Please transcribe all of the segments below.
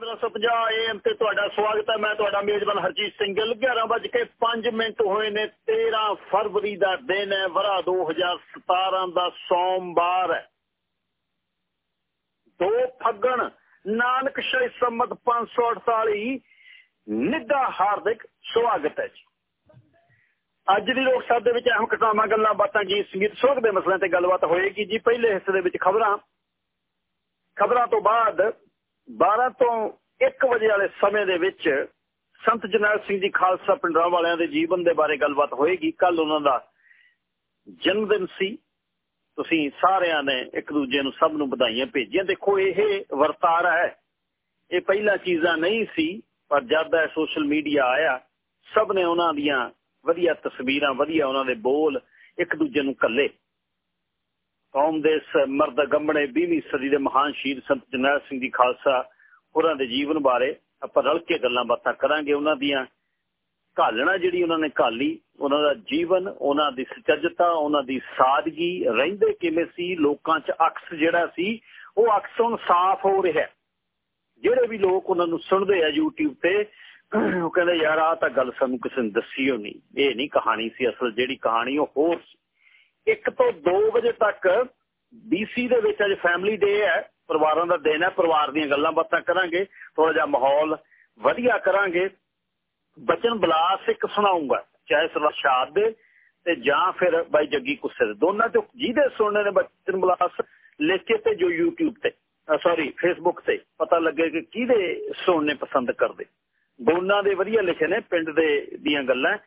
1550 AM ਤੇ ਤੁਹਾਡਾ ਸਵਾਗਤ ਹੈ। ਮੈਂ ਤੁਹਾਡਾ ਮੇਜ਼ਬਾਨ ਹਰਜੀਤ ਸਿੰਘ ਗਿੱਲ। 11:05 ਮਿੰਟ ਹੋਏ ਨੇ। 13 ਫਰਵਰੀ ਦਾ ਦਿਨ ਹੈ। ਵਰਾ 2017 ਦਾ ਸੋਮਵਾਰ ਹੈ। ਦੋ ਫੱਗਣ। ਨਾਨਕ ਸ਼ਾਹੀ ਸੰਮਤ 548 ਨਿੱਘਾ ਹਾਰਦਿਕ ਸਵਾਗਤ ਹੈ ਜੀ। ਅੱਜ ਦੀ ਲੋਕ ਸਭਾ ਦੇ ਵਿੱਚ ਅਹਿਮ ਘਟਨਾਵਾਂ, ਗੱਲਾਂ ਬਾਤਾਂ ਜੀ, ਸੰਗੀਤ ਸੋਗ ਦੇ ਮਸਲਿਆਂ ਤੇ ਗੱਲਬਾਤ ਹੋਏਗੀ ਜੀ। ਪਹਿਲੇ ਹਿੱਸੇ ਦੇ ਵਿੱਚ ਖਬਰਾਂ। ਖਬਰਾਂ ਤੋਂ ਬਾਅਦ 12 ਤੋਂ 1 ਵਜੇ ਵਾਲੇ ਸਮੇਂ ਦੇ ਵਿੱਚ ਸੰਤ ਜਨਰਲ ਸਿੰਘ ਜੀ ਖਾਲਸਾ ਪਿੰਡਰਾਂ ਵਾਲਿਆਂ ਦੇ ਜੀਵਨ ਦੇ ਬਾਰੇ ਗੱਲਬਾਤ ਹੋਏਗੀ। ਕੱਲ ਉਹਨਾਂ ਦਾ ਜਨਮ ਦਿਨ ਸੀ। ਤੁਸੀਂ ਸਾਰਿਆਂ ਨੇ ਇੱਕ ਦੂਜੇ ਨੂੰ ਸਭ ਨੂੰ ਵਧਾਈਆਂ ਭੇਜੀਆਂ। ਦੇਖੋ, ਇਹ ਵਰਤਾਰਾ ਹੈ। ਇਹ ਪਹਿਲਾਂ ਚੀਜ਼ਾਂ ਨਹੀਂ ਸੀ, ਪਰ ਜਦ ਦਾ ਸੋਸ਼ਲ ਮੀਡੀਆ ਆਇਆ, ਸਭ ਨੇ ਉਹਨਾਂ ਦੀਆਂ ਵਧੀਆ ਤਸਵੀਰਾਂ, ਵਧੀਆ ਉਹਨਾਂ ਦੇ ਬੋਲ ਇੱਕ ਦੂਜੇ ਨੂੰ ਕੱਲੇ। ਕੌਮ ਦੇ ਮਰਦ ਗੰਮਣੇ 20ਵੀਂ ਸਦੀ ਦੇ ਮਹਾਨ ਸ਼ਹੀਦ ਸੰਤ ਜਰਨੈਲ ਸਿੰਘ ਜੀ ਖਾਲਸਾ ਹੋਰਾਂ ਦੇ ਜੀਵਨ ਬਾਰੇ ਆਪਾਂ ਰਲ ਕੇ ਗੱਲਾਂ ਬਾਤਾਂ ਕਰਾਂਗੇ। ਉਹਨਾਂ ਦੀਆਂ ਘਾਲਣਾ ਜਿਹੜੀ ਉਹਨਾਂ ਨੇ ਘਾਲੀ, ਉਹਨਾਂ ਦਾ ਜੀਵਨ, ਉਹਨਾਂ ਦੀ ਸਚੱਜਤਾ, ਉਹਨਾਂ ਦੀ ਸਾਦਗੀ, ਰਹਿੰਦੇ ਕਿਵੇਂ ਸੀ, ਲੋਕਾਂ 'ਚ ਅਕਸ ਜਿਹੜਾ ਸੀ, ਉਹ ਅਕਸ ਹੁਣ ਸਾਫ਼ ਹੋ ਰਿਹਾ। ਜਿਹੜੇ ਵੀ ਲੋਕ ਉਹਨਾਂ ਨੂੰ ਸੁਣਦੇ ਆ YouTube ਤੇ, ਉਹ ਕਹਿੰਦੇ, ਯਾਰ ਆ ਤਾਂ ਗੱਲ ਸਾਨੂੰ ਕਿਸੇ ਨੇ ਦੱਸੀ ਹੋਣੀ। ਇਹ ਨਹੀਂ ਕਹਾਣੀ ਸੀ, ਅਸਲ ਜਿਹੜੀ ਕਹਾਣੀ ਉਹ ਹੋਰ ਸੀ ਤੋਂ 2 ਵਜੇ ਤੱਕ BC ਦੇ ਵਿੱਚ ਅੱਜ ਫੈਮਿਲੀ ਡੇ ਹੈ, ਪਰਿਵਾਰਾਂ ਦਾ ਦਿਨ ਹੈ, ਪਰਿਵਾਰ ਦੀਆਂ ਗੱਲਾਂ ਬਾਤਾਂ ਕਰਾਂਗੇ ਥੋੜਾ ਜਿਹਾ ਮਾਹੌਲ ਵਧੀਆ ਕਰਾਂਗੇ। ਬਚਨ ਬਲਾਸ ਇੱਕ ਸੁਣਾਉਂਗਾ, ਚਾਹੇ ਸਰਸ਼ਾਦ ਦੇ ਤੇ ਜਾਂ ਫਿਰ ਬਾਈ ਜੱਗੀ ਕੁੱਸੇ ਦੇ। ਦੋਨਾਂ ਚੋਂ ਜਿਹਦੇ ਸੁਣਨੇ ਨੇ ਬਚਨ ਬਲਾਸ, ਲਿਖ ਕੇ ਤੇ ਜੋ YouTube ਤੇ ਸੌਰੀ ਫੇਸਬੁੱਕ ਤੇ। ਪਤਾ ਲੱਗੇ ਕਿ ਕਿਹਦੇ ਸੁਣਨੇ ਪਸੰਦ ਕਰਦੇ। ਦੋਨਾਂ ਦੇ ਵਧੀਆ ਲਿਖੇ ਨੇ, ਪਿੰਡ ਦੇ ਦੀਆਂ ਗੱਲਾਂ।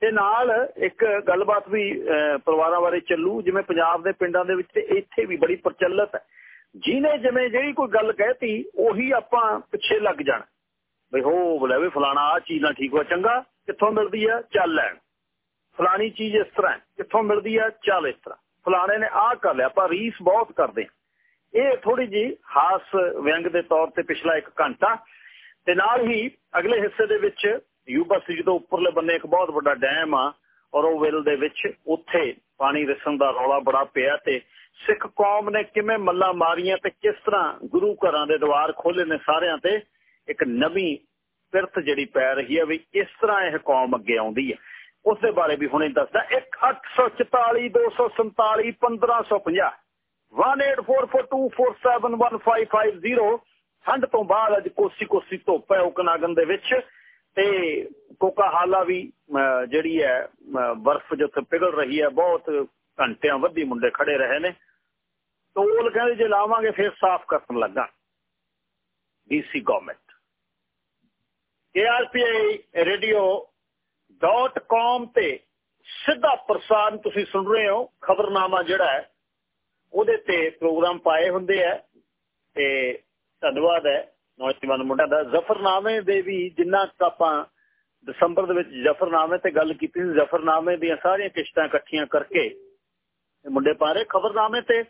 ਤੇ ਨਾਲ ਇੱਕ ਗੱਲਬਾਤ ਵੀ ਪਰਿਵਾਰਾਂ ਬਾਰੇ ਚੱਲੂ, ਜਿਵੇਂ ਪੰਜਾਬ ਦੇ ਪਿੰਡਾਂ ਦੇ ਵਿੱਚ ਤੇ ਇੱਥੇ ਵੀ ਬੜੀ ਪ੍ਰਚਲਿਤ ਹੈ। ਜਿਹਨੇ ਜਿਵੇਂ ਜਿਹੜੀ ਕੋਈ ਗੱਲ ਕਹਿਤੀ, ਉਹੀ ਆਪਾਂ ਪਿੱਛੇ ਲੱਗ ਜਾਣ। ਬਈ ਹੋ, ਬਲੇ ਵੀ ਫਲਾਣਾ ਆ ਚੀਜ਼ ਨਾ ਠੀਕ ਹੋ ਚੰਗਾ, ਕਿੱਥੋਂ ਮਿਲਦੀ ਆ? ਚੱਲ ਲੈਣ ਫਲਾਣੀ ਚੀਜ਼ ਇਸ ਤਰ੍ਹਾਂ ਕਿੱਥੋਂ ਮਿਲਦੀ ਆ? ਚੱਲ ਇਸ ਤਰ੍ਹਾਂ। ਫਲਾਣੇ ਨੇ ਆਹ ਕਰ ਲਿਆ, ਆਪਾਂ ਰੀਸ ਬਹੁਤ ਕਰਦੇ ਇਹ ਥੋੜੀ ਜੀ ਹਾਸ ਵਿਅੰਗ ਦੇ ਤੌਰ ਤੇ ਪਿਛਲਾ ਇੱਕ ਘੰਟਾ। ਤੇ ਨਾਲ ਹੀ ਅਗਲੇ ਹਿੱਸੇ ਦੇ ਵਿੱਚ ਯੂਬਾ ਸੀ ਤੋਂ ਉੱਪਰਲੇ ਬੰਨੇ ਇੱਕ ਬਹੁਤ ਵੱਡਾ ਡੈਮ ਆ ਔਰ ਉਹ ਵਿਲ ਦੇ ਵਿੱਚ ਉੱਥੇ ਪਾਣੀ ਰਿਸਣ ਦਾ ਰੌਲਾ ਬੜਾ ਪਿਆ ਤੇ ਸਿੱਖ ਕੌਮ ਨੇ ਕਿਵੇਂ ਮੱਲਾ ਮਾਰੀਆਂ ਤੇ ਕਿਸ ਤਰ੍ਹਾਂ ਗੁਰੂ ਘਰਾਂ ਦੇ ਦਵਾਰ ਖੋਲੇ ਨੇ ਸਾਰਿਆਂ ਤੇ, ਇੱਕ ਨਵੀਂ ਪਿਰਤ ਜਿਹੜੀ ਪੈ ਰਹੀ ਹੈ ਵੀ ਇਸ ਤਰ੍ਹਾਂ ਇਹ ਕੌਮ ਅੱਗੇ ਆਉਂਦੀ ਹੈ ਉਸ ਦੇ ਬਾਰੇ ਵੀ ਹੁਣੇ ਦੱਸਦਾ 1844 247 1550 184424715550 ਠੰਡ ਤੋਂ ਬਾਅਦ ਅੱਜ ਕੋਸੀ ਕੋਸੀ ਧੁੱਪ ਹੈ, ਉਕਨਾਗਨ ਦੇ ਵਿੱਚ। ਤੇ ਕੋਕਾ ਹਾਲਾ ਵੀ ਜਿਹੜੀ ਹੈ ਬਰਫ਼ ਜਿੱਥੇ ਪਿਘਲ ਰਹੀ ਹੈ, ਬਹੁਤ ਘੰਟਿਆਂ ਵੱਧੀ ਮੁੰਡੇ ਖੜੇ ਰਹੇ ਨੇ। ਟੋਲ ਕਹਿੰਦੇ ਜੇ ਲਾਵਾਂਗੇ, ਫਿਰ ਸਾਫ਼ ਕਰਨ ਲੱਗਾ। ਡੀਸੀ ਗਵਰਨਮੈਂਟ krpa.radio.com ਤੇ ਸਿੱਧਾ ਪ੍ਰਸਾਰਣ ਤੁਸੀਂ ਸੁਣ ਰਹੇ ਹੋ, ਖਬਰਨਾਮਾ ਜਿਹੜਾ ਹੈ, ਉਹਦੇ ਤੇ ਪ੍ਰੋਗਰਾਮ ਪਾਏ ਹੁੰਦੇ ਆ। ਤੇ ਧੰਨਵਾਦ ਹੈ। ਨੌਜਵਾਨ ਮੁੰਡਾ ਦਾ। ਜ਼ਫਰਨਾਮੇ ਦੇ ਵੀ ਜਿੰਨਾ ਆਪਾਂ ਦਸੰਬਰ ਦੇ ਵਿੱਚ ਜ਼ਫਰਨਾਮੇ ਤੇ ਗੱਲ ਕੀਤੀ ਸੀ, ਜ਼ਫਰਨਾਮੇ ਦੀਆਂ ਸਾਰੀਆਂ ਕਿਸ਼ਤਾਂ ਇਕੱਠੀਆਂ ਕਰਕੇ ਮੁੰਡੇ ਪਾ ਖਬਰਨਾਮੇ ਤੇ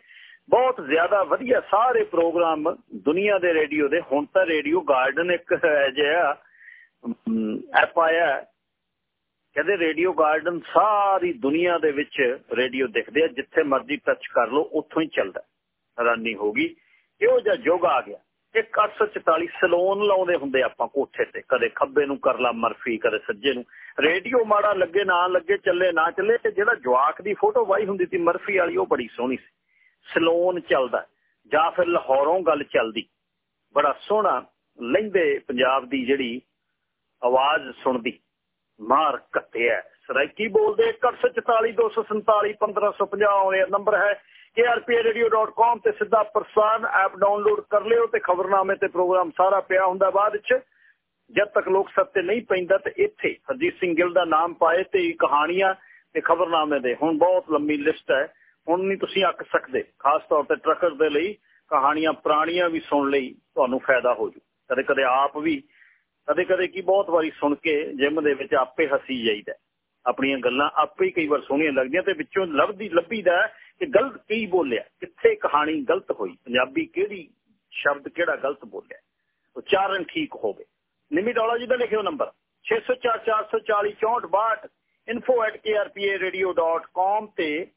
ਬਹੁਤ ਜ਼ਿਆਦਾ ਵਧੀਆ ਸਾਰੇ ਪ੍ਰੋਗਰਾਮ ਦੁਨੀਆ ਦੇ ਰੇਡੀਓ ਦੇ। ਹੁਣ ਤਾਂ ਰੇਡੀਓ ਗਾਰਡਨ ਇੱਕ ਜਿਹਾ ਐਪ ਆਇਆ ਕਹਿੰਦੇ ਰੇਡੀਓ ਗਾਰਡਨ ਸਾਰੀ ਦੁਨੀਆ ਦੇ ਵਿੱਚ ਰੇਡੀਓ ਦਿਖਦੇ ਆ। ਜਿੱਥੇ ਮਰਜ਼ੀ ਟੱਚ ਕਰ ਲਓ, ਉੱਥੋਂ ਹੀ ਚੱਲਦਾ। ਹੈਰਾਨੀ ਹੋ ਗਈ। ਇਹੋ ਜਿਹਾ ਯੁੱਗ ਆ ਗਿਆ। ਇੱਕ 844 ਸਲੋਨ ਲਾਉਂਦੇ ਹੁੰਦੇ ਆਪਾਂ ਕੋਠੇ ਤੇ, ਕਦੇ ਖੱਬੇ ਨੂੰ, ਕਰ ਮਰਫੀ, ਕਦੇ ਸੱਜੇ ਨੂੰ। ਰੇਡੀਓ ਮਾੜਾ ਲੱਗੇ, ਨਾ ਲੱਗੇ, ਚੱਲੇ, ਨਾ ਚੱਲੇ, ਤੇ ਜਿਹੜਾ ਜਵਾਕ ਦੀ ਫੋਟੋ ਵਾਈ ਹੁੰਦੀ ਸੀ ਮਰਫੀ ਵਾਲੀ, ਉਹ ਬੜੀ ਸੋਹਣੀ ਸੀ। ਸਲੋਨ ਚੱਲਦਾ ਜਾਂ ਫਿਰ ਲਾਹੌਰੋਂ ਗੱਲ ਚੱਲਦੀ। ਬੜਾ ਸੋਹਣਾ ਲਹਿੰਦੇ ਪੰਜਾਬ ਦੀ ਜਿਹੜੀ ਆਵਾਜ਼ ਸੁਣਦੀ। ਮਾਰ ਕੱਟਿਆ ਸਰਾਇਕੀ ਬੋਲਦੇ 1442471550 ਆਉਣੇ ਨੰਬਰ ਹੈ krpradio.com ਤੇ ਸਿੱਧਾ ਪ੍ਰਸਾਰਣ ਐਪ ਡਾਊਨਲੋਡ ਕਰ ਲਿਓ ਤੇ ਖਬਰਨਾਮੇ ਤੇ ਪ੍ਰੋਗਰਾਮ ਸਾਰਾ ਪਿਆ ਹੁੰਦਾ ਬਾਅਦ ਵਿੱਚ ਜਦ ਤੱਕ ਲੋਕ ਸੱਤੇ ਨਹੀਂ ਪੈਂਦਾ ਤੇ ਇੱਥੇ ਹਰਜੀਤ ਸਿੰਘ ਗਿੱਲ ਦਾ ਨਾਮ ਪਾਏ ਤੇ ਕਹਾਣੀਆਂ ਤੇ ਖਬਰਨਾਮੇ ਦੇ। ਹੁਣ ਬਹੁਤ ਲੰਮੀ ਲਿਸਟ ਹੈ। ਹੁਣ ਨਹੀਂ ਤੁਸੀਂ ਅੱਕ ਸਕਦੇ। ਖਾਸ ਤੌਰ ਤੇ ਟਰੱਕਰ ਦੇ ਲਈ ਕਹਾਣੀਆਂ ਪੁਰਾਣੀਆਂ ਵੀ ਸੁਣ ਲਈ ਤੁਹਾਨੂੰ ਫਾਇਦਾ ਹੋ ਜੂ। ਕਦੇ ਕਦੇ ਆਪ ਵੀ ਕਦੇ ਕਦੇ ਕੀ ਬਹੁਤ ਵਾਰੀ ਸੁਣ ਕੇ ਜਿਮ ਦੇ ਵਿੱਚ ਆਪੇ ਹੱਸੀ ਜਾਈਦਾ। ਆਪਣੀਆਂ ਗੱਲਾਂ ਆਪੇ ਕਈ ਵਾਰ ਸੋਹਣੀਆਂ ਲੱਗਦੀਆਂ ਤੇ ਵਿੱਚੋਂ ਲੱਭਦੀ ਲੱਭੀਦਾ ਕਿ ਗਲਤ ਕੀ ਬੋਲਿਆ? ਕਿੱਥੇ ਕਹਾਣੀ ਗਲਤ ਹੋਈ? ਪੰਜਾਬੀ ਕਿਹੜੀ ਸ਼ਬਦ ਕਿਹੜਾ ਗਲਤ ਬੋਲਿਆ? ਉਚਾਰਨ ਠੀਕ ਹੋਵੇ। ਨਿਮੀਟੋਲੋਜੀ ਦਾ ਲਿਖਿਓ ਨੰਬਰ। 6044406462 info@krpa.radio.com ਤੇ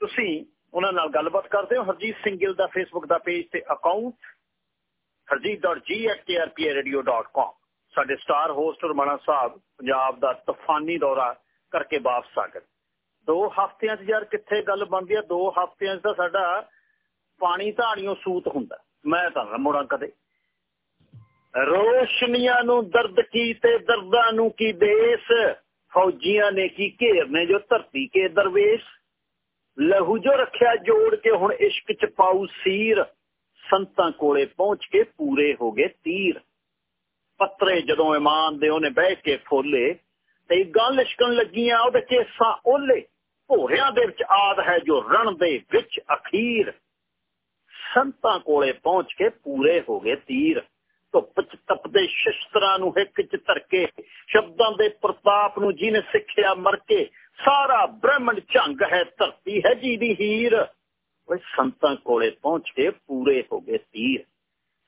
ਤੁਸੀਂ ਉਹਨਾਂ ਨਾਲ ਗੱਲਬਾਤ ਕਰਦੇ ਹੋ। ਹਰਜੀਤ ਸਿੰਘ ਗਿੱਲ ਦਾ ਫੇਸਬੁੱਕ ਦਾ ਪੇਜ ਤੇ ਅਕਾਊਂਟ harjeet.g@krpradio.com ਸਾਡੇ ਸਟਾਰ ਹੋਸਟ ਰਮਣਾ ਸਾਹਿਬ, ਪੰਜਾਬ ਦਾ ਤੂਫਾਨੀ ਦੌਰਾ ਕਰਕੇ ਵਾਪਸ ਆ ਗਏ। ਦੋ ਹਫ਼ਤਿਆਂ 'ਚ ਯਾਰ ਕਿੱਥੇ ਗੱਲ ਬਣਦੀ ਆ? ਦੋ ਹਫ਼ਤਿਆਂ 'ਚ ਤਾਂ ਸਾਡਾ ਪਾਣੀ ਧਾਣੀਓ ਸੂਤ ਹੁੰਦਾ। ਮੈਂ ਤਾਂ ਰਮੋੜਾ ਕਦੇ। ਰੋਸ਼ਨੀਆਂ ਨੂੰ ਦਰਦ ਕੀ ਤੇ ਦਰਦਾਂ ਨੂੰ ਕੀ ਦੇਸ? ਫੌਜੀਆਂ ਨੇ ਕੀ ਘੇਰਨੇ ਜੋ ਧਰਤੀ ਕੇ ਦਰਵੇਸ਼? ਲਹੂ ਜੋ ਰੱਖਿਆ ਜੋੜ ਕੇ ਹੁਣ ਇਸ਼ਕ ਚ ਪਾਉ ਸੀਰ। ਸੰਤਾਂ ਕੋਲੇ ਪਹੁੰਚ ਕੇ ਪੂਰੇ ਹੋ ਗਏ ਤੀਰ। ਪੱਤਰੇ ਜਦੋਂ ਇਮਾਨ ਦੇ ਉਹਨੇ ਬਹਿ ਕੇ ਫੋਲੇ ਤੇ ਗੱਲ ਲਿਸ਼ਕਣ ਲੱਗੀਆਂ, ਉਹਦੇ ਕੇਸਾਂ ਓਲੇ। ਭੋਰਿਆਂ ਦੇ ਵਿੱਚ ਆਦ ਹੈ ਜੋ ਰਣ ਦੇ ਵਿੱਚ ਅਖੀਰ। ਸੰਤਾਂ ਕੋਲੇ ਪਹੁੰਚ ਕੇ ਪੂਰੇ ਹੋ ਗਏ ਤੀਰ। ਧੁੱਪ ਚ ਤਪਦੇ ਸ਼ਸਤਰਾਂ ਨੂੰ ਹਿੱਕ ਚ ਧਰਕੇ, ਸ਼ਬਦਾਂ ਦੇ ਪ੍ਰਤਾਪ ਨੂੰ ਜਿਹਨੇ ਸਿੱਖਿਆ ਮਰ ਕੇ, ਸਾਰਾ ਬ੍ਰਹਮੰਡ ਝੰਗ ਹੈ, ਧਰਤੀ ਹੈ ਜੀ ਦੀ ਹੀਰ। ਉਹ ਸੰਤਾਂ ਕੋਲੇ ਪਹੁੰਚ ਕੇ ਪੂਰੇ ਹੋ ਗਏ ਤੀਰ।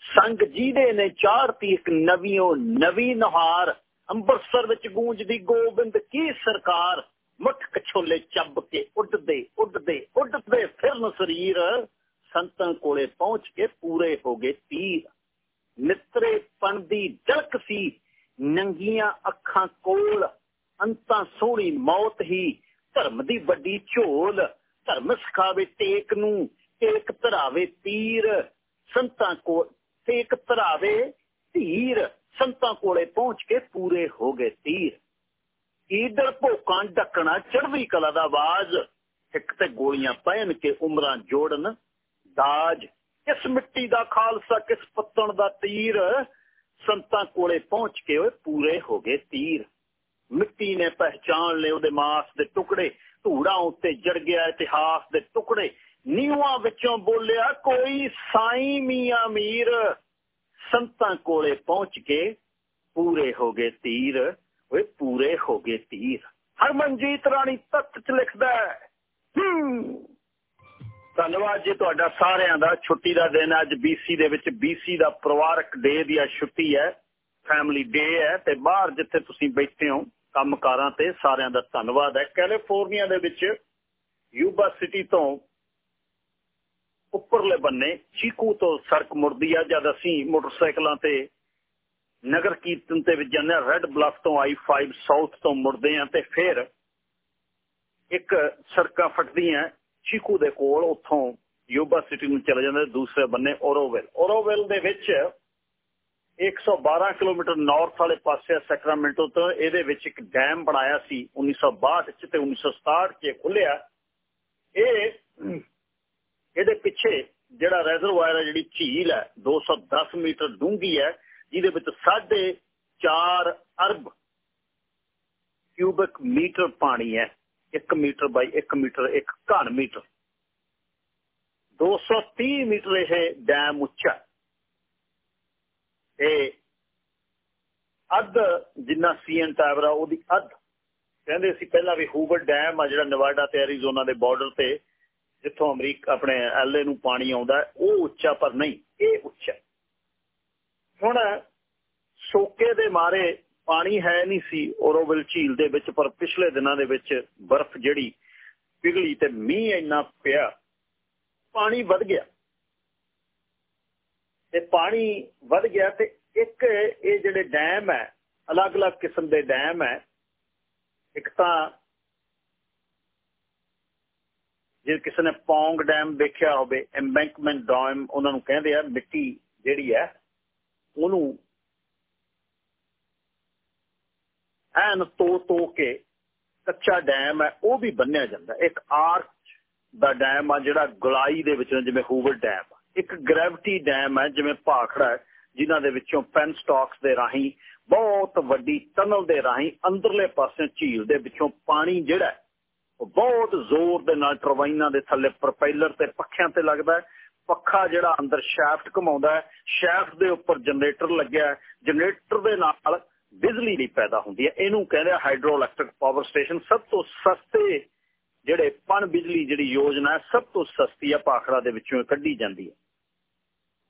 ਸੰਗ ਜੀਦੇ ਨੇ ਚਾੜਤੀ ਇੱਕ ਨਵੀਓ ਨਵੀਂ ਨਹਾਰ। ਅੰਮ੍ਰਿਤਸਰ ਵਿੱਚ ਗੂੰਜਦੀ ਗੋਬਿੰਦ ਕੀ ਸਰਕਾਰ? ਮੁੱਠ ਕਛੋਲੇ ਚੱਬ ਕੇ ਉੱਡਦੇ ਉੱਡਦੇ ਉੱਡਦੇ ਫਿਰਨ ਸਰੀਰ ਸੰਤਾਂ ਕੋਲੇ ਪਹੁੰਚ ਕੇ ਪੂਰੇ ਹੋ ਗਏ ਤੀਰ। ਮਿੱਤਰੇ ਪਣ ਦੀ ਜਲਕ ਸੀ, ਨੰਗੀਆਂ ਅੱਖਾਂ ਕੋਲ ਅੰਤਾਂ ਸੋਹਣੀ ਮੌਤ ਹੀ। ਧਰਮ ਦੀ ਵੱਡੀ ਝੋਲ, ਧਰਮ ਸਿਖਾਵੇ ਟੇਕ ਨੂੰ, ਟੇਕ ਧਰਾਵੇ ਤੀਰ ਸੰਤਾਂ ਕੋਲ ਟੇਕ ਧਰਾਵੇ ਧੀਰ। ਸੰਤਾਂ ਕੋਲੇ ਪਹੁੰਚ ਕੇ ਪੂਰੇ ਹੋ ਗਏ ਤੀਰ। ਈਦਰ ਭੋਕਾਂ ਡੱਕਣਾ ਚੜ੍ਹਦੀ ਕਲਾ ਦਾ ਆਵਾਜ਼। ਇੱਕ ਤੇ ਗੋਲੀਆਂ ਪਹਿਨ ਕੇ ਉਮਰਾਂ ਜੋੜਨ। ਦਾਜ, ਕਿਸ ਮਿੱਟੀ ਦਾ ਖਾਲਸਾ, ਕਿਸ ਪੱਤਣ ਦਾ ਤੀਰ। ਸੰਤਾਂ ਕੋਲੇ ਪਹੁੰਚ ਕੇ ਓਏ ਪੂਰੇ ਹੋ ਗਏ ਤੀਰ। ਮਿੱਟੀ ਨੇ ਪਹਿਚਾਨ ਲਏ ਉਹਦੇ ਮਾਸ ਦੇ ਟੁਕੜੇ। ਧੂੜਾਂ ਉੱਤੇ ਜੜ ਗਿਆ ਇਤਿਹਾਸ ਦੇ ਟੁਕੜੇ। ਨੀਵਾਂ ਵਿੱਚੋਂ ਬੋਲਿਆ, ਕੋਈ ਸਾਈ ਮੀਆਂ ਮੀਰ। ਸੰਤਾਂ ਕੋਲੇ ਪਹੁੰਚ ਕੇ ਪੂਰੇ ਹੋ ਗਏ ਤੀਰ। ਓਏ ਪੂਰੇ ਹੋ ਗਏ ਤੀਰ। ਹਰਮਨਜੀਤ ਰਾਣੀ ਤਖਤ ਚ ਲਿਖਦਾ ਹੈ। ਧੰਨਵਾਦ ਜੀ ਤੁਹਾਡਾ ਸਾਰਿਆਂ ਦਾ। ਛੁੱਟੀ ਦਾ ਦਿਨ ਅੱਜ BC ਦੇ ਵਿੱਚ। BC ਦਾ ਪਰਿਵਾਰਕ ਡੇ ਦੀ ਛੁੱਟੀ ਹੈ। ਫੈਮਿਲੀ ਡੇ ਹੈ ਤੇ ਬਾਹਰ ਜਿੱਥੇ ਤੁਸੀਂ ਬੈਠੇ ਹੋ, ਕੰਮਕਾਰਾਂ ਤੇ ਸਾਰਿਆਂ ਦਾ ਧੰਨਵਾਦ ਹੈ। ਕੈਲੀਫੋਰਨੀਆ ਦੇ ਵਿੱਚ ਯੂਬਾ ਸਿਟੀ ਤੋਂ ਉੱਪਰਲੇ ਬੰਨੇ ਚੀਕੂ ਤੋਂ ਸੜਕ ਮੁੜਦੀ ਆ, ਜਦ ਅਸੀਂ ਮੋਟਰਸਾਈਕਲਾਂ ਤੇ ਨਗਰ ਕੀਰਤਨ ਤੇ ਵਿੱਚ ਜਾਂਦੇ ਰੈੱਡ ਬਲਫ ਤੋਂ I5 ਸਾਊਥ ਤੋਂ ਮੁੜਦੇ ਆ ਤੇ ਫਿਰ ਇੱਕ ਸੜਕਾਂ ਫਟਦੀਆਂ, ਚੀਕੂ ਦੇ ਕੋਲ ਉੱਥੋਂ ਯੂਬਾ ਸਿਟੀ ਨੂੰ ਚਲੇ ਜਾਂਦੇ ਦੂਸਰੇ ਬੰਨੇ ਔਰੋਵਿਲ ਔਰੋਵਿਲ ਦੇ ਵਿੱਚ 112 ਕਿਲੋਮੀਟਰ ਨਾਰਥ ਵਾਲੇ ਪਾਸੇ ਸੈਕਰਾਮੈਂਟੋ ਤੋਂ, ਇਹਦੇ ਵਿੱਚ ਇੱਕ ਡੈਮ ਬਣਾਇਆ ਸੀ 1962 ਚ ਤੇ 1967 ਚ ਖੁੱਲਿਆ ਇਹ ਇਹਦੇ ਪਿੱਛੇ ਜਿਹੜਾ ਰੈਜ਼ਰਵਾਇਰ ਹੈ ਜਿਹੜੀ ਝੀਲ ਹੈ 210 ਮੀਟਰ ਡੂੰਘੀ ਹੈ ਜਿਹਦੇ ਵਿੱਚ 4.5 ਅਰਬ ਕਿਊਬਿਕ ਮੀਟਰ ਪਾਣੀ ਹੈ। 1 ਮੀਟਰ ਬਾਈ 1 ਮੀਟਰ 1 ਘਨ ਮੀਟਰ। 230 ਮੀਟਰ ਇਹ ਡੈਮ ਉੱਚਾ ਇਹ ਅੱਧ ਜਿੰਨਾ ਸੀਐਨ ਟਾਵਰ ਆ, ਉਹਦੀ ਅੱਧ। ਕਹਿੰਦੇ ਸੀ ਪਹਿਲਾਂ ਵੀ ਹੂਵਰ ਡੈਮ ਆ, ਜਿਹੜਾ ਨਵਾਡਾ ਤੇ ਐਰੀਜ਼ੋਨਾ ਦੇ ਬਾਰਡਰ ਤੇ ਜਿੱਥੋਂ ਅਮਰੀਕਾ, ਆਪਣੇ ਐਲਏ ਨੂੰ ਪਾਣੀ ਆਉਂਦਾ, ਉਹ ਉੱਚਾ ਪਰ ਨਹੀਂ, ਇਹ ਉੱਚਾ ਹੁਣ ਸੋਕੇ ਦੇ ਮਾਰੇ ਪਾਣੀ ਹੈ ਨਹੀਂ ਸੀ ਔਰੋਵਿਲ ਝੀਲ ਦੇ ਵਿੱਚ, ਪਰ ਪਿਛਲੇ ਦਿਨਾਂ ਦੇ ਵਿੱਚ ਬਰਫ਼ ਜਿਹੜੀ ਪਿਘਲੀ ਤੇ ਮੀਂਹ ਇੰਨਾ ਪਿਆ, ਪਾਣੀ ਵੱਧ ਗਿਆ। ਤੇ ਪਾਣੀ ਵੱਧ ਗਿਆ ਤੇ ਇੱਕ ਇਹ ਜਿਹੜੇ ਡੈਮ ਹੈ, ਅਲੱਗ-ਅਲੱਗ ਕਿਸਮ ਦੇ ਡੈਮ ਹੈ, ਇੱਕ ਤਾਂ ਜੇ ਕਿਸੇ ਨੇ ਪੌਂਗ ਡੈਮ ਦੇਖਿਆ ਹੋਵੇ ਐਮਬੈਂਕਮੈਂਟ ਡੈਮ ਉਹਨਾਂ ਨੂੰ ਕਹਿੰਦੇ ਆ, ਮਿੱਟੀ ਜਿਹੜੀ ਹੈ ਉਹਨੂੰ ਐਨ ਤੋ ਤੋ ਕੇ ਕੱਚਾ ਡੈਮ ਹੈ, ਉਹ ਵੀ ਬੰਨਿਆ ਜਾਂਦਾ ਇੱਕ ਆਰਚ ਦਾ ਡੈਮ ਆ, ਜਿਹੜਾ ਗੁਲਾਈ ਦੇ ਵਿੱਚ ਜਿਵੇਂ ਹੂਵਰ ਡੈਮ ਇੱਕ ਗ੍ਰੈਵਿਟੀ ਡੈਮ ਹੈ, ਜਿਵੇਂ ਭਾਖੜਾ ਜਿਨ੍ਹਾਂ ਦੇ ਵਿੱਚੋਂ ਪੈਨ ਸਟਾਕਸ ਦੇ ਰਾਹੀਂ, ਬਹੁਤ ਵੱਡੀ ਟਨਲ ਦੇ ਰਾਹੀਂ ਅੰਦਰਲੇ ਪਾਸੇ ਝੀਲ ਦੇ ਵਿੱਚੋਂ ਪਾਣੀ ਜਿਹੜਾ ਉਹ ਬਹੁਤ ਜ਼ੋਰ ਦੇ ਨਾਲ ਟਰਬਾਈਨਾਂ ਦੇ ਥੱਲੇ ਪ੍ਰੋਪੈਲਰ ਤੇ ਪੱਖਿਆਂ ਤੇ ਲੱਗਦਾ ਪੱਖਾ ਜਿਹੜਾ ਅੰਦਰ ਸ਼ੈਫਟ ਘੁਮਾਉਂਦਾ ਹੈ, ਸ਼ੈਫਟ ਦੇ ਉੱਪਰ ਜਨਰੇਟਰ ਲੱਗਿਆ ਜਨਰੇਟਰ ਦੇ ਨਾਲ ਬਿਜਲੀ ਨਹੀਂ ਪੈਦਾ ਹੁੰਦੀ ਹੈ। ਇਹਨੂੰ ਕਹਿੰਦੇ ਆ ਹਾਈਡਰੋ ਇਲੈਕਟ੍ਰਿਕ ਪਾਵਰ ਸਟੇਸ਼ਨ। ਸਭ ਤੋਂ ਸਸਤੇ ਜਿਹੜੇ ਪਣ ਬਿਜਲੀ ਜਿਹੜੀ ਯੋਜਨਾ ਹੈ, ਸਭ ਤੋਂ ਸਸਤੀ ਆ ਪਾਖੜਾ ਦੇ ਵਿੱਚੋਂ ਕੱਢੀ ਜਾਂਦੀ ਹੈ।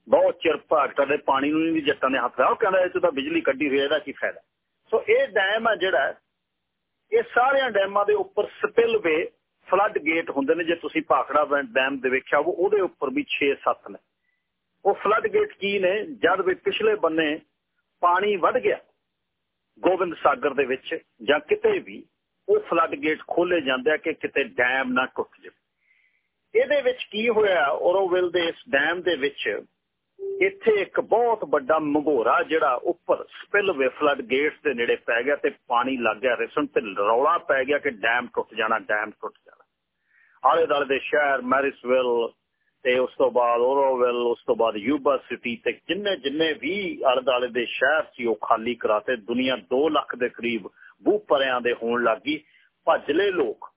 ਬਹੁਤ ਚਿਰ ਭਾਗਤਾ ਦੇ ਪਾਣੀ ਨੂੰ ਨਹੀਂ ਜੱਟਾਂ ਦੇ ਹੱਥ ਆ ਉਹ ਕਹਿੰਦਾ ਇਹ ਤਾਂ ਬਿਜਲੀ ਕੱਢੀ ਹੋਈ ਇਹਦਾ ਕੀ ਫਾਇਦਾ? ਸੋ ਇਹ ਡੈਮ ਆ ਜਿਹੜਾ ਇਹ ਸਾਰਿਆਂ ਡੈਮਾਂ ਦੇ ਉੱਪਰ ਸਪਿਲਵੇ ਫਲੱਡ ਗੇਟ ਹੁੰਦੇ ਨੇ, ਜੇ ਤੁਸੀਂ ਭਾਖੜਾ ਡੈਮ ਦੇ ਵੇਖਿਆ ਉਹ ਉਹਦੇ ਉੱਪਰ ਵੀ 6-7 ਨੇ। ਉਹ ਫਲੱਡ ਗੇਟ ਕੀ ਨੇ? ਜਦ ਵੀ ਪਿਛਲੇ ਬੰਨੇ ਪਾਣੀ ਵੱਧ ਗਿਆ ਗੋਬਿੰਦ ਸਾਗਰ ਦੇ ਵਿੱਚ ਜਾਂ ਕਿਤੇ ਵੀ, ਉਹ ਫਲੱਡ ਗੇਟ ਖੋਲੇ ਜਾਂਦੇ ਆ ਕਿ ਕਿਤੇ ਡੈਮ ਨਾ ਟੁੱਟ ਜਾਵੇ। ਇਹਦੇ ਵਿੱਚ ਕੀ ਹੋਇਆ? ਔਰੋਵਿਲ ਦੇ ਇਸ ਡੈਮ ਦੇ ਵਿੱਚ ਇੱਥੇ ਇੱਕ ਬਹੁਤ ਵੱਡਾ ਮੰਗੋਰਾ ਜਿਹੜਾ ਉੱਪਰ ਸਪਿਲਵੇ ਫਲੱਡ ਗੇਟਸ ਦੇ ਨੇੜੇ ਪੈ ਗਿਆ ਤੇ ਪਾਣੀ ਲੱਗ ਗਿਆ ਰਿਸਣ ਤੇ ਰੌਲਾ ਪੈ ਗਿਆ ਕਿ ਡੈਮ ਟੁੱਟ ਜਾਣਾ, ਡੈਮ ਟੁੱਟ ਜਾਣਾ। ਆਲੇ ਦਾਲੇ ਦੇ ਸ਼ਹਿਰ ਮੈਰਿਸਵਿਲ ਤੇ ਉਸ ਤੋਂ ਬਾਅਦ ਔਰੋਵਿਲ ਉਸ ਤੋਂ ਬਾਅਦ ਯੂਬਾ ਸਿਟੀ ਤੇ ਜਿੰਨੇ ਜਿੰਨੇ ਵੀ ਆਲੇ ਦਾਲੇ ਦੇ ਸ਼ਹਿਰ ਸੀ ਉਹ ਖਾਲੀ ਕਰਾਤੇ, ਦੁਨੀਆ 2 ਲੱਖ ਦੇ ਕਰੀਬ ਬੂ ਦੇ ਹੋਣ ਲੱਗੀ ਭੱਜਲੇ ਲੋਕ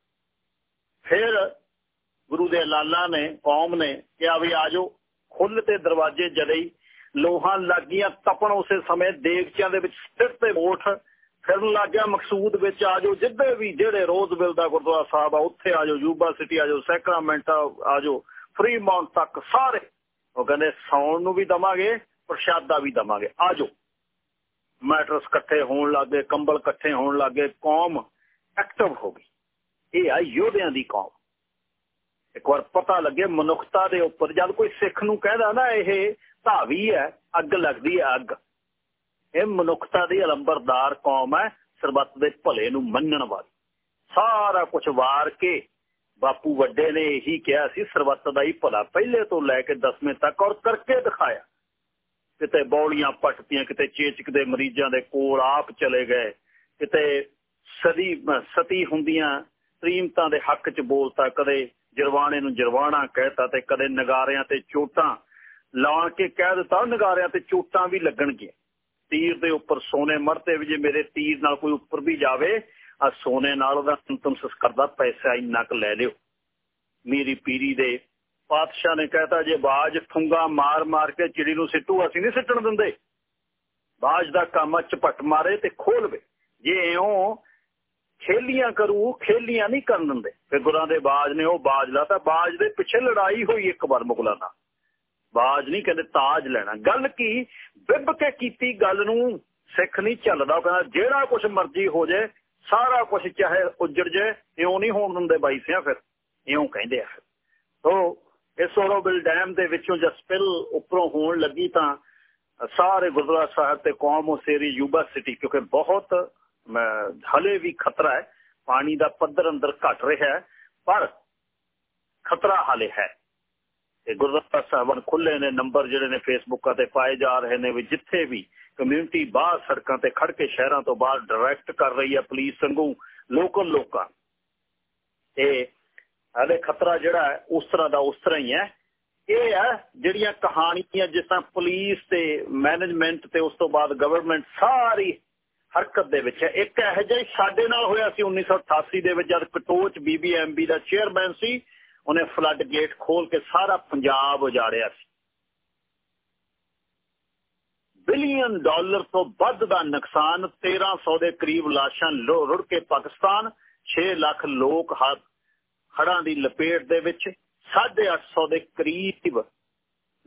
ਫਿਰ ਗੁਰੂ ਦੇ ਲਾਲਾ ਨੇ, ਕੌਮ ਨੇ ਕਿਹਾ ਵੀ ਆਜੋ ਖੁੱਲ ਤੇ ਦਰਵਾਜ਼ੇ ਜਦੇ ਲੋਹਾ ਲੱਗੀਆਂ ਤਪਣ ਉਸੇ ਸਮੇਂ ਦੇਗਚਿਆਂ ਦੇ ਵਿੱਚ ਸਿਰ ਤੇ ਮੋਠ ਫਿਰਨ ਲੱਗ ਗਿਆ ਮਕਸੂਦ ਵਿੱਚ ਆਜੋ ਜਿੱਦੇ ਵੀ ਜਿਹੜੇ ਰੋਜ਼ਵਿਲ ਦਾ ਗੁਰਦੁਆਰਾ ਸਾਹਿਬ ਆ, ਉੱਥੇ ਆਜੋ ਯੂਬਾ ਸਿਟੀ ਆਜੋ ਸੈਕਰਾਮੈਂਟਾ ਆਜੋ ਫਰੀਮਾਉਂਟ ਤੱਕ ਸਾਰੇ। ਉਹ ਕਹਿੰਦੇ, ਸੌਣ ਨੂੰ ਵੀ ਦਵਾਂਗੇ, ਪ੍ਰਸ਼ਾਦਾ ਵੀ ਦਵਾਂਗੇ। ਆਜੋ ਮੈਟਰਸ ਇਕੱਠੇ ਹੋਣ ਲੱਗੇ ਕੰਬਲ ਇਕੱਠੇ ਹੋਣ ਲੱਗੇ ਕੌਮ ਐਕਟਿਵ ਹੋ ਗਈ। ਇਹ ਆ ਯੋਧਿਆਂ ਦੀ ਕੌਮ। ਇੱਕ ਵਾਰ ਪਤਾ ਲੱਗੇ ਮਨੁੱਖਤਾ ਦੇ ਉੱਪਰ, ਜਦ ਕੋਈ ਸਿੱਖ ਨੂੰ ਕਹਿੰਦਾ ਨਾ ਇਹ ਧਾਵੀ ਹੈ, ਅੱਗ ਲੱਗਦੀ ਹੈ ਅੱਗ। ਇਹ ਮਨੁੱਖਤਾ ਦੀ ਅਲੰਬਰਦਾਰ ਕੌਮ ਹੈ, ਸਰਬੱਤ ਦੇ ਭਲੇ ਨੂੰ ਮੰਨਣ ਵਾਲੀ। ਸਾਰਾ ਕੁਝ ਵਾਰ ਕੇ ਬਾਪੂ ਵੱਡੇ ਨੇ ਇਹੀ ਕਿਹਾ ਸੀ, ਸਰਬੱਤ ਦਾ ਹੀ ਭਲਾ ਪਹਿਲੇ ਤੋਂ ਲੈ ਕੇ 10ਵੇਂ ਤੱਕ ਔਰ ਕਰਕੇ ਦਿਖਾਇਆ। ਕਿਤੇ ਬੌਲੀਆਂ ਪੱਟਤੀਆਂ, ਕਿਤੇ ਚੇਚਕ ਦੇ ਮਰੀਜ਼ਾਂ ਦੇ ਕੋਲ ਆਪ ਚਲੇ ਗਏ, ਕਿਤੇ ਸਦੀ ਸਤੀ ਹੁੰਦੀਆਂ, ਤਰੀਮਤਾਂ ਦੇ ਹੱਕ 'ਚ ਬੋਲਤਾ ਕਦੇ ਜਰਵਾਣੇ ਨੂੰ ਜਰਵਾਣਾ ਕਹਿਤਾ ਤੇ ਕਦੇ ਨਗਾਰਿਆਂ ਤੇ ਚੋਟਾਂ ਲਾ ਕੇ ਕਹਿ ਦਿੱਤਾ, ਨਗਾਰਿਆਂ ਤੇ ਚੋਟਾਂ ਵੀ ਲੱਗਣਗੀਆਂ। ਤੀਰ ਦੇ ਉੱਪਰ ਸੋਨੇ ਮਰਤੇ ਵੀ ਜੇ ਮੇਰੇ ਤੀਰ ਨਾਲ ਕੋਈ ਉੱਪਰ ਵੀ ਜਾਵੇ ਆ ਸੋਨੇ ਨਾਲ ਉਹਦਾ ਅੰਤਮ ਸੰਸਕਾਰ ਦਾ ਪੈਸਾ ਇੰਨਾ ਕੁ ਲੈ ਲਿਓ। ਮੇਰੀ ਪੀਰੀ ਦੇ ਪਾਤਸ਼ਾਹ ਨੇ ਕਹਿਤਾ, ਜੇ ਬਾਜ ਫੁੰਗਾ ਮਾਰ ਮਾਰ ਕੇ ਚਿੜੀ ਨੂੰ ਸਿੱਟੂ, ਅਸੀਂ ਨਹੀਂ ਸਿੱਟਣ ਦਿੰਦੇ। ਬਾਜ ਦਾ ਕੰਮ ਚਪਟ ਮਾਰੇ ਤੇ ਖੋਲਵੇ ਜੇ ਇਉਂ ਖੇਲੀਆਂ ਕਰੂ ਖੇਲੀਆਂ ਨਹੀਂ ਕਰਨ ਦਿੰਦੇ। ਫਿਰ ਗੁਰਾਂ ਦੇ ਬਾਜ ਨੇ ਉਹ ਬਾਜ ਲਾਤਾ। ਬਾਜ ਦੇ ਪਿੱਛੇ ਲੜਾਈ ਹੋਈ ਇੱਕ ਵਾਰ ਮੁਗਲਾਂ ਨਾਲ। ਬਾਜ ਨਹੀਂ ਕਹਿੰਦੇ ਤਾਜ ਲੈਣਾ। ਗੱਲ ਕੀ? ਬਿੱਬ ਕੇ ਕੀਤੀ ਗੱਲ ਨੂੰ ਸਿੱਖ ਨਹੀਂ ਚੱਲਦਾ ਉਹ ਕਹਿੰਦਾ, ਜਿਹੜਾ ਕੁਝ ਮਰਜ਼ੀ ਹੋ ਜਾਏ ਸਾਰਾ ਕੁਝ ਚਾਹੇ ਉੱਜੜ ਜੇ, ਇਉਂ ਨਹੀਂ ਹੋਣ ਦਿੰਦੇ ਬਾਈ ਸਿਆ ਫਿਰ। ਇਉਂ ਕਹਿੰਦੇ ਆ ਤੋ ਇਸ ਔਰੋਬਿਲ ਡੈਮ ਦੇ ਵਿੱਚੋਂ ਜਦ ਸਪਿਲ ਉੱਪਰੋਂ ਹੋਣ ਲੱਗੀ ਤਾਂ ਸਾਰੇ ਗੁਰਦੁਆਰਾ ਸਾਹਿਬ ਤੇ ਕੌਮ ਉਸੇਰੀ ਯੂਬਾ ਸਿਟੀ, ਕਿਉਂਕਿ ਬਹੁਤ ਹਲੇ ਵੀ ਖਤਰਾ ਹੈ, ਪਾਣੀ ਦਾ ਪੱਧਰ ਅੰਦਰ ਘਟ ਰਿਹਾ ਹੈ, ਪਰ ਖਤਰਾ ਹਾਲੇ ਹੈ। ਤੇ ਗੁਰਦੁਆਰਾ ਸਾਹਿਬਾਨ ਖੁੱਲੇ ਨੇ, ਨੰਬਰ ਜਿਹੜੇ ਨੇ ਫੇਸਬੁੱਕਾਂ ਤੇ ਪਾਏ ਜਾ ਰਹੇ ਨੇ ਵੀ ਜਿੱਥੇ ਵੀ ਕਮਿਊਨਿਟੀ ਬਾਹਰ ਸੜਕਾਂ ਤੇ ਖੜ ਕੇ ਸ਼ਹਿਰਾਂ ਤੋਂ ਬਾਹਰ ਡਾਇਰੈਕਟ ਕਰ ਰਹੀ ਹੈ ਪੁਲਿਸ ਸੰਗੂ ਲੋਕਲ ਲੋਕਾਂ। ਤੇ ਹਲੇ ਖਤਰਾ ਜਿਹੜਾ ਹੈ, ਉਸ ਤਰ੍ਹਾਂ ਦਾ ਉਸ ਤਰ੍ਹਾਂ ਹੀ ਹੈ। ਇਹ ਹੈ ਜਿਹੜੀਆਂ ਕਹਾਣੀਆਂ ਜਿਸ ਤਰ੍ਹਾਂ ਪੁਲਿਸ ਤੇ ਮੈਨੇਜਮੈਂਟ ਤੇ ਉਸ ਤੋਂ ਬਾਅਦ ਗਵਰਨਮੈਂਟ ਸਾਰੀ ਹਰਕਤ ਦੇ ਵਿੱਚ ਹੈ। ਇੱਕ ਇਹੋ ਜਿਹਾ ਸਾਡੇ ਨਾਲ ਹੋਇਆ ਸੀ 1988 ਦੇ ਵਿੱਚ, ਜਦ ਕਟੋਚ ਬੀਬੀਐਮਬੀ ਦਾ ਚੇਅਰਮੈਨ ਸੀ, ਉਹਨੇ ਫਲੱਡ ਗੇਟ ਖੋਲ ਕੇ ਸਾਰਾ ਪੰਜਾਬ ਉਜਾੜਿਆ ਸੀ। ਬਿਲੀਅਨ ਡਾਲਰ ਤੋਂ ਵੱਧ ਦਾ ਨੁਕਸਾਨ 1300 ਦੇ ਕਰੀਬ ਲਾਸ਼ਾਂ ਰੁੜ ਕੇ ਪਾਕਿਸਤਾਨ 6 ਲੱਖ ਲੋਕ ਹੜਾਂ ਦੀ ਲਪੇਟ ਦੇ ਵਿੱਚ 850 ਦੇ ਕਰੀਬ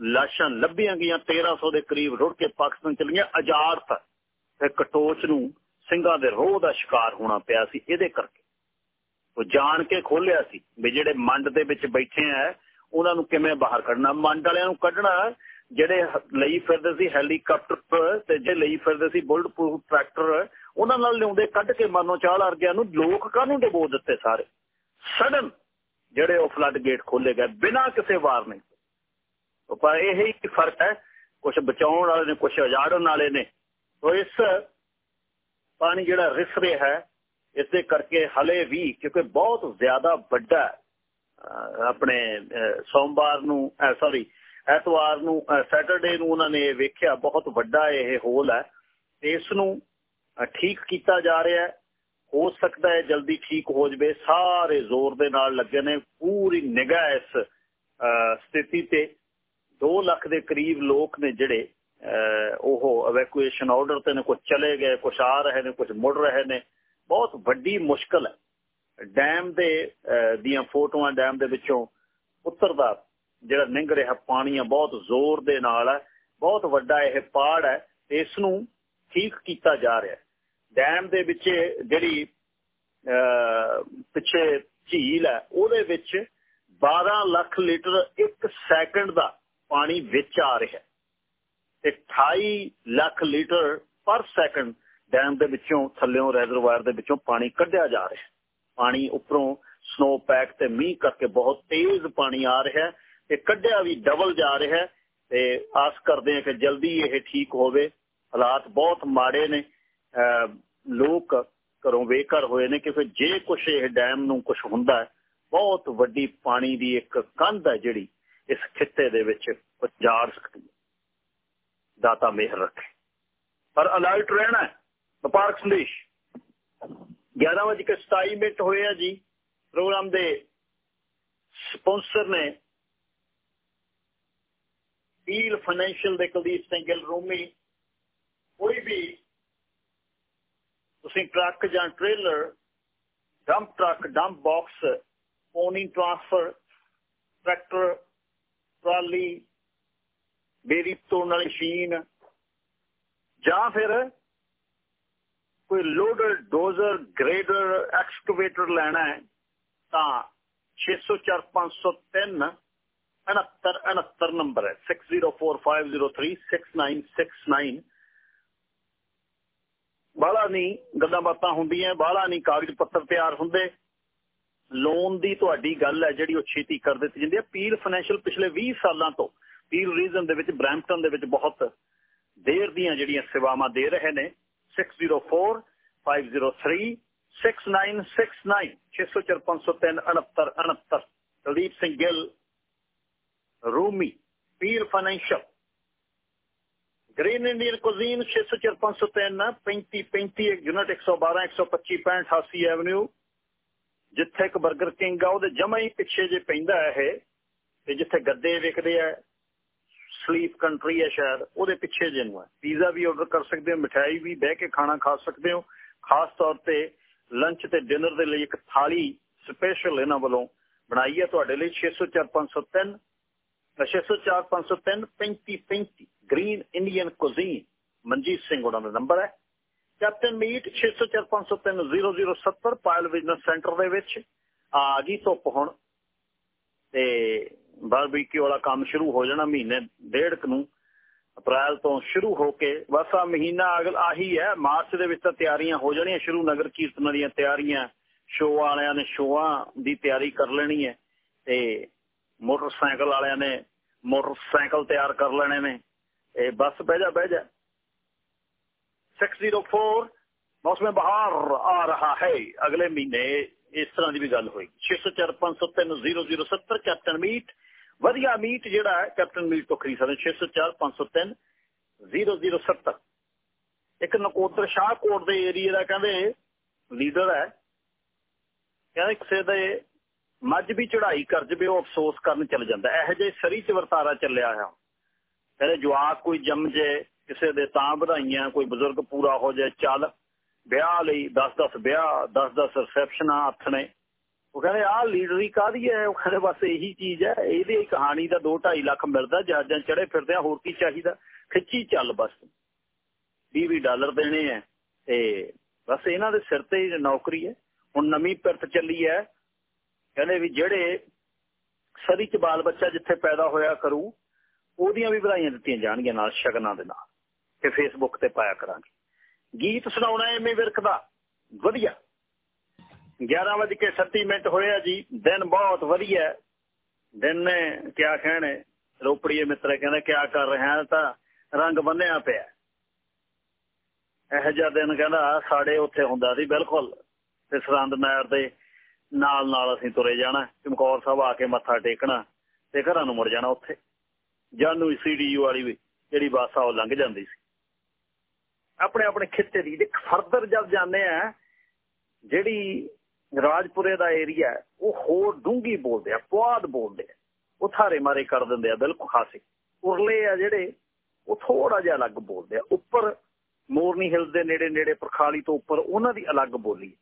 ਲਾਸ਼ਾਂ ਲੱਭੀਆਂ ਗਈਆਂ 1300 ਦੇ ਕਰੀਬ ਰੁੜ ਕੇ ਪਾਕਿਸਤਾਨ ਚਲੀਆਂ ਆਜ਼ਾਦ ਤੱਕ ਤੇ ਕਟੋਚ ਨੂੰ ਸਿੰਘਾਂ ਦੇ ਰੋਹ ਦਾ ਸ਼ਿਕਾਰ ਹੋਣਾ ਪਿਆ ਸੀ ਇਹਦੇ ਕਰਕੇ। ਉਹ ਜਾਣ ਕੇ ਖੋਲਿਆ ਸੀ ਵੀ ਜਿਹੜੇ ਮੰਡ ਦੇ ਵਿੱਚ ਬੈਠੇ ਆ, ਉਹਨਾਂ ਨੂੰ ਕਿਵੇਂ ਬਾਹਰ ਕੱਢਣਾ? ਮੰਡ ਵਾਲਿਆਂ ਨੂੰ ਕੱਢਣਾ, ਜਿਹੜੇ ਲਈ ਫਿਰਦੇ ਸੀ ਹੈਲੀਕਾਪਟਰ ਤੇ ਜੇ ਲਈ ਫਿਰਦੇ ਸੀ ਬੁਲਟ ਪ੍ਰੂਫ ਟਰੈਕਟਰ, ਉਹਨਾਂ ਨਾਲ ਲਿਆਉਂਦੇ ਕੱਢ ਕੇ ਮਾਨੋ ਚਾਲ ਅਰਗਿਆਂ ਨੂੰ ਲੋਕ ਕਾਹਨੂੰ ਡਬੋ ਦਿੱਤੇ ਸਾਰੇ? ਸਡਨ ਜਿਹੜੇ ਉਹ ਫਲੱਡ ਗੇਟ ਖੋਲੇ ਗਏ, ਬਿਨਾਂ ਕਿਸੇ ਵਾਰਨਿੰਗ ਪਰ ਇਹ ਹੀ ਫ਼ਰਕ ਹੈ ਕੁਝ ਬਚਾਉਣ ਵਾਲੇ ਨੇ ਕੁਝ ਉਜਾੜਨ ਵਾਲੇ ਨੇ। ਤੋ ਇਸ ਪਾਣੀ ਜਿਹੜਾ ਰਿਸ ਰਿਹਾ ਹੈ, ਇਸ ਦੇ ਕਰਕੇ ਹਲੇ ਵੀ ਕਿਉਂਕਿ ਬਹੁਤ ਜ਼ਿਆਦਾ ਵੱਡਾ ਆਪਣੇ ਸੋਮਵਾਰ ਨੂੰ ਸੌਰੀ ਐਤਵਾਰ ਨੂੰ ਸੈਟਰਡੇ ਨੂੰ ਉਹਨਾਂ ਨੇ ਵੇਖਿਆ ਬਹੁਤ ਵੱਡਾ ਇਹ ਹੋਲ ਹੈ ਇਸ ਨੂੰ ਠੀਕ ਕੀਤਾ ਜਾ ਰਿਹਾ ਹੈ। ਹੋ ਸਕਦਾ ਹੈ ਜਲਦੀ ਠੀਕ ਹੋ ਜਵੇ, ਸਾਰੇ ਜ਼ੋਰ ਦੇ ਨਾਲ ਲੱਗੇ ਨੇ, ਪੂਰੀ ਨਿਗਾਹ ਇਸ ਸਥਿਤੀ ਤੇ। 2 ਲੱਖ ਦੇ ਕਰੀਬ ਲੋਕ ਨੇ ਜਿਹੜੇ ਉਹ ਐਵੈਕੂਏਸ਼ਨ ਆਰਡਰ ਤੇ ਨੇ ਕੁਝ ਚਲੇ ਗਏ ਕੁਝ ਆ ਰਹੇ ਨੇ ਕੁਝ ਮੁੜ ਰਹੇ ਨੇ। ਬਹੁਤ ਵੱਡੀ ਮੁਸ਼ਕਲ ਹੈ। ਡੈਮ ਦੇ ਦੀਆਂ ਫੋਟੋਆਂ ਡੈਮ ਦੇ ਵਿੱਚੋਂ ਉੱਤਰਦਾ ਜਿਹੜਾ ਨਿੰਗ ਰਿਹਾ ਪਾਣੀ ਆ, ਬਹੁਤ ਜ਼ੋਰ ਦੇ ਨਾਲ ਹੈ ਬਹੁਤ ਵੱਡਾ ਇਹ ਪਾੜ ਹੈ। ਇਸ ਨੂੰ ਠੀਕ ਕੀਤਾ ਜਾ ਰਿਹਾ ਡੈਮ ਦੇ ਵਿੱਚ ਜਿਹੜੀ ਪਿੱਛੇ ਝੀਲ ਹੈ, ਉਹਦੇ ਵਿੱਚ 12 ਲੱਖ ਲੀਟਰ ਇੱਕ ਸੈਕਿੰਡ ਦਾ ਪਾਣੀ ਵਿੱਚ ਆ ਰਿਹਾ ਤੇ 28 lakh litre per second dam ਦੇ ਵਿੱਚੋਂ ਥੱਲੇੋਂ ਰੈਜ਼ਰਵਾਇਰ ਦੇ ਵਿੱਚੋਂ ਪਾਣੀ ਕੱਢਿਆ ਜਾ ਰਿਹਾ ਪਾਣੀ ਉੱਪਰੋਂ ਸਨੋ ਪੈਕ ਤੇ ਮੀਂਹ ਕਰਕੇ ਬਹੁਤ ਤੇਜ਼ ਪਾਣੀ ਆ ਰਿਹਾ ਤੇ ਕੱਢਿਆ ਵੀ ਡਬਲ ਜਾ ਰਿਹਾ ਤੇ ਆਸ ਕਰਦੇ ਹਾਂ ਕਿ ਜਲਦੀ ਇਹ ਠੀਕ ਹੋਵੇ। ਹਾਲਾਤ ਬਹੁਤ ਮਾੜੇ ਨੇ। ਲੋਕ ਘਰੋਂ ਬੇਘਰ ਹੋਏ ਨੇ ਕਿ ਫਿਰ ਜੇ ਕੁਝ ਇਹ ਡੈਮ ਨੂੰ ਕੁਝ ਹੁੰਦਾ ਹੈ, ਬਹੁਤ ਵੱਡੀ ਪਾਣੀ ਦੀ ਇੱਕ ਕੰਧ ਹੈ ਜਿਹੜੀ ਇਸ ਖਿੱਤੇ ਦੇ ਵਿੱਚ ਪਜਾੜ ਸਕਦੀ ਹੈ। ਦਾਤਾ ਮਿਹਰ ਰੱਖੇ। ਪਰ ਅਲਰਟ ਰਹਿਣਾ ਵਪਾਰਕ ਸੰਦੇਸ਼। 11 ਵਜੇ 27 ਮਿੰਟ ਹੋਏ ਆ ਜੀ। ਪ੍ਰੋਗਰਾਮ ਦੇ ਸਪਾਂਸਰ ਨੇ ਪੀਲ ਫਾਈਨੈਂਸ਼ੀਅਲ ਦੇ ਕੁਲਦੀਪ ਸਿੰਘ ਗਿੱਲ, ਰੂਮੀ। ਕੋਈ ਵੀ ਤੁਸੀਂ ਟਰੱਕ ਜਾਂ trailer dump truck dump box owning transfer tractor trolley berry ਤੋੜਨ ਵਾਲੀ ਮਸ਼ੀਨ ਜਾਂ ਫਿਰ ਕੋਈ ਲੋਡਰ, ਡੋਜ਼ਰ, ਗ੍ਰੇਡਰ, ਐਕਸਕੇਵੇਟਰ ਲੈਣਾ ਹੈ, ਤਾਂ 604503 69 69 ਨੰਬਰ ਹੈ। 6045036969 ਬਾਲਾ ਨਹੀਂ ਗੱਲਾਂ ਬਾਤਾਂ ਹੁੰਦੀਆਂ ਬਾਲਾ ਨਹੀਂ ਕਾਗਜ਼ ਪੱਤਰ ਤਿਆਰ ਹੁੰਦੇ। ਲੋਨ ਦੀ ਤੁਹਾਡੀ ਗੱਲ ਹੈ ਜਿਹੜੀ ਉਹ ਛੇਤੀ ਕਰ ਦਿੱਤੀ ਜਾਂਦੀ ਹੈ। ਪੀਰ ਫਾਈਨੈਂਸ਼ੀਅਲ ਪਿਛਲੇ 20 ਸਾਲਾਂ ਤੋਂ ਪੀਲ ਰੀਜਨ ਦੇ ਵਿੱਚ, ਬ੍ਰੈਂਪਟਨ ਦੇ ਵਿੱਚ ਬਹੁਤ ਦੇਰ ਦੀਆਂ ਜਿਹੜੀਆਂ ਸੇਵਾਵਾਂ ਦੇ ਰਹੇ ਨੇ। 604 503 6969 604 Kuldeep Singh Gill Rumi Pir financial green Indian cuisine 604 3535 unit 112 125 65 88 avenue ਜਿੱਥੇ ਇੱਕ 버ਗਰ ਕਿੰਗ ਆ, ਉਹਦੇ ਜਮਾ ਹੀ ਪਿੱਛੇ ਜੇ ਪੈਂਦਾ ਇਹ, ਤੇ ਜਿੱਥੇ ਗੱਦੇ ਵਿਕਦੇ ਆ ਸਲੀਪ ਕੰਟਰੀ ਹੈ ਸ਼ਾਇਦ, ਉਹਦੇ ਪਿੱਛੇ ਜੇ ਨੂੰ ਹੈ। ਪੀਜ਼ਾ ਵੀ ਆਰਡਰ ਕਰ ਸਕਦੇ ਹੋ ਮਠਿਆਈ ਵੀ, ਬਹਿ ਕੇ ਖਾਣਾ ਖਾ ਸਕਦੇ ਹੋ। ਖਾਸ ਤੌਰ ਤੇ ਲੰਚ ਤੇ ਡਿਨਰ ਦੇ ਲਈ ਇੱਕ ਥਾਲੀ ਸਪੈਸ਼ਲ ਇਹਨਾਂ ਵੱਲੋਂ ਬਣਾਈ ਹੈ ਤੁਹਾਡੇ ਲਈ। 604503 604503 3535 green Indian cuisine Manjit Singh ਉਹਨਾਂ ਦਾ ਨੰਬਰ ਹੈ। Captain meat 6045030070 Payal business centre ਦੇ ਵਿੱਚ। ਆ ਗਈ ਧੁੱਪ ਹੁਣ। ਤੇ ਬਾਰਬੀਕਿਊ ਵਾਲਾ ਕੰਮ ਸ਼ੁਰੂ ਹੋ ਜਾਣਾ ਮਹੀਨੇ, ਡੇਢ ਕ ਨੂੰ, ਅਪ੍ਰੈਲ ਤੋਂ ਸ਼ੁਰੂ ਹੋ ਕੇ ਬਸ ਆ ਮਹੀਨਾ ਅਗਲ ਆਹੀ ਹੈ, ਮਾਰਚ ਦੇ ਵਿੱਚ ਤਾਂ ਤਿਆਰੀਆਂ ਹੋ ਜਾਣੀਆਂ, ਸ਼ੁਰੂ ਨਗਰ ਕੀਰਤਨ ਦੀਆਂ ਤਿਆਰੀਆਂ, ਸ਼ੋਅ ਵਾਲਿਆਂ ਨੇ ਸ਼ੋਆਂ ਦੀ ਤਿਆਰੀ ਕਰ ਲੈਣੀ ਹੈ ਤੇ ਮੋਟਰਸਾਈਕਲ ਵਾਲਿਆਂ ਨੇ ਮੋਟਰਸਾਈਕਲ ਤਿਆਰ ਕਰ ਲੈਣੇ ਨੇ ਇਹ ਬਸ ਬਹਿ ਜਾ ਬਹਿ ਜਾ। 604 ਮੌਸਮ ਬਹਾਰ ਆ ਰਹਾ ਹੈ ਅਗਲੇ ਮਹੀਨੇ। ਇਸ ਤਰ੍ਹਾਂ ਦੀ ਵੀ ਗੱਲ ਹੋਏਗੀ। 6045030070 ਕੈਪਟਨ ਮੀਟ ਵਧੀਆ ਮੀਟ ਜਿਹੜਾ ਹੈ, ਕੈਪਟਨ ਮੀਟ ਤੋਂ ਖਰੀਦ ਸਕਦੇ 604 503 ਇੱਕ ਨਕੋਦਰ ਸ਼ਾਹਕੋਟ ਦੇ ਏਰੀਆ ਦਾ ਕਹਿੰਦੇ ਲੀਡਰ ਹੈ। ਕਹਿੰਦੇ ਕਿਸੇ ਦੇ ਮੱਝ ਵੀ ਚੜਾਈ ਕਰ ਜਵੇ ਉਹ ਅਫਸੋਸ ਕਰਨ ਚੱਲ ਜਾਂਦਾ ਇਹੋ ਜਿਹੇ ਸਰੀ ਚ ਵਰਤਾਰਾ ਚੱਲਿਆ ਆ ਕਹਿੰਦੇ ਜਵਾਕ ਕੋਈ ਜੰਮ ਜੇ, ਕਿਸੇ ਦੇ ਤਾਂ ਵਧਾਈਆਂ, ਕੋਈ ਬਜ਼ੁਰਗ ਪੂਰਾ ਹੋ ਜਾਏ ਚੱਲ। ਵਿਆਹ ਲਈ 10-10 ਵਿਆਹ 10-10 ਰਿਸੈਪਸ਼ਨਾਂ ਹੱਥ ਨੇ। ਉਹ ਕਹਿੰਦੇ, ਆਹ ਲੀਡਰੀ ਕਾਦੀ ਹੈ? ਉਹ ਕਹਿੰਦੇ, ਬਸ ਇਹੀ ਚੀਜ਼ ਹੈ, ਇਹਦੀ ਕਹਾਣੀ ਦਾ 2.5 ਲੱਖ ਮਿਲਦਾ, ਜਹਾਜ਼ਾਂ ਚੜੇ ਫਿਰਦੇ ਆ ਹੋਰ ਕੀ ਚਾਹੀਦਾ? ਖਿੱਚੀ ਚੱਲ ਬਸ। 20 ਡਾਲਰ ਦੇਣੇ ਆ ਤੇ ਬਸ ਇਹਨਾਂ ਦੇ ਸਿਰ ਤੇ ਨੌਕਰੀ ਹੈ। ਹੁਣ ਨਵੀਂ ਪਿਰਤ ਚੱਲੀ ਹੈ। ਕਹਿੰਦੇ ਵੀ ਜਿਹੜੇ ਸਦੀ ਚ ਬਾਲ ਬੱਚਾ ਜਿੱਥੇ ਪੈਦਾ ਹੋਇਆ ਕਰੂ, ਉਹਦੀਆਂ ਵੀ ਵਧਾਈਆਂ ਦਿੱਤੀਆਂ ਜਾਣਗੀਆਂ ਨਾਲ, ਸ਼ਗਨਾਂ ਦੇ ਨਾਲ। ਤੇ ਫੇਸਬੁੱਕ ਤੇ ਪਾਇਆ ਕਰਾਂਗੇ। ਗੀਤ ਸੁਣਾਉਣਾ ਐਵੇਂ ਵਿਰਕ ਦਾ ਵਧੀਆ। 11 ਵਜੇ ਕੇ 37 ਮਿੰਟ ਹੋਇਆ ਜੀ। ਦਿਨ ਬਹੁਤ ਵਧੀਆ ਦਿਨ ਨੇ ਕਿਆ ਕਹਿਣੇ ਰੋਪੜੀਏ ਮਿੱਤਰ ਕਹਿੰਦਾ, ਕਿਆ ਕਰ ਰਿਹਾ ਤਾਂ ਰੰਗ ਬੰਨਿਆ ਪਿਆ ਇਹ ਜਿਹਾ ਦਿਨ ਕਹਿੰਦਾ, ਸਾਡੇ ਉੱਥੇ ਹੁੰਦਾ ਸੀ ਬਿਲਕੁਲ। ਤੇ ਸਰੰਦ ਨਹਿਰ ਦੇ ਨਾਲ ਨਾਲ ਅਸੀਂ ਤੁਰੇ ਜਾਣਾ। ਚਮਕੌਰ ਸਾਹਿਬ ਆ ਕੇ ਮੱਥਾ ਟੇਕਣਾ ਤੇ ਘਰਾਂ ਨੂੰ ਮੁੜ ਜਾਣਾ ਉੱਥੇ। ਜਾਨੂ ਸੀਡੀਯੂ ਵਾਲੀ ਵੀ ਜਿਹੜੀ ਬੱਸ ਆ, ਉਹ ਲੰਘ ਜਾਂਦੀ ਸੀ। ਆਪਣੇ ਆਪਣੇ ਖਿੱਤੇ ਦੀ। ਦੇਖ ਫਰਦਰ ਜਦ ਜਾਂਦੇ ਆ, ਜਿਹੜੀ ਰਾਜਪੁਰੇ ਦਾ ਏਰੀਆ ਉਹ ਹੋਰ ਡੂੰਗੀ ਬੋਲਦੇ ਆ, ਪੁਆਧ ਬੋਲਦੇ ਆ। ਉਹ ਥਾਰੇ ਮਾਰੇ ਕਰ ਦਿੰਦੇ ਆ, ਬਿਲਕੁਲ ਖਾਸੇ। ਉਰਲੇ ਆ ਜਿਹੜੇ, ਉਹ ਥੋੜਾ ਜਿਹਾ ਅਲੱਗ ਬੋਲਦੇ ਆ। ਉੱਪਰ ਮੋਰਨੀ ਹਿਲਸ ਦੇ ਨੇੜੇ ਨੇੜੇ, ਪ੍ਰਖਾਲੀ ਤੋਂ ਉੱਪਰ, ਉਹਨਾਂ ਦੀ ਅਲੱਗ ਬੋਲੀ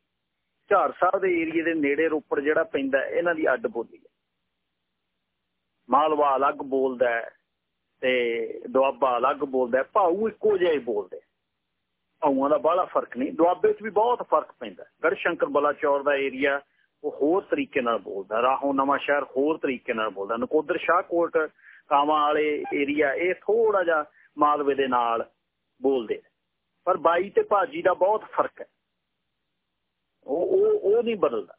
ਝਾੜ ਸਾਹਿਬ ਦੇ ਏਰੀਏ ਦੇ ਨੇੜੇ ਰੋਪੜ ਜਿਹੜਾ ਪੈਂਦਾ ਇਹਨਾਂ ਦੀ ਅੱਡ ਬੋਲੀ ਹੈ। ਮਾਲਵਾ ਅਲੱਗ ਬੋਲਦਾ ਤੇ ਦੁਆਬਾ ਅਲੱਗ ਬੋਲਦਾ ਭਾਊ ਇੱਕੋ ਜਿਹਾ ਹੀ ਬੋਲਦੇ ਭਾਊਆਂ ਦਾ ਬਾਹਲਾ ਫ਼ਰਕ ਨਹੀਂ, ਦੁਆਬੇ 'ਚ ਵੀ ਬਹੁਤ ਫ਼ਰਕ ਪੈਂਦਾ। ਗੜ ਗੜਸ਼ੰਕਰ ਬਲਾਚੌਰ ਦਾ ਏਰੀਆ ਉਹ ਹੋਰ ਤਰੀਕੇ ਨਾਲ ਬੋਲਦਾ, ਰਾਹੋਂ ਨਵਾਂ ਸ਼ਹਿਰ ਹੋਰ ਤਰੀਕੇ ਨਾਲ ਬੋਲਦਾ। ਨਕੋਦਰ ਸ਼ਾਹਕੋਟ ਕਾਵਾਂ ਵਾਲੇ ਏਰੀਆ ਇਹ ਥੋੜਾ ਜਿਹਾ ਮਾਲਵੇ ਦੇ ਨਾਲ ਬੋਲਦੇ ਪਰ ਬਾਈ ਤੇ ਭਾਜੀ ਦਾ ਬਹੁਤ ਫ਼ਰਕ ਹੈ। ਉਹ ਉਹ ਉਹ ਨਹੀਂ ਬਦਲਦਾ।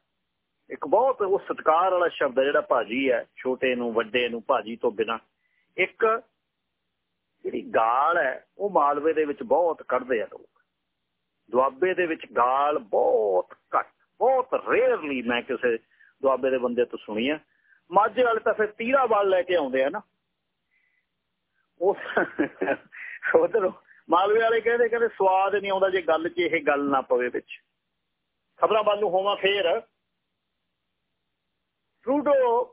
ਇੱਕ ਬਹੁਤ ਉਹ ਸਤਕਾਰ ਵਾਲਾ ਸ਼ਬਦ ਹੈ ਜਿਹੜਾ ਭਾਜੀ ਹੈ, ਛੋਟੇ ਨੂੰ, ਵੱਡੇ ਨੂੰ, ਭਾਜੀ ਤੋਂ ਬਿਨਾ। ਇੱਕ ਜਿਹੜੀ ਗਾਲ ਹੈ, ਉਹ ਮਾਲਵੇ ਦੇ ਵਿੱਚ ਬਹੁਤ ਕੱਢਦੇ ਆ ਲੋਕ। ਦੁਆਬੇ ਦੇ ਵਿੱਚ ਗਾਲ ਬਹੁਤ ਘੱਟ, ਬਹੁਤ ਰੇਅਰਲੀ ਮੈਂ ਕਿਸੇ ਦੁਆਬੇ ਦੇ ਬੰਦੇ ਤੋਂ ਸੁਣੀ ਆ। ਮਾਝੇ ਵਾਲੇ ਤਾਂ ਫਿਰ ਤੀਰਾ ਵਾਲ ਲੈ ਕੇ ਆਉਂਦੇ ਆ ਨਾ। ਉਹ ਉਧਰ ਮਾਲਵੇ ਵਾਲੇ ਕਹਿੰਦੇ ਕਹਿੰਦੇ ਸਵਾਦ ਨਹੀਂ ਆਉਂਦਾ ਜੇ ਗੱਲ 'ਚ ਇਹ ਗੱਲ ਨਾ ਪਵੇ ਵਿੱਚ। ਖਬਰਾਂ ਵੱਲ ਨੂੰ ਹੋਵਾਂ ਫੇਰ। ਟਰੂਡੋ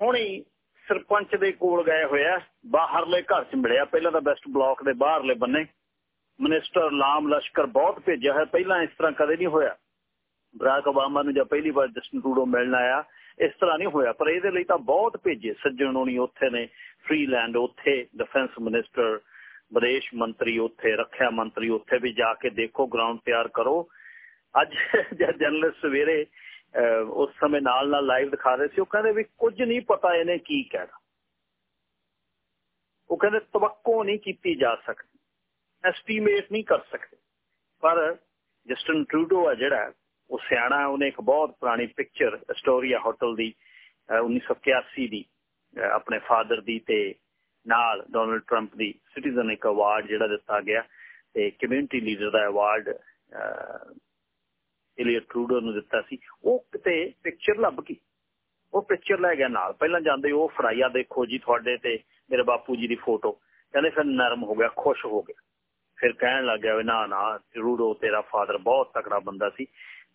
ਹੁਣੀ ਸਰਪੰਚ ਦੇ ਕੋਲ ਗਏ ਹੋਇਆ ਬਾਹਰਲੇ ਘਰ 'ਚ ਮਿਲਿਆ। ਪਹਿਲਾਂ ਤਾਂ ਬੈਸਟ ਬਲਾਕ ਦੇ ਬਾਹਰਲੇ ਬੰਨੇ। ਮਿਨਿਸਟਰ ਲਾਮ ਲਸ਼ਕਰ ਬਹੁਤ ਭੇਜਿਆ ਹੈ ਪਹਿਲਾਂ ਇਸ ਤਰ੍ਹਾਂ ਕਦੇ ਨਹੀਂ ਹੋਇਆ। ਬਰਾਕ ਓਬਾਮਾ ਨੂੰ ਜਦ ਪਹਿਲੀ ਵਾਰ ਜਸਟਨ ਟਰੂਡੋ ਮਿਲਣ ਆਇਆ, ਇਸ ਤਰ੍ਹਾਂ ਨਹੀਂ ਹੋਇਆ। ਪਰ ਇਹਦੇ ਲਈ ਤਾਂ ਬਹੁਤ ਭੇਜੇ ਸੱਜਣ ਹੋਣੀ ਉੱਥੇ ਨੇ ਫ੍ਰੀਲੈਂਡ ਉੱਥੇ ਡਿਫੈਂਸ ਮਿਨਿਸਟਰ ਵਿਦੇਸ਼ ਮੰਤਰੀ ਉੱਥੇ, ਰੱਖਿਆ ਮੰਤਰੀ ਉੱਥੇ ਵੀ ਜਾ ਕੇ ਦੇਖੋ ਗਰਾਊਂਡ ਤਿਆਰ ਕਰੋ। ਅੱਜ ਜਰਨਲਿਸਟ ਸਵੇਰੇ ਉਸ ਸਮੇਂ ਨਾਲ ਨਾਲ ਲਾਈਵ ਦਿਖਾ ਰਹੇ ਸੀ, ਉਹ ਕਹਿੰਦੇ ਵੀ ਕੁਝ ਨਹੀਂ ਪਤਾ ਇਹਨੇ ਕੀ ਕਹਿਣਾ। ਉਹ ਕਹਿੰਦੇ ਤਵੱਕੋ ਨਹੀਂ ਕੀਤੀ ਜਾ ਸਕਦੀ। ਐਸਟੀਮੇਟ ਨਹੀਂ ਕਰ ਸਕਦੇ। ਪਰ ਜਸਟਨ ਟਰੂਡੋ ਆ ਜਿਹੜਾ, ਉਹ ਸਿਆਣਾ, ਉਹਨੇ ਇੱਕ ਬਹੁਤ ਪੁਰਾਣੀ ਪਿਕਚਰ ਐਸਟੋਰੀਆ ਹੋਟਲ ਦੀ 1981 ਦੀ ਆਪਣੇ ਫਾਦਰ ਦੀ ਤੇ ਨਾਲ ਡੋਨਲਡ 트ੰਪ ਦੀ ਸਿਟੀਜ਼ਨ ਇੱਕ ਅਵਾਰਡ ਜਿਹੜਾ ਦਿੱਤਾ ਗਿਆ ਤੇ ਕਮਿਊਨਿਟੀ ਲੀਡਰ ਦਾ ਅਵਾਰਡ ਇਲੀਅਟ ਟਰੂਡੋ ਨੂੰ ਦਿੱਤਾ ਸੀ। ਉਹ ਕਿਤੇ ਪਿਕਚਰ ਲੱਭ ਗਈ। ਉਹ ਪਿਕਚਰ ਲੈ ਗਿਆ ਨਾਲ। ਪਹਿਲਾਂ ਜਾਂਦੇ ਉਹ ਫਰਾਈਆ ਦੇਖੋ ਜੀ ਤੁਹਾਡੇ ਤੇ ਮੇਰੇ ਬਾਪੂ ਜੀ ਦੀ ਫੋਟੋ ਕਹਿੰਦੇ ਫਿਰ ਨਰਮ ਹੋ ਗਿਆ, ਖੁਸ਼ ਹੋ ਗਿਆ। ਫਿਰ ਕਹਿਣ ਲੱਗ ਗਿਆ ਵੀ ਨਾ ਨਾ ਰੂੜੋ ਤੇਰਾ ਫਾਦਰ ਬਹੁਤ ਤਕੜਾ ਬੰਦਾ ਸੀ।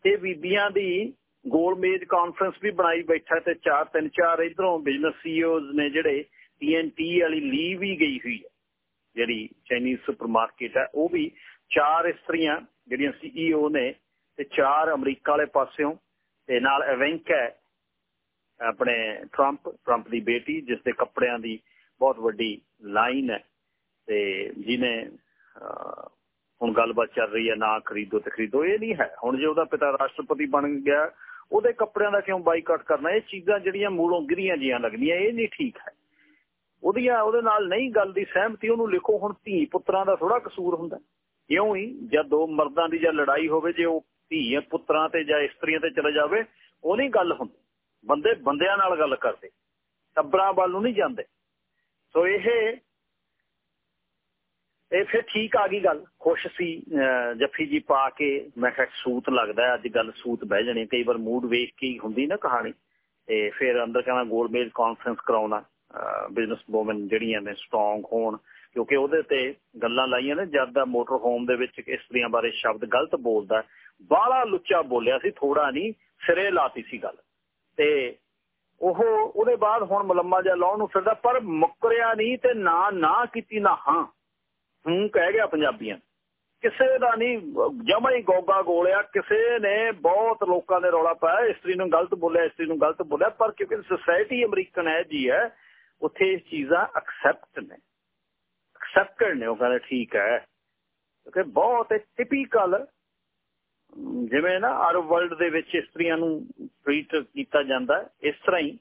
ਤੇ ਬੀਬੀਆਂ ਦੀ ਗੋਲਮੇਜ ਕਾਨਫਰੰਸ ਵੀ ਬਣਾਈ ਬੈਠਾ ਤੇ ਚਾਰ, ਤਿੰਨ, ਚਾਰ ਇਧਰੋਂ ਬਿਜ਼ਨਸ ਸੀਓਜ਼ ਨੇ ਜਿਹੜੇ TNT ਵਾਲੀ ਲੀ ਵੀ ਗਈ ਹੋਈ ਹੈ। ਜਿਹੜੀ ਚਾਈਨੀਜ਼ ਸੁਪਰਮਾਰਕਟ ਹੈ, ਉਹ ਵੀ ਚਾਰ ਇਸਤਰੀਆਂ ਜਿਹੜੀਆਂ ਸੀਈਓ ਨੇ ਤੇ ਚਾਰ ਅਮਰੀਕਾ ਵਾਲੇ ਪਾਸਿਓਂ ਤੇ ਨਾਲ ਐਵੈਂਕ ਹੈ ਆਪਣੇ ਟਰੰਪ ਟਰੰਪ ਦੀ ਬੇਟੀ ਜਿਸ ਦੇ ਕੱਪੜਿਆਂ ਦੀ ਬਹੁਤ ਵੱਡੀ ਲਾਈਨ ਹੈ ਤੇ ਜਿਨੇ ਹੁਣ ਗੱਲਬਾਤ ਚੱਲ ਰਹੀ ਹੈ, ਨਾ ਖਰੀਦੋ ਤੇ ਖਰੀਦੋ, ਇਹ ਨਹੀਂ ਹੈ। ਹੁਣ ਜੇ ਉਹਦਾ ਪਿਤਾ ਰਾਸ਼ਟਰਪਤੀ ਬਣ ਗਿਆ, ਉਹਦੇ ਕੱਪੜਿਆਂ ਦਾ ਕਿਉਂ ਬਾਈਕਾਟ ਕਰਨਾ? ਇਹ ਚੀਜ਼ਾਂ ਜਿਹੜੀਆਂ ਮੂਲੋਂ ਗਿਰੀਆਂ ਜੀਆਂ ਲੱਗਦੀਆਂ, ਇਹ ਨਹੀਂ ਠੀਕ ਹੈ। ਉਹਦੀਆਂ, ਉਹਦੇ ਨਾਲ ਨਹੀਂ ਗੱਲ ਦੀ ਸਹਿਮਤੀ, ਉਹਨੂੰ ਲਿਖੋ, ਹੁਣ ਧੀ ਪੁੱਤਰਾਂ ਦਾ ਥੋੜਾ ਕਸੂਰ ਹੁੰਦਾ। ਕਿਉਂ ਹੀ? ਜਦ ਦੋ ਮਰਦਾਂ ਦੀ ਜਾਂ ਲੜਾਈ ਹੋਵੇ, ਜੇ ਉਹ ਧੀ ਪੁੱਤਰਾਂ ਤੇ ਜਾਂ ਇਸਤਰੀਆਂ ਤੇ ਚਲੇ ਜਾਵੇ, ਉਹ ਨਹੀਂ ਗੱਲ ਹੁੰਦੀ। ਬੰਦੇ ਬੰਦਿਆਂ ਨਾਲ ਗੱਲ ਕਰਦੇ। ਟੱਬਰਾਂ ਵੱਲ ਨੂੰ ਨਹੀਂ ਜਾਂਦੇ। ਸੋ ਇਹ ਇਹ ਫਿਰ ਠੀਕ ਆ ਗਈ ਗੱਲ। ਖੁਸ਼ ਸੀ ਜੱਫੀ ਜੀ ਪਾ ਕੇ। ਮੈਂ ਕਿਹਾ, ਸੂਤ ਲੱਗਦਾ ਅੱਜ ਗੱਲ ਸੂਤ ਬਹਿ ਜਣੀ। ਕਈ ਵਾਰ ਮੂਡ ਵੇਖ ਕੇ ਹੁੰਦੀ ਨਾ ਕਹਾਣੀ। ਤੇ ਫਿਰ ਅੰਦਰ ਕਹਿੰਦਾ ਗੋਲ ਮੇਜ ਕਾਨਫਰੰਸ ਕਰਾਉਣਾ। ਬਿਜ਼ਨਸ ਵੂਮਨ ਜਿਹੜੀਆਂ ਨੇ ਸਟਰੋਂਗ ਹੋਣ, ਕਿਉਂਕਿ ਉਹਦੇ ਤੇ ਗੱਲਾਂ ਲਾਈਆਂ ਨੇ, ਜਦ ਦਾ ਮੋਟਰ ਹੋਮ ਦੇ ਵਿੱਚ ਇਸਤਰੀਆਂ ਬਾਰੇ ਸ਼ਬਦ ਗਲਤ ਬੋਲਦਾ ਬਾਲਾ ਲੁੱਚਾ ਬੋਲਿਆ ਸੀ ਥੋੜਾ ਨਹੀਂ ਸਿਰੇ ਲਾਤੀ ਸੀ ਗੱਲ। ਤੇ ਉਹ, ਉਹਦੇ ਬਾਅਦ ਹੁਣ ਮਲੰਮਾ ਜਿਹਾ ਲਾਉਣ ਨੂੰ ਫਿਰਦਾ, ਪਰ ਮੁੱਕਰਿਆ ਨਹੀਂ ਤੇ ਨਾ ਨਾ ਕੀਤੀ ਨਾ ਹਾਂ। ਹੂੰ ਕਹਿ ਗਿਆ ਪੰਜਾਬੀਆਂ। ਕਿਸੇ ਦਾ ਨਹੀਂ, ਜਮਾ ਹੀ ਗੋਗਾ ਗੋਲਿਆ, ਕਿਸੇ ਨੇ ਬਹੁਤ ਲੋਕਾਂ ਦੇ ਰੌਲਾ ਪਾਇਆ ਇਸਤਰੀ ਨੂੰ ਗਲਤ ਬੋਲਿਆ ਇਸਤਰੀ ਨੂੰ ਗਲਤ ਬੋਲਿਆ, ਪਰ ਕਿਉਂਕਿ ਸੋਸਾਇਟੀ ਅਮਰੀਕਨ ਹੈ ਜੀ ਹੈ, ਉੱਥੇ ਇਹ ਚੀਜ਼ਾਂ ਐਕਸੈਪਟ ਨੇ। ਐਕਸੈਪਟਡ ਨੇ, ਉਹ ਕਹਿੰਦੇ ਠੀਕ ਹੈ। ਕਿਉਂਕਿ ਬਹੁਤ ਟਿਪੀਕਲ ਜਿਵੇਂ ਨਾ ਅਰਬ ਵਰਲਡ ਦੇ ਵਿੱਚ ਇਸਤਰੀਆਂ ਨੂੰ ਟ੍ਰੀਟ ਕੀਤਾ ਜਾਂਦਾ, ਇਸ ਤਰ੍ਹਾਂ ਹੀ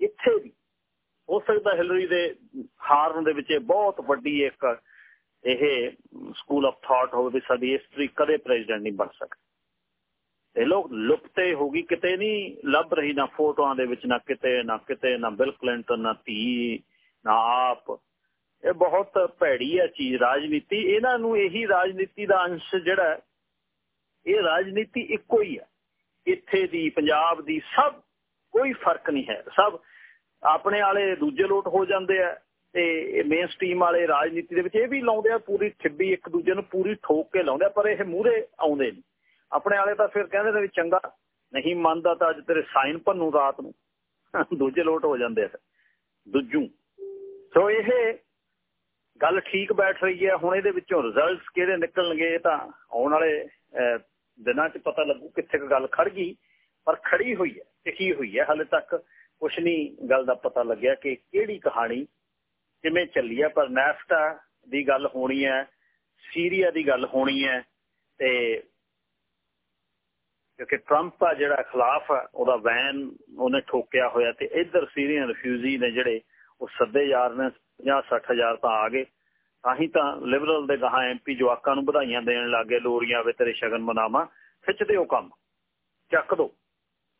ਇੱਥੇ ਵੀ। ਹੋ ਸਕਦਾ ਹਿਲਰੀ ਦੇ ਹਾਰਨ ਦੇ ਵਿੱਚ ਬਹੁਤ ਵੱਡੀ ਇੱਕ ਇਹ ਸਕੂਲ ਆਫ ਥਾਟ ਹੋਵੇ ਵੀ ਸਾਡੀ ਇਸਤਰੀ ਕਦੇ ਪ੍ਰੈਜ਼ੀਡੈਂਟ ਨਹੀਂ ਬਣ ਸਕਦੀ। ਇਹ ਲੋਕ ਲੁਪਤੇ ਹੋ ਗਈ, ਕਿਤੇ ਨਹੀਂ ਲੱਭ ਰਹੀ ਨਾ ਫੋਟੋਆਂ ਦੇ ਵਿੱਚ, ਨਾ ਕਿਤੇ ਨਾ ਕਿਤੇ, ਨਾ ਬਿਲ ਕਲਿੰਟਨ ਨਾ ਧੀ, ਨਾ ਆਪ। ਇਹ ਬਹੁਤ ਭੈੜੀ ਹੈ ਚੀਜ਼, ਰਾਜਨੀਤੀ। ਇਹਨਾਂ ਨੂੰ ਇਹੀ ਰਾਜਨੀਤੀ ਦਾ ਅੰਸ਼ ਜਿਹੜਾ ਇਹ ਰਾਜਨੀਤੀ ਇੱਕੋ ਹੀ ਹੈ ਇੱਥੇ ਦੀ, ਪੰਜਾਬ ਦੀ ਸਭ ਕੋਈ ਫ਼ਰਕ ਨਹੀਂ ਹੈ। ਸਭ ਆਪਣੇ ਵਾਲੇ ਦੂਜੇ ਲੋਟ ਹੋ ਜਾਂਦੇ ਆ ਤੇ ਮੇਨ ਸਟ੍ਰੀਮ ਵਾਲੇ ਰਾਜਨੀਤੀ ਦੇ ਵਿੱਚ ਇਹ ਵੀ ਲਾਉਂਦੇ ਆ ਪੂਰੀ ਠਿੱਬੀ ਇੱਕ ਦੂਜੇ ਨੂੰ ਪੂਰੀ ਠੋਕ ਕੇ ਲਾਉਂਦੇ ਆ, ਪਰ ਇਹ ਮੂਹਰੇ ਆਉਂਦੇ ਨਹੀਂ। ਆਪਣੇ ਵਾਲੇ ਤਾਂ ਫਿਰ ਕਹਿੰਦੇ ਨੇ ਵੀ ਚੰਗਾ, ਨਹੀਂ ਮੰਨਦਾ ਤਾਂ ਅੱਜ ਤੇਰੇ ਸਾਈਨ ਭੰਨੂ ਰਾਤ ਨੂੰ। ਦੂਜੇ ਲੋਟ ਹੋ ਜਾਂਦੇ ਆ ਦੂਜੂ। ਸੋ ਇਹ ਗੱਲ ਠੀਕ ਬੈਠ ਰਹੀ ਹੈ, ਹੁਣ ਇਹਦੇ ਵਿੱਚੋਂ ਰਿਜ਼ਲਟਸ ਕਿਹੜੇ ਨਿਕਲਣਗੇ ਤਾਂ ਆਉਣ ਵਾਲੇ ਦਿਨਾਂ 'ਚ ਪਤਾ ਲੱਗੂ ਕਿੱਥੇ ਗੱਲ ਖੜ ਗਈ, ਪਰ ਖੜੀ ਹੋਈ ਹੈ, ਟਿਕੀ ਹੋਈ ਹੈ ਹਾਲੇ ਤੱਕ। ਕੁਛ ਨਹੀਂ ਗੱਲ ਦਾ ਪਤਾ ਲੱਗਿਆ ਕਿ ਕਿਹੜੀ ਕਹਾਣੀ ਕਿਵੇਂ ਚੱਲੀ ਆ, ਪਰ ਨੈਫਟਾ ਦੀ ਗੱਲ ਹੋਣੀ ਹੈ, ਸੀਰੀਆ ਦੀ ਗੱਲ ਹੋਣੀ ਹੈ ਤੇ ਕਿਉਂਕਿ ਟਰੰਪ ਆ ਜਿਹੜਾ ਖਿਲਾਫ ਆ, ਉਹਦਾ ਵੈਨ ਉਹਨੇ ਠੋਕਿਆ ਹੋਇਆ ਤੇ ਇੱਧਰ ਸੀਰੀਅਨ ਰਿਫਿਊਜੀ ਨੇ ਜਿਹੜੇ ਉਹ ਸੱਦੇ ਯਾਰ ਨੇ 50 60000 ਤਾਂ ਆ ਗਏ। ਤਾਂ ਹੀ ਤਾਂ ਲਿਬਰਲ ਦੇ ਗਾਹਾਂ ਐਮਪੀ ਜਵਾਕਾਂ ਨੂੰ ਵਧਾਈਆਂ ਦੇਣ ਲੱਗੇ ਲੋਰੀਆਂ ਵੇ ਤੇਰੇ ਸ਼ਗਨ ਮਨਾਵਾ ਖਿੱਚ ਦਿਓ ਕੰਮ, ਚੱਕ ਦੋ।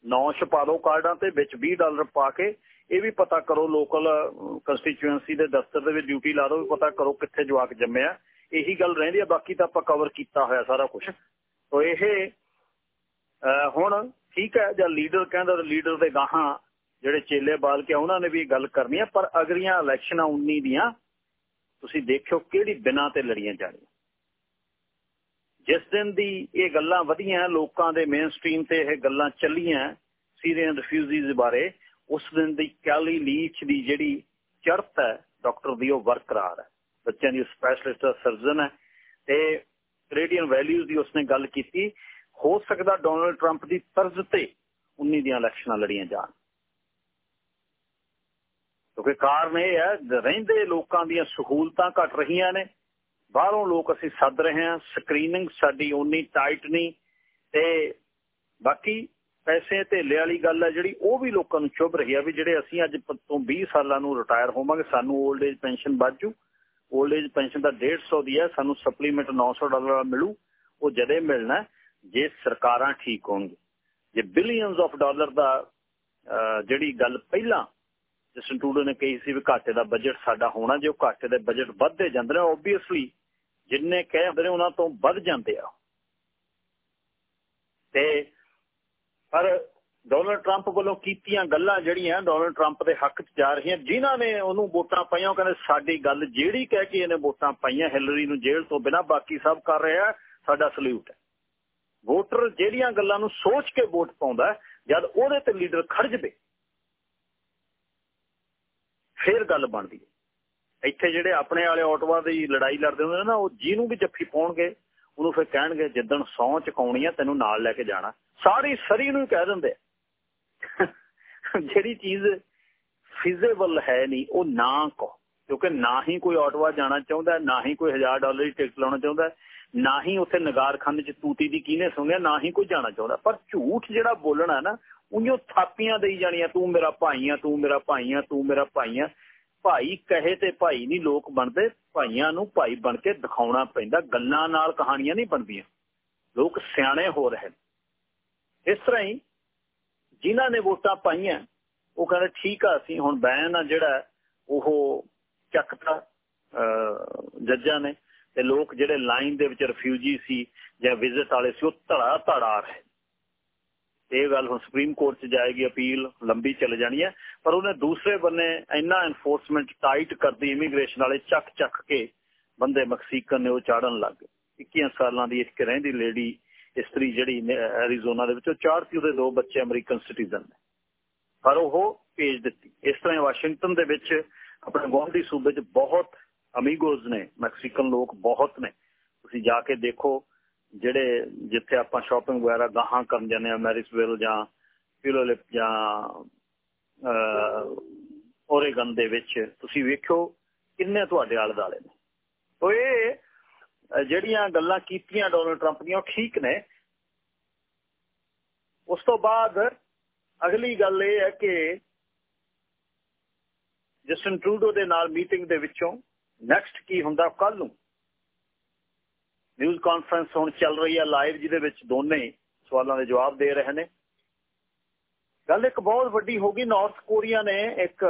ਨੌ ਛਪਾ ਦਿਓ ਕਾਰਡਾਂ ਤੇ ਵਿੱਚ 20 ਡਾਲਰ ਪਾ ਕੇ ਇਹ ਵੀ ਪਤਾ ਕਰੋ ਲੋਕਲ ਕੰਸਟੀਚੁਐਂਸੀ ਦੇ ਦਫ਼ਤਰ ਦੇ ਵਿੱਚ ਡਿਊਟੀ ਲਾ ਦਿਓ ਪਤਾ ਕਰੋ ਕਿੱਥੇ ਜਵਾਕ ਜੰਮਿਆ ਇਹੀ ਗੱਲ ਰਹਿੰਦੀ ਆ, ਬਾਕੀ ਤਾਂ ਆਪਾਂ ਕਵਰ ਕੀਤਾ ਹੋਇਆ ਸਾਰਾ ਕੁਝ ਤੋਂ ਇਹ ਹੁਣ ਠੀਕ ਹੈ, ਜਾਂ ਲੀਡਰ ਕਹਿੰਦਾ ਲੀਡਰ ਦੇ ਗਾਹਾਂ ਜਿਹੜੇ ਚੇਲੇ ਬਾਲ ਕੇ ਉਹਨਾਂ ਨੇ ਵੀ ਗੱਲ ਕਰਨੀ ਹੈ ਪਰ ਅਗਲੀਆਂ ਇਲੈਕਸ਼ਨਾਂ 19 ਦੀਆਂ, ਤੁਸੀਂ ਦੇਖਿਓ ਕਿਹੜੀ ਬਿਨਾਂ ਤੇ ਲੜੀਆਂ ਜਾਣੀਆਂ ਜਿਸ ਦਿਨ ਦੀ ਇਹ ਗੱਲਾਂ ਵਧੀਆਂ, ਲੋਕਾਂ ਦੇ ਮੇਨ ਸਟ੍ਰੀਮ ਤੇ ਇਹ ਗੱਲਾਂ ਚੱਲੀਆਂ ਸੀਰੀਅਨ ਰਿਫਿਊਜੀਜ਼ ਬਾਰੇ, ਉਸ ਦਿਨ ਦੀ ਕੈਲੀ ਲੀਚ ਦੀ ਜਿਹੜੀ ਚੜਤ ਹੈ ਡਾਕਟਰ ਦੀ ਉਹ ਵਰਕਰਾਰ ਹੈ। ਬੱਚਿਆਂ ਦੀ ਸਪੈਸ਼ਲਿਸਟ ਸਰਜਨ ਹੈ ਤੇ ਕੈਨੇਡੀਅਨ ਵੈਲਿਊਜ਼ ਦੀ ਉਸਨੇ ਗੱਲ ਕੀਤੀ, ਹੋ ਸਕਦਾ ਡੋਨਲਡ 트ੰਪ ਦੀ ਤਰਜ਼ ਤੇ 19 ਦੀਆਂ ਇਲੈਕਸ਼ਨਾਂ ਲੜੀਆਂ ਜਾਣ। ਕਿਉਂਕਿ ਕਾਰਨ ਇਹ ਹੈ, ਰਹਿੰਦੇ ਲੋਕਾਂ ਦੀਆਂ ਸਹੂਲਤਾਂ ਘਟ ਰਹੀਆਂ ਨੇ ਬਾਹਰੋਂ ਲੋਕ ਅਸੀਂ ਸੱਦ ਰਹੇ ਹਾਂ ਸਕਰੀਨਿੰਗ ਸਾਡੀ ਓਨੀ ਟਾਈਟ ਨਹੀਂ ਤੇ ਬਾਕੀ ਪੈਸੇ ਧੇਲੇ ਵਾਲੀ ਗੱਲ ਹੈ ਜਿਹੜੀ ਉਹ ਵੀ ਲੋਕਾਂ ਨੂੰ ਚੁੱਭ ਰਹੀ ਆ ਵੀ ਜਿਹੜੇ ਅਸੀਂ ਅੱਜ ਤੋਂ 20 ਸਾਲਾਂ ਨੂੰ ਰਿਟਾਇਰ ਹੋਵਾਂਗੇ, ਸਾਨੂੰ 올ਡ ਏਜ ਪੈਨਸ਼ਨ ਬਾਜੂ 올ਡ ਏਜ ਪੈਨਸ਼ਨ ਦਾ 150 ਦੀ ਹੈ, ਸਾਨੂੰ ਸਪਲੀਮੈਂਟ 900 ਡਾਲਰ ਮਿਲੂ, ਉਹ ਜਦੇ ਮਿਲਣਾ ਜੇ ਸਰਕਾਰਾਂ ਠੀਕ ਹੋਣਗੇ। ਜੇ ਬਿਲੀਅਨਸ ਆਫ ਡਾਲਰ ਦਾ ਜਿਹੜੀ ਗੱਲ ਪਹਿਲਾਂ ਜਸਟਨ ਟੂਡੋ ਨੇ ਕਹੀ ਸੀ ਵੀ ਘਾਟੇ ਦਾ ਬਜਟ ਸਾਡਾ ਹੋਣਾ, ਜੇ ਉਹ ਘਾਟੇ ਦੇ ਬਜਟ ਵੱਧਦੇ ਜਾਂਦੇ ਨੇ ਆਬਵੀਅਸਲੀ ਜਿੰਨੇ ਕਹੇ ਹੁੰਦੇ ਨੇ ਉਹਨਾਂ ਤੋਂ ਵੱਧ ਜਾਂਦੇ ਆ। ਤੇ ਪਰ ਡੋਨਲਡ ਟਰੰਪ ਵੱਲੋਂ ਕੀਤੀਆਂ ਗੱਲਾਂ ਜਿਹੜੀਆਂ ਡੋਨਲਡ ਟਰੰਪ ਦੇ ਹੱਕ 'ਚ ਜਾ ਰਹੀਆਂ, ਜਿਨ੍ਹਾਂ ਨੇ ਉਹਨੂੰ ਵੋਟਾਂ ਪਾਈਆਂ, ਉਹ ਕਹਿੰਦੇ ਸਾਡੀ ਗੱਲ ਜਿਹੜੀ ਕਹਿ ਕੇ ਇਹਨੇ ਵੋਟਾਂ ਪਾਈਆਂ, ਹਿਲਰੀ ਨੂੰ ਜੇਲ੍ਹ ਤੋਂ ਬਿਨਾ ਬਾਕੀ ਸਭ ਕਰ ਰਿਹਾ, ਸਾਡਾ ਸਲੂਟ ਹੈ। ਵੋਟਰ ਜਿਹੜੀਆਂ ਗੱਲਾਂ ਨੂੰ ਸੋਚ ਕੇ ਵੋਟ ਪਾਉਂਦਾ, ਜਦ ਉਹਦੇ ਤੇ ਲੀਡਰ ਖੜ ਜਵੇ, ਫੇਰ ਗੱਲ ਬਣਦੀ ਹੈ। ਇੱਥੇ ਜਿਹੜੇ ਆਪਣੇ ਵਾਲੇ ਆਟੋਵਾ ਦੀ ਲੜਾਈ ਲੜਦੇ ਹੁੰਦੇ ਨਾ ਉਹ ਜਿਹਨੂੰ ਵੀ ਜੱਫੀ ਪਾਉਣਗੇ, ਉਹਨੂੰ ਫਿਰ ਕਹਿਣਗੇ, ਜਿੱਦਣ ਸੌਂ ਚਕਾਉਣੀ ਆ, ਤੈਨੂੰ ਨਾਲ ਲੈ ਕੇ ਜਾਣਾ। ਸਾਰੀ ਸਰੀ ਨੂੰ ਕਹਿ ਦਿੰਦੇ ਜਿਹੜੀ ਚੀਜ਼ ਫਿਜ਼ੀਬਲ ਹੈ ਨਹੀਂ, ਉਹ ਨਾ ਕੋ ਕਿਉਂਕਿ ਨਾ ਹੀ ਕੋਈ ਆਟੋਵਾ ਜਾਣਾ ਚਾਹੁੰਦਾ, ਨਾ ਹੀ ਕੋਈ 1000 ਡਾਲਰ ਦੀ ਟਿਕਟ ਲਾਉਣਾ ਚਾਹੁੰਦਾ, ਨਾ ਹੀ ਉੱਥੇ ਨਗਾਰਖੰਡ 'ਚ ਤੂਤੀ ਦੀ ਕਿਹਨੇ ਸੁਣਿਆ ਨਾ ਹੀ ਕੋਈ ਜਾਣਾ ਚਾਹੁੰਦਾ। ਪਰ ਝੂਠ ਜਿਹੜਾ ਬੋਲਣਾ ਨਾ ਉਹਨੂੰ ਥਾਪੀਆਂ ਦੇਈ ਜਾਣੀਆਂ, ਤੂੰ ਮੇਰਾ ਭਾਈ ਆ, ਤੂੰ ਮੇਰਾ ਭਾਈ ਆ, ਤੂੰ ਮੇਰਾ ਭਾਈ ਆ। ਭਾਈ ਕਹੇ ਤੇ ਭਾਈ ਨਹੀਂ ਲੋਕ ਬਣਦੇ, ਭਾਈਆਂ ਨੂੰ ਭਾਈ ਬਣ ਕੇ ਦਿਖਾਉਣਾ ਪੈਂਦਾ, ਗੱਲਾਂ ਨਾਲ ਕਹਾਣੀਆਂ ਨਹੀਂ ਬਣਦੀਆਂ। ਲੋਕ ਸਿਆਣੇ ਹੋ ਰਹੇ ਇਸ ਤਰ੍ਹਾਂ ਹੀ ਜਿਨ੍ਹਾਂ ਨੇ ਵੋਟਾਂ ਪਾਈਆਂ, ਉਹ ਕਹਿੰਦੇ, ਠੀਕ ਆ, ਅਸੀਂ ਹੁਣ ਬੈਨ ਆ ਜਿਹੜਾ ਉਹ ਚੱਕਤਾ ਜੱਜਾਂ ਨੇ ਤੇ ਲੋਕ ਜਿਹੜੇ ਲਾਈਨ ਦੇ ਵਿੱਚ ਰਿਫਿਊਜੀ ਸੀ ਜਾਂ ਵਿਜ਼ਿਟ ਵਾਲੇ ਸੀ, ਉਹ ਧੜਾ ਧੜਾ ਰਹੇ ਇਹ ਗੱਲ ਹੁਣ ਸੁਪਰੀਮ ਕੋਰਟ 'ਚ ਜਾਏਗੀ, ਅਪੀਲ ਲੰਬੀ ਚੱਲ ਜਾਣੀ ਹੈ। ਪਰ ਉਹਨੇ ਦੂਸਰੇ ਬੰਨੇ ਇੰਨਾ ਐਨਫੋਰਸਮੈਂਟ ਟਾਈਟ ਕਰਦੀ ਇਮੀਗ੍ਰੇਸ਼ਨ ਵਾਲੇ ਚੱਕ ਚੱਕ ਕੇ ਬੰਦੇ ਮੈਕਸੀਕਨ ਨੇ ਉਹ ਚਾੜਨ ਲੱਗ 21 ਸਾਲਾਂ ਦੀ ਇੱਕ ਰਹਿੰਦੀ ਲੇਡੀ ਇਸਤਰੀ ਜਿਹੜੀ ਐਰੀਜ਼ੋਨਾ ਦੇ ਵਿੱਚ ਚਾੜਤੀ ਉਹਦੇ ਦੋ ਬੱਚੇ ਅਮਰੀਕਨ ਸਿਟੀਜ਼ਨ ਨੇ। ਪਰ ਉਹ ਭੇਜ ਦਿੱਤੀ। ਇਸ ਤਰ੍ਹਾਂ ਵਾਸ਼ਿੰਗਟਨ ਦੇ ਵਿੱਚ ਆਪਣੇ ਗਵਾਂਢੀ ਸੂਬੇ 'ਚ ਬਹੁਤ ਅਮੀਗੋਜ਼ ਨੇ ਮੈਕਸੀਕਨ ਲੋਕ ਬਹੁਤ ਨੇ। ਤੁਸੀਂ ਜਾ ਕੇ ਦੇਖੋ ਜਿਹੜੇ ਜਿੱਥੇ ਆਪਾਂ ਸ਼ਾਪਿੰਗ ਵਗੈਰਾ ਗਾਹਾਂ ਕਰਨ ਜਾਂਦੇ ਆ ਮੈਰਿਸਵਿਲ ਜਾਂ ਫਿਲੋਲਿਪ ਜਾਂ ਓਰੇਗਨ ਦੇ ਵਿੱਚ, ਤੁਸੀਂ ਵੇਖਿਓ ਕਿੰਨੇ ਤੁਹਾਡੇ ਆਲੇ ਦਾਲੇ ਨੇ। ਤੋ ਇਹ ਜਿਹੜੀਆਂ ਗੱਲਾਂ ਕੀਤੀਆਂ ਡੋਨਲਡ ਟਰੰਪ ਦੀਆਂ ਠੀਕ ਨੇ। ਉਸ ਤੋਂ ਬਾਅਦ ਅਗਲੀ ਗੱਲ ਇਹ ਹੈ ਕਿ ਜਸਟਨ ਟਰੂਡੋ ਦੇ ਨਾਲ ਮੀਟਿੰਗ ਦੇ ਵਿੱਚੋਂ ਨੈਕਸਟ ਕੀ ਹੁੰਦਾ ਕੱਲ ਨੂੰ? ਨਿਊਜ਼ ਕਾਨਫਰੰਸ ਹੁਣ ਚੱਲ ਰਹੀ ਹੈ ਲਾਈਵ ਜਿਹਦੇ ਵਿੱਚ ਦੋਨੇ ਸਵਾਲਾਂ ਦੇ ਜਵਾਬ ਦੇ ਰਹੇ ਨੇ। ਗੱਲ ਇੱਕ ਬਹੁਤ ਵੱਡੀ ਹੋ ਗਈ ਨਾਰਥ ਕੋਰੀਆ ਨੇ ਇੱਕ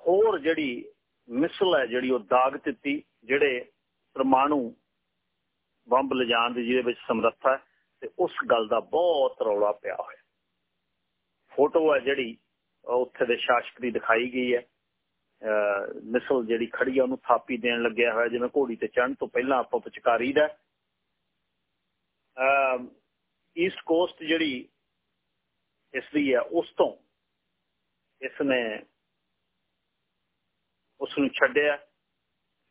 ਹੋਰ ਜਿਹੜੀ ਮਿਸਲ ਹੈ, ਜਿਹੜੀ ਉਹ ਦਾਗ ਦਿੱਤੀ, ਜਿਹੜੇ ਪਰਮਾਣੂ ਬੰਬ ਲਿਜਾਣ ਦੀ ਜਿਹਦੇ ਵਿੱਚ ਸਮਰੱਥਾ ਹੈ, ਤੇ ਉਸ ਗੱਲ ਦਾ ਬਹੁਤ ਰੌਲਾ ਪਿਆ ਹੋਇਆ। ਫੋਟੋ ਹੈ ਜਿਹੜੀ ਉੱਥੇ ਦੇ ਸ਼ਾਸਕ ਦੀ ਦਿਖਾਈ ਗਈ ਹੈ। ਮਿਸਲ ਜਿਹੜੀ ਖੜੀ ਆ, ਉਹਨੂੰ ਥਾਪੀ ਦੇਣ ਲੱਗਿਆ ਹੋਇਆ, ਜਿਵੇਂ ਘੋੜੀ ਤੇ ਚੜਨ ਤੋਂ ਪਹਿਲਾਂ ਆਪਾਂ ਪਚਕਾਰੀ ਦਾ ਈਸਟ ਕੋਸਟ ਜਿਹੜੀ ਇਸ ਦੀ ਹੈ, ਉਸ ਤੋਂ ਇਸ ਨੇ ਉਸ ਨੂੰ ਛੱਡਿਆ।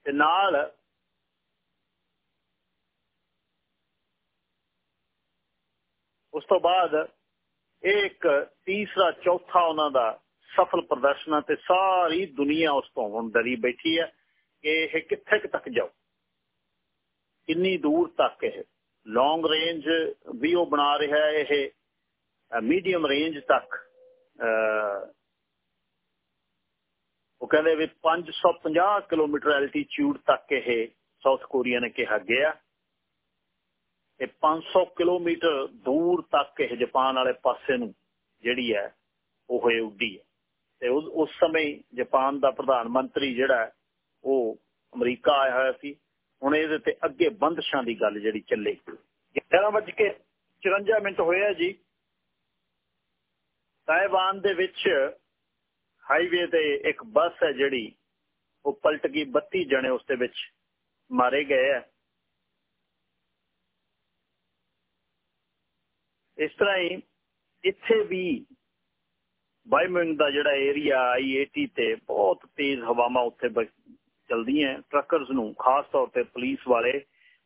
ਤੇ ਨਾਲ ਉਸ ਤੋਂ ਬਾਅਦ ਇਹ ਇੱਕ ਤੀਸਰਾ ਚੌਥਾ ਉਹਨਾਂ ਦਾ ਸਫਲ ਪ੍ਰਦਰਸ਼ਨ ਤੇ ਸਾਰੀ ਦੁਨੀਆ ਉਸ ਤੋਂ ਹੁਣ ਡਰੀ ਬੈਠੀ ਹੈ ਕਿ ਇਹ ਕਿੱਥੇ ਤੱਕ ਜਾਊ। ਕਿੰਨੀ ਦੂਰ ਤੱਕ ਇਹ ਲੌਂਗ ਰੇਂਜ ਵੀ ਉਹ ਬਣਾ ਰਿਹਾ ਹੈ ਇਹ ਮੀਡੀਅਮ ਰੇਂਜ ਤੱਕ ਉਹ ਕਹਿੰਦੇ ਵੀ 550 ਕਿਲੋਮੀਟਰ ਐਲਟੀਟਿਊਡ ਤੱਕ ਇਹ ਸਾਊਥ ਕੋਰੀਆ ਨੇ ਕਿਹਾ ਗਿਆ। ਤੇ 500 ਕਿਲੋਮੀਟਰ ਦੂਰ ਤੱਕ ਇਹ ਜਾਪਾਨ ਵਾਲੇ ਪਾਸੇ ਨੂੰ ਜਿਹੜੀ ਹੈ, ਉਹ ਇਹ ਉੱਡੀ ਹੈ। ਤੇ ਉਸ ਸਮੇਂ ਜਾਪਾਨ ਦਾ ਪ੍ਰਧਾਨ ਮੰਤਰੀ ਜਿਹੜਾ ਉਹ ਅਮਰੀਕਾ ਆਇਆ ਹੋਇਆ ਸੀ। ਹੁਣ ਇਹਦੇ ਤੇ ਅੱਗੇ ਬੰਦਸ਼ਾਂ ਦੀ ਗੱਲ ਜਿਹੜੀ ਚੱਲੇ। 11 ਕੇ 54 ਮਿੰਟ ਹੋਇਆ ਜੀ। ਤਾਇਵਾਨ ਦੇ ਵਿੱਚ ਹਾਈਵੇ ਤੇ ਇੱਕ ਬੱਸ ਹੈ ਜਿਹੜੀ ਉਹ ਪਲਟ ਗਈ 32 ਜਣੇ ਉਸ ਦੇ ਵਿੱਚ ਮਾਰੇ ਗਏ ਆ। ਇਸ ਤਰ੍ਹਾਂ ਹੀ ਇੱਥੇ ਵੀ ਬਾਈਮਿੰਗ ਦਾ ਜਿਹੜਾ ਏਰੀਆ ਆਈ80 ਤੇ ਬਹੁਤ ਤੇਜ਼ ਹਵਾਵਾਂ ਉੱਥੇ ਚਲਦੀਆਂ ਟਰੱਕਰਸ ਨੂੰ, ਖਾਸ ਤੌਰ ਤੇ ਪੁਲਿਸ ਵਾਲੇ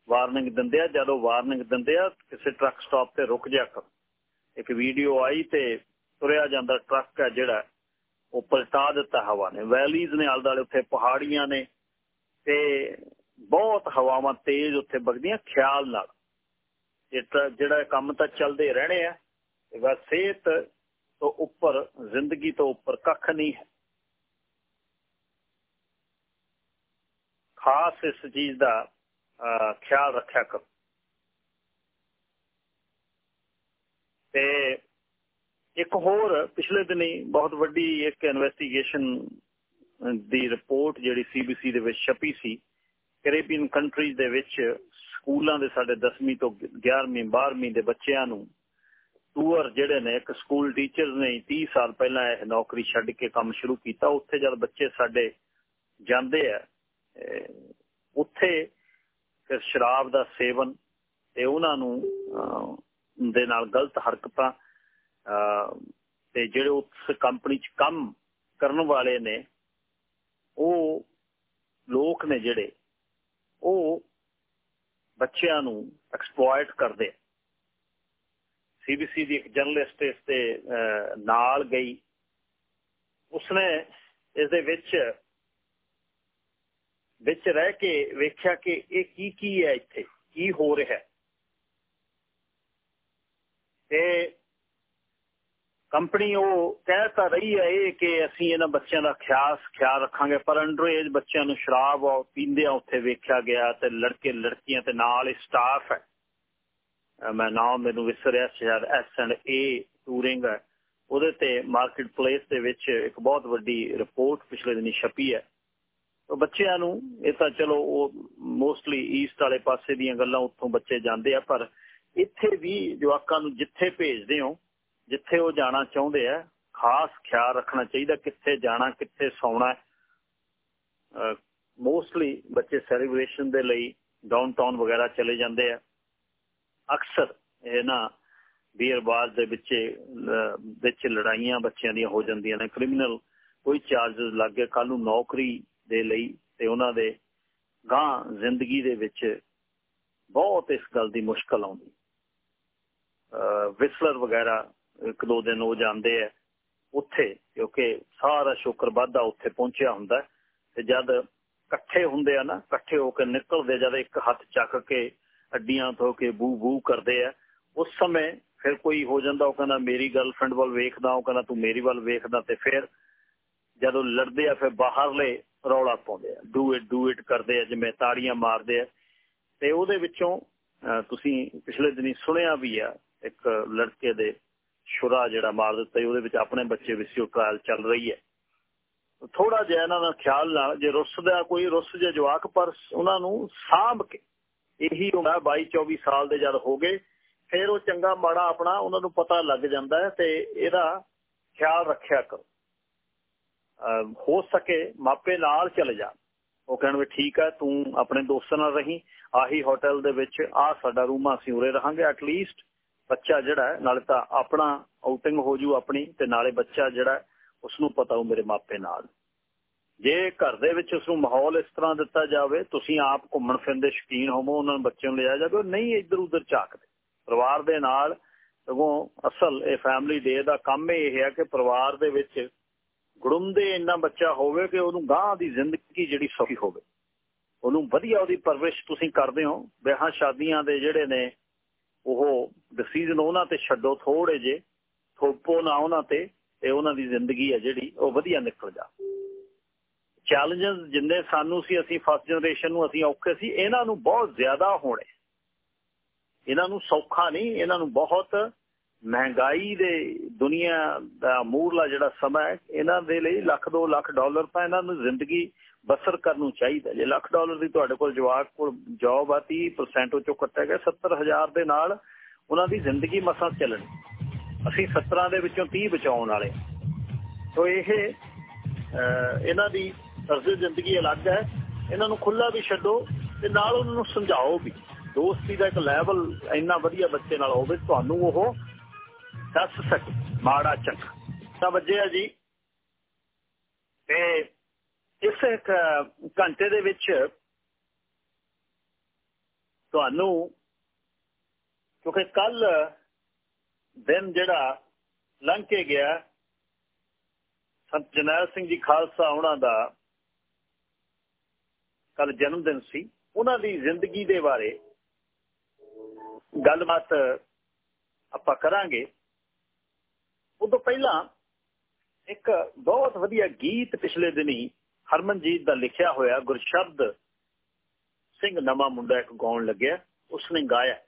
ਵਾਰਨਿੰਗ ਦਿੰਦੇ ਆ, ਜਦੋਂ ਵਾਰਨਿੰਗ ਦਿੰਦੇ ਆ, ਕਿਸੇ ਟਰੱਕ ਸਟਾਪ ਤੇ ਰੁਕ ਜਾ ਕਰ। ਇੱਕ ਵੀਡੀਓ ਆਈ ਤੇ ਤੁਰਿਆ ਜਾਂਦਾ ਟਰੱਕ ਹੈ ਜਿਹੜਾ, ਉਹ ਪਲਟਾ ਦਿੱਤਾ ਹਵਾ ਨੇ। ਵੈਲੀਜ਼ ਨੇ ਆਲਦਾਲੇ ਉੱਥੇ ਪਹਾੜੀਆਂ ਨੇ ਤੇ ਬਹੁਤ ਹਵਾਵਾਂ ਤੇਜ਼ ਉੱਥੇ ਵਗਦੀਆਂ ਖਿਆਲ ਨਾਲ। ਜਿਹੜਾ ਕੰਮ ਤਾਂ ਚੱਲਦੇ ਰਹਿਣੇ ਆ, ਤੇ ਬਸ ਸਿਹਤ ਤੋਂ ਉੱਪਰ, ਜ਼ਿੰਦਗੀ ਤੋਂ ਉੱਪਰ ਕੱਖ ਨਹੀਂ ਹੈ। ਖਾਸ ਇਸ ਚੀਜ਼ ਦਾ ਖਿਆਲ ਰੱਖਿਆ ਕਰੋ। ਤੇ ਇੱਕ ਹੋਰ ਪਿਛਲੇ ਦਿਨੀ ਬਹੁਤ ਵੱਡੀ ਇੱਕ ਇਨਵੈਸਟੀਗੇਸ਼ਨ ਦੀ ਰਿਪੋਰਟ ਜਿਹੜੀ ਸੀਬੀਸੀ ਦੇ ਵਿੱਚ ਛਪੀ ਸੀ ਕੈਰੇਬੀਅਨ ਕੰਟਰੀਜ਼ ਦੇ ਵਿੱਚ ਸਕੂਲਾਂ ਦੇ ਸਾਡੇ 10ਵੀਂ ਤੋਂ 11ਵੀਂ 12ਵੀਂ ਦੇ ਬੱਚਿਆਂ ਨੂੰ ਟੂਰ ਜਿਹੜੇ ਨੇ, ਇੱਕ ਸਕੂਲ ਟੀਚਰ ਨੇ 30 ਸਾਲ ਪਹਿਲਾਂ ਇਹ ਨੌਕਰੀ ਛੱਡ ਕੇ ਕੰਮ ਸ਼ੁਰੂ ਕੀਤਾ। ਉੱਥੇ ਜਦ ਬੱਚੇ ਸਾਡੇ ਜਾਂਦੇ ਆ ਉੱਥੇ ਫਿਰ ਸ਼ਰਾਬ ਦਾ ਸੇਵਨ ਤੇ ਉਹਨਾਂ ਨੂੰ ਦੇ ਨਾਲ ਗਲਤ ਹਰਕਤਾਂ ਤੇ ਜਿਹੜੇ ਉਸ ਕੰਪਨੀ 'ਚ ਕੰਮ ਕਰਨ ਵਾਲੇ ਨੇ, ਉਹ ਲੋਕ ਨੇ ਜਿਹੜੇ, ਉਹ ਬੱਚਿਆਂ ਨੂੰ ਐਕਸਪਲੋਇਟ ਕਰਦੇ ਸੀਬੀਸੀ ਦੀ ਇੱਕ ਜਰਨਲਿਸਟ ਇਸ ਤੇ ਨਾਲ ਗਈ। ਉਸਨੇ ਇਸ ਦੇ ਵਿੱਚ ਵਿੱਚ ਰਹਿ ਕੇ ਵੇਖਿਆ ਕਿ ਇਹ ਕੀ ਕੀ ਹੈ ਇੱਥੇ, ਕੀ ਹੋ ਰਿਹਾ ਹੈ। ਤੇ ਕੰਪਨੀ ਉਹ ਕਹਿ ਤਾਂ ਰਹੀ ਹੈ ਇਹ ਕਿ ਅਸੀਂ ਇਹਨਾਂ ਬੱਚਿਆਂ ਦਾ ਖਿਆਸ, ਖਿਆਲ ਰੱਖਾਂਗੇ, ਪਰ ਅੰਡਰ ਏਜ ਬੱਚਿਆਂ ਨੂੰ ਸ਼ਰਾਬ ਪੀਂਦੇ ਆ ਉੱਥੇ ਵੇਖਿਆ ਗਿਆ ਤੇ ਲੜਕੇ, ਲੜਕੀਆਂ ਤੇ ਨਾਲ ਸਟਾਫ ਹੈ। ਮੈਂ ਨਾਮ ਮੈਨੂੰ ਵਿਸਰਿਆ ਸ਼ਾਇਦ ਐਸ ਐਂਡ ਏ ਟੂਰਿੰਗ ਹੈ। ਉਹਦੇ ਤੇ ਮਾਰਕੀਟ ਪਲੇਸ ਦੇ ਵਿੱਚ ਇੱਕ ਬਹੁਤ ਵੱਡੀ ਰਿਪੋਰਟ ਪਿਛਲੇ ਦਿਨੀ ਛਪੀ ਹੈ। ਬੱਚਿਆਂ ਨੂੰ, ਇਹ ਤਾਂ ਚਲੋ ਉਹ ਮੋਸਟਲੀ ਈਸਟ ਵਾਲੇ ਪਾਸੇ ਦੀਆਂ ਗੱਲਾਂ ਉੱਥੋਂ ਬੱਚੇ ਜਾਂਦੇ ਆ, ਪਰ ਇੱਥੇ ਵੀ ਜਵਾਕਾਂ ਨੂੰ ਜਿੱਥੇ ਭੇਜਦੇ ਹੋ, ਜਿੱਥੇ ਉਹ ਜਾਣਾ ਚਾਹੁੰਦੇ ਆ, ਖਾਸ ਖਿਆਲ ਰੱਖਣਾ ਚਾਹੀਦਾ ਕਿੱਥੇ ਜਾਣਾ, ਕਿੱਥੇ ਸੌਣਾ। ਮੋਸਟਲੀ ਬੱਚੇ ਸੈਲੀਬ੍ਰੇਸ਼ਨ ਦੇ ਲਈ ਡਾਊਨਟਾਊਨ ਵਗੈਰਾ ਚਲੇ ਜਾਂਦੇ ਆ। ਅਕਸਰ ਇਹ ਨਾ ਬੀਅਰ ਬਾਜ਼ ਦੇ ਵਿੱਚ ਵਿੱਚ ਲੜਾਈਆਂ ਬੱਚਿਆਂ ਦੀਆਂ ਹੋ ਜਾਂਦੀਆਂ ਨੇ ਕ੍ਰਿਮੀਨਲ ਕੋਈ ਚਾਰजेस ਲੱਗੇ ਕੱਲ ਨੂੰ ਨੌਕਰੀ ਦੇ ਲਈ ਤੇ ਉਹਨਾਂ ਦੇ ਗਾਂ ਜ਼ਿੰਦਗੀ ਦੇ ਵਿੱਚ ਬਹੁਤ ਇਸ ਗੱਲ ਦੀ ਮੁਸ਼ਕਲ ਆਉਂਦੀ। ਵਿਸਲਰ ਵਗੈਰਾ ਇੱਕ ਦੋ ਦਿਨ ਉਹ ਜਾਂਦੇ ਆ ਉੱਥੇ, ਕਿਉਂਕਿ ਸਾਰਾ ਸ਼ੁਕਰ ਵਾਧਾ ਉੱਥੇ ਪਹੁੰਚਿਆ ਹੁੰਦਾ। ਤੇ ਜਦ ਇਕੱਠੇ ਹੁੰਦੇ ਆ ਨਾ, ਇਕੱਠੇ ਹੋ ਕੇ ਨਿਕਲਦੇ ਜਦ ਇੱਕ ਹੱਥ ਚੱਕ ਕੇ ਅੱਡੀਆਂ ਤੋਂ ਕੇ ਬੂ ਬੂ ਕਰਦੇ ਆ, ਉਸ ਸਮੇਂ ਫਿਰ ਕੋਈ ਹੋ ਜਾਂਦਾ, ਉਹ ਕਹਿੰਦਾ, ਮੇਰੀ ਗਰਲਫ੍ਰੈਂਡ ਵੱਲ ਵੇਖਦਾ, ਉਹ ਕਹਿੰਦਾ, ਤੂੰ ਮੇਰੀ ਵੱਲ ਵੇਖਦਾ। ਤੇ ਫਿਰ ਜਦੋਂ ਲੜਦੇ ਆ, ਫਿਰ ਬਾਹਰਲੇ ਰੌਲਾ ਪਾਉਂਦੇ ਆ ਡੂ ਇਟ ਡੂ ਇਟ ਕਰਦੇ ਆ, ਜਿਵੇਂ ਤਾੜੀਆਂ ਮਾਰਦੇ ਆ। ਤੇ ਉਹਦੇ ਵਿੱਚੋਂ ਤੁਸੀਂ ਪਿਛਲੇ ਦਿਨੀ ਸੁਣਿਆ ਵੀ ਆ, ਇੱਕ ਲੜਕੇ ਦੇ ਸ਼ੁਰਾ ਜਿਹੜਾ ਮਾਰ ਦਿੱਤਾ ਉਹਦੇ ਵਿੱਚ ਆਪਣੇ ਬੱਚੇ ਵਿਸਿਓ ਟ੍ਰਾਇਲ ਚੱਲ ਰਹੀ ਹੈ। ਥੋੜਾ ਜਿਹਾ ਇਹਨਾਂ ਦਾ ਖਿਆਲ ਨਾਲ, ਜੇ ਰੁੱਸਦਾ ਕੋਈ, ਰੁੱਸ ਜੇ ਜਵਾਕ, ਪਰ ਉਹਨਾਂ ਨੂੰ ਸਾਂਭ ਕੇ, ਇਹੀ ਹੁੰਦਾ 22 24 ਸਾਲ ਦੇ ਜਦ ਹੋ ਗਏ, ਫਿਰ ਉਹ ਚੰਗਾ ਮਾੜਾ ਆਪਣਾ ਉਹਨਾਂ ਨੂੰ ਪਤਾ ਲੱਗ ਜਾਂਦਾ ਹੈ, ਤੇ ਇਹਦਾ ਖਿਆਲ ਰੱਖਿਆ ਕਰੋ। ਹੋ ਸਕੇ, ਮਾਪੇ ਨਾਲ ਚਲੇ ਜਾ। ਉਹ ਕਹਿਣ ਵੀ ਠੀਕ ਹੈ ਤੂੰ ਆਪਣੇ ਦੋਸਤਾਂ ਨਾਲ ਰਹੀਂ, ਆਹੀ ਹੋਟਲ ਦੇ ਵਿੱਚ ਆ ਸਾਡਾ ਰੂਮ ਆ, ਅਸੀਂ ਉਰੇ ਰਹਾਂਗੇ ਐਟ ਬੱਚਾ ਜਿਹੜਾ ਨਾਲੇ ਤਾਂ ਆਪਣਾ ਆਊਟਿੰਗ ਹੋ ਜੂ ਆਪਣੀ, ਤੇ ਨਾਲੇ ਬੱਚਾ ਜਿਹੜਾ ਉਸ ਨੂੰ ਪਤਾ ਉਹ ਮੇਰੇ ਮਾਪੇ ਨਾਲ। ਜੇ ਘਰ ਦੇ ਵਿੱਚ ਉਸ ਨੂੰ ਮਾਹੌਲ ਇਸ ਤਰ੍ਹਾਂ ਦਿੱਤਾ ਜਾਵੇ, ਤੁਸੀਂ ਆਪ ਘੁੰਮਣ ਫਿਰਨ ਦੇ ਸ਼ੌਕੀਨ ਹੋਵੋ, ਉਹਨਾਂ ਨੂੰ ਬੱਚਿਆਂ ਨੂੰ ਲਿਆ ਜਾਵੇ ਨਹੀਂ ਇੱਧਰ ਉੱਧਰ ਝਾਕਦੇ ਪਰਿਵਾਰ ਦੇ ਨਾਲ, ਸਗੋਂ ਅਸਲ ਇਹ ਫੈਮਿਲੀ ਡੇ ਦਾ ਕੰਮ ਇਹ ਹੈ ਕਿ ਪਰਿਵਾਰ ਦੇ ਵਿੱਚ ਗੁੜੁੰਦੇ ਇੰਨਾ ਬੱਚਾ ਹੋਵੇ ਕਿ ਉਹਨੂੰ ਗਾਂ ਦੀ ਜ਼ਿੰਦਗੀ ਜਿਹੜੀ ਸੌਖੀ ਹੋਵੇ। ਉਹਨੂੰ ਵਧੀਆ ਉਹਦੀ ਪਰਵਰਿਸ਼ ਤੁਸੀਂ ਕਰਦੇ ਹੋ। ਵਿਆਹਾਂ ਸ਼ਾਦੀਆਂ ਦੇ ਜਿਹੜੇ ਨੇ, ਉਹ ਡਿਸੀਜਨ ਉਹਨਾਂ ਤੇ ਛੱਡੋ ਥੋੜੇ ਜੇ ਥੋਪੋ ਨਾ ਉਹਨਾਂ ਤੇ ਤੇ ਉਹਨਾਂ ਦੀ ਜ਼ਿੰਦਗੀ ਹੈ ਜਿਹੜੀ, ਉਹ ਵਧੀਆ ਨਿਕਲ ਜਾ। ਚੈਲੰਜਸ ਜਿੰਨੇ ਸਾਨੂੰ ਸੀ, ਅਸੀਂ ਫਸਟ ਜਨਰੇਸ਼ਨ ਨੂੰ ਅਸੀਂ ਔਖੇ ਸੀ, ਇਹਨਾਂ ਨੂੰ ਬਹੁਤ ਜ਼ਿਆਦਾ ਹੋਣੇ। ਇਹਨਾਂ ਨੂੰ ਸੌਖਾ ਨਹੀਂ, ਇਹਨਾਂ ਨੂੰ ਬਹੁਤ ਮਹਿੰਗਾਈ ਦੇ ਦੁਨੀਆ ਦਾ ਮੂਰਲਾ ਜਿਹੜਾ ਸਮਾਂ ਹੈ, ਇਹਨਾਂ ਦੇ ਲਈ ਲੱਖ 2 ਲੱਖ ਡਾਲਰ ਤਾਂ ਇਹਨਾਂ ਨੂੰ ਜ਼ਿੰਦਗੀ ਬਸਰ ਕਰਨ ਨੂੰ ਚਾਹੀਦਾ ਜੇ ਲੱਖ ਡਾਲਰ ਦੀ ਤੁਹਾਡੇ ਕੋਲ ਜਵਾਕ ਕੋਲ ਜੌਬ ਆ 30% ਉਹ ਚੋਂ ਕੱਟਿਆ ਗਿਆ 70000 ਦੇ ਨਾਲ ਉਹਨਾਂ ਦੀ ਜ਼ਿੰਦਗੀ ਮਸਾਂ ਚੱਲਣੀ। ਅਸੀਂ 17 ਦੇ ਵਿੱਚੋਂ 30 ਬਚਾਉਣ ਵਾਲੇ ਸੋ ਇਹ ਇਹਨਾਂ ਦੀ ਤਰਜ਼ ਜ਼ਿੰਦਗੀ ਅਲੱਗ ਹੈ। ਇਹਨਾਂ ਨੂੰ ਖੁੱਲਾ ਵੀ ਛੱਡੋ ਤੇ ਨਾਲ ਉਹਨਾਂ ਨੂੰ ਸਮਝਾਓ ਵੀ। ਦੋਸਤੀ ਦਾ ਇੱਕ ਲੈਵਲ ਇੰਨਾ ਵਧੀਆ ਬੱਚੇ ਨਾਲ ਹੋਵੇ, ਤੁਹਾਨੂੰ ਉਹ ਦੱਸ ਸਕੇ ਮਾੜਾ ਚੱਕ ਤਾਂ ਵੱਜਿਆ ਜੀ, ਤੇ ਇਸ ਘੰਟੇ ਦੇ ਵਿੱਚ ਤੁਹਾਨੂੰ, ਕਿਉਂਕਿ ਕੱਲ ਦਿਨ ਜਿਹੜਾ ਲੰਘ ਕੇ ਗਿਆ, ਸੰਤ ਜਨਰਲ ਸਿੰਘ ਜੀ ਖਾਲਸਾ ਉਹਨਾਂ ਦਾ ਕੱਲ ਜਨਮ ਦਿਨ ਸੀ। ਉਹਨਾਂ ਦੀ ਜ਼ਿੰਦਗੀ ਦੇ ਬਾਰੇ ਗੱਲਬਾਤ ਆਪਾਂ ਕਰਾਂਗੇ। ਉਦੋਂ ਪਹਿਲਾਂ ਇੱਕ ਬਹੁਤ ਵਧੀਆ ਗੀਤ ਪਿਛਲੇ ਦਿਨੀ ਹਰਮਨਜੀਤ ਦਾ ਲਿਖਿਆ ਹੋਇਆ ਗੁਰਸ਼ਬਦ ਸਿੰਘ ਨਵਾਂ ਮੁੰਡਾ ਇੱਕ ਗਾਉਣ ਲੱਗਿਆ, ਉਸਨੇ ਗਾਇਆ।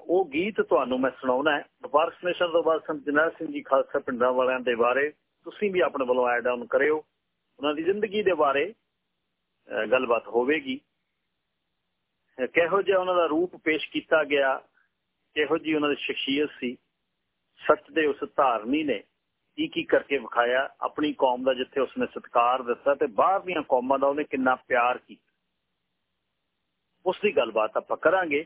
ਉਹ ਗੀਤ ਤੁਹਾਨੂੰ ਮੈਂ ਸੁਣਾਉਣਾ ਹੈ। ਵਪਾਰਕ ਸਨੇਸ਼ਨ ਤੋਂ ਬਾਅਦ ਸੰਤ ਜਨਰਲ ਸਿੰਘ ਜੀ ਖਾਲਸਾ ਪਿੰਡਾਂ ਵਾਲਿਆਂ ਦੇ ਬਾਰੇ ਤੁਸੀਂ ਵੀ ਆਪਣੇ ਵੱਲੋਂ ਐਡ ਆਨ ਕਰਿਓ। ਉਹਨਾਂ ਦੀ ਜ਼ਿੰਦਗੀ ਦੇ ਬਾਰੇ ਗੱਲਬਾਤ ਹੋਵੇਗੀ। ਕਿਹੋ ਜਿਹਾ ਉਹਨਾਂ ਦਾ ਰੂਪ ਪੇਸ਼ ਕੀਤਾ ਗਿਆ, ਕਿਹੋ ਜੀ ਉਹਨਾਂ ਦੀ ਸ਼ਖਸੀਅਤ ਸੀ। ਸੱਚ ਦੇ ਉਸ ਧਾਰਨੀ ਨੇ ਕੀ ਕੀ ਕਰਕੇ ਵਿਖਾਇਆ ਆਪਣੀ ਕੌਮ ਦਾ ਜਿੱਥੇ ਉਸਨੇ ਸਤਿਕਾਰ ਦਿੱਤਾ ਤੇ ਬਾਹਰਲੀਆਂ ਕੌਮਾਂ ਦਾ ਉਹਨੇ ਕਿੰਨਾ ਪਿਆਰ ਕੀਤਾ। ਉਸ ਦੀ ਗੱਲਬਾਤ ਆਪਾਂ ਕਰਾਂਗੇ।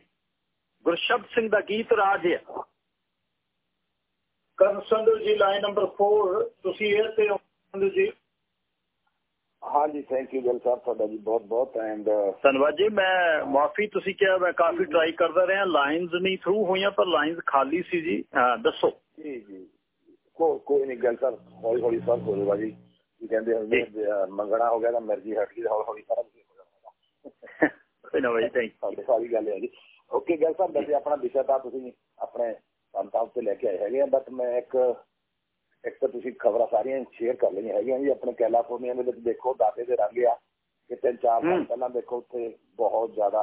ਗੁਰਸ਼ਬਦ ਸਿੰਘ ਦਾ ਗੀਤ ਰਾਜ ਹੈ ਕਰਨ ਸੰਧੂ ਜੀ ਲਾਈਨ ਨੰਬਰ 4 ਤੁਸੀਂ ਇਹ ਤੇ ਸੰਧੂ ਜੀ। ਹਾਂਜੀ ਥੈਂਕ ਯੂ ਗਿਲ ਸਾਹਿਬ ਤੁਹਾਡਾ ਜੀ ਬਹੁਤ ਬਹੁਤ ਐਂਡ ਧੰਨਵਾਦ ਜੀ ਮੈਂ ਮਾਫੀ ਤੁਸੀਂ ਕਿਹਾ ਮੈਂ ਕਾਫੀ ਟਰਾਈ ਕਰਦਾ ਰਿਹਾ ਲਾਈਨਸ ਨਹੀਂ ਥਰੂ ਹੋਈਆਂ ਪਰ ਲਾਈਨਸ ਖਾਲੀ ਸੀ ਜੀ। ਦੱਸੋ। ਜੀ ਜੀ। ਕੋ ਕੋਈ ਨਹੀਂ ਗੱਲ ਸਰ ਹੌਲੀ ਹੌਲੀ ਸਭ ਹੋ ਜਾਊਗਾ ਜੀ। ਕੀ ਕਹਿੰਦੇ ਹੁੰਦੇ ਮੰਗਣਾ ਹੋ ਗਿਆ ਤਾਂ ਮਰਜ਼ੀ ਹਟ ਗਈ ਹੌਲੀ ਹੌਲੀ ਸਾਰਾ ਕੁਝ ਹੋ ਜਾਣਾ ਕੋਈ ਨਾ ਬਾਈ ਥੈਂਕ ਯੂ ਸਾਰੀ ਗੱਲ ਹੈ ਜੀ। ਓਕੇ ਗੱਲ ਸਾਹਿਬ ਵੈਸੇ ਆਪਣਾ ਵਿਸ਼ਾ ਤਾਂ ਤੁਸੀਂ ਆਪਣੇ ਸੰਤਾਪ ਤੇ ਲੈ ਕੇ ਆਏ ਹੈਗੇ ਆ ਬਟ ਮੈਂ ਇੱਕ ਇੱਕ ਤਾਂ ਤੁਸੀਂ ਖਬਰਾਂ ਸਾਰੀਆਂ ਸ਼ੇਅਰ ਕਰ ਲਈਆਂ ਹੈਗੀਆਂ ਜੀ। ਆਪਣੇ ਕੈਲੀਫੋਰਨੀਆ ਦੇ ਵਿੱਚ ਦੇਖੋ ਦਾਤੇ ਦੇ ਰੰਗ ਆ। ਕਿ ਤਿੰਨ ਚਾਰ ਸਾਲ ਪਹਿਲਾਂ ਦੇਖੋ ਉੱਥੇ ਬਹੁਤ ਜ਼ਿਆਦਾ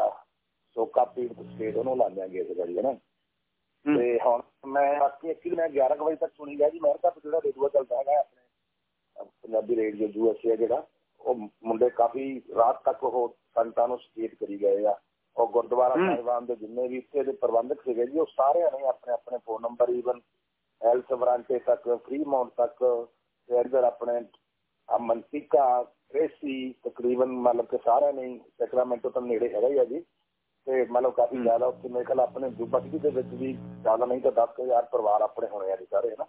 ਸੋਕਾ ਪੀੜ ਸਟੇਟ ਉਹਨੂੰ ਲਾਉਂਦੇ ਗਏ ਸੀਗਾ ਜੀ ਹਨਾ ਤੇ ਹੁਣ ਮੈਂ ਬਾਕੀ ਐਕਚੁਅਲੀ ਮੈਂ 11 ਵਜੇ ਤੱਕ ਸੁਣੀ ਗਿਆ ਜੀ ਮੈਂ ਤਾਂ ਜਿਹੜਾ ਰੇਡੀਓ ਚੱਲਦਾ ਹੈਗਾ ਆਪਣੇ ਪੰਜਾਬੀ ਰੇਡੀਓ ਯੂਐਸਏ ਜਿਹੜਾ ਉਹ ਮੁੰਡੇ ਕਾਫੀ ਰਾਤ ਤੱਕ ਉਹ ਸੰਤਾਂ ਨੂੰ ਸਟੇਟ ਕਰੀ ਗਏ ਆ। ਉਹ ਗੁਰਦੁਆਰਾ ਸਾਹਿਬਾਨ ਦੇ ਜਿੰਨੇ ਵੀ ਇੱਥੇ ਦੇ ਪ੍ਰਬੰਧਕ ਸੀਗੇ ਜੀ ਉਹ ਸਾਰਿਆਂ ਨੇ ਆਪਣੇ ਆਪਣੇ ਫੋਨ ਨੰਬਰ ਈਵਨ ਹੈਲਥ ਬ੍ਰਾਂਚੇ ਤੱਕ ਫ੍ਰੀ ਮਾਉਂਟ ਤੱਕ ਤੇ ਇੱਧਰ ਆਪਣੇ ਮਨਤੀਕਾ ਕ੍ਰੇਸੀ ਤਕਰੀਬਨ ਮਤਲਬ ਕਿ ਸਾਰਿਆਂ ਨੇ ਸੈਕਰਾਮੈਂਟੋ ਤੋਂ ਨੇੜੇ ਹੈਗਾ ਹੀ ਆ ਜੀ। ਤੇ ਮਤਲਬ ਕਾਫੀ ਜ਼ਿਆਦਾ ਉੱਥੇ ਮੇਰੇ ਖਿਆਲ ਆਪਣੇ ਜੂਬਾ ਸਿਟੀ ਦੇ ਵਿੱਚ ਵੀ ਜ਼ਿਆਦਾ ਨਹੀਂ ਤਾਂ 10000 ਪਰਿਵਾਰ ਆਪਣੇ ਹੋਣੇ ਆ ਜੀ ਸਾਰੇ ਹਨਾ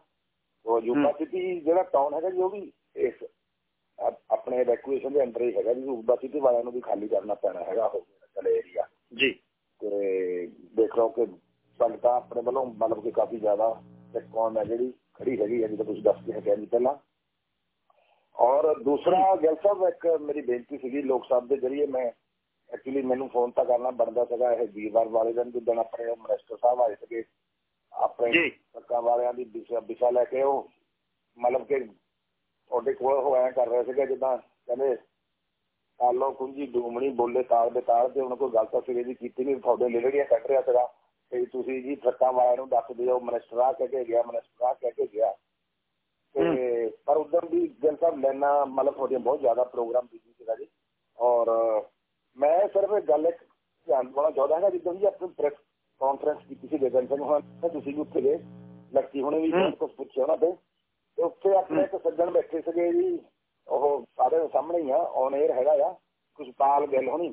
ਉਹ ਜੂਬਾ ਸਿਟੀ ਜਿਹੜਾ ਟਾਊਨ ਹੈਗਾ ਜੀ ਉਹ ਵੀ ਇਸ ਆਪਣੇ ਐਵੈਕੂਏਸ਼ਨ ਦੇ ਅੰਡਰ ਹੀ ਹੈਗਾ ਜੀ ਜੂਬਾ ਸਿਟੀ ਵਾਲਿਆਂ ਨੂੰ ਵੀ ਖਾਲੀ ਕਰਨਾ ਪੈਣਾ ਹੈਗਾ ਉਹ ਚਲੇ ਏਰੀਆ ਜੀ ਤੇ ਦੇਖ ਲਓ ਕਿ ਸੰਗਤਾਂ ਆਪਣੇ ਵੱਲੋਂ ਮਤਲਬ ਕਿ ਕਾਫੀ ਜ਼ਿਆਦਾ ਤੇ ਕੌਣ ਹੈ ਜਿਹੜੀ ਖੜੀ ਹੈਗੀ ਹੈ ਜਿੱਦਾਂ ਤੁਸੀਂ ਦੱਸ ਕੇ ਹਟਿਆ ਜੀ ਪਹਿਲਾਂ। ਔਰ ਦੂਸਰਾ ਗੱਲ ਸਾਹਿਬ ਇੱਕ ਮੇਰੀ ਬੇਨਤੀ ਸੀਗੀ ਲੋਕ ਸਭਾ ਦੇ ਜਰੀਏ ਮੈਂ ਐਕਚੁਅਲੀ ਮੈਨੂੰ ਫੋਨ ਤਾਂ ਕਰਨਾ ਬਣਦਾ ਸੀਗਾ ਇਹ ਵੀਰਵਾਰ ਵਾਲੇ ਦਿਨ ਜਿੱਦਣ ਆਪਣੇ ਮਿਨਿਸਟਰ ਸਾਹਿਬ ਆਏ ਸੀਗੇ। ਆਪਣੇ ਸਰਕਾਰ ਵਾਲਿਆਂ ਦੀ ਵਿਸ਼ਾ ਲੈ ਕੇ ਉਹ ਮਤਲਬ ਕਿ ਤੁਹਾਡੇ ਕੋਲ ਐਂ ਕਰ ਰਹੇ ਸੀਗੇ ਜਿੱਦਾਂ ਕਹਿੰਦੇ ਕਾਲੋ ਕੁੰਜੀ ਡੂਮਣੀ ਬੋਲੇ ਤਾਲ ਦੇ ਤਾਲ ਤੇ ਉਹਨਾਂ ਕੋਈ ਗੱਲ ਤਾਂ ਸਿਰੇ ਦੀ ਕੀਤੀ ਨਹੀਂ ਤੁਹਾਡੇ ਲਿਲੜੀਆਂ ਕੱਢ ਰਿਹਾ ਸੀਗਾ। ਤੇ ਤੁਸੀਂ ਜੀ ਟਰੱਕਾਂ ਵਾਲਿਆਂ ਨੂੰ ਦੱਸ ਦਿਓ ਮਿਨਿਸਟਰ ਆ ਕਹਿ ਕੇ ਗਿਆ ਮਿਨਿਸਟਰ ਆ ਕਹਿ ਕੇ ਗਿਆ। ਤੇ ਪਰ ਉਦੋਂ ਵੀ ਗੱਲ ਸਾਹਿਬ ਲੈਣਾ ਮਤਲਬ ਤੁਹਾਡੀਆਂ ਬਹੁਤ ਜ਼ਿਆਦਾ ਪ੍ਰੋਗਰਾਮ ਬੀਜੀ ਸੀਗਾ ਜੀ। ਔਰ ਮੈਂ ਸਿਰਫ ਇੱਕ ਗੱਲ ਇੱਕ ਧਿਆਨ ਦੇਣਾ ਚਾਹੁੰਦਾ ਹਾਂ ਜਿੱਦਾਂ ਜੀ ਆਪਣੀ ਪ੍ਰੈਸ ਕਾਨਫਰੰਸ ਕੀਤੀ ਸੀ ਗਗਨ ਸਿੰਘ ਹੋਣਾ ਤੁਸੀਂ ਵੀ ਉੱਥੇ ਗਏ ਲੱਕੀ ਹੁਣੇ ਵੀ ਕੁਝ ਪੁੱਛਿਆ ਉਹਨਾਂ ਤੇ ਤੇ ਉੱਥੇ ਆਪਣੇ ਇੱਕ ਸੱਜਣ ਬੈਠੇ ਸੀਗੇ ਜੀ ਉਹ ਸਾਰੇ ਸਾਹਮਣੇ ਹੀ ਆ ਔਨ 에ਅਰ ਹੈਗਾ ਆ ਕੁਸ਼ਪਾਲ ਗਿੱਲ ਹੋਣੀ।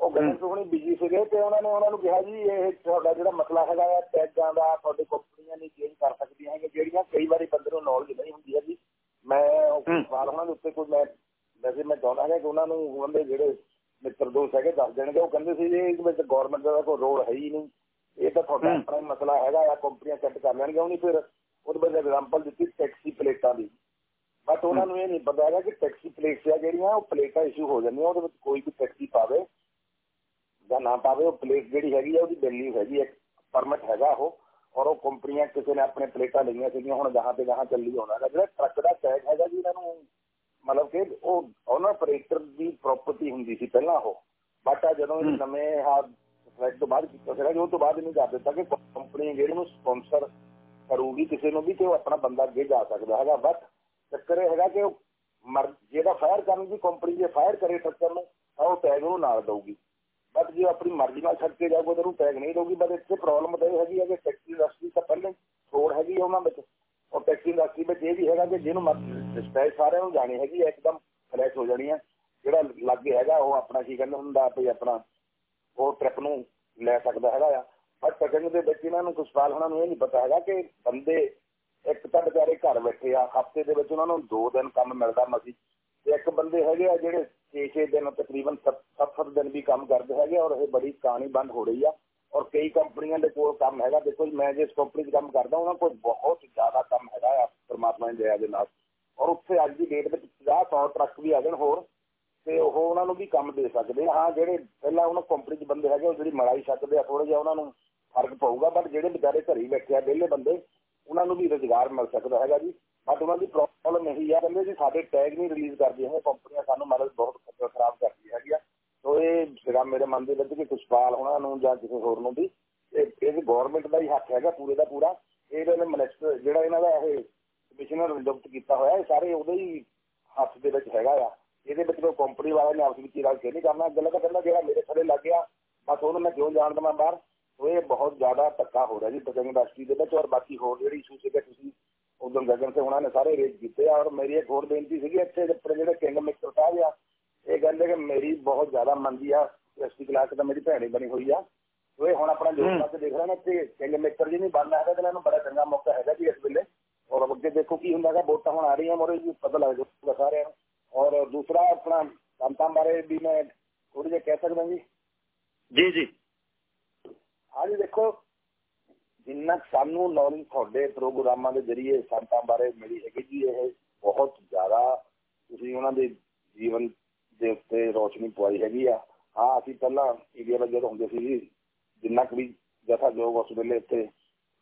ਉਹ ਸਿੰਘ ਹੁਣੀ ਬਿਜ਼ੀ ਸੀਗੇ ਤੇ ਉਹਨਾਂ ਨੇ ਉਹਨਾਂ ਨੂੰ ਕਿਹਾ ਜੀ ਇਹ ਤੁਹਾਡਾ ਜਿਹੜਾ ਮਸਲਾ ਹੈਗਾ ਆ ਟੈਗਾਂ ਦਾ ਤੁਹਾਡੀ ਕੰਪਨੀਆਂ ਨਹੀਂ ਚੇਂਜ ਕਰ ਸਕਦੀਆਂ ਹੈਗੀਆਂ ਜਿਹੜੀਆਂ ਕਈ ਵਾਰੀ ਬੰਦੇ ਨੂੰ ਨੌਲੇਜ ਨਹੀਂ ਹੁੰਦੀ ਹੈਗੀ। ਮੈਂ ਕੁਸ਼ਪਾਲ ਉਹਨਾਂ ਦੇ ਉੱਤੇ ਕੋਈ ਮੈਂ ਵੈਸੇ ਮੈਂ ਚਾਹੁੰਦਾ ਹਾਂ ਕਿ ਉਹਨਾਂ ਨੂੰ ਉਹਨਾਂ ਦੇ ਜਿਹੜੇ ਮਿੱਤਰ ਦੋਸਤ ਹੈਗੇ ਦੱਸ ਦੇਣਗੇ। ਉਹ ਕਹਿੰਦੇ ਸੀ ਇਸ ਵਿੱਚ ਗਵਰਨਮੈਂਟ ਦਾ ਕੋਈ ਰੋਲ ਹੈ ਹੀ ਨਹੀਂ। ਇਹ ਤਾਂ ਤੁਹਾਡਾ ਆਪਣਾ ਮਸਲਾ ਹੈਗਾ ਆ ਕੰਪਨੀਆਂ ਸੈੱਟ ਕਰ ਲੈਣਗੇ। ਉਹਨੇ ਫਿਰ ਉਹਦੇ ਬਾਰੇ ਐਗਜ਼ਾਮਪਲ ਦਿੱਤੀ ਟੈਕਸੀ ਪਲੇਟਾਂ ਦੀ। ਬਟ ਉਹਨਾਂ ਨੂੰ ਇਹ ਨਹੀਂ ਪਤਾ ਹੈਗਾ ਕਿ ਟੈਕਸੀ ਪਲੇਟਸ ਆ ਜਿਹੜੀਆਂ ਉਹ ਪਲੇਟਾਂ ਇਸ਼ੂ ਹੋ ਜਾਂਦੀਆਂ। ਉਹਦੇ ਵਿੱਚ ਕੋਈ ਵੀ ਟੈਕਸੀ ਪਾਵੇ ਜਾਂ ਨਾ ਪਾਵੇ ਉਹ ਪਲੇਟ ਜਿਹੜੀ ਹੈਗੀ ਆ ਉਹਦੀ ਵੈਲਿਊ ਹੈਗੀ ਹੈ ਪਰਮਿਟ ਹੈਗਾ ਉਹ। ਔਰ ਉਹ ਕੰਪਨੀਆਂ ਕਿਸੇ ਨੇ ਆਪਣੇ ਪਲੇਟਾਂ ਲਈਆਂ ਸੀਗੀਆਂ ਹੁਣ ਜਹਾਂ ਤੇ ਜਹਾਂ ਚੱਲੀ ਹੈਗਾ। ਜਿਹੜਾ ਟਰੱਕ ਦਾ ਟੈਗ ਹੈਗਾ ਜੀ ਇਹਨਾਂ ਨੂੰ ਮਤਲਬ ਕਿ ਉਹ ਉਹਨਾਂ ਆਪਰੇਟਰ ਦੀ ਪ੍ਰਾਪਰਟੀ ਹੁੰਦੀ ਸੀ ਪਹਿਲਾਂ ਉਹ। ਬਟ ਆ ਜਦੋਂ ਇਹ ਨਵੇਂ ਆ ਫਲੈਟ ਤੋਂ ਬਾਅਦ ਕੀਤਾ ਸੀਗਾ ਉਹ ਤੋਂ ਬਾਅਦ ਨਹੀਂ ਕਰ ਦਿੱਤਾ ਕਿ ਕੰਪਨੀ ਜਿਹੜੀ ਨੂੰ ਸਪਾਂਸਰ ਕਰੂਗੀ ਕਿਸੇ ਨੂੰ ਵੀ ਤੇ ਉਹ ਆਪਣਾ ਬੰਦਾ ਅੱਗੇ ਜਾ ਸਕਦਾ ਹੈਗਾ। ਬਟ ਚੱਕਰ ਇਹ ਹੈਗਾ ਕਿ ਉਹ ਮਰ ਜਿਹਦਾ ਫਾਇਰ ਕਰਨ ਦੀ ਕੰਪਨੀ ਜੇ ਫਾਇਰ ਕਰੇ ਟੱਕਰ ਨੂੰ ਤਾਂ ਉਹ ਟੈਗ ਨੂੰ ਨਾਲ ਦਊਗੀ। ਬਟ ਜੇ ਆਪਣੀ ਮਰਜ਼ੀ ਨਾਲ ਛੱਡ ਕੇ ਜਾਊਗਾ ਤਾਂ ਉਹ ਟੈਗ ਨਹੀਂ ਦਊਗੀ। ਬਟ ਇੱਥੇ ਪ੍ਰੋਬਲਮ ਤਾਂ ਇਹ ਹੈਗੀ ਹੈ ਕਿ ਟੈਕਸੀ ਇੰਡਸਟਰੀ ਤਾਂ ਪਹਿਲੇ ਛੋੜ ਹੈਗੀ ਉਹਨਾਂ ਵਿੱਚ। ਉਹ ਟੈਕਸੀ ਇੰਡਸਟਰੀ ਵਿੱਚ ਇਹ ਵੀ ਹੈਗਾ ਕਿ ਜਿਹਨੂੰ ਸਪੈਸ ਸਾਰਿਆਂ ਨੂੰ ਜਾਣੀ ਹੈਗੀ ਹੈ ਇੱਕਦਮ ਫਲੈਸ਼ ਹੋ ਜਾਣੀ ਹੈ। ਜਿਹੜਾ ਲੱਗੇ ਹੈਗਾ ਉਹ ਆਪਣਾ ਕੀ ਕਹਿੰਦੇ ਹੁੰਦਾ ਵੀ ਆਪਣਾ ਉਹ ਟ੍ਰਿਪ ਨੂੰ ਲੈ ਸਕਦਾ ਹੈਗਾ ਆ। ਪਰ ਟਕਨ ਦੇ ਵਿੱਚ ਇਹਨਾਂ ਨੂੰ ਕੁਝ ਸਾਲ ਉਹਨਾਂ ਨੂੰ ਇਹ ਨਹੀਂ ਪਤਾ ਹੈਗਾ ਕਿ ਬੰਦੇ ਇੱਕ ਤਾਂ ਵਿਚਾਰੇ ਘਰ ਬੈਠੇ ਆ ਹਫ਼ਤੇ ਦੇ ਵਿੱਚ ਉਹਨਾਂ ਨੂੰ 2 ਦਿਨ ਕੰਮ ਮਿਲਦਾ ਮਸੀ। ਤੇ ਇੱਕ ਬੰਦੇ ਹੈਗੇ ਆ ਜਿਹੜੇ 6-6 ਦਿਨ ਤਕਰੀਬਨ 7-7 ਦਿਨ ਵੀ ਕੰਮ ਕਰਦੇ ਹੈਗੇ ਔਰ ਇਹ ਬੜੀ ਕਹਾਣੀ ਬੰਦ ਹੋ ਰਹੀ ਆ। ਔਰ ਕਈ ਕੰਪਨੀਆਂ ਦੇ ਕੋਲ ਕੰਮ ਹੈਗਾ। ਦੇਖੋ ਮੈਂ ਜਿਸ ਕੰਪਨੀ 'ਚ ਕੰਮ ਕਰਦਾ, ਉਹਨਾਂ ਕੋਲ ਬਹੁਤ ਜ਼ਿਆਦਾ ਕੰਮ ਹੈਗਾ ਪਰਮਾਤਮਾ ਦੀ ਦਇਆ ਦੇ ਨਾਲ। ਔਰ ਉੱਥੇ ਅੱਜ ਦੀ ਡੇਟ ਵਿੱਚ 50-100 ਟਰੱਕ ਵੀ ਆ ਜਾਣ ਹੋਰ, ਤੇ ਉਹ ਉਹਨਾਂ ਨੂੰ ਵੀ ਕੰਮ ਦੇ ਸਕਦੇ ਹਾਂ, ਜਿਹੜੇ ਪਹਿਲਾਂ ਉਹਨਾਂ ਕੰਪਨੀ 'ਚ ਬੰਦੇ ਹੈਗੇ, ਉਹ ਜਿਹੜੀ ਮੜਾਈ ਸਕਦੇ ਆ ਥੋੜਾ ਜਿਹਾ ਉਹਨਾਂ ਨੂੰ ਫ਼ਰਕ ਪਊਗਾ ਬਟ ਜਿਹੜੇ ਵਿਚਾਰੇ ਘਰੀ ਬੈਠੇ ਆ, ਵਿਹਲੇ ਬੰਦੇ, ਉਹਨਾਂ ਨੂੰ ਵੀ ਰੋਜ਼ਗਾਰ ਮਿਲ ਸਕਦਾ ਹੈਗਾ ਜੀ। ਬਟ ਉਹਨਾਂ ਦੀ ਪ੍ਰੋਬਲਮ ਇਹੀ ਆ, ਕਹਿੰਦੇ ਜੀ, ਸਾਡੇ ਟੈਗ ਨਹੀਂ ਰਿਲੀਜ਼ ਕਰਦੀਆਂ ਹੈ ਕੰਪਨੀਆਂ ਸਾਨੂੰ ਮਦਦ ਬਹੁਤ ਖਰਾਬ ਕਰਦੀ ਹੈਗੀ ਆ। ਸੋ ਇਹ ਸਿਰਾ ਮੇਰੇ ਮਨ ਦੇ ਵਿੱਚ ਕਿ ਕੁਸ਼ਪਾਲ ਉਹਨਾਂ ਨੂੰ ਜਾਂ ਕਿਸੇ ਹੋਰ ਨੂੰ ਵੀ ਇਹ ਗਵਰਨਮੈਂਟ ਦਾ ਹੀ ਹੱਕ ਹੈਗਾ ਪੂਰੇ ਦਾ ਪੂਰਾ। ਇਹਦੇ ਨੇ ਮਿਨਿਸਟਰ ਜਿਹੜਾ ਇਹਨਾਂ ਦਾ ਇਹ ਕਮਿਸ਼ਨਰ ਨਿਯੁਕਤ ਕੀਤਾ ਹੋਇਆ, ਇਹ ਸਾਰੇ ਉਹਦੇ ਹੀ ਹੱਥ ਦੇ ਵਿੱਚ ਹੈਗਾ ਆ। ਇਹਦੇ ਵਿੱਚ ਕੋਈ ਕੰਪਨੀ ਵਾਲੇ ਨੇ ਆਪਸ ਵਿੱਚ ਰਲ ਕੇ ਨਹੀਂ ਕਰਨਾ। ਗੱਲ ਤਾਂ ਕਹਿੰਦਾ ਜਿਹੜਾ ਮੇਰੇ ਥੱਲੇ ਲੱਗ ਗਿਆ, ਬਸ ਉਹਨੂੰ ਮੈਂ ਕਿਉਂ ਜਾਣ ਦਵਾਂ ਬਾਹਰ? ਉਹ ਇਹ ਬਹੁਤ ਜ਼ਿਆਦਾ ਧੱਕਾ ਹੋ ਰਿਹਾ ਜੀ ਬਜਨ ਇੰਡਸਟਰੀ ਦੇ ਵਿੱਚ ਔਰ ਬਾਕੀ ਹੋਰ ਜਿਹੜੀ ਇਸ਼ੂ ਸੀਗੇ ਤੁਸੀਂ, ਉਦੋਂ ਗਗਨ ਤੇ ਉਹਨਾਂ ਨੇ ਸਾਰੇ ਰੇਟ ਕੀਤੇ ਔਰ ਮੇਰੀ ਇੱਕ ਹੋਰ ਬੇਨਤੀ ਸੀਗੀ, ਇੱਥੇ ਜਿਹੜੇ ਕਿੰਗ ਮਿਕਸਰ ਸਾਹਿਬ ਆ ਇਹ ਕਹਿੰਦੇ ਕਿ ਮੇਰੀ ਬਹੁਤ ਜ਼ਿਆਦਾ ਮੰਦੀ ਆ ਐਸਟੀ ਕਲਾਸ ਤਾਂ ਮੇਰੀ ਭੈਣੀ ਬਣੀ ਹੋਈ ਆ। ਉਹ ਇਹ ਹੁਣ ਆਪਣਾ ਲਾ ਕੇ ਦੇਖ ਰਹੇ ਨੇ ਕਿ ਕਿੰਗ ਮਿਕਸਰ ਜੀ ਨਹੀਂ ਬਣਨਾ ਹੈਗਾ ਤੇ ਇਹਨਾਂ ਨੂੰ ਬੜਾ ਚੰਗਾ ਮੌਕਾ ਹੈਗਾ ਜੀ ਇਸ ਵੇਲੇ। ਔਰ ਅੱਗੇ ਦੇਖੋ ਕੀ ਹੁੰਦਾ ਹੈਗਾ ਵੋਟਾਂ ਹੁਣ ਆ ਰਹੀਆਂ ਮੋਰੇ ਜੀ ਪਤਾ ਲੱਗ ਜਾਊਗਾ ਸਾਰਿਆਂ ਨੂੰ। ਔਰ ਦੂਸਰਾ ਆਪਣਾ ਕੰਤਾਂ ਬਾਰੇ ਵੀ ਮੈਂ ਥੋੜੀ ਜਿਹਾ ਕਹਿ ਸਕਦਾ ਜੀ। ਜੀ ਜੀ। ਹਾਂਜੀ ਦੇਖੋ ਜਿੰਨਾ ਸਾਨੂੰ ਨੌਲੇਜ ਤੁਹਾਡੇ ਪ੍ਰੋਗਰਾਮਾਂ ਦੇ ਜ਼ਰੀਏ ਸੰਤਾਂ ਬਾਰੇ ਮਿਲੀ ਹੈਗੀ ਜੀ ਇਹ ਬਹੁਤ ਜ਼ਿਆਦਾ ਤੁਸੀਂ ਉਹਨਾਂ ਦੇ ਜੀਵਨ ਦੇ ਉੱਤੇ ਰੋਸ਼ਨੀ ਪਵਾਈ ਹੈਗੀ ਆ। ਹਾਂ, ਅਸੀਂ ਪਹਿਲਾਂ ਏਰੀਆ ਵਿੱਚ ਜਦੋਂ ਹੁੰਦੇ ਸੀ ਜੀ, ਜਿੰਨਾ ਕੁ ਵੀ ਜਥਾ ਜੋਗ ਉਸ ਵੇਲੇ ਇੱਥੇ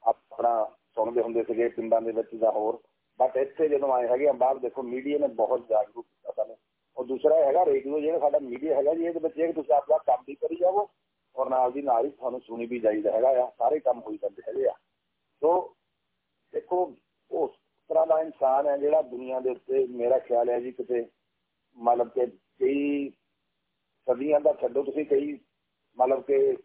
ਆਪਣਾ ਸੁਣਦੇ ਹੁੰਦੇ ਸੀਗੇ ਪਿੰਡਾਂ ਦੇ ਵਿੱਚ ਜਾਂ ਹੋਰ ਬਟ ਇੱਥੇ ਜਦੋਂ ਆਏ ਹੈਗੇ ਆ ਬਾਹਰ ਦੇਖੋ ਮੀਡੀਆ ਨੇ ਬਹੁਤ ਜਾਗਰੂਕ ਕੀਤਾ ਸਾਨੂੰ। ਔਰ ਦੂਸਰਾ ਹੈਗਾ ਰੇਡੀਓ ਜਿਹੜਾ ਸਾਡਾ ਮੀਡੀਆ ਹੈਗਾ ਜੀ, ਇਹਦੇ ਵਿੱਚ ਇਹ ਤੁਸੀਂ ਆਪਦਾ ਕੰਮ ਵੀ ਕਰੀ ਜਾਵੋ ਔਰ ਨਾਲ ਦੀ ਨਾਲ ਹੀ ਤੁਹਾਨੂੰ ਸੁਣੀ ਵੀ ਜਾਈਦਾ ਹੈਗਾ ਆ, ਸਾਰੇ ਕੰਮ ਹੋਈ ਜਾਂਦੇ ਹੈਗੇ ਆ। ਸੋ ਦੇਖੋ, ਉਸ ਤਰ੍ਹਾਂ ਦਾ ਇਨਸਾਨ ਹੈ ਜਿਹੜਾ ਦੁਨੀਆ ਦੇ ਉੱਤੇ ਮੇਰਾ ਖਿਆਲ ਹੈ ਜੀ ਕਿਤੇ ਮਤਲਬ ਕਿ ਕਈ ਸਦੀਆਂ ਦਾ ਛੱਡੋ, ਤੁਸੀਂ ਕਈ ਮਤਲਬ ਕਿ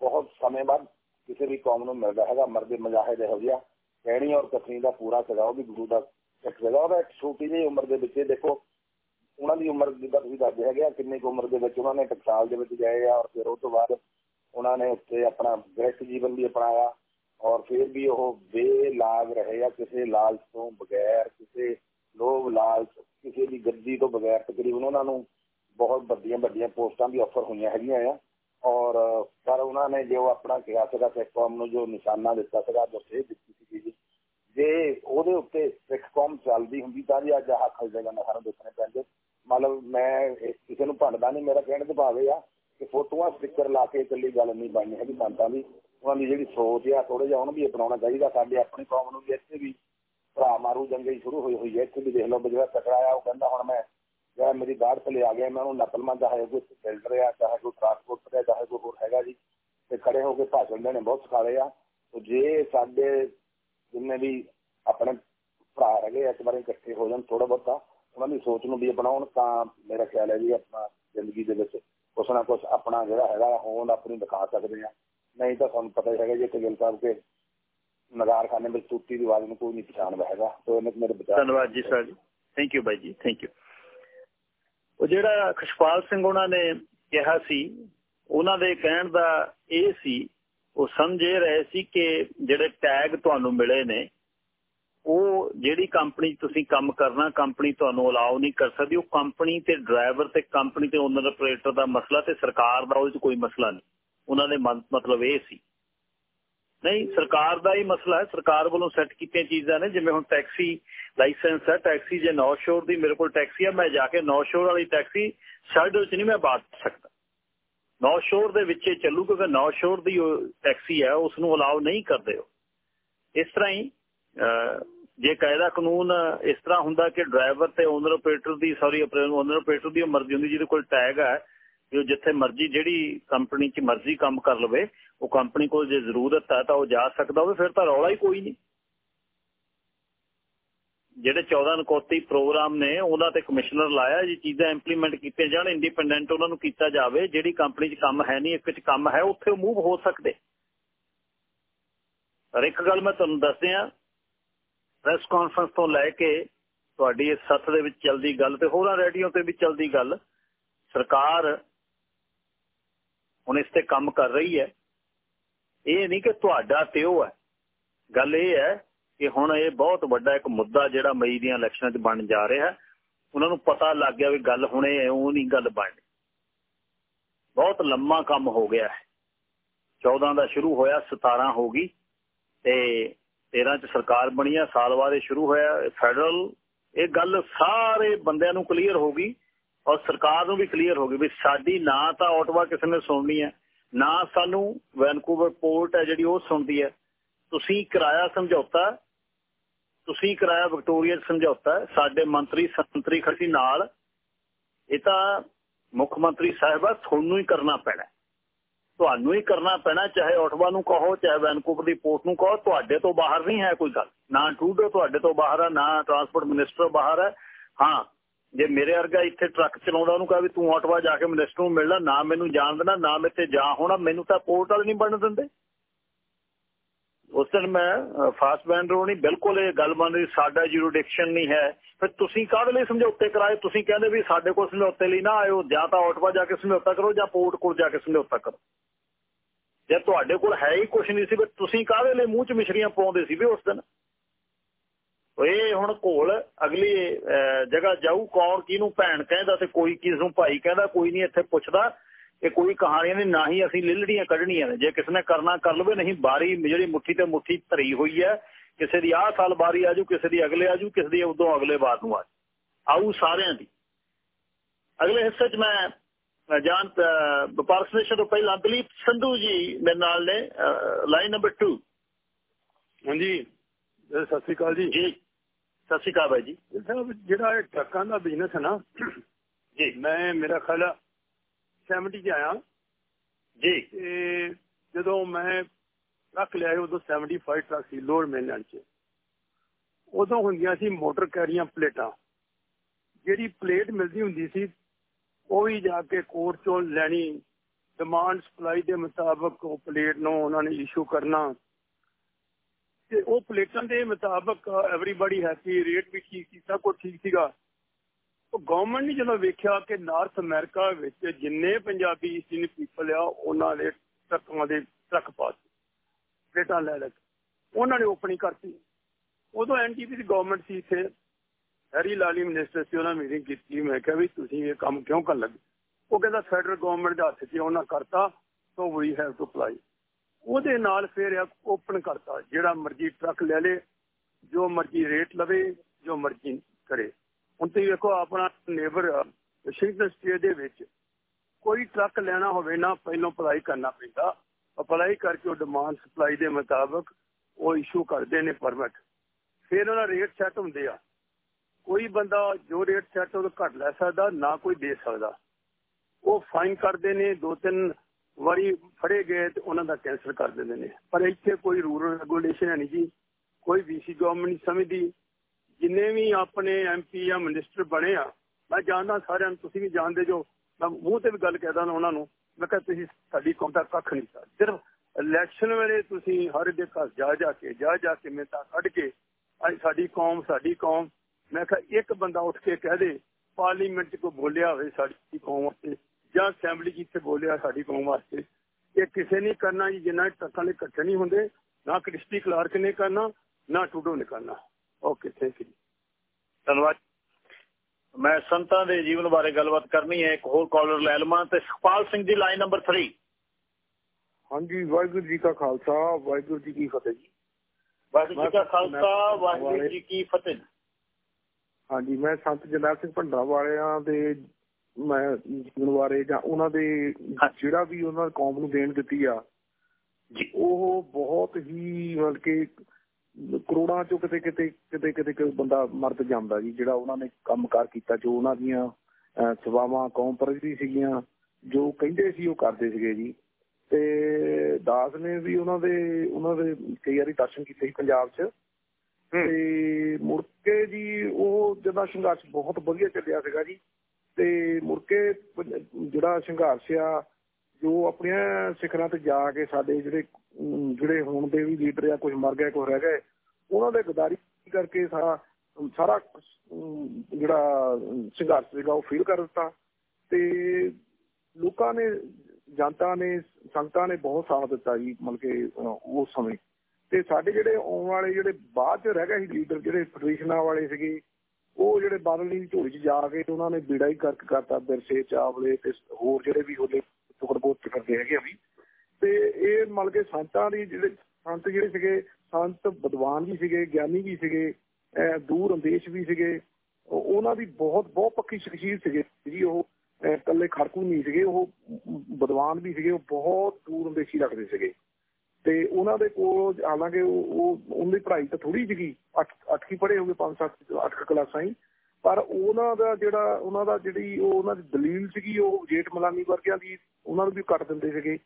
ਬਹੁਤ ਸਮੇਂ ਬਾਅਦ ਕਿਸੇ ਵੀ ਕੌਮ ਨੂੰ ਮਿਲਦਾ ਹੈਗਾ, ਮਰਦੇ ਮਜਾਹਿਦ ਇਹੋ ਜਿਹਾ, ਕਹਿਣੀ ਔਰ ਕਥਨੀ ਦਾ ਪੂਰਾ ਸਗਾ ਉਹ ਵੀ ਗੁਰੂ ਦਾ ਇੱਕ ਸਗਾ ਉਹਦਾ ਇੱਕ ਛੋਟੀ ਜਿਹੀ ਉਮਰ ਦੇ ਵਿੱਚ ਦੇਖੋ, ਉਹਨਾਂ ਦੀ ਉਮਰ ਜਿੱਦਾਂ ਤੁਸੀਂ ਦੱਸਦੇ ਹੈਗੇ ਆ, ਕਿੰਨੀ ਕੁ ਉਮਰ ਦੇ ਵਿੱਚ ਉਹਨਾਂ ਨੇ ਟਕਸਾਲ ਦੇ ਵਿੱਚ ਗਏ ਆ ਔਰ ਫਿਰ ਉਹ ਤੋਂ ਬਾਅਦ ਉਹਨਾਂ ਨੇ ਉੱਥੇ ਆਪਣਾ ਗ੍ਰਸਤ ਜੀਵਨ ਵੀ ਅਪਣਾਇਆ ਔਰ ਫਿਰ ਵੀ ਉਹ ਬੇਲਾਗ ਰਹੇ ਆ, ਕਿਸੇ ਲਾਲਚ ਤੋਂ ਬਗੈਰ, ਕਿਸੇ ਲੋਭ ਲਾਲਚ ਕਿਸੇ ਦੀ ਗੱਦੀ ਤੋਂ ਬਗੈਰ ਤਕਰੀਬਨ ਉਹਨਾਂ ਨੂੰ ਬਹੁਤ ਵੱਡੀਆਂ ਵੱਡੀਆਂ ਪੋਸਟਾਂ ਵੀ ਆਫਰ ਹੋਈਆਂ ਹੈਗੀਆਂ ਆ। ਔਰ, ਪਰ ਉਹਨਾਂ ਨੇ ਜੋ ਆਪਣਾ ਕਿਹਾ ਸੀਗਾ ਸਿੱਖ ਕੌਮ ਨੂੰ ਜੋ ਨਿਸ਼ਾਨਾ ਦਿੱਤਾ ਸੀਗਾ ਜੋ ਸੇਧ ਦਿੱਤੀ ਸੀ ਜੇ। ਉਹਦੇ ਉੱਤੇ ਸਿੱਖ ਕੌਮ ਚੱਲਦੀ ਹੁੰਦੀ ਤਾਂ ਜੀ ਅੱਜ ਆਹ ਖਲ ਜਾਏਗਾ ਸਾਨੂੰ ਦੇਖਣੇ ਪੈਂਦੇ। ਮਤਲਬ ਮੈਂ ਕਿਸੇ ਨੂੰ ਭੰਡਦਾ ਨਹੀਂ, ਮੇਰਾ ਕਹਿਣ ਦੇ ਭਾਵੇਂ ਆ ਕਿ ਫੋਟੋਆਂ ਸਟicker ਲਾ ਕੇ ਇਕੱਲੀ ਗੱਲ ਨਹੀਂ ਬਣਨੀ ਹੈਗੀ ਸੰਤਾਂ ਦੀ ਉਹਨਾਂ ਦੀ ਜਿਹੜੀ ਸੋਚ ਆ ਥੋੜਾ ਜਿਹਾ ਉਹਨੂੰ ਵੀ ਅਪਣਾਉਣਾ ਚਾਹੀਦਾ, ਸਾਡੇ ਆਪਣੀ ਕੌਮ ਨੂੰ ਵੀ ਇੱਥੇ ਵੀ ਭਰਾ ਮਾਰੂ, ਜੰਗੇ ਸ਼ੁਰੂ ਹੋਈ ਹੋਈ ਹੈ। ਇੱਥੇ ਵੀ ਦੇਖ ਲਓ, ਬਜਰਾ ਟਕਰਾਇਆ ਉਹ ਕਹਿੰਦਾ ਹੁਣ ਮੈਂ ਜਿਹੜਾ ਮੇਰੀ ਗਾੜ ਥਲੇ ਆ ਗਿਆ, ਮੈਂ ਉਹਨੂੰ ਨਕਲਮਾ ਚਾਹੇ ਕੋਈ ਬਿਲਡਰ ਆ, ਚਾਹੇ ਕੋਈ ਟਰਾਂਸਪੋਰਟਰ ਆ ਚਾਹੇ ਕੋਈ ਹੋਰ ਹੈਗਾ ਜੀ। ਤੇ ਖੜੇ ਹੋ ਕੇ ਭਾਸ਼ਣ ਦੇਣੇ ਬਹੁਤ ਸਿਖਾਲੇ ਆ। ਤੇ ਜੇ ਸਾਡੇ ਜਿੰਨੇ ਵੀ ਆਪਣੇ ਭਰਾ ਹੈਗੇ ਇਸ ਬਾਰੇ ਇਕੱਠੇ ਹੋ ਜਾਣ ਥੋੜਾ ਬਹੁਤਾ, ਉਹਨਾਂ ਦੀ ਸੋਚ ਨੂੰ ਵੀ ਅਪਣਾਉਣ, ਤਾਂ ਮੇਰਾ ਖਿਆਲ ਹੈ ਜੀ ਆਪਣਾ ਜ਼ਿੰਦਗੀ ਦੇ ਵਿੱਚ ਕੁਛ ਨਾ ਕੁਛ ਆਪਣਾ ਜਿਹੜਾ ਹੈਗਾ ਹੋਂਦ ਆਪਣੀ ਦਿਖਾ ਸਕਦੇ ਆ। ਨਹੀਂ ਤਾਂ ਤੁਹਾਨੂੰ ਪਤਾ ਹੀ ਹੈਗਾ ਜੀ ਕਿ ਗਿਲ ਸਾਹਿਬ ਕੇ ਨਗਾਰਖਾਨੇ ਵਿੱਚ ਟੁੱਟੀ ਦੀ ਆਵਾਜ਼ ਨੂੰ ਕੋਈ ਨਹੀਂ ਪਛਾਣਦਾ ਹੈਗਾ, ਤੋਂ ਇਹਨੇ ਮੇਰੇ ਵਿਚਾਰ ਧੰਨਵਾਦ ਜੀ ਸਰ ਜੀ। ਥੈਂਕ ਯੂ ਬਾਈ ਜੀ ਥੈਂਕ ਯੂ ਉਹ ਜਿਹੜਾ ਖੁਸ਼ਪਾਲ ਸਿੰਘ ਉਹਨਾਂ ਨੇ ਕਿਹਾ ਸੀ, ਉਹਨਾਂ ਦੇ ਕਹਿਣ ਦਾ ਇਹ ਸੀ, ਉਹ ਸਮਝੇ ਰਹੇ ਸੀ ਕਿ ਜਿਹੜੇ ਟੈਗ ਤੁਹਾਨੂੰ ਮਿਲੇ ਨੇ, ਉਹ ਜਿਹੜੀ ਕੰਪਨੀ ਤੁਸੀਂ ਕੰਮ ਕਰਨਾ ਕੰਪਨੀ ਤੁਹਾਨੂੰ ਅਲਾਉ ਨਹੀਂ ਕਰ ਸਕਦੀ, ਉਹ ਕੰਪਨੀ ਤੇ ਡਰਾਈਵਰ ਤੇ ਕੰਪਨੀ ਤੇ ਓਨਰ ਆਪਰੇਟਰ ਦਾ ਮਸਲਾ ਤੇ ਸਰਕਾਰ ਦਾ ਉਹ ਚ ਕੋਈ ਮਸਲਾ ਨਹੀਂ। ਉਹਨਾਂ ਦੇ ਮਤਲਬ ਇਹ ਸੀ। ਨਹੀਂ, ਸਰਕਾਰ ਦਾ ਹੀ ਮਸਲਾ ਹੈ। ਸਰਕਾਰ ਵੱਲੋਂ ਸੈੱਟ ਕੀਤੀਆਂ ਚੀਜ਼ਾਂ ਨੇ, ਜਿਵੇਂ ਹੁਣ ਟੈਕਸੀ ਲਾਇਸੈਂਸ ਹੈ। ਟੈਕਸੀ ਜੇ ਨੌ ਸ਼ੋਰ ਦੀ ਮੇਰੇ ਕੋਲ ਟੈਕਸੀ ਹੈ ਮੈਂ ਜਾ ਕੇ ਨੌ ਵਾਲੀ ਟੈਕਸੀ ਸਾਡੇ ਵਿੱਚ ਨਹੀਂ ਮੈਂ ਬਾਤ ਸਕਦਾ। ਨੌ ਸ਼ੋਰ ਦੇ ਵਿੱਚ ਚੱਲੂ, ਕਿਉਂਕਿ ਨੌ ਸ਼ੋਰ ਦੀ ਟੈਕਸੀ ਹੈ, ਉਸ ਨੂੰ ਅਲਾਉ ਨਹੀਂ ਕਰਦੇ ਹੋ ਇਸ ਤਰ੍ਹਾਂ ਹੀ ਜੇ ਕਾਇਦਾ ਕਾਨੂੰਨ ਇਸ ਤਰ੍ਹਾਂ ਹੁੰਦਾ ਕਿ ਡਰਾਈਵਰ ਤੇ ਓਨਰ ਆਪਰੇਟਰ ਦੀ ਸੌਰੀ ਓਨਰ ਆਪਰੇਟਰ ਦੀ ਮਰਜ਼ੀ ਹੁੰਦੀ, ਜਿਹਦੇ ਕੋਲ ਟੈਗ ਹੈ ਕਿ ਉਹ ਜਿੱਥੇ ਮਰਜ਼ੀ ਜਿਹੜੀ ਕੰਪਨੀ 'ਚ ਮਰਜ਼ੀ ਕੰਮ ਕਰ ਲਵੇ, ਉਹ ਕੰਪਨੀ ਕੋਲ ਜੇ ਜ਼ਰੂਰਤ ਹੈ ਤਾਂ ਉਹ ਜਾ ਸਕਦਾ ਹੋਵੇ, ਫਿਰ ਤਾਂ ਰੌਲਾ ਹੀ ਕੋਈ ਨਹੀਂ। ਜਿਹੜੇ 14 ਨਕੋਤੀ ਪ੍ਰੋਗਰਾਮ ਨੇ, ਉਹਨਾਂ ਤੇ ਕਮਿਸ਼ਨਰ ਲਾਇਆ ਜੀ ਚੀਜ਼ਾਂ ਇੰਪਲੀਮੈਂਟ ਕੀਤੀਆਂ ਜਾਣ ਇੰਡੀਪੈਂਡੈਂਟ ਉਹਨਾਂ ਨੂੰ ਕੀਤਾ ਜਾਵੇ, ਜਿਹੜੀ ਕੰਪਨੀ 'ਚ ਕੰਮ ਹੈ ਨਹੀਂ, ਇੱਕ 'ਚ ਕੰਮ ਹੈ, ਉੱਥੇ ਉਹ ਮੂਵ ਹੋ ਸਕਦੇ। ਪਰ ਇੱਕ ਗੱਲ ਮੈਂ ਤੁਹਾਨੂੰ ਦੱਸਦੇ ਪ੍ਰੈਸ ਕਾਨਫਰੰਸ ਤੋਂ ਲੈ ਕੇ ਤੁਹਾਡੀ ਇਸ ਸੱਤ ਦੇ ਵਿੱਚ ਚੱਲਦੀ ਗੱਲ ਤੇ ਹੋਰਾਂ ਰੇਡੀਓ ਤੇ ਵੀ ਚੱਲਦੀ ਗੱਲ, ਸਰਕਾਰ ਹੁਣ ਇਸ ਤੇ ਕੰਮ ਕਰ ਰਹੀ ਹੈ। ਇਹ ਨਹੀਂ ਕਿ ਤੁਹਾਡਾ ਤੇ ਉਹ ਹੈ। ਗੱਲ ਇਹ ਹੈ ਕਿ ਹੁਣ ਇਹ ਬਹੁਤ ਵੱਡਾ ਇੱਕ ਮੁੱਦਾ ਜਿਹੜਾ ਮਈ ਦੀਆਂ ਇਲੈਕਸ਼ਨਾਂ 'ਚ ਬਣ ਜਾ ਰਿਹਾ ਹੈ। ਉਹਨਾਂ ਨੂੰ ਪਤਾ ਲੱਗ ਗਿਆ ਵੀ ਗੱਲ ਹੁਣ ਇਹ ਉਹ ਨਹੀਂ ਗੱਲ ਬਣਨੀ। ਬਹੁਤ ਲੰਮਾ ਕੰਮ ਹੋ ਗਿਆ ਹੈ। 14 ਦਾ ਸ਼ੁਰੂ ਹੋਇਆ 17 ਹੋ ਗਈ ਤੇ 13 ਚ ਸਰਕਾਰ ਬਣੀ ਆ। ਸਾਲ ਬਾਅਦ ਇਹ ਸ਼ੁਰੂ ਹੋਇਆ। ਫੈਡਰਲ ਇਹ ਗੱਲ ਸਾਰੇ ਬੰਦਿਆਂ ਨੂੰ ਕਲੀਅਰ ਹੋ ਗਈ ਔਰ ਸਰਕਾਰ ਨੂੰ ਵੀ ਕਲੀਅਰ ਹੋ ਗਈ ਵੀ ਸਾਡੀ ਨਾ ਤਾਂ ਆਟਵਾ ਕਿਸੇ ਨੇ ਸੁਣਨੀ ਹੈ, ਨਾ ਸਾਨੂੰ ਵੈਨਕੂਵਰ ਪੋਰਟ ਹੈ ਜਿਹੜੀ ਉਹ ਸੁਣਦੀ ਹੈ। ਤੁਸੀਂ ਕਿਰਾਇਆ ਸਮਝੌਤਾ, ਤੁਸੀਂ ਕਿਰਾਇਆ ਵਿਕਟੋਰੀਆ ਸਮਝੌਤਾ ਸਾਡੇ ਮੰਤਰੀ, ਸੰਤਰੀ ਖੜੀ ਨਾਲ, ਇਹ ਤਾਂ ਮੁੱਖ ਮੰਤਰੀ ਸਾਹਿਬਾ ਤੁਹਾਨੂੰ ਹੀ ਕਰਨਾ ਪੈਣਾ। ਤੁਹਾਨੂੰ ਹੀ ਕਰਨਾ ਪੈਣਾ, ਚਾਹੇ ਆਟਵਾ ਨੂੰ ਕਹੋ, ਚਾਹੇ ਵੈਨਕੂਵਰ ਦੀ ਪੋਰਟ ਨੂੰ ਕਹੋ, ਤੁਹਾਡੇ ਤੋਂ ਬਾਹਰ ਨਹੀਂ ਹੈ ਕੋਈ ਗੱਲ। ਨਾ ਟੂਡੋ ਤੁਹਾਡੇ ਤੋਂ ਬਾਹਰ ਹੈ ਨਾ ਟਰਾਂਸਪੋਰਟ ਮਿਨਿਸਟਰ ਬਾਹਰ ਹੈ। ਹਾਂ ਜੇ ਮੇਰੇ ਵਰਗਾ ਇੱਥੇ ਟਰੱਕ ਚਲਾਉਂਦਾ, ਉਹਨੂੰ ਕਹਾਂ ਵੀ ਤੂੰ ਆਟਵਾ ਜਾ ਕੇ ਮਿਨਿਸਟਰ ਨੂੰ ਮਿਲਣਾ, ਨਾ ਮੈਨੂੰ ਜਾਣ ਦੇਣਾ, ਨਾ ਮੇਤੇ ਜਾ ਹੋਣਾ, ਮੈਨੂੰ ਤਾਂ ਪੋਰਟ ਨਹੀਂ ਬਣਨ ਦਿੰਦੇ। ਉਸ ਦਿਨ ਮੈਂ ਫਾਸਟ ਬੈਂਡ ਰੋ ਬਿਲਕੁਲ ਇਹ ਗੱਲ ਮੰਨ ਰਹੀ ਸਾਡਾ ਜੂਰਿਡਿਕਸ਼ਨ ਨਹੀਂ ਹੈ। ਫਿਰ ਤੁਸੀਂ ਕਾਹਦੇ ਲਈ ਸਮਝੌਤੇ ਕਰਾਏ? ਤੁਸੀਂ ਕਹਿੰਦੇ ਵੀ ਸਾਡੇ ਕੋਲ ਸਮਝੌਤੇ ਲਈ ਨਾ ਆਇਓ, ਜਾਂ ਤਾਂ ਆਟਵਾ ਜਾ ਕੇ ਸਮਝੌਤਾ ਕਰੋ, ਜਾਂ ਪੋਰਟ ਕੋਲ ਜਾ ਕੇ ਸਮਝੌਤਾ ਕਰੋ। ਜੇ ਤੁਹਾਡੇ ਕੋਲ ਹੈ ਹੀ ਕੁਝ ਨਹੀਂ ਸੀ ਵੀ ਤੁਸੀਂ ਕਾਹਦੇ ਲਈ ਮੂੰਹ 'ਚ ਮਿਸ਼ਰੀਆਂ ਪਾਉਂਦੇ ਸੀ ਵੀ ਉਸ ਦਿਨ? ਇਹ ਹੁਣ ਘੋਲ ਅਗਲੀ ਜਗ੍ਹਾ ਜਾਊ ਕੌਣ ਕਿਹਨੂੰ ਭੈਣ ਕਹਿੰਦਾ ਤੇ ਕੋਈ ਕਿਸ ਨੂੰ ਭਾਈ ਕਹਿੰਦਾ ਕੋਈ ਨਹੀਂ ਇੱਥੇ ਪੁੱਛਦਾ। ਇਹ ਕੋਈ ਕਹਾਣੀਆਂ ਨਹੀਂ ਨਾ ਹੀ ਅਸੀਂ ਲਿਲੜੀਆਂ ਕੱਢਣੀਆਂ ਨੇ। ਜੇ ਕਿਸ ਨੇ ਕਰਨਾ ਕਰ ਲਵੇ ਨਹੀਂ ਬਾਰੀ ਜਿਹੜੀ ਮੁੱਠੀ ਤੇ ਮੁੱਠੀ ਧਰੀ ਹੋਈ ਹੈ ਕਿਸੇ ਦੀ ਆਹ ਸਾਲ ਬਾਰੀ ਆਜੂ ਕਿਸੇ ਦੀ ਅਗਲੇ ਆਜੂ ਕਿਸੇ ਦੀ ਉਦੋਂ ਅਗਲੇ ਬਾਅਦ ਨੂੰ ਆ ਆਊ ਸਾਰਿਆਂ ਦੀ। ਅਗਲੇ ਹਿੱਸੇ 'ਚ ਮੈਂ ਜਾਨ ਵਪਾਰ ਸਟੇਸ਼ਨ ਤੋਂ ਪਹਿਲਾਂ ਦਲੀਪ ਸੰਧੂ ਜੀ ਮੇਰੇ ਨਾਲ ਨੇ ਲਾਈਨ ਨੰਬਰ 2 ਹਾਂਜੀ ਸਤਿ ਸ਼੍ਰੀ ਅਕਾਲ ਜੀ। ਜੀ। ਸਤਿ ਸ਼੍ਰੀ ਅਕਾਲ ਬਾਈ ਜੀ। ਜਿਹੜਾ ਇਹ ਟਰੱਕਾਂ ਦਾ ਬਿਜ਼ਨਸ ਹੈ ਨਾ ਜੀ। ਮੈਂ ਮੇਰਾ ਖਿਆਲ 70 ਚ ਆਇਆ। ਜੀ। ਤੇ ਜਦੋਂ ਮੈਂ ਟਰੱਕ ਲਿਆ ਉਦੋਂ 75 ਟਰੱਕ ਸੀ ਲੋਡ ਮੇਨਲੈਂਡ ਚ। ਉਦੋਂ ਹੁੰਦੀਆਂ ਸੀ ਮੋਟਰ ਕੈਰੀਆਂ ਪਲੇਟਾਂ। ਜਿਹੜੀ ਪਲੇਟ ਮਿਲਦੀ ਹੁੰਦੀ ਸੀ ਉਹ ਵੀ ਜਾ ਕੇ ਕੋਰਟ ਚੋਂ ਲੈਣੀ। ਡਿਮਾਂਡ ਸਪਲਾਈ ਦੇ ਮੁਤਾਬਕ ਉਹ ਪਲੇਟ ਨੂੰ ਉਹਨਾਂ ਨੇ ਇਸ਼ੂ ਕਰਨਾ। ਤੇ ਉਹ ਪਲੇਟਾਂ ਦੇ ਮੁਤਾਬਕ ਐਵਰੀਬਾਡੀ ਹੈਪੀ ਰੇਟ ਵੀ ਠੀਕ ਸੀ, ਸਭ ਕੁਝ ਠੀਕ ਸੀਗਾ। ਉਹ ਗਵਰਨਮੈਂਟ ਨੇ ਜਦੋਂ ਵੇਖਿਆ ਕਿ ਨਾਰਥ ਅਮਰੀਕਾ ਵਿੱਚ ਜਿੰਨੇ ਪੰਜਾਬੀ ਇੰਡੀਅਨ ਪੀਪਲ ਆ, ਉਹਨਾਂ ਦੇ ਟਰੱਕਾਂ ਦੇ ਟਰੱਕ ਪਾਸ ਪਲੇਟਾਂ ਲੈ ਲੈ ਉਹਨਾਂ ਨੇ ਓਪਨਿੰਗ ਕਰਤੀ। ਉਦੋਂ ਐਨਟੀਪੀ ਦੀ ਗਵਰਨਮੈਂਟ ਸੀ ਇੱਥੇ। ਹੈਰੀ ਲਾਲੀ ਮਿਨਿਸਟਰ ਸੀ, ਉਹਨਾਂ ਮੀਟਿੰਗ ਕੀਤੀ। ਮੈਂ ਕਿਹਾ ਵੀ ਤੁਸੀਂ ਇਹ ਕੰਮ ਕਿਉਂ ਕਰਨ ਲੱਗੇ? ਉਹ ਕਹਿੰਦਾ ਫੈਡਰਲ ਗਵਰਨਮੈਂਟ ਦੇ ਹੱਥ 'ਚ ਉਹਨਾਂ ਕਰਤਾ so we have to apply ਉਹਦੇ ਨਾਲ ਫਿਰ ਓਪਨ ਕਰਤਾ, ਜਿਹੜਾ ਮਰਜ਼ੀ ਟਰੱਕ ਲੈ ਲੇ, ਜੋ ਮਰਜ਼ੀ ਰੇਟ ਲਵੇ, ਜੋ ਮਰਜ਼ੀ ਕਰੇ। ਹੁਣ ਤੁਸੀਂ ਵੇਖੋ, ਆਪਣਾ ਨੇਬਰ ਵਾਸ਼ਿੰਗਟਨ ਸਟੇਟ ਦੇ ਵਿੱਚ ਕੋਈ ਟਰੱਕ ਲੈਣਾ ਹੋਵੇ ਨਾ, ਪਹਿਲਾਂ ਅਪਲਾਈ ਕਰਨਾ ਪੈਂਦਾ। ਅਪਲਾਈ ਕਰਕੇ ਉਹ ਡਿਮਾਂਡ ਸਪਲਾਈ ਦੇ ਮੁਤਾਬਕ ਉਹ ਇਸ਼ੂ ਕਰਦੇ ਨੇ ਪਰਮਿਟ ਫਿਰ ਉਹਨਾਂ ਰੇਟ ਸੈੱਟ ਹੁੰਦੇ ਆ। ਕੋਈ ਬੰਦਾ ਜੋ ਰੇਟ ਸੈੱਟ ਉਹ ਘੱਟ ਲੈ ਸਕਦਾ, ਨਾ ਕੋਈ ਦੇ ਸਕਦਾ। ਉਹ ਫਾਈਨ ਕਰਦੇ ਨੇ, ਦੋ ਤਿੰਨ ਵਾਰੀ ਫੜੇ ਗਏ ਤੇ ਉਹਨਾਂ ਦਾ ਕੈਂਸਲ ਕਰ ਦਿੰਦੇ ਨੇ। ਪਰ ਇੱਥੇ ਕੋਈ ਰੂਰਲ ਰੈਗੂਲੇਸ਼ਨ ਹੈ ਨਹੀਂ ਜੀ। ਕੋਈ ਵੀਸੀ ਗਵਰਨਮੈਂਟ ਨਹੀਂ ਸਮਝਦੀ। ਜਿੰਨੇ ਵੀ ਆਪਣੇ ਐਮਪੀ ਜਾਂ ਮਿਨਿਸਟਰ ਬਣੇ ਆ, ਮੈਂ ਜਾਣਦਾ ਸਾਰਿਆਂ ਨੂੰ, ਤੁਸੀਂ ਵੀ ਜਾਣਦੇ ਜੋ। ਮੈਂ ਮੂੰਹ ਤੇ ਵੀ ਗੱਲ ਕਹਿਦਾ ਉਹਨਾਂ ਨੂੰ। ਮੈਂ ਕਿਹਾ ਤੁਸੀਂ ਸਾਡੀ ਕੌਮ ਦਾ ਕੱਖ ਨਹੀਂ ਸਰ ਸਿਰਫ ਇਲੈਕਸ਼ਨ ਵੇਲੇ ਤੁਸੀਂ ਹਰ ਦੇ ਘਰ ਜਾ ਜਾ ਕੇ, ਜਾ ਜਾ ਕੇ ਮਿਹਨਤਾਂ ਕੱਢ ਕੇ, ਅੱਜ ਸਾਡੀ ਕੌਮ ਸਾਡੀ ਕੌਮ। ਮੈਂ ਕਿਹਾ ਇੱਕ ਬੰਦਾ ਉੱਠ ਕੇ ਕਹਿ ਦੇ, ਪਾਰਲੀਮੈਂਟ 'ਚ ਕੋਈ ਬੋਲਿਆ ਹੋਵੇ ਸਾਡੀ ਕੌਮ ਵਾਸਤੇ ਜਾਂ ਅਸੈਂਬਲੀ ਇੱਥੇ ਬੋਲਿਆ ਸਾਡੀ ਕੌਮ ਵਾਸਤੇ ਇਹ ਕਿਸੇ ਨੇ ਕਰਨਾ ਜੀ ਜਿੰਨਾ ਟੱਕਾਂ ਦੇ ਇਕੱਠੇ ਨਹੀਂ ਹੁੰਦੇ ਨਾ ਕ੍ਰਿਸਟੀ ਕਲਾਰਕ ਨੇ ਕਰਨਾ ਨਾ ਟੂਡੋ ਨੇ ਕਰਨਾ। ਓਕੇ ਥੈਂਕ ਯੂ ਧੰਨਵਾਦ। ਮੈਂ ਸੰਤਾਂ ਦੇ ਜੀਵਨ ਬਾਰੇ ਗੱਲਬਾਤ ਕਰਨੀ ਹੈ ਇੱਕ ਹੋਰ ਕਾਲਰ ਲੈ ਲਵਾਂ ਤੇ ਸੁਖਪਾਲ ਸਿੰਘ ਦੀ ਲਾਈਨ ਨੰਬਰ 3 ਹਾਂਜੀ ਵਾਹਿਗੁਰੂ ਜੀ ਕਾ ਖਾਲਸਾ ਵਾਹਿਗੁਰੂ ਜੀ ਕੀ ਫਤਿਹ ਜੀ। ਵਾਹਿਗੁਰੂ ਜੀ ਕਾ ਖਾਲਸਾ ਵਾਹਿਗੁਰੂ ਜੀ ਕੀ ਫਤਿਹ। ਹਾਂਜੀ ਮੈਂ ਸੰਤ ਜਨਰਲ ਸਿੰਘ ਭੰਡਰਾ ਵਾਲਿਆਂ ਦੇ ਮੈਂ ਜੀਵਨ ਬਾਰੇ ਜਾਂ ਉਹਨਾਂ ਦੇ ਜਿਹੜਾ ਵੀ ਉਹਨਾਂ ਕੌਮ ਨੂੰ ਦੇਣ ਦਿੱਤੀ ਆ ਜੀ। ਉਹ ਬਹੁਤ ਹੀ ਮਤਲਬ ਕਿ ਕਰੋੜਾਂ ਚੋਂ ਕਿਤੇ ਕਿਤੇ ਕਿਤੇ ਕਿਤੇ ਕੋਈ ਬੰਦਾ ਮਰਦ ਜਾਂਦਾ ਜੀ ਜਿਹੜਾ ਉਹਨਾਂ ਨੇ ਕੰਮਕਾਰ ਕੀਤਾ ਜੋ ਉਹਨਾਂ ਦੀਆਂ ਸੇਵਾਵਾਂ ਕੌਮ ਪ੍ਰਤੀ ਸੀਗੀਆਂ ਜੋ ਕਹਿੰਦੇ ਸੀ ਉਹ ਕਰਦੇ ਸੀਗੇ ਜੀ। ਤੇ ਦਾਸ ਨੇ ਵੀ ਉਹਨਾਂ ਦੇ ਉਹਨਾਂ ਦੇ ਕਈ ਵਾਰੀ ਦਰਸ਼ਨ ਕੀਤੇ ਸੀ ਪੰਜਾਬ 'ਚ। ਤੇ ਮੁੜ ਕੇ ਜੀ ਉਹ ਜਦੋਂ ਸੰਘਰਸ਼ ਬਹੁਤ ਵਧੀਆ ਚੱਲਿਆ ਸੀਗਾ ਜੀ ਤੇ ਮੁੜ ਜਿਹੜਾ ਸੰਘਰਸ਼ ਆ, ਜੋ ਆਪਣੀਆਂ ਸਿਖਰਾਂ ਤੇ ਜਾ ਕੇ ਸਾਡੇ ਜਿਹੜੇ ਜਿਹੜੇ ਹੁਣ ਦੇ ਵੀ ਲੀਡਰ ਆ ਕੁਝ ਮਰ ਗਏ ਕੁਝ ਰਹਿ ਗਏ, ਉਹਨਾਂ ਦੇ ਗਦਾਰੀ ਕਰਕੇ ਸਾਰਾ ਸਾਰਾ ਜਿਹੜਾ ਸੰਘਰਸ਼ ਸੀਗਾ ਉਹ ਫੀਲ ਕਰ ਦਿੱਤਾ। ਤੇ ਲੋਕਾਂ ਨੇ, ਜਨਤਾ ਨੇ, ਸੰਗਤਾਂ ਨੇ ਬਹੁਤ ਸਾਥ ਦਿੱਤਾ ਜੀ, ਮਤਲਬ ਕਿ ਉਸ ਸਮੇਂ। ਤੇ ਸਾਡੇ ਜਿਹੜੇ ਆਉਣ ਵਾਲੇ ਜਿਹੜੇ ਬਾਅਦ ਚ ਰਹਿ ਗਏ ਸੀ ਲੀਡਰ, ਜਿਹੜੇ ਫੈਡਰੇਸ਼ਨਾਂ ਵਾਲੇ ਸੀਗੇ ਉਹ ਜਿਹੜੇ ਬਾਦਲ ਝੋਲੀ ਚ ਜਾ ਕੇ ਉਹਨਾਂ ਨੇ ਬੀੜਾ ਹੀ ਕਰਕ ਕਰਤਾ ਬਿਰਸੇ ਚਾਵਲੇ ਤੇ ਹੋਰ ਜਿਹੜੇ ਵੀ ਹੋਲੇ ਟੁਕੜ ਕਰਦੇ ਹੈਗੇ ਆ ਵੀ। ਤੇ ਇਹ ਮਤਲਬ ਕਿ ਸੰਤਾਂ ਦੀ ਜਿਹੜੇ ਸੰਤ ਜਿਹੜੇ ਸੀਗੇ, ਸੰਤ ਵਿਦਵਾਨ ਵੀ ਸੀਗੇ, ਗਿਆਨੀ ਵੀ ਸੀਗੇ ਦੂਰ ਅੰਦੇਸ਼ ਵੀ ਸੀਗੇ, ਉਹ- ਉਹਨਾਂ ਦੀ ਬਹੁਤ ਬਹੁਤ ਪੱਕੀ ਸ਼ਖਸੀਅਤ ਸੀਗੇ। ਜੀ ਉਹ ਅਹ ਇਕੱਲੇ ਖੜਕੂ ਨਹੀਂ ਸੀਗੇ, ਉਹ ਵਿਦਵਾਨ ਵੀ ਸੀਗੇ, ਉਹ ਬਹੁਤ ਦੂਰ ਅੰਦੇਸ਼ੀ ਰੱਖਦੇ ਸੀਗੇ। ਤੇ ਉਹਨਾਂ ਦੇ ਕੋਲ ਹਾਲਾਂਕਿ ਉਹ ਉਹਦੀ ਪੜ੍ਹਾਈ ਤਾਂ ਥੋੜੀ ਜਿਹੀ ਅੱਠ ਅੱਠ ਹੀ ਪੜ੍ਹੇ ਹੋਗੇ ਪੰਜ ਸੱਤ ਅੱਠ ਕਲਾਸਾਂ ਹੀ। ਪਰ ਉਹਨਾਂ ਦਾ ਜਿਹੜਾ ਉਹਨਾਂ ਦਾ ਜਿਹੜੀ ਉਹ ਉਹਨਾਂ ਦੀ ਦਲੀਲ ਸੀਗੀ ਉਹ ਜੇਠ ਮਲਾਨੀ ਵਰਗਿਆਂ ਦੀ ਉਹਨਾਂ ਨੂੰ ਵੀ ਕੱਟ ਦਿੰਦੇ ਸੀਗੇ।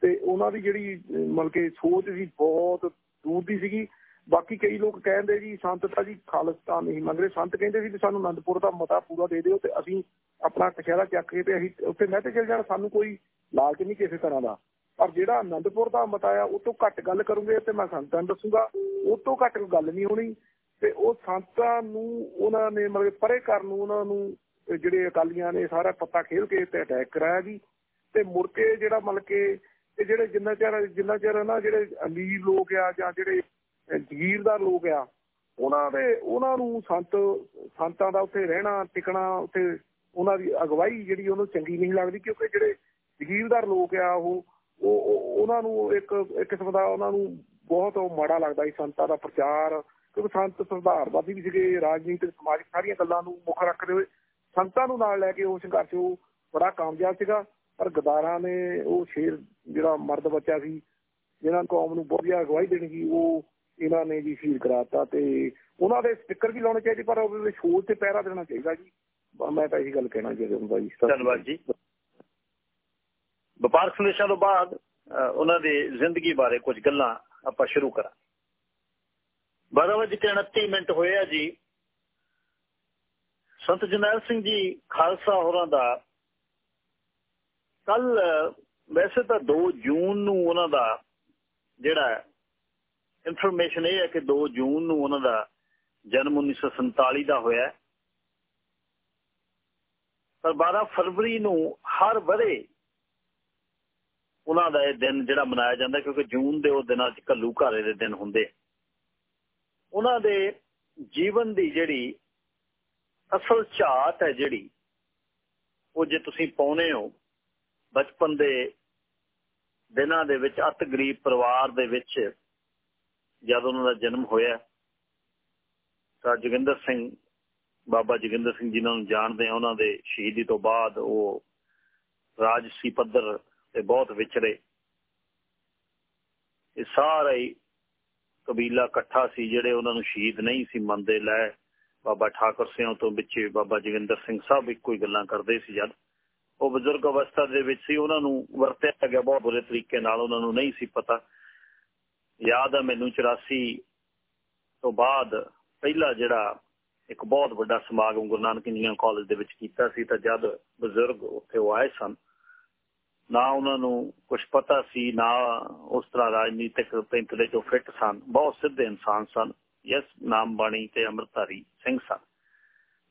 ਤੇ ਉਹਨਾਂ ਦੀ ਜਿਹੜੀ ਅਹ, ਮਤਲਬ ਸੋਚ ਸੀ ਬਹੁਤ ਦੂਰ ਦੀ ਸੀਗੀ। ਬਾਕੀ ਕਈ ਲੋਕ ਕਹਿੰਦੇ ਜੀ ਸੰਤ ਤਾਂ ਜੀ ਖਾਲਿਸਤਾਨ ਨਹੀਂ ਮੰਗ ਰਹੇ। ਸੰਤ ਕਹਿੰਦੇ ਸੀ ਵੀ ਸਾਨੂੰ ਅਨੰਦਪੁਰ ਦਾ ਮਤਾ ਪੂਰਾ ਦੇ ਦਿਓ ਤੇ ਅਸੀਂ ਆਪਣਾ ਕਸ਼ਹਿਰਾ ਚੱਕ ਕੇ ਤੇ ਅਸੀਂ ਉੱਥੇ ਮੈਂ ਤੇ ਚੱਲ ਜਾਣਾ ਸਾਨੂੰ ਕੋਈ ਲਾਲਚ ਨਹੀਂ ਕਿਸੇ ਤਰ੍ਹਾਂ ਦਾ। ਪਰ ਜਿਹੜਾ ਆਨੰਦਪੁਰ ਦਾ ਮਤਾ ਆ ਉਹ ਤੋਂ ਘੱਟ ਗੱਲ ਕਰੂੰਗੇ ਤੇ ਮੈਂ ਸੰਤਾਂ ਨੂੰ ਦੱਸੂਗਾ। ਉਹ ਤੋਂ ਘੱਟ ਗੱਲ ਨਹੀਂ ਹੋਣੀ। ਤੇ ਉਹ ਸੰਤਾਂ ਨੂੰ, ਉਹਨਾਂ ਨੇ ਮਤਲਬ ਪਰੇ ਕਰਨ ਨੂੰ ਉਹਨਾਂ ਨੂੰ ਜਿਹੜੇ ਅਕਾਲੀਆਂ ਨੇ ਸਾਰਾ ਪੱਤਾ ਖੇਲ ਕੇ ਤੇ ਅਟੈਕ ਕਰਾਇਆ ਜੀ। ਤੇ ਮੁੜ ਕੇ ਜਿਹੜਾ ਮਤਲਬ ਕਿ ਇਹ ਜਿਹੜੇ ਜਿੰਨਾ ਚਿਰ ਜਿੰਨਾ ਚਿਰ ਨਾ ਜਿਹੜੇ ਅਮੀਰ ਲੋਕ ਆ ਜਾਂ ਜਿਹੜੇ ਜ਼ਗੀਰਦਾਰ ਲੋਕ ਆ, ਉਹਨਾਂ ਦੇ, ਉਹਨਾਂ ਨੂੰ ਸੰਤ, ਸੰਤਾਂ ਦਾ ਉੱਥੇ ਰਹਿਣਾ, ਟਿਕਣਾ, ਉੱਥੇ ਉਹਨਾਂ ਦੀ ਅਗਵਾਈ ਜਿਹੜੀ ਉਹਨੂੰ ਚੰਗੀ ਨਹੀਂ ਲੱਗਦੀ ਕਿਉਂਕਿ ਜਿਹੜੇ ਜ਼ਗੀਰਦਾਰ ਲੋਕ ਆ ਉਹ ਉਹ ਉਹਨਾਂ ਨੂੰ ਇੱਕ ਇੱਕ ਕਿਸਮ ਦਾ ਉਹਨਾਂ ਨੂੰ ਬਹੁਤ ਮਾੜਾ ਲੱਗਦਾ ਸੀ ਸੰਤਾਂ ਦਾ ਪ੍ਰਚਾਰ, ਕਿਉਂਕਿ ਸੰਤ ਸੁਧਾਰਵਾਦੀ ਵੀ ਸੀਗੇ ਰਾਜਨੀਤਿਕ ਸਮਾਜਿਕ ਸਾਰੀਆਂ ਗੱਲਾਂ ਨੂੰ ਮੁੱਖ ਰੱਖਦੇ ਹੋਏ ਸੰਤਾਂ ਨੂੰ ਨਾਲ ਲੈ ਕੇ ਉਹ ਸੰਘਰਸ਼ ਉਹ ਬੜਾ ਕਾਮਯਾਬ ਸੀਗਾ। ਪਰ ਗਦਾਰਾਂ ਨੇ ਉਹ ਸ਼ੇਰ ਜਿਹੜਾ ਮਰਦ ਬੱਚਾ ਸੀ, ਜਿਹਨਾਂ ਕੌਮ ਨੂੰ ਬਹੁਤ ਜ਼ਿਆਦਾ ਅਗਵਾਈ ਦੇਣੀ ਸੀ, ਉਹ ਇਹਨਾਂ ਨੇ ਜੀ ਸ਼ਹੀਦ ਕਰਾਤਾ ਤੇ ਉਹਨਾਂ ਦੇ ਸਟicker ਵੀ ਲਾਉਣੇ ਚਾਹੀਦੇ, ਪਰ ਉਹ ਸੋਚ ਤੇ ਪਹਿਰਾ ਦੇਣਾ ਚਾਹੀਦਾ ਜੀ। ਮੈਂ ਤਾਂ ਇਹੀ ਗੱਲ ਕਹਿਣਾ ਚਾਹੁੰਦਾ ਜੀ ਸਤਿ ਸ਼੍ਰੀ ਧੰਨਵਾਦ ਜੀ। ਵਪਾਰਕ ਸੰਦੇਸ਼ਾਂ ਤੋਂ ਬਾਅਦ ਅ, ਉਹਨਾਂ ਦੀ ਜ਼ਿੰਦਗੀ ਬਾਰੇ ਕੁਝ ਗੱਲਾਂ ਆਪਾਂ ਸ਼ੁਰੂ ਕਰਾਂ 12 ਵਜੇ 29 ਮਿੰਟ ਹੋਏ ਆ ਜੀ। ਸੰਤ ਜਰਨੈਲ ਸਿੰਘ ਜੀ ਖਾਲਸਾ ਹੋਰਾਂ ਦਾ ਕੱਲ ਵੈਸੇ ਤਾਂ 2 ਜੂਨ ਨੂੰ ਉਹਨਾਂ ਦਾ ਜਿਹੜਾ ਇਨਫੋਰਮੇਸ਼ਨ ਇਹ ਹੈ ਕਿ 2 ਜੂਨ ਨੂੰ ਉਹਨਾਂ ਦਾ ਜਨਮ 1947 ਦਾ ਹੋਇਆ ਪਰ 12 ਫਰਵਰੀ ਨੂੰ ਹਰ ਵਰੇ ਉਹਨਾਂ ਦਾ ਇਹ ਦਿਨ ਜਿਹੜਾ ਮਨਾਇਆ ਜਾਂਦਾ ਕਿਉਂਕਿ ਜੂਨ ਦੇ ਉਹ ਦਿਨਾਂ 'ਚ ਕੱਲੂ ਘਾਰੇ ਦੇ ਦਿਨ ਹੁੰਦੇ ਉਹਨਾਂ ਦੇ ਜੀਵਨ ਦੀ ਜਿਹੜੀ ਅਸਲ ਝਾਤ ਹੈ ਜਿਹੜੀ, ਉਹ ਜੇ ਤੁਸੀਂ ਪਾਉਨੇ ਹੋ, ਬਚਪਨ ਦੇ ਦਿਨਾਂ ਦੇ ਵਿੱਚ, ਅਤ ਗਰੀਬ ਪਰਿਵਾਰ ਦੇ ਵਿੱਚ ਜਦ ਉਹਨਾਂ ਦਾ ਜਨਮ ਹੋਇਆ, ਤਾਂ ਜੋਗਿੰਦਰ ਸਿੰਘ, ਬਾਬਾ ਜੋਗਿੰਦਰ ਸਿੰਘ ਜਿਨ੍ਹਾਂ ਨੂੰ ਜਾਣਦੇ ਆ, ਉਹਨਾਂ ਦੇ ਸ਼ਹੀਦੀ ਤੋਂ ਬਾਅਦ ਉਹ ਰਾਜਸੀ ਪੱਧਰ ਤੇ ਬਹੁਤ ਵਿਚਰੇ। ਇਹ ਸਾਰਾ ਹੀ ਕਬੀਲਾ ਇਕੱਠਾ ਸੀ, ਜਿਹੜੇ ਉਹਨਾਂ ਨੂੰ ਸ਼ਹੀਦ ਨਹੀਂ ਸੀ ਮੰਨਦੇ, ਲੈ ਬਾਬਾ ਠਾਕੁਰ ਸਿੰਘ ਤੋਂ ਵਿੱਚ ਬਾਬਾ ਜੋਗਿੰਦਰ ਸਿੰਘ ਸਭ ਇੱਕੋ ਹੀ ਗੱਲਾਂ ਕਰਦੇ ਸੀ ਜਦ। ਉਹ ਬਜ਼ੁਰਗ ਅਵਸਥਾ ਦੇ ਵਿੱਚ ਸੀ, ਉਹਨਾਂ ਨੂੰ ਵਰਤਿਆ ਗਿਆ ਬਹੁਤ ਬੁਰੇ ਤਰੀਕੇ ਨਾਲ, ਉਹਨਾਂ ਨੂੰ ਨਹੀਂ ਸੀ ਪਤਾ। ਯਾਦ ਆ ਮੈਨੂੰ 84 ਤੋਂ ਬਾਅਦ ਪਹਿਲਾ ਜਿਹੜਾ ਇੱਕ ਬਹੁਤ ਵੱਡਾ ਸਮਾਗਮ ਗੁਰੂ ਨਾਨਕ ਇੰਜੀਨੀਅਰਿੰਗ ਕਾਲਜ ਦੇ ਵਿੱਚ ਕੀਤਾ ਸੀ, ਤਾਂ ਜਦ ਬਜ਼ੁਰਗ ਉੱਥੇ ਆਏ ਸਨ ਨਾ ਉਹਨਾਂ ਨੂੰ ਕੁਝ ਪਤਾ ਸੀ, ਨਾ ਉਸ ਤਰ੍ਹਾਂ ਰਾਜਨੀਤਿਕ ਪੈਂਤਲੇ ਚੋਂ ਫਿੱਟ ਸਨ, ਬਹੁਤ ਸਿੱਧੇ ਇਨਸਾਨ ਸਨ। ਯਸ ਨਾਮ ਬਾਣੀ ਤੇ ਅੰਮ੍ਰਿਤਧਾਰੀ ਸਿੰਘ ਸਨ।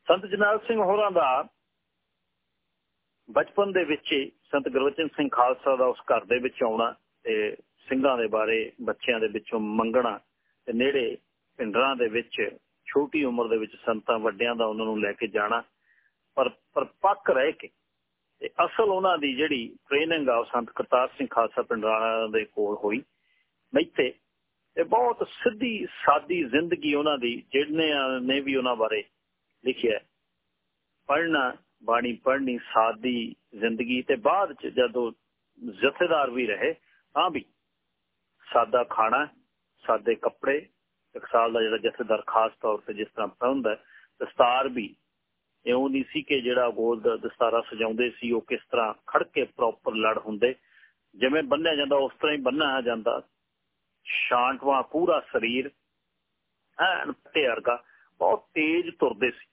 ਸੰਤ ਜਨਾਲ ਸਿੰਘ ਹੋਰਾਂ ਦਾ ਬਚਪਨ ਦੇ ਵਿੱਚ ਸੰਤ ਗੁਰਵਚਨ ਸਿੰਘ ਖਾਲਸਾ ਦਾ ਉਸ ਘਰ ਦੇ ਵਿੱਚ ਆਉਣਾ ਤੇ ਸਿੰਘਾਂ ਦੇ ਬਾਰੇ, ਬੱਚਿਆਂ ਦੇ ਵਿੱਚੋਂ ਮੰਗਣਾ ਤੇ ਨੇੜੇ ਪਿੰਡਰਾਂ ਦੇ ਵਿੱਚ ਛੋਟੀ ਉਮਰ ਦੇ ਵਿੱਚ ਸੰਤਾਂ ਵੱਡਿਆਂ ਦਾ ਉਹਨਾਂ ਨੂੰ ਲੈ ਕੇ ਜਾਣਾ। ਪਰ ਪਰ ਪੱਕ ਰਹਿ ਕੇ ਤੇ ਅਸਲ ਉਹਨਾਂ ਦੀ ਜਿਹੜੀ ਟ੍ਰੇਨਿੰਗ ਆ ਸੰਤ ਕਰਤਾਰ ਸਿੰਘ ਖਾਲਸਾ ਪਿੰਡਰਾਂ ਦੇ ਕੋਲ ਹੋਈ। ਮੈਥੇ ਤੇ ਬਹੁਤ ਸਿੱਧੀ ਸਾਦੀ ਜ਼ਿੰਦਗੀ ਉਹਨਾਂ ਦੀ ਜਿਹਨੇ ਨੇ ਵੀ ਉਹਨਾਂ ਬਾਰੇ ਲਿਖਿਆ ਪੜਨਾ ਬਾਣੀ ਪੜਨੀ ਸਾਦੀ ਜ਼ਿੰਦਗੀ ਤੇ ਬਾਅਦ ਚ ਜਦੋਂ ਜਥੇਦਾਰ ਵੀ ਰਹੇ, ਤਾਂ ਵੀ ਸਾਦਾ ਖਾਣਾ, ਸਾਦੇ ਕੱਪੜੇ, ਇੱਕ ਸਾਲ ਦਾ ਜਿਹੜਾ ਜਥੇਦਾਰ ਖਾਸ ਤੌਰ ਤੇ ਜਿਸ ਤਰ੍ਹਾਂ ਪਹੁੰਚਦਾ ਦਸਤਾਰ ਵੀ ਇਉਂ ਨਹੀਂ ਸੀ ਕਿ ਜਿਹੜਾ ਗੋਲ ਦਾ ਦਸਤਾਰਾ ਸਜਾਉਂਦੇ ਸੀ, ਉਹ ਕਿਸ ਤਰ੍ਹਾਂ ਖੜ ਕੇ ਪ੍ਰੋਪਰ ਲੜ ਹੁੰਦੇ। ਜਿਵੇਂ ਬੰਨਿਆ ਜਾਂਦਾ, ਉਸ ਤਰ੍ਹਾਂ ਹੀ ਬੰਨਿਆ ਜਾਂਦਾ। ਸ਼ਾਂਤਵਾ ਪੂਰਾ ਸਰੀਰ, ਐਨ ਤੇ ਵਰਗਾ, ਬਹੁਤ ਤੇਜ਼ ਤੁਰਦੇ ਸੀ।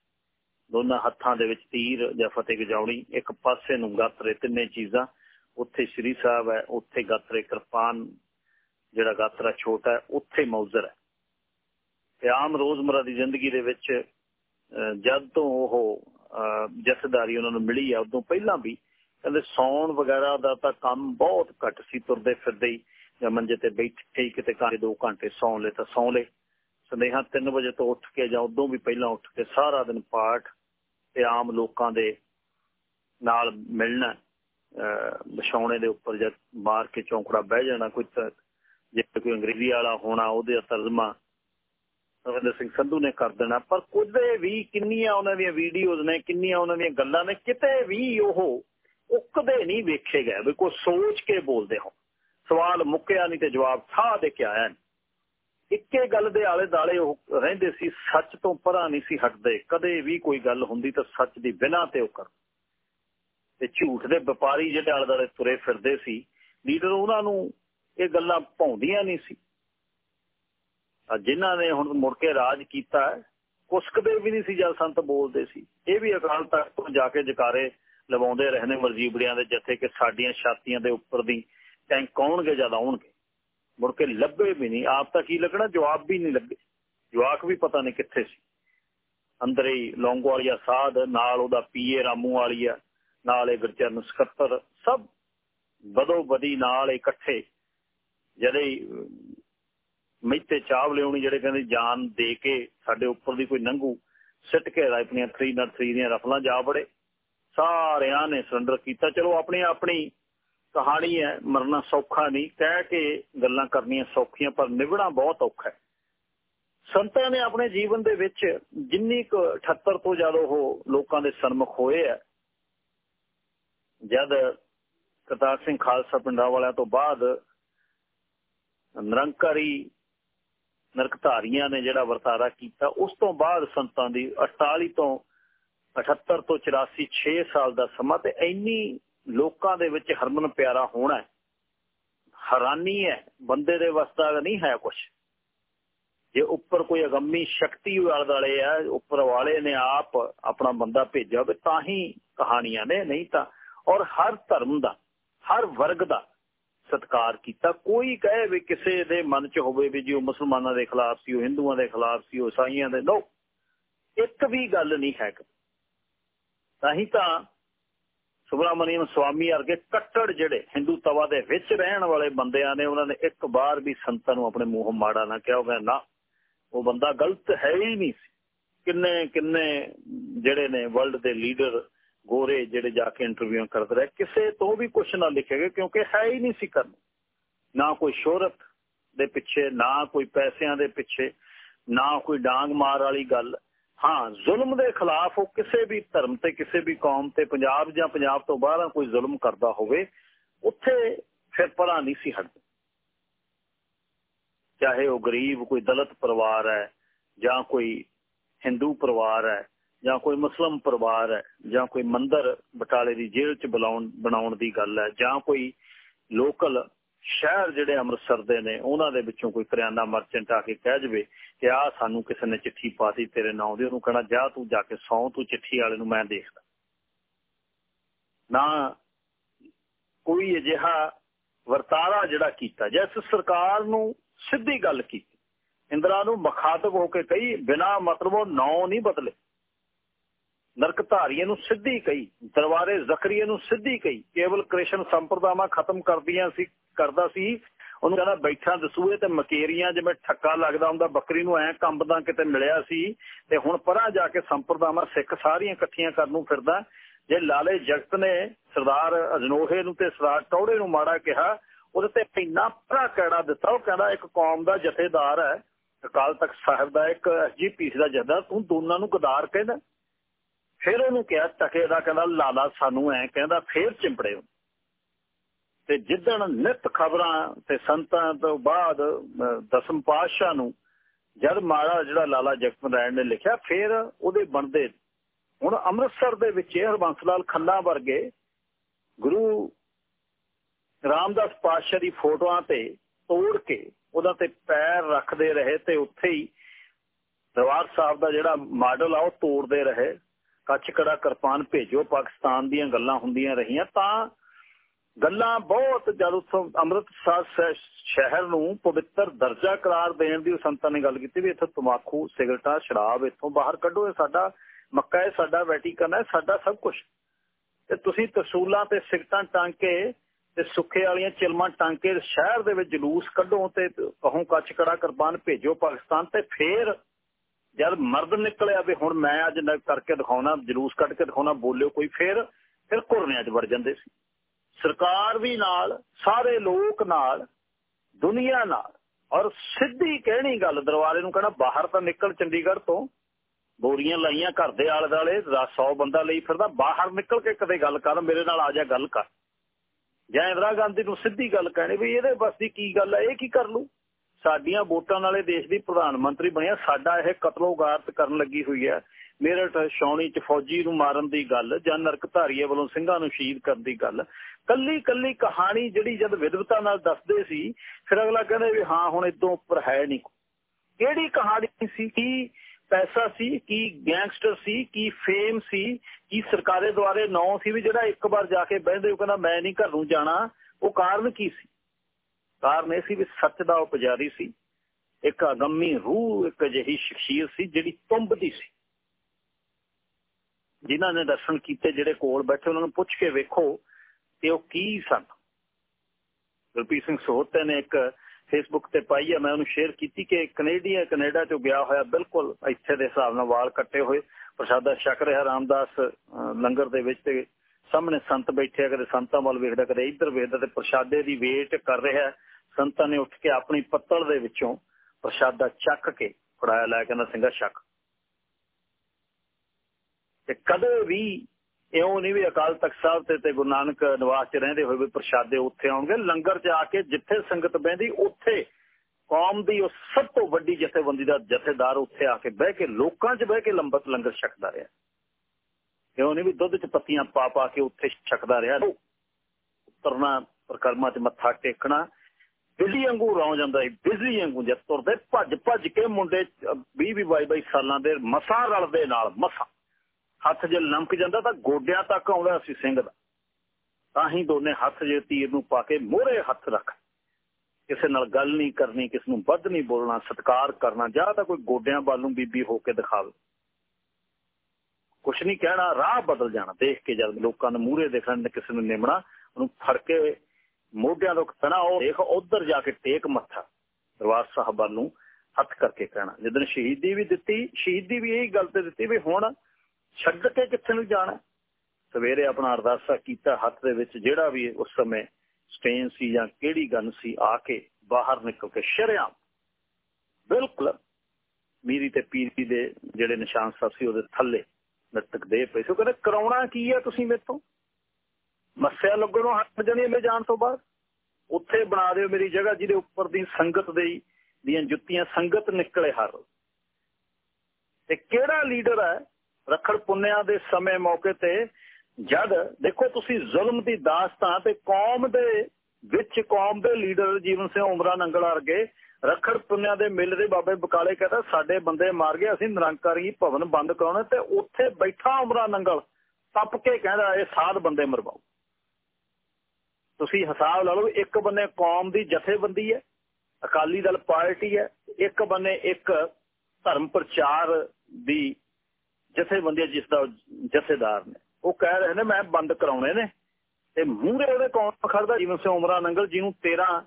ਦੋਨਾਂ ਹੱਥਾਂ ਦੇ ਵਿੱਚ ਤੀਰ ਜਾਂ ਫਤਿਹ ਗਜਾਉਣੀ ਇੱਕ ਪਾਸੇ ਨੂੰ ਗਾਤਰੇ ਤਿੰਨੇ ਚੀਜ਼ਾਂ। ਉੱਥੇ ਸ਼੍ਰੀ ਸਾਹਿਬ ਹੈ, ਉੱਥੇ ਗਾਤਰੇ ਕਿਰਪਾਨ, ਜਿਹੜਾ ਗਾਤਰਾ ਛੋਟਾ ਹੈ, ਉੱਥੇ ਮੌਜ਼ਰ ਹੈ। ਤੇ ਆਮ ਰੋਜ਼ਮਰਾ ਦੀ ਜ਼ਿੰਦਗੀ ਦੇ ਵਿੱਚ ਜਦ ਤੋਂ ਉਹ ਜਥੇਦਾਰੀ ਉਹਨਾਂ ਨੂੰ ਮਿਲੀ ਆ, ਉਦੋਂ ਪਹਿਲਾਂ ਵੀ ਕਹਿੰਦੇ ਸੌਣ ਵਗੈਰਾ ਦਾ ਤਾਂ ਕੰਮ ਬਹੁਤ ਘੱਟ ਸੀ, ਤੁਰਦੇ ਫਿਰਦੇ ਹੀ। ਜਾਂ ਮੰਜੇ ਤੇ ਬੈਠੇ ਹੀ ਕਿਤੇ ਘੰਟੇ 2 ਘੰਟੇ ਸੌਂ ਲੈ ਤਾਂ ਸੌਂ ਲੈ ਸੰਦੇਹਾਂ 3 ਵਜੇ ਤੋਂ ਉੱਠ ਕੇ ਜਾਂ ਉਦੋਂ ਵੀ ਪਹਿਲਾਂ ਉੱਠ ਕੇ ਸਾਰਾ ਦਿਨ ਪਾਠ ਤੇ ਆਮ ਲੋਕਾਂ ਦੇ ਨਾਲ ਮਿਲਣਾ ਵਿਛਾਉਣੇ ਦੇ ਉੱਪਰ ਜਦ ਮਾਰ ਕੇ ਚੌਂਕੜਾ ਬਹਿ ਜਾਣਾ, ਕੋਈ ਜੇ ਕੋਈ ਅੰਗਰੇਜ਼ੀ ਵਾਲਾ ਹੋਣਾ, ਉਹਦੇ ਤਰਜਮਾ ਰਵਿੰਦਰ ਸਿੰਘ ਸੰਧੂ ਨੇ ਕਰ ਦੇਣਾ, ਪਰ ਕੁਝ ਵੀ ਕਿੰਨੀਆਂ ਉਹਨਾਂ ਦੀਆਂ ਵੀਡੀਓਜ਼ ਨੇ, ਕਿੰਨੀਆਂ ਉਹਨਾਂ ਦੀਆਂ ਗੱਲਾਂ ਨੇ, ਕਿਤੇ ਵੀ ਉਹ ਉਕਦੇ ਨਹੀਂ ਵੇਖੇ ਗਏ, ਵੀ ਕੋਈ ਸੋਚ ਕੇ ਬੋਲਦੇ ਹੋ ਸਵਾਲ ਮੁੱਕਿਆ ਨਹੀਂ ਤੇ ਜਵਾਬ ਠਾ ਦੇ ਕੇ ਆਇਆ ਇੱਕੇ ਗੱਲ ਦੇ ਆਲੇ ਦਾਲੇ ਉਹ ਰਹਿੰਦੇ ਸੀ, ਸੱਚ ਤੋਂ ਪਰਾਂ ਨਹੀਂ ਸੀ ਹਟਦੇ। ਕਦੇ ਵੀ ਕੋਈ ਗੱਲ ਹੁੰਦੀ ਤਾਂ ਸੱਚ ਦੀ ਬਿਨਾ ਤੇ ਉਹ ਕਰ। ਤੇ ਝੂਠ ਦੇ ਵਪਾਰੀ ਜਿਹੜੇ ਆਲੇ ਦਾਲੇ ਤੁਰੇ ਫਿਰਦੇ ਸੀ ਲੀਡਰ ਉਹਨਾਂ ਨੂੰ ਇਹ ਗੱਲਾਂ ਪਾਉਂਦੀਆਂ ਨਹੀਂ ਸੀ। ਜਿਨ੍ਹਾਂ ਨੇ ਹੁਣ ਮੁੜ ਕੇ ਰਾਜ ਕੀਤਾ ਕੁਸਕਦੇ ਵੀ ਨਹੀਂ ਸੀ ਜਦ ਸੰਤ ਬੋਲਦੇ ਸੀ। ਇਹ ਵੀ ਅਕਾਲ ਤਖਤ ਤੋਂ ਜਾ ਕੇ ਜਕਾਰੇ ਲਵਾਉਂਦੇ ਰਹੇ ਨੇ ਮਰਜੀਬੜਿਆਂ ਦੇ, ਜੱਥੇ ਕਿ ਸਾਡੀਆਂ ਛਾਤੀਆਂ ਦੇ ਉੱਪਰ ਦੀ ਟੈਂਕ ਆਉਣਗੇ ਜਦ ਆਉਣਗੇ। ਮੁੜ ਕੇ ਲੱਭੇ ਵੀ ਨਹੀਂ। ਆਪ ਤਾਂ ਕੀ ਲੱਗਣਾ? ਜਵਾਬ ਵੀ ਨਹੀਂ ਲੱਗੇ ਜਵਾਕ ਵੀ ਪਤਾ ਨਹੀਂ ਕਿੱਥੇ ਸੀ। ਅੰਦਰ ਹੀ ਲੌਂਗੋਵਾਲੀਆ ਸਾਧ, ਨਾਲ ਉਹਦਾ ਪੀਏ ਰਾਮੂ ਵਾਲੀਆ ਨਾਲ ਇਹ ਗੁਰਚਰਨ ਸਕੱਤਰ, ਸਭ ਬਦੋ ਬਦੀ ਨਾਲ ਇਕੱਠੇ। ਜਿਹੜੇ ਮਿੱਤੇ ਚਾਵ ਲਿਆਉਣੀ ਜਿਹੜੇ ਕਹਿੰਦੇ ਜਾਨ ਦੇ ਕੇ ਸਾਡੇ ਉੱਪਰ ਦੀ ਕੋਈ ਨੰਗੂ, ਸਿੱਟ ਕੇ ਆਪਣੀਆਂ 3 ਨਾਲ 3 ਦੀਆਂ ਰਫਲਾਂ ਜਾ ਬੜੇ ਸਾਰਿਆਂ ਨੇ ਸਰੈਂਡਰ ਕੀਤਾ। ਚਲੋ, ਆਪਣੀ ਆਪਣੀ ਕਹਾਣੀ ਹੈ, ਮਰਨਾ ਸੌਖਾ ਨਹੀਂ। ਕਹਿ ਕੇ ਗੱਲਾਂ ਕਰਨੀਆਂ ਸੌਖੀਆਂ, ਪਰ ਨਿਭਣਾ ਬਹੁਤ ਔਖਾ ਹੈ। ਸੰਤਾਂ ਨੇ ਆਪਣੇ ਜੀਵਨ ਦੇ ਵਿੱਚ ਜਿੰਨੀ ਕੁ 78 ਤੋਂ ਜ਼ਿਆਦਾ ਉਹ ਲੋਕਾਂ ਦੇ ਸਨਮੁਖ ਹੋਏ ਆ, ਜਦ ਕਰਤਾਰ ਸਿੰਘ ਖਾਲਸਾ ਪਿੰਡਾਂ ਵਾਲਿਆਂ ਤੋਂ ਬਾਅਦ ਨਿਰੰਕਾਰੀ ਨਰਕਧਾਰੀਆਂ ਨੇ ਜਿਹੜਾ ਵਰਤਾਰਾ ਕੀਤਾ, ਉਸ ਤੋਂ ਬਾਅਦ ਸੰਤਾਂ ਦੀ 48 ਤੋਂ 78 ਤੋਂ 84 6 ਸਾਲ ਦਾ ਸਮਾਂ ਤੇ ਇੰਨੀ ਲੋਕਾਂ ਦੇ ਵਿੱਚ ਹਰਮਨ ਪਿਆਰਾ ਹੋਣਾ ਹੈਰਾਨੀ ਹੈ, ਬੰਦੇ ਦੇ ਵਸਦਾ ਨਹੀਂ ਹੈ ਕੁਝ ਜੇ ਉੱਪਰ ਕੋਈ ਅਗੰਮੀ ਸ਼ਕਤੀ ਵਾਲੇ ਆ, ਉੱਪਰ ਵਾਲੇ ਨੇ ਆਪ ਆਪਣਾ ਬੰਦਾ ਭੇਜਿਆ ਹੋਵੇ, ਤਾਂ ਹੀ ਕਹਾਣੀਆਂ ਨੇ, ਨਹੀਂ ਤਾਂ। ਔਰ ਹਰ ਧਰਮ ਦਾ, ਹਰ ਵਰਗ ਦਾ ਸਤਕਾਰ ਕੀਤਾ। ਕੋਈ ਕਹੇ ਵੀ ਕਿਸੇ ਦੇ ਮਨ 'ਚ ਹੋਵੇ ਵੀ ਜੀ ਉਹ ਮੁਸਲਮਾਨਾਂ ਦੇ ਖਿਲਾਫ ਸੀ, ਉਹ ਹਿੰਦੂਆਂ ਦੇ ਖਿਲਾਫ ਸੀ, ਉਹ ਸਾਈਆਂ ਦੇ ਨੋ ਇੱਕ ਵੀ ਗੱਲ ਨਹੀਂ ਹੈ। ਤਾਂ ਹੀ ਤਾਂ ਸੁਬਰਾਮਨੀਅਮ ਸਵਾਮੀ ਵਰਗੇ ਕੱਟੜ ਜਿਹੜੇ ਹਿੰਦੂ ਤਵਾ ਦੇ ਵਿੱਚ ਰਹਿਣ ਵਾਲੇ ਬੰਦਿਆਂ ਨੇ, ਉਹਨਾਂ ਨੇ ਇੱਕ ਵਾਰ ਵੀ ਸੰਤਾਂ ਨੂੰ ਆਪਣੇ ਮੂੰਹ ਮਾੜਾ ਨਾ ਕਿਹਾ ਹੋਵੇ, ਨਾ। ਉਹ ਬੰਦਾ ਗਲਤ ਹੈ ਹੀ ਨਹੀਂ ਸੀ। ਕਿੰਨੇ ਕਿੰਨੇ ਜਿਹੜੇ ਨੇ ਵਰਲਡ ਦੇ ਲੀਡਰ ਗੋਰੇ ਜਿਹੜੇ ਜਾ ਕੇ ਇੰਟਰਵਿਊ ਕਰਦੇ ਰਹੇ, ਕਿਸੇ ਤੋਂ ਵੀ ਕੁਝ ਨਾ ਲਿਖੇਗੇ ਕਿਉਂਕਿ ਹੈ ਹੀ ਨਹੀਂ ਸੀ ਕਰਨ। ਨਾ ਕੋਈ ਸ਼ੋਹਰਤ ਦੇ ਪਿੱਛੇ, ਨਾ ਕੋਈ ਪੈਸਿਆਂ ਦੇ ਪਿੱਛੇ, ਨਾ ਕੋਈ ਡਾਂਗ ਮਾਰ ਵਾਲੀ ਗੱਲ। ਹਾਂ, ਜ਼ੁਲਮ ਦੇ ਖਿਲਾਫ ਉਹ ਕਿਸੇ ਵੀ ਧਰਮ ਤੇ, ਕਿਸੇ ਵੀ ਕੌਮ ਤੇ, ਪੰਜਾਬ ਜਾਂ ਪੰਜਾਬ ਤੋਂ ਬਾਹਰ ਕੋਈ ਜ਼ੁਲਮ ਕਰਦਾ ਹੋਵੇ, ਉੱਥੇ ਫਿਰ ਪਰਾਂ ਨਹੀਂ ਸੀ ਹਟਦੇ। ਚਾਹੇ ਉਹ ਗਰੀਬ, ਕੋਈ ਦਲਿਤ ਪਰਿਵਾਰ ਹੈ ਜਾਂ ਕੋਈ ਹਿੰਦੂ ਪਰਿਵਾਰ ਹੈ ਜਾਂ ਕੋਈ ਮੁਸਲਮ ਪਰਿਵਾਰ ਹੈ, ਜਾਂ ਕੋਈ ਮੰਦਰ ਬਟਾਲੇ ਦੀ ਜੇਲ੍ਹ 'ਚ ਬੁਲਾਉਣ, ਬਣਾਉਣ ਦੀ ਗੱਲ ਹੈ, ਜਾਂ ਕੋਈ ਲੋਕਲ ਸ਼ਹਿਰ ਜਿਹੜੇ ਅੰਮ੍ਰਿਤਸਰ ਦੇ ਨੇ, ਉਹਨਾਂ ਦੇ ਵਿੱਚੋਂ ਕੋਈ ਕਰਿਆਨਾ ਮਰਚੈਂਟ ਆ ਕੇ ਕਹਿ ਜਵੇ ਕਿ ਆ ਸਾਨੂੰ ਕਿਸੇ ਨੇ ਚਿੱਠੀ ਪਾਤੀ ਤੇਰੇ ਨਾਂ ਦੀ, ਉਹਨੂੰ ਕਹਣਾ, ਜਾ ਤੂੰ ਜਾ ਕੇ ਸੌਂ, ਤੂੰ ਚਿੱਠੀ ਵਾਲੇ ਨੂੰ ਮੈਂ ਦੇਖਦਾ। ਨਾ ਕੋਈ ਅਜਿਹਾ ਵਰਤਾਰਾ ਜਿਹੜਾ ਕੀਤਾ, ਜਿਸ ਸਰਕਾਰ ਨੂੰ ਸਿੱਧੀ ਗੱਲ ਕੀਤੀ, ਇੰਦਰਾ ਨੂੰ ਮਖਾਤਬ ਹੋ ਕੇ ਕਹੀ, ਬਿਨਾ ਮਤਲਬੋਂ ਨਾਂ ਨਹੀਂ ਬਦਲੇ। ਨਰਕ ਨਰਕਧਾਰੀਆਂ ਨੂੰ ਸਿੱਧੀ ਕਹੀ, ਦਰਬਾਰੇ ਜ਼ਕਰੀਆ ਨੂੰ ਸਿੱਧੀ ਕਹੀ। ਕੇਵਲ ਕ੍ਰਿਸ਼ਨ ਸੰਪਰਦਾਵਾਂ ਖਤਮ ਕਰਦੀਆਂ ਸੀ, ਕਰਦਾ ਸੀ। ਉਹਨੂੰ ਕਹਿੰਦਾ ਬੈਠਾ ਦਸੂਏ ਤੇ ਮਕੇਰੀਆਂ, ਜਿਵੇਂ ਠੱਕਾ ਲੱਗਦਾ ਹੁੰਦਾ, ਬੱਕਰੀ ਨੂੰ ਐ ਕੰਬਦਾ ਕਿਤੇ ਮਿਲਿਆ ਸੀ। ਤੇ ਹੁਣ ਪਰਾਂ ਜਾ ਕੇ ਸੰਪਰਦਾਵਾਂ ਸਿੱਖ ਸਾਰੀਆਂ ਇਕੱਠੀਆਂ ਕਰਨ ਨੂੰ ਫਿਰਦਾ। ਜੇ ਲਾਲੇ ਜਗਤ ਨੇ ਸਰਦਾਰ ਅਜਨੋਹੇ ਨੂੰ ਤੇ ਸਰਦਾਰ ਟੌੜੇ ਨੂੰ ਮਾੜਾ ਕਿਹਾ, ਉਹਦੇ ਤੇ ਇੰਨਾ ਭਰਾ ਕਿਹੜਾ ਦਿੱਤਾ, ਉਹ ਕਹਿੰਦਾ ਇੱਕ ਕੌਮ ਦਾ ਜਥੇਦਾਰ ਹੈ। ਅਕਾਲ ਤਖਤ ਸਾਹਿਬ ਦਾ ਇੱਕ ਐਸਜੀਪੀ ਦਾ ਜਥੇਦਾਰ, ਤੂੰ ਦੋਨਾਂ ਨੂੰ ਗਦਾਰ ਕਹਿੰਦਾ। ਫਿਰ ਉਹਨੂੰ ਕਿਹਾ ਟਕੇ ਦਾ ਕਹਿੰਦਾ, ਲਾਲਾ ਸਾਨੂੰ ਐ ਕਹਿੰਦਾ, ਫੇਰ ਚਿੰਪੜੇ ਤੇ ਜਿੱਦਣ ਨਿਤ ਖਬਰਾਂ ਤੇ ਸੰਤਾਂ ਤੋਂ ਬਾਅਦ ਦਸਮ ਪਾਤਸ਼ਾਹ ਨੂੰ ਜਦ ਮਾੜਾ ਜਿਹੜਾ ਲਾਲਾ ਜਗਤ ਰਾਏ ਨੇ ਲਿਖਿਆ, ਫਿਰ ਉਹਦੇ ਬਣਦੇ ਹੁਣ ਅੰਮ੍ਰਿਤਸਰ ਦੇ ਵਿੱਚ ਹਰਬੰਸ ਲਾਲ ਖੰਨਾ ਵਰਗੇ ਗੁਰੂ ਰਾਮਦਾਸ ਪਾਤਸ਼ਾਹ ਦੀ ਫੋਟੋਆਂ ਤੇ ਤੋੜ ਕੇ ਉਹਦਾ ਤੇ ਪੈਰ ਰੱਖਦੇ ਰਹੇ ਤੇ ਉੱਥੇ ਹੀ ਦਰਬਾਰ ਸਾਹਿਬ ਦਾ ਜਿਹੜਾ ਮਾਡਲ ਆ, ਉਹ ਤੋੜਦੇ ਰਹੇ। ਕੱਚ ਕੜਾ ਕਿਰਪਾਨ ਭੇਜੋ, ਪਾਕਿਸਤਾਨ ਦੀਆਂ ਗੱਲਾਂ ਹੁੰਦੀਆਂ ਰਹੀਆਂ, ਤਾਂ ਗੱਲਾਂ ਬਹੁਤ ਜਦ ਅੰਮ੍ਰਿਤਸਰ ਸ਼ਹਿਰ ਨੂੰ ਪਵਿੱਤਰ ਦਰਜਾ ਕਰਾਰ ਦੇਣ ਦੀ ਸੰਤਾਂ ਨੇ ਗੱਲ ਕੀਤੀ ਵੀ ਇੱਥੇ ਤਮਾਕੂ, ਸਿਗਰਟਾਂ, ਸ਼ਰਾਬ ਇੱਥੋਂ ਬਾਹਰ ਕੱਢੋ, ਇਹ ਸਾਡਾ ਮੱਕਾ ਹੈ, ਸਾਡਾ ਵੈਟੀਕਨ ਹੈ, ਸਾਡਾ ਸਭ ਕੁਝ ਤੇ ਤੁਸੀਂ ਤਸੂਲਾਂ ਤੇ ਸਿਗਰਟਾਂ ਟੰਗ ਕੇ ਤੇ ਸੁੱਖੇ ਵਾਲੀਆਂ ਚਿਲਮਾਂ ਟੰਗ ਕੇ ਸ਼ਹਿਰ ਦੇ ਵਿੱਚ ਜਲੂਸ ਕੱਢੋ ਤੇ ਕਹੋ ਕੱਚ ਕੜਾ ਕੁਰਬਾਨ ਭੇਜੋ ਪਾਕਿਸਤਾਨ ਤੇ, ਫੇਰ ਜਦ ਮਰਦ ਨਿਕਲਿਆ ਵੀ ਹੁਣ ਮੈਂ ਅੱਜ ਕਰਕੇ ਦਿਖਾਉਣਾ, ਜਲੂਸ ਕੱਢ ਕੇ ਦਿਖਾਉਣਾ, ਬੋਲਿਓ ਕੋਈ, ਫੇਰ, ਫਿਰ ਘੁਰਨਿਆਂ 'ਚ ਵੜ ਜਾਂਦੇ ਸੀ। ਸਰਕਾਰ ਵੀ ਨਾਲ, ਸਾਰੇ ਲੋਕ ਨਾਲ, ਦੁਨੀਆ ਨਾਲ, ਔਰ ਸਿੱਧੀ ਕਹਿਣੀ ਗੱਲ, ਦਰਵਾਜ਼ੇ ਨੂੰ ਕਹਿਣਾ, ਬਾਹਰ ਤਾਂ ਨਿਕਲ ਚੰਡੀਗੜ੍ਹ ਤੋਂ, ਬੋਰੀਆਂ ਲਾਈਆਂ ਘਰ ਦੇ ਆਲੇ ਦਾਲੇ 100 ਬੰਦਾ ਲਈ ਫਿਰਦਾ, ਬਾਹਰ ਨਿਕਲ ਕੇ ਕਦੇ ਗੱਲ ਕਰ, ਮੇਰੇ ਨਾਲ ਆ ਜਾ ਗੱਲ ਕਰ। ਜਾਂ ਇੰਦਰਾ ਗਾਂਧੀ ਨੂੰ ਸਿੱਧੀ ਗੱਲ ਕਹਿਣੀ ਵੀ ਇਹਦੇ ਬਸ ਦੀ ਕੀ ਗੱਲ ਹੈ ਇਹ ਕੀ ਕਰ ਲੂ ਸਾਡੀਆਂ ਵੋਟਾਂ ਨਾਲੇ ਦੇਸ਼ ਦੀ ਪ੍ਰਧਾਨ ਮੰਤਰੀ ਬਣਿਆ। ਸਾਡਾ ਇਹ ਕਤਲੋਗਾਰਤ ਕਰਨ ਲੱਗੀ ਹੋਈ ਹੈ। ਮੇਰਠ ਸ਼ੌਣੀ ਚ ਫੌਜੀ ਨੂੰ ਮਾਰਨ ਦੀ ਗੱਲ, ਜਾਂ ਨਰਕਧਾਰੀਏ ਵੱਲੋਂ ਸਿੰਘਾਂ ਨੂੰ ਸ਼ਹੀਦ ਕਰਨ ਦੀ ਗੱਲ। ਕੱਲੀ ਕੱਲੀ ਕਹਾਣੀ ਜਿਹੜੀ ਜਦ ਵਿਦਵਤਾ ਨਾਲ ਦੱਸਦੇ ਸੀ, ਫਿਰ ਅਗਲਾ ਕਹਿੰਦੇ ਵੀ ਹਾਂ, ਹੁਣ ਇਦੋਂ ਉੱਪਰ ਹੈ ਨਹੀਂ ਕਿਹੜੀ ਕਹਾਣੀ ਸੀ? ਕੀ ਪੈਸਾ ਸੀ? ਕੀ ਗੈਂਗਸਟਰ ਸੀ? ਕੀ ਫੇਮ ਸੀ? ਕੀ ਸਰਕਾਰੇ ਦੁਆਰੇ ਨਾਂ ਸੀ? ਵੀ ਜਿਹੜਾ ਇੱਕ ਵਾਰ ਜਾ ਕੇ ਬਹਿੰਦੇ, ਉਹ ਕਹਿੰਦਾ, ਮੈਂ ਨਹੀਂ ਘਰ ਨੂੰ ਜਾਣਾ। ਉਹ ਕਾਰਨ ਕੀ ਸੀ? ਕਾਰਨ ਇਹ ਸੀ ਵੀ ਸੱਚ ਦਾ ਉਹ ਪੁਜਾਰੀ ਸੀ। ਇੱਕ ਅਗੰਮੀ ਰੂਹ, ਇੱਕ ਅਜਿਹੀ ਸ਼ਖਸੀਅਤ ਸੀ ਜਿਹੜੀ ਤੁੰਬਦੀ ਸੀ। ਜਿਨ੍ਹਾਂ ਨੇ ਦਰਸ਼ਨ ਕੀਤੇ, ਜਿਹੜੇ ਕੋਲ ਬੈਠੇ, ਉਹਨਾਂ ਨੂੰ ਪੁੱਛ ਕੇ ਵੇਖੋ ਕਿ ਉਹ ਕੀ ਸਨ। ਗੁਰਪ੍ਰੀਤ ਸਿੰਘ ਸੋਹਤੇ ਨੇ ਇੱਕ ਫੇਸਬੁੱਕ ਤੇ ਪਾਈ ਹੈ ਮੈਂ ਉਹਨੂੰ ਸ਼ੇਅਰ ਕੀਤੀ ਕਿ ਕੈਨੇਡੀਆ ਕੈਨੇਡਾ ਚੋਂ ਗਿਆ ਹੋਇਆ ਬਿਲਕੁਲ ਇੱਥੇ ਦੇ ਹਿਸਾਬ ਨਾਲ ਵਾਲ ਕੱਟੇ ਹੋਏ। ਪ੍ਰਸ਼ਾਦਾ ਛਕ ਰਿਹਾ ਰਾਮਦਾਸ ਲੰਗਰ ਦੇ ਵਿੱਚ ਤੇ ਸਾਹਮਣੇ ਸੰਤ ਬੈਠੇ ਆ, ਕਦੇ ਸੰਤਾਂ ਵੱਲ ਵੇਖਦਾ, ਕਦੇ ਇੱਧਰ ਵੇਖਦਾ ਤੇ ਪ੍ਰਸ਼ਾਦੇ ਦੀ ਵੇਟ ਕਰ ਰਿਹਾ। ਸੰਤਾਂ ਨੇ ਉੱਠ ਕੇ ਆਪਣੀ ਪੱਤਲ ਦੇ ਵਿੱਚੋਂ ਪ੍ਰਸ਼ਾਦਾ ਚੱਕ ਕੇ ਫੜਾਇਆ, ਲੈ ਕਹਿੰਦਾ ਸਿੰਘਾ, ਛਕ। ਤੇ ਕਦੇ ਵੀ ਇਉਂ ਨਹੀਂ ਵੀ ਅਕਾਲ ਤਖਤ ਸਾਹਿਬ ਤੇ ਤੇ ਗੁਰੂ ਨਾਨਕ ਨਿਵਾਸ 'ਚ ਰਹਿੰਦੇ ਹੋਏ ਵੀ ਪ੍ਰਸ਼ਾਦੇ ਉੱਥੇ ਆਉਣਗੇ। ਲੰਗਰ 'ਚ ਆ ਕੇ ਜਿੱਥੇ ਸੰਗਤ ਬਹਿੰਦੀ, ਉੱਥੇ ਕੌਮ ਦੀ ਉਹ ਸਭ ਤੋਂ ਵੱਡੀ ਜਥੇਬੰਦੀ ਦਾ ਜਥੇਦਾਰ ਉੱਥੇ ਆ ਕੇ ਬਹਿ ਕੇ ਲੋਕਾਂ 'ਚ ਬਹਿ ਕੇ ਲੰਬਤ ਲੰਗਰ ਛਕਦਾ ਰਿਹਾ। ਇਉਂ ਨਹੀਂ ਵੀ ਦੁੱਧ 'ਚ ਪੱਤੀਆਂ ਪਾ ਪਾ ਕੇ ਉੱਥੇ ਛਕਦਾ ਰਿਹਾ। ਉਤਰਨਾ, ਪ੍ਰਕਰਮਾ 'ਚ ਮੱਥਾ ਟੇਕਣਾ ਬਿਜਲੀ ਵਾਂਗੂ ਰੌਂ ਜਾਂਦਾ ਸੀ, ਬਿਜਲੀ ਵਾਂਗੂ ਜਦ ਤੁਰਦੇ ਭੱਜ ਭੱਜ ਕੇ ਮੁੰਡੇ 20 20 22 ਸਾਲਾਂ ਦੇ ਮਸਾਂ ਰਲਦੇ ਨਾਲ, ਮਸਾਂ। ਹੱਥ ਜੇ ਲੰਮਕ ਜਾਂਦਾ ਤਾਂ ਗੋਡਿਆਂ ਤੱਕ ਆਉਂਦਾ ਸੀ ਸਿੰਘ ਦਾ। ਤਾਂ ਹੀ ਦੋਨੇ ਹੱਥ ਜੇ ਤੀਰ ਨੂੰ ਪਾ ਕੇ ਮੋਹਰੇ ਹੱਥ ਰੱਖ। ਕਿਸੇ ਨਾਲ ਗੱਲ ਨਹੀਂ ਕਰਨੀ, ਕਿਸ ਨੂੰ ਵੱਧ ਨਹੀਂ ਬੋਲਣਾ, ਸਤਕਾਰ ਕਰਨਾ, ਜਾਂ ਤਾਂ ਕੋਈ ਗੋਡਿਆਂ ਵੱਲ ਨੂੰ ਬੀਬੀ ਹੋ ਕੇ ਦਿਖਾਵੇ। ਕੁਛ ਨਹੀਂ ਕਹਿਣਾ, ਰਾਹ ਬਦਲ ਜਾਣਾ। ਦੇਖ ਕੇ ਜਦ ਲੋਕਾਂ ਨੂੰ ਮੂਹਰੇ ਦੇਖਣ ਕਿਸੇ ਨੂੰ ਨਿਮਣਾ, ਉਹਨੂੰ ਫੜ ਕੇ ਮੋਢਿਆਂ ਤੋਂ ਕਹਣਾ ਉਹ, ਦੇਖ ਉਧਰ ਜਾ ਕੇ ਟੇਕ ਮੱਥਾ। ਦਰਬਾਰ ਸਾਹਿਬ ਵੱਲ ਨੂੰ ਹੱਥ ਕਰਕੇ ਕਹਿਣਾ। ਜਦੋਂ ਸ਼ਹੀਦੀ ਵੀ ਦਿੱਤੀ, ਸ਼ਹੀਦੀ ਵੀ ਇਹ ਗੱਲ ਤੇ ਦਿੱਤੀ ਵੀ ਹੁਣ ਛੱਡ ਕੇ ਕਿੱਥੇ ਨੂੰ ਜਾਣਾ? ਸਵੇਰੇ ਆਪਣਾ ਅਰਦਾਸਾ ਕੀਤਾ, ਹੱਥ ਦੇ ਵਿੱਚ ਜਿਹੜਾ ਵੀ ਉਸ ਸਮੇਂ ਸਟੇਨ ਸੀ ਜਾਂ ਕਿਹੜੀ ਗਨ ਸੀ, ਆ ਕੇ ਬਾਹਰ ਨਿਕਲ ਕੇ ਸ਼ਰਿਆਮ ਬਿਲਕੁਲ ਮੀਰੀ ਤੇ ਪੀਰੀ ਦੇ ਜਿਹੜੇ ਨਿਸ਼ਾਨ ਸਾਹਿਬ ਸੀ ਉਹਦੇ ਥੱਲੇ ਨੱਤਕ ਦੇ ਪਏ ਸੋ। ਕਹਿੰਦੇ, ਕਰਾਉਣਾ ਕੀ ਹੈ ਤੁਸੀਂ ਮੇਤੋਂ ਮੱਸਿਆ ਲੱਗਣੋਂ ਹਟ ਜਣੀ ਮੇ ਜਾਣ ਤੋਂ ਬਾਅਦ। ਉੱਥੇ ਬਣਾ ਦਿਓ ਮੇਰੀ ਜਗ੍ਹਾ ਜਿਹਦੇ ਉੱਪਰ ਦੀ ਸੰਗਤ ਦੇ ਦੀਆਂ ਜੁੱਤੀਆਂ ਸੰਗਤ ਨਿਕਲੇ ਹਰ। ਤੇ ਕਿਹੜਾ ਲੀਡਰ ਹੈ ਰੱਖੜ ਪੁੰਨਿਆ ਦੇ ਸਮੇਂ ਮੌਕੇ ਤੇ ਜਦ, ਦੇਖੋ ਤੁਸੀਂ ਜ਼ੁਲਮ ਦੀ ਦਾਸਤਾਂ ਤੇ ਕੌਮ ਦੇ ਵਿੱਚ ਕੌਮ ਦੇ ਲੀਡਰ ਜੀਵਨ ਸਿੰਘ ਉਮਰਾ ਨੰਗਲ ਵਰਗੇ ਰੱਖੜ ਪੁੰਨਿਆ ਦੇ ਮਿਲ ਦੇ ਬਾਬੇ ਬਕਾਲੇ ਕਹਿੰਦਾ ਸਾਡੇ ਬੰਦੇ ਮਾਰ ਗਏ, ਅਸੀਂ ਨਿਰੰਕਾਰੀ ਭਵਨ ਬੰਦ ਕਰਾਉਣਾ, ਤੇ ਉੱਥੇ ਬੈਠਾ ਉਮਰਾ ਨੰਗਲ, ਤੱਪ ਕੇ ਕਹਿੰਦਾ, ਇਹ ਸਾਧ ਬੰਦੇ ਮਰਵਾਓ। ਤੁਸੀਂ ਹਿਸਾਬ ਲਾ ਲਓ ਇੱਕ ਬੰਨੇ ਕੌਮ ਦੀ ਜਥੇਬੰਦੀ ਹੈ, ਅਕਾਲੀ ਦਲ ਪਾਰਟੀ ਹੈ, ਇੱਕ ਬੰਨੇ ਇੱਕ ਧਰਮ ਪ੍ਰਚਾਰ ਦੀ ਜਥੇਬੰਦੀ ਜਿਸ ਦਾ ਜਥੇਦਾਰ ਨੇ। ਉਹ ਕਹਿ ਰਹੇ ਨੇ, ਮੈਂ ਬੰਦ ਕਰਾਉਣੇ ਨੇ। ਤੇ ਮੂਹਰੇ ਉਹਦੇ ਕੌਣ ਖੜਦਾ ਜੀਵਨ ਸਿੰਘ ਉਮਰਾ ਨੰਗਲ, ਜਿਹਨੂੰ 13